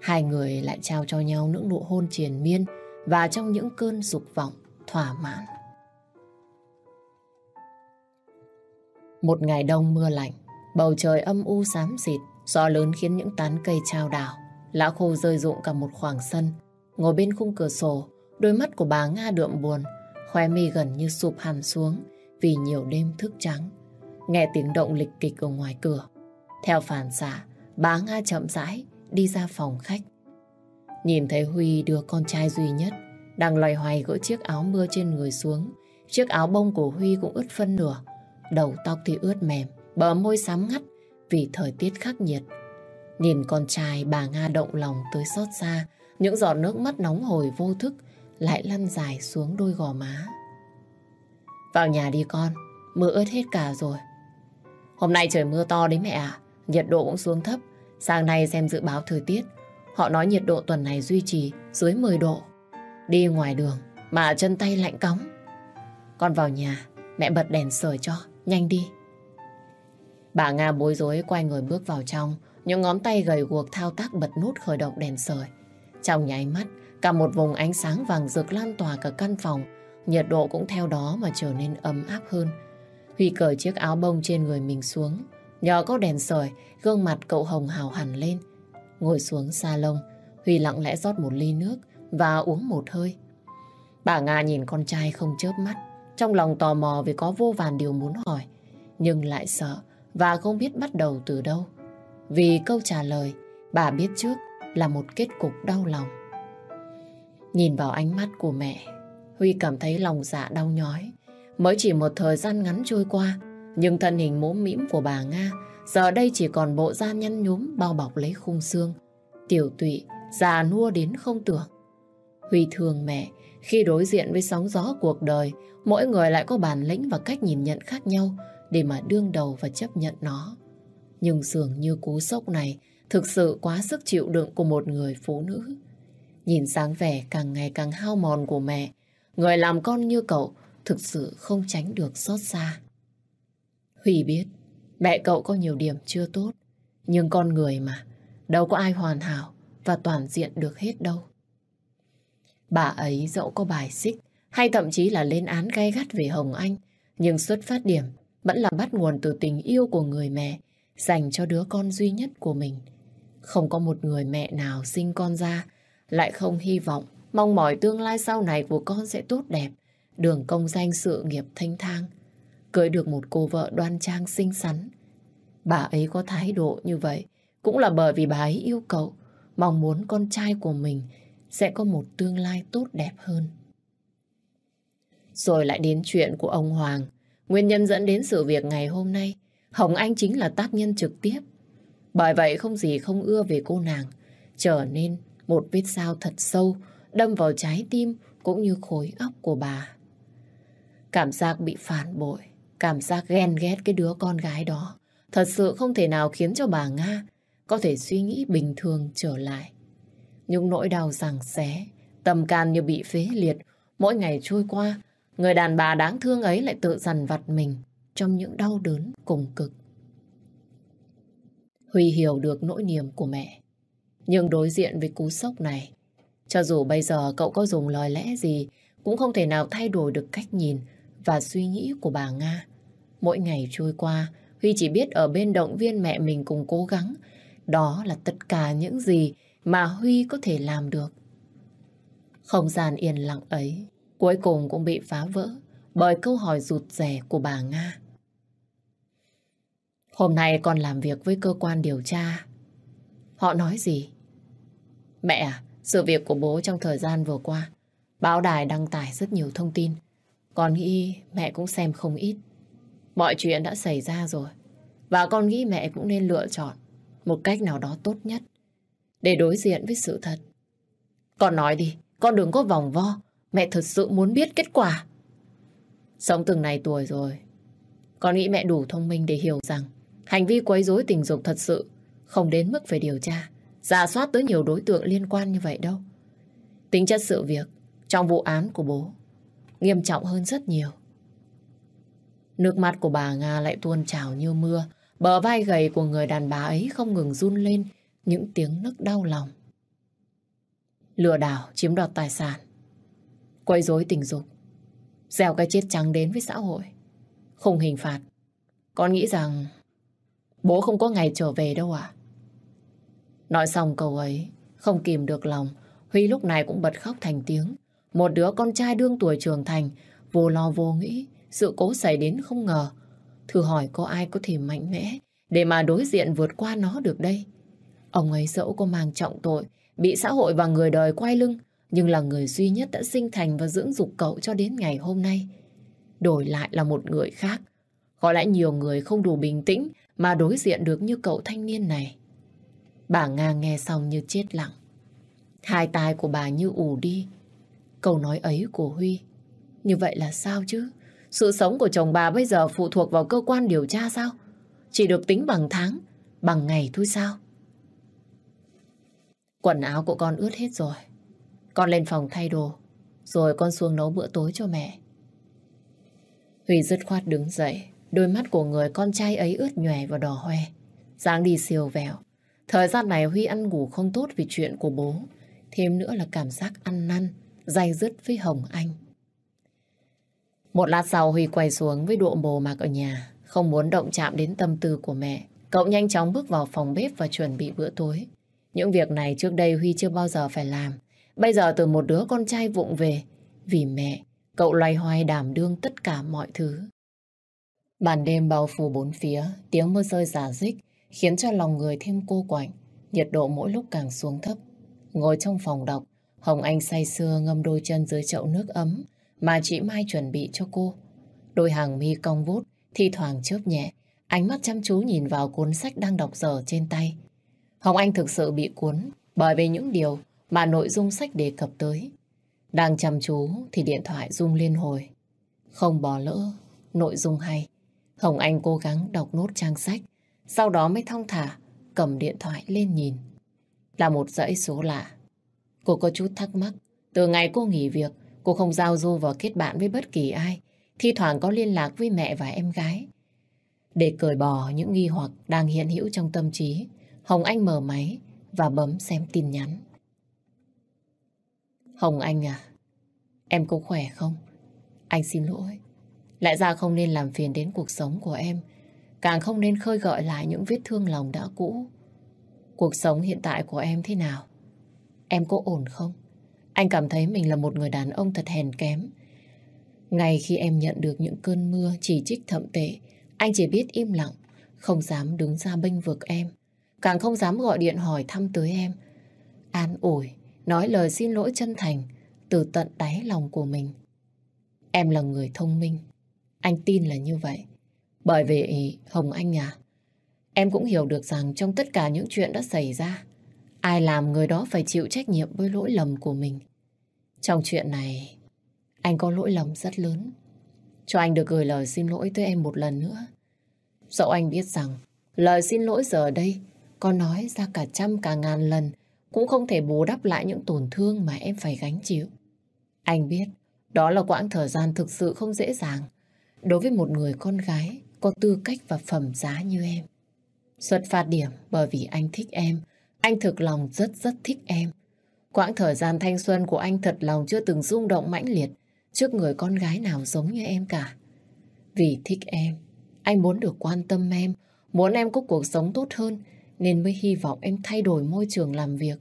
Hai người lại trao cho nhau những nụ hôn triền miên và trong những cơn dục vọng thỏa mãn. Một ngày đông mưa lạnh, bầu trời âm u xám xịt, gió lớn khiến những tán cây trao đảo. Lão khô rơi rụng cả một khoảng sân, ngồi bên khung cửa sổ, đôi mắt của bà Nga đượm buồn, khóe mi gần như sụp hẳn xuống vì nhiều đêm thức trắng. Nghe tiếng động lịch kịch ở ngoài cửa. Theo phản xạ, bà Nga chậm rãi, đi ra phòng khách. Nhìn thấy Huy đưa con trai duy nhất, đang loay hoay gỡ chiếc áo mưa trên người xuống. Chiếc áo bông của Huy cũng ướt phân nửa, đầu tóc thì ướt mềm, bờ môi sám ngắt vì thời tiết khắc nghiệt. Nhìn con trai bà Nga động lòng tới xót xa, những giọt nước mắt nóng hồi vô thức lại lăn dài xuống đôi gò má. Vào nhà đi con, mưa ướt hết cả rồi. Hôm nay trời mưa to đấy mẹ à, nhiệt độ cũng xuống thấp, Sáng nay xem dự báo thời tiết, họ nói nhiệt độ tuần này duy trì dưới 10 độ. Đi ngoài đường mà chân tay lạnh cóng. Con vào nhà, mẹ bật đèn sưởi cho, nhanh đi. Bà Nga bối rối quay người bước vào trong, những ngón tay gầy guộc thao tác bật nút khởi động đèn sưởi. Trong nháy mắt, cả một vùng ánh sáng vàng rực lan tỏa cả căn phòng, nhiệt độ cũng theo đó mà trở nên ấm áp hơn. Huy cởi chiếc áo bông trên người mình xuống, Nhờ có đèn sưởi gương mặt cậu Hồng hào hẳn lên. Ngồi xuống salon, Huy lặng lẽ rót một ly nước và uống một hơi. Bà Nga nhìn con trai không chớp mắt, trong lòng tò mò vì có vô vàn điều muốn hỏi, nhưng lại sợ và không biết bắt đầu từ đâu. Vì câu trả lời, bà biết trước là một kết cục đau lòng. Nhìn vào ánh mắt của mẹ, Huy cảm thấy lòng dạ đau nhói. Mới chỉ một thời gian ngắn trôi qua, nhưng thân hình mốm mĩm của bà Nga giờ đây chỉ còn bộ da nhăn nhúm bao bọc lấy khung xương. Tiểu tụy, già nua đến không tưởng. Huy thường mẹ, khi đối diện với sóng gió cuộc đời, mỗi người lại có bản lĩnh và cách nhìn nhận khác nhau để mà đương đầu và chấp nhận nó. Nhưng dường như cú sốc này thực sự quá sức chịu đựng của một người phụ nữ. Nhìn dáng vẻ càng ngày càng hao mòn của mẹ, người làm con như cậu thực sự không tránh được xót xa. Huy biết, mẹ cậu có nhiều điểm chưa tốt, nhưng con người mà, đâu có ai hoàn hảo và toàn diện được hết đâu. Bà ấy dẫu có bài xích hay thậm chí là lên án gay gắt về Hồng Anh, nhưng xuất phát điểm vẫn là bắt nguồn từ tình yêu của người mẹ dành cho đứa con duy nhất của mình. Không có một người mẹ nào sinh con ra lại không hy vọng, mong mỏi tương lai sau này của con sẽ tốt đẹp, đường công danh sự nghiệp thanh thang cưới được một cô vợ đoan trang xinh xắn. Bà ấy có thái độ như vậy cũng là bởi vì bà ấy yêu cầu, mong muốn con trai của mình sẽ có một tương lai tốt đẹp hơn. Rồi lại đến chuyện của ông Hoàng. Nguyên nhân dẫn đến sự việc ngày hôm nay, Hồng Anh chính là tác nhân trực tiếp. Bởi vậy không gì không ưa về cô nàng, trở nên một vết sao thật sâu, đâm vào trái tim cũng như khối óc của bà. Cảm giác bị phản bội, Cảm giác ghen ghét cái đứa con gái đó thật sự không thể nào khiến cho bà Nga có thể suy nghĩ bình thường trở lại. Những nỗi đau giằng xé, tâm can như bị phế liệt, mỗi ngày trôi qua, người đàn bà đáng thương ấy lại tự dằn vặt mình trong những đau đớn cùng cực. Huy hiểu được nỗi niềm của mẹ, nhưng đối diện với cú sốc này, cho dù bây giờ cậu có dùng lời lẽ gì, cũng không thể nào thay đổi được cách nhìn và suy nghĩ của bà Nga. Mỗi ngày trôi qua, Huy chỉ biết ở bên động viên mẹ mình cùng cố gắng. Đó là tất cả những gì mà Huy có thể làm được. Không gian yên lặng ấy cuối cùng cũng bị phá vỡ bởi câu hỏi rụt rè của bà Nga. Hôm nay con làm việc với cơ quan điều tra. Họ nói gì? Mẹ à, sự việc của bố trong thời gian vừa qua, báo đài đăng tải rất nhiều thông tin. Con nghĩ mẹ cũng xem không ít. Mọi chuyện đã xảy ra rồi. Và con nghĩ mẹ cũng nên lựa chọn một cách nào đó tốt nhất để đối diện với sự thật. Con nói đi, con đừng có vòng vo. Mẹ thật sự muốn biết kết quả. Sống từng này tuổi rồi, con nghĩ mẹ đủ thông minh để hiểu rằng hành vi quấy rối tình dục thật sự không đến mức phải điều tra, giả soát tới nhiều đối tượng liên quan như vậy đâu. Tính chất sự việc trong vụ án của bố nghiêm trọng hơn rất nhiều. Nước mắt của bà Nga lại tuôn trào như mưa. Bờ vai gầy của người đàn bà ấy không ngừng run lên những tiếng nức đau lòng. Lừa đảo, chiếm đoạt tài sản. Quấy rối tình dục. Gieo cái chết trắng đến với xã hội. Không hình phạt. Con nghĩ rằng bố không có ngày trở về đâu ạ. Nói xong câu ấy, không kìm được lòng, Huy lúc này cũng bật khóc thành tiếng. Một đứa con trai đương tuổi trưởng thành, vô lo vô nghĩ, sự cố xảy đến không ngờ. Thử hỏi có ai có thể mạnh mẽ để mà đối diện vượt qua nó được đây? Ông ấy dẫu có mang trọng tội, bị xã hội và người đời quay lưng, nhưng là người duy nhất đã sinh thành và dưỡng dục cậu cho đến ngày hôm nay. Đổi lại là một người khác. Có lẽ nhiều người không đủ bình tĩnh mà đối diện được như cậu thanh niên này. Bà Nga nghe xong như chết lặng. Hai tai của bà như ù đi. Câu nói ấy của Huy. Như vậy là sao chứ? Sự sống của chồng bà bây giờ phụ thuộc vào cơ quan điều tra sao? Chỉ được tính bằng tháng, bằng ngày thôi sao? Quần áo của con ướt hết rồi. Con lên phòng thay đồ, rồi con xuống nấu bữa tối cho mẹ. Huy dứt khoát đứng dậy, đôi mắt của người con trai ấy ướt nhòe và đỏ hoe. dáng đi siêu vẹo. Thời gian này Huy ăn ngủ không tốt vì chuyện của bố. Thêm nữa là cảm giác ăn năn, dày dứt với Hồng Anh. Một lát sau Huy quay xuống với độ bồ mặc ở nhà, không muốn động chạm đến tâm tư của mẹ. Cậu nhanh chóng bước vào phòng bếp và chuẩn bị bữa tối. Những việc này trước đây Huy chưa bao giờ phải làm. Bây giờ từ một đứa con trai vụng về, vì mẹ, cậu loay hoay đảm đương tất cả mọi thứ. Bàn đêm bao phủ bốn phía, tiếng mưa rơi giả dích, khiến cho lòng người thêm cô quạnh, nhiệt độ mỗi lúc càng xuống thấp. Ngồi trong phòng đọc, Hồng Anh say sưa ngâm đôi chân dưới chậu nước ấm, mà chị Mai chuẩn bị cho cô. Đôi hàng mi cong vút, thi thoảng chớp nhẹ, ánh mắt chăm chú nhìn vào cuốn sách đang đọc dở trên tay. Hồng Anh thực sự bị cuốn bởi vì những điều mà nội dung sách đề cập tới. Đang chăm chú thì điện thoại rung liên hồi. Không bỏ lỡ, nội dung hay. Hồng Anh cố gắng đọc nốt trang sách, sau đó mới thong thả, cầm điện thoại lên nhìn. Là một dãy số lạ. Cô có chút thắc mắc, từ ngày cô nghỉ việc, Cô không giao du và kết bạn với bất kỳ ai, thi thoảng có liên lạc với mẹ và em gái. Để cởi bỏ những nghi hoặc đang hiện hữu trong tâm trí, Hồng Anh mở máy và bấm xem tin nhắn. Hồng Anh à, em có khỏe không? Anh xin lỗi. Lại ra không nên làm phiền đến cuộc sống của em, càng không nên khơi gợi lại những vết thương lòng đã cũ. Cuộc sống hiện tại của em thế nào? Em có ổn không? Anh cảm thấy mình là một người đàn ông thật hèn kém. Ngay khi em nhận được những cơn mưa chỉ trích thậm tệ, anh chỉ biết im lặng, không dám đứng ra bênh vực em, càng không dám gọi điện hỏi thăm tới em. An ủi, nói lời xin lỗi chân thành từ tận đáy lòng của mình. Em là người thông minh, anh tin là như vậy. Bởi vì Hồng Anh à, em cũng hiểu được rằng trong tất cả những chuyện đã xảy ra, ai làm người đó phải chịu trách nhiệm với lỗi lầm của mình. Trong chuyện này, anh có lỗi lầm rất lớn. Cho anh được gửi lời xin lỗi tới em một lần nữa. Dẫu anh biết rằng, lời xin lỗi giờ đây, có nói ra cả trăm cả ngàn lần, cũng không thể bù đắp lại những tổn thương mà em phải gánh chịu. Anh biết, đó là quãng thời gian thực sự không dễ dàng. Đối với một người con gái có tư cách và phẩm giá như em. Xuất phát điểm bởi vì anh thích em, anh thực lòng rất rất thích em Quãng thời gian thanh xuân của anh thật lòng chưa từng rung động mãnh liệt trước người con gái nào giống như em cả. Vì thích em, anh muốn được quan tâm em, muốn em có cuộc sống tốt hơn nên mới hy vọng em thay đổi môi trường làm việc.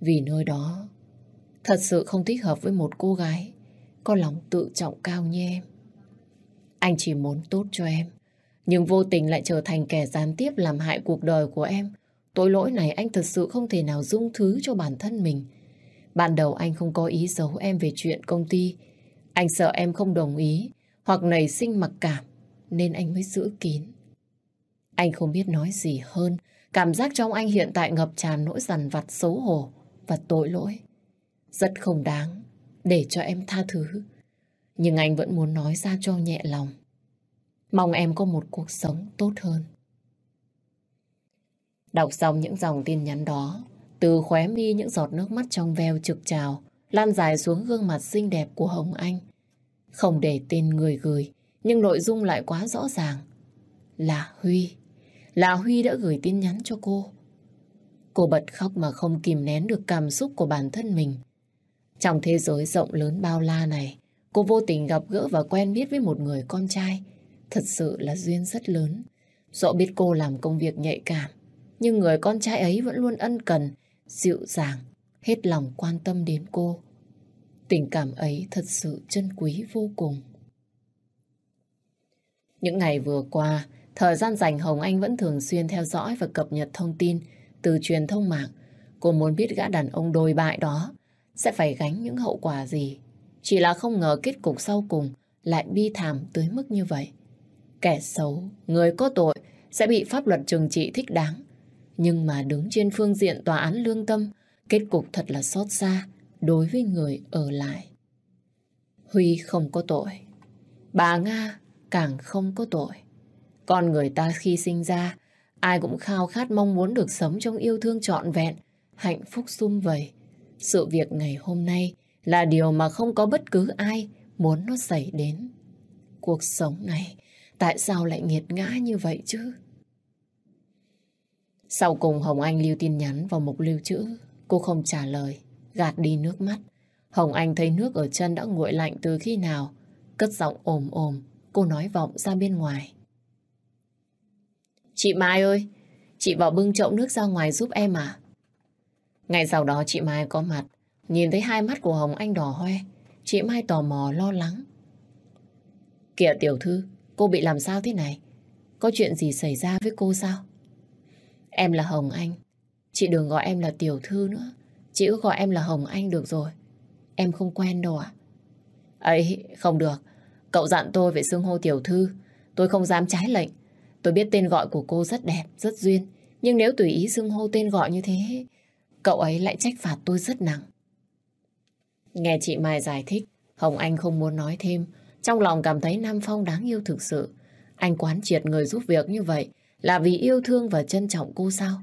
Vì nơi đó thật sự không thích hợp với một cô gái có lòng tự trọng cao như em. Anh chỉ muốn tốt cho em, nhưng vô tình lại trở thành kẻ gián tiếp làm hại cuộc đời của em Tội lỗi này anh thật sự không thể nào dung thứ cho bản thân mình. Ban đầu anh không có ý giấu em về chuyện công ty. Anh sợ em không đồng ý hoặc nảy sinh mặc cảm, nên anh mới giữ kín. Anh không biết nói gì hơn. Cảm giác trong anh hiện tại ngập tràn nỗi dằn vặt xấu hổ và tội lỗi. Rất không đáng để cho em tha thứ. Nhưng anh vẫn muốn nói ra cho nhẹ lòng. Mong em có một cuộc sống tốt hơn. Đọc xong những dòng tin nhắn đó, từ khóe mi những giọt nước mắt trong veo trực trào, lan dài xuống gương mặt xinh đẹp của Hồng Anh. Không để tên người gửi, nhưng nội dung lại quá rõ ràng. Là Huy. Là Huy đã gửi tin nhắn cho cô. Cô bật khóc mà không kìm nén được cảm xúc của bản thân mình. Trong thế giới rộng lớn bao la này, cô vô tình gặp gỡ và quen biết với một người con trai. Thật sự là duyên rất lớn. Dẫu biết cô làm công việc nhạy cảm, nhưng người con trai ấy vẫn luôn ân cần, dịu dàng, hết lòng quan tâm đến cô. Tình cảm ấy thật sự chân quý vô cùng. Những ngày vừa qua, thời gian dành Hồng Anh vẫn thường xuyên theo dõi và cập nhật thông tin từ truyền thông mạng. Cô muốn biết gã đàn ông đồi bại đó sẽ phải gánh những hậu quả gì. Chỉ là không ngờ kết cục sau cùng lại bi thảm tới mức như vậy. Kẻ xấu, người có tội sẽ bị pháp luật trừng trị thích đáng. Nhưng mà đứng trên phương diện tòa án lương tâm, kết cục thật là xót xa đối với người ở lại. Huy không có tội. Bà Nga càng không có tội. Con người ta khi sinh ra, ai cũng khao khát mong muốn được sống trong yêu thương trọn vẹn, hạnh phúc sung vầy. Sự việc ngày hôm nay là điều mà không có bất cứ ai muốn nó xảy đến. Cuộc sống này tại sao lại nghiệt ngã như vậy chứ? Sau cùng Hồng Anh lưu tin nhắn vào mục lưu trữ. Cô không trả lời, gạt đi nước mắt. Hồng Anh thấy nước ở chân đã nguội lạnh từ khi nào. Cất giọng ồm ồm, cô nói vọng ra bên ngoài. Chị Mai ơi, chị vào bưng trộm nước ra ngoài giúp em à? Ngày sau đó chị Mai có mặt, nhìn thấy hai mắt của Hồng Anh đỏ hoe. Chị Mai tò mò lo lắng. Kìa tiểu thư, cô bị làm sao thế này? Có chuyện gì xảy ra với cô sao? Em là Hồng Anh. Chị đừng gọi em là tiểu thư nữa. Chị cứ gọi em là Hồng Anh được rồi. Em không quen đâu ạ. À? Ấy, không được. Cậu dặn tôi về xưng hô tiểu thư. Tôi không dám trái lệnh. Tôi biết tên gọi của cô rất đẹp, rất duyên. Nhưng nếu tùy ý xưng hô tên gọi như thế, cậu ấy lại trách phạt tôi rất nặng. Nghe chị Mai giải thích, Hồng Anh không muốn nói thêm. Trong lòng cảm thấy Nam Phong đáng yêu thực sự. Anh quán triệt người giúp việc như vậy là vì yêu thương và trân trọng cô sao?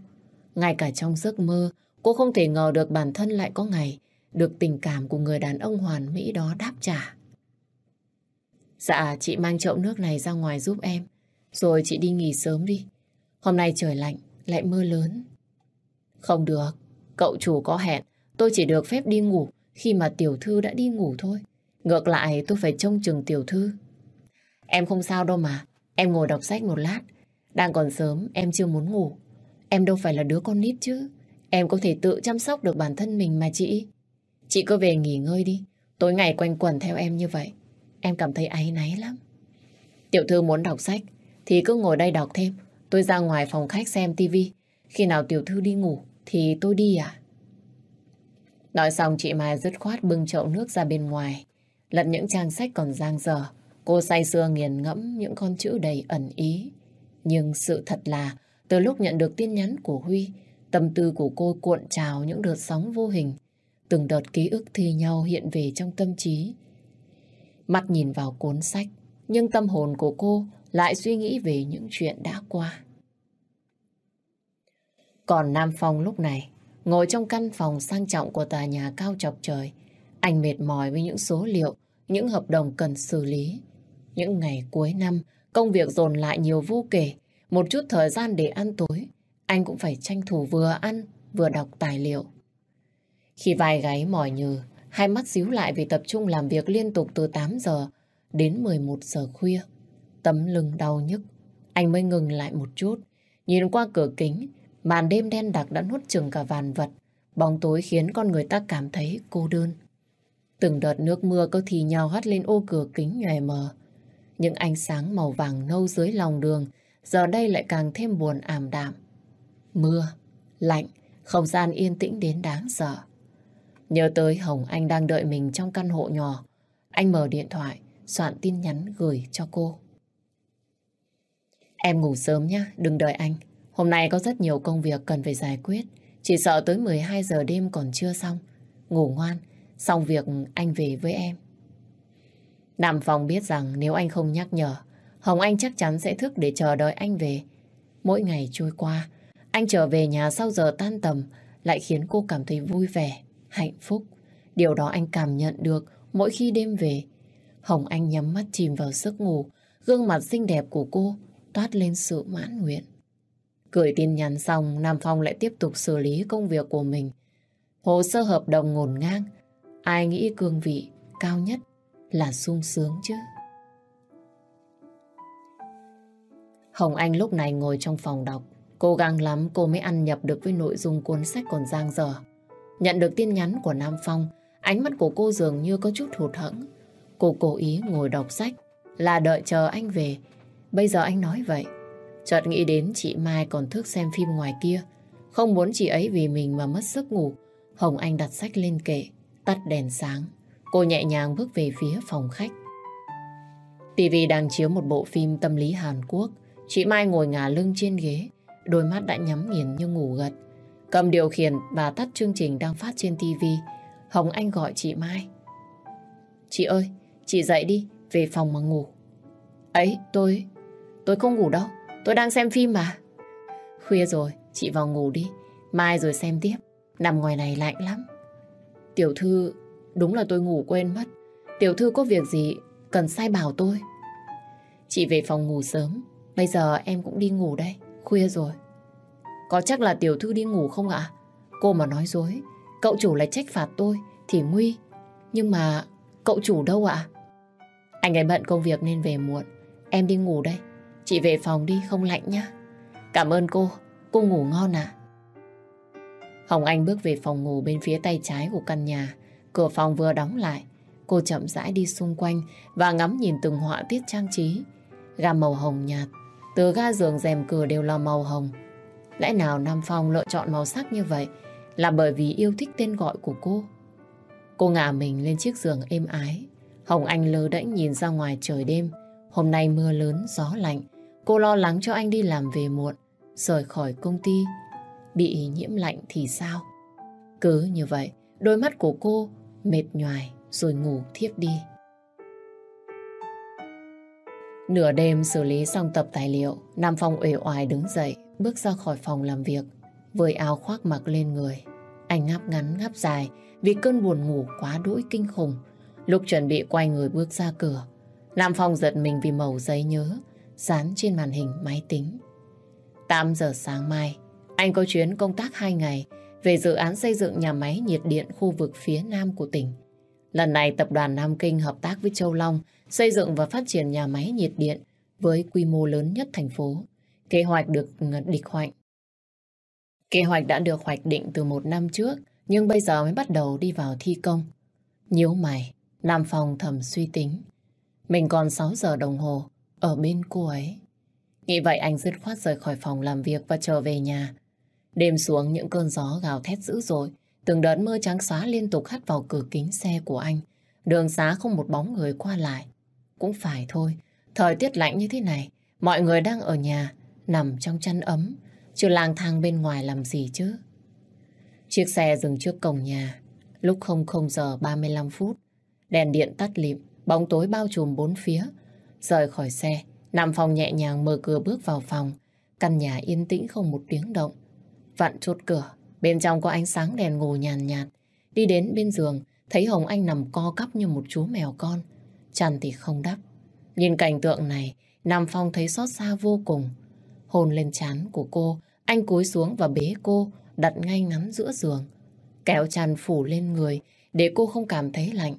Ngay cả trong giấc mơ, cô không thể ngờ được bản thân lại có ngày được tình cảm của người đàn ông hoàn mỹ đó đáp trả. Dạ, chị mang chậu nước này ra ngoài giúp em, rồi chị đi nghỉ sớm đi. Hôm nay trời lạnh, lại mưa lớn. Không được, cậu chủ có hẹn, tôi chỉ được phép đi ngủ khi mà tiểu thư đã đi ngủ thôi. Ngược lại, tôi phải trông chừng tiểu thư. Em không sao đâu mà, em ngồi đọc sách một lát, đang còn sớm, em chưa muốn ngủ. Em đâu phải là đứa con nít chứ. Em có thể tự chăm sóc được bản thân mình mà chị. Chị cứ về nghỉ ngơi đi. Tối ngày quanh quẩn theo em như vậy. Em cảm thấy áy náy lắm. Tiểu thư muốn đọc sách thì cứ ngồi đây đọc thêm. Tôi ra ngoài phòng khách xem tivi. Khi nào tiểu thư đi ngủ thì tôi đi à? Nói xong chị Mai dứt khoát bưng chậu nước ra bên ngoài. Lật những trang sách còn giang dở. Cô say sưa nghiền ngẫm những con chữ đầy ẩn ý. Nhưng sự thật là, từ lúc nhận được tin nhắn của Huy, tâm tư của cô cuộn trào những đợt sóng vô hình. Từng đợt ký ức thi nhau hiện về trong tâm trí. Mặt nhìn vào cuốn sách, nhưng tâm hồn của cô lại suy nghĩ về những chuyện đã qua. Còn Nam Phong lúc này, ngồi trong căn phòng sang trọng của tòa nhà cao chọc trời, anh mệt mỏi với những số liệu, những hợp đồng cần xử lý. Những ngày cuối năm, Công việc dồn lại nhiều vô kể, một chút thời gian để ăn tối, anh cũng phải tranh thủ vừa ăn vừa đọc tài liệu. Khi vai gáy mỏi nhừ, hai mắt xíu lại vì tập trung làm việc liên tục từ 8 giờ đến 11 giờ khuya. Tấm lưng đau nhức, anh mới ngừng lại một chút, nhìn qua cửa kính, màn đêm đen đặc đã nuốt chừng cả vàn vật, bóng tối khiến con người ta cảm thấy cô đơn. Từng đợt nước mưa cứ thì nhào hắt lên ô cửa kính nhòe mờ, những ánh sáng màu vàng nâu dưới lòng đường giờ đây lại càng thêm buồn ảm đạm. Mưa, lạnh, không gian yên tĩnh đến đáng sợ. Nhớ tới Hồng Anh đang đợi mình trong căn hộ nhỏ. Anh mở điện thoại, soạn tin nhắn gửi cho cô. Em ngủ sớm nhé, đừng đợi anh. Hôm nay có rất nhiều công việc cần phải giải quyết. Chỉ sợ tới 12 giờ đêm còn chưa xong. Ngủ ngoan, xong việc anh về với em. Nam Phong biết rằng nếu anh không nhắc nhở, Hồng Anh chắc chắn sẽ thức để chờ đợi anh về. Mỗi ngày trôi qua, anh trở về nhà sau giờ tan tầm lại khiến cô cảm thấy vui vẻ, hạnh phúc. Điều đó anh cảm nhận được mỗi khi đêm về. Hồng Anh nhắm mắt chìm vào giấc ngủ, gương mặt xinh đẹp của cô toát lên sự mãn nguyện. Cười tin nhắn xong, Nam Phong lại tiếp tục xử lý công việc của mình. Hồ sơ hợp đồng ngổn ngang, ai nghĩ cương vị cao nhất là sung sướng chứ. Hồng Anh lúc này ngồi trong phòng đọc. Cố gắng lắm cô mới ăn nhập được với nội dung cuốn sách còn dang dở. Nhận được tin nhắn của Nam Phong, ánh mắt của cô dường như có chút hụt hẫng. Cô cố ý ngồi đọc sách là đợi chờ anh về. Bây giờ anh nói vậy. Chợt nghĩ đến chị Mai còn thức xem phim ngoài kia. Không muốn chị ấy vì mình mà mất giấc ngủ. Hồng Anh đặt sách lên kệ, tắt đèn sáng Cô nhẹ nhàng bước về phía phòng khách. TV đang chiếu một bộ phim tâm lý Hàn Quốc. Chị Mai ngồi ngả lưng trên ghế, đôi mắt đã nhắm nghiền như ngủ gật. Cầm điều khiển và tắt chương trình đang phát trên TV. Hồng Anh gọi chị Mai. Chị ơi, chị dậy đi, về phòng mà ngủ. Ấy, tôi... Tôi không ngủ đâu, tôi đang xem phim mà. Khuya rồi, chị vào ngủ đi, mai rồi xem tiếp. Nằm ngoài này lạnh lắm. Tiểu thư Đúng là tôi ngủ quên mất. Tiểu thư có việc gì, cần sai bảo tôi. Chị về phòng ngủ sớm. Bây giờ em cũng đi ngủ đây. Khuya rồi. Có chắc là tiểu thư đi ngủ không ạ? Cô mà nói dối. Cậu chủ lại trách phạt tôi. Thì nguy. Nhưng mà cậu chủ đâu ạ? Anh ấy bận công việc nên về muộn. Em đi ngủ đây. Chị về phòng đi, không lạnh nhá. Cảm ơn cô. Cô ngủ ngon à? Hồng Anh bước về phòng ngủ bên phía tay trái của căn nhà. Cửa phòng vừa đóng lại, cô chậm rãi đi xung quanh và ngắm nhìn từng họa tiết trang trí. Gà màu hồng nhạt, từ ga giường rèm cửa đều là màu hồng. Lẽ nào Nam Phong lựa chọn màu sắc như vậy là bởi vì yêu thích tên gọi của cô? Cô ngả mình lên chiếc giường êm ái. Hồng Anh lơ đễnh nhìn ra ngoài trời đêm. Hôm nay mưa lớn, gió lạnh. Cô lo lắng cho anh đi làm về muộn, rời khỏi công ty. Bị nhiễm lạnh thì sao? Cứ như vậy, đôi mắt của cô mệt nhoài rồi ngủ thiếp đi. Nửa đêm xử lý xong tập tài liệu, Nam Phong uể oải đứng dậy, bước ra khỏi phòng làm việc, với áo khoác mặc lên người. Anh ngáp ngắn ngáp dài vì cơn buồn ngủ quá đỗi kinh khủng. Lúc chuẩn bị quay người bước ra cửa, Nam Phong giật mình vì màu giấy nhớ dán trên màn hình máy tính. 8 giờ sáng mai, anh có chuyến công tác 2 ngày về dự án xây dựng nhà máy nhiệt điện khu vực phía Nam của tỉnh. Lần này, Tập đoàn Nam Kinh hợp tác với Châu Long xây dựng và phát triển nhà máy nhiệt điện với quy mô lớn nhất thành phố. Kế hoạch được ờ, địch hoạch. Kế hoạch đã được hoạch định từ một năm trước, nhưng bây giờ mới bắt đầu đi vào thi công. Nhíu mày, Nam Phong thầm suy tính. Mình còn 6 giờ đồng hồ ở bên cô ấy. Nghĩ vậy anh dứt khoát rời khỏi phòng làm việc và trở về nhà. Đêm xuống những cơn gió gào thét dữ dội, từng đợt mưa trắng xóa liên tục hắt vào cửa kính xe của anh. Đường xá không một bóng người qua lại. Cũng phải thôi, thời tiết lạnh như thế này, mọi người đang ở nhà, nằm trong chăn ấm, chứ lang thang bên ngoài làm gì chứ. Chiếc xe dừng trước cổng nhà, lúc 00 giờ 35 phút, đèn điện tắt lịm, bóng tối bao trùm bốn phía. Rời khỏi xe, nằm phòng nhẹ nhàng mở cửa bước vào phòng, căn nhà yên tĩnh không một tiếng động. Vặn chốt cửa, bên trong có ánh sáng đèn ngủ nhàn nhạt, nhạt. Đi đến bên giường, thấy Hồng Anh nằm co cắp như một chú mèo con. Chăn thì không đắp. Nhìn cảnh tượng này, Nam Phong thấy xót xa vô cùng. Hồn lên chán của cô, anh cúi xuống và bế cô, đặt ngay ngắn giữa giường. Kéo chăn phủ lên người, để cô không cảm thấy lạnh.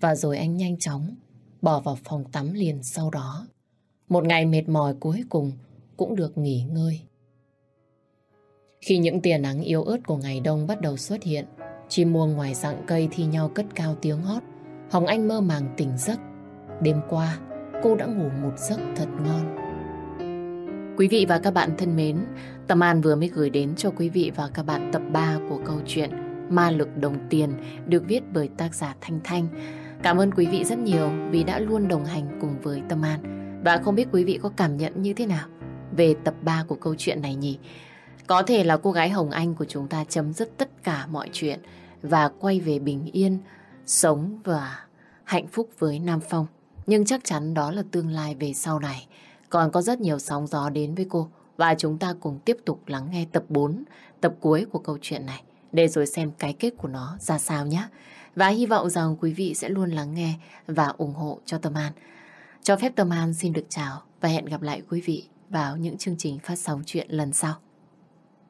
Và rồi anh nhanh chóng, bỏ vào phòng tắm liền sau đó. Một ngày mệt mỏi cuối cùng cũng được nghỉ ngơi. Khi những tia nắng yếu ớt của ngày đông bắt đầu xuất hiện, chim muông ngoài rặng cây thi nhau cất cao tiếng hót. Hồng Anh mơ màng tỉnh giấc. Đêm qua, cô đã ngủ một giấc thật ngon. Quý vị và các bạn thân mến, Tâm An vừa mới gửi đến cho quý vị và các bạn tập 3 của câu chuyện Ma lực đồng tiền được viết bởi tác giả Thanh Thanh. Cảm ơn quý vị rất nhiều vì đã luôn đồng hành cùng với Tâm An. Và không biết quý vị có cảm nhận như thế nào về tập 3 của câu chuyện này nhỉ? Có thể là cô gái Hồng Anh của chúng ta chấm dứt tất cả mọi chuyện và quay về bình yên, sống và hạnh phúc với Nam Phong. Nhưng chắc chắn đó là tương lai về sau này. Còn có rất nhiều sóng gió đến với cô và chúng ta cùng tiếp tục lắng nghe tập 4, tập cuối của câu chuyện này để rồi xem cái kết của nó ra sao nhé. Và hy vọng rằng quý vị sẽ luôn lắng nghe và ủng hộ cho Tâm An. Cho phép Tâm An xin được chào và hẹn gặp lại quý vị vào những chương trình phát sóng chuyện lần sau.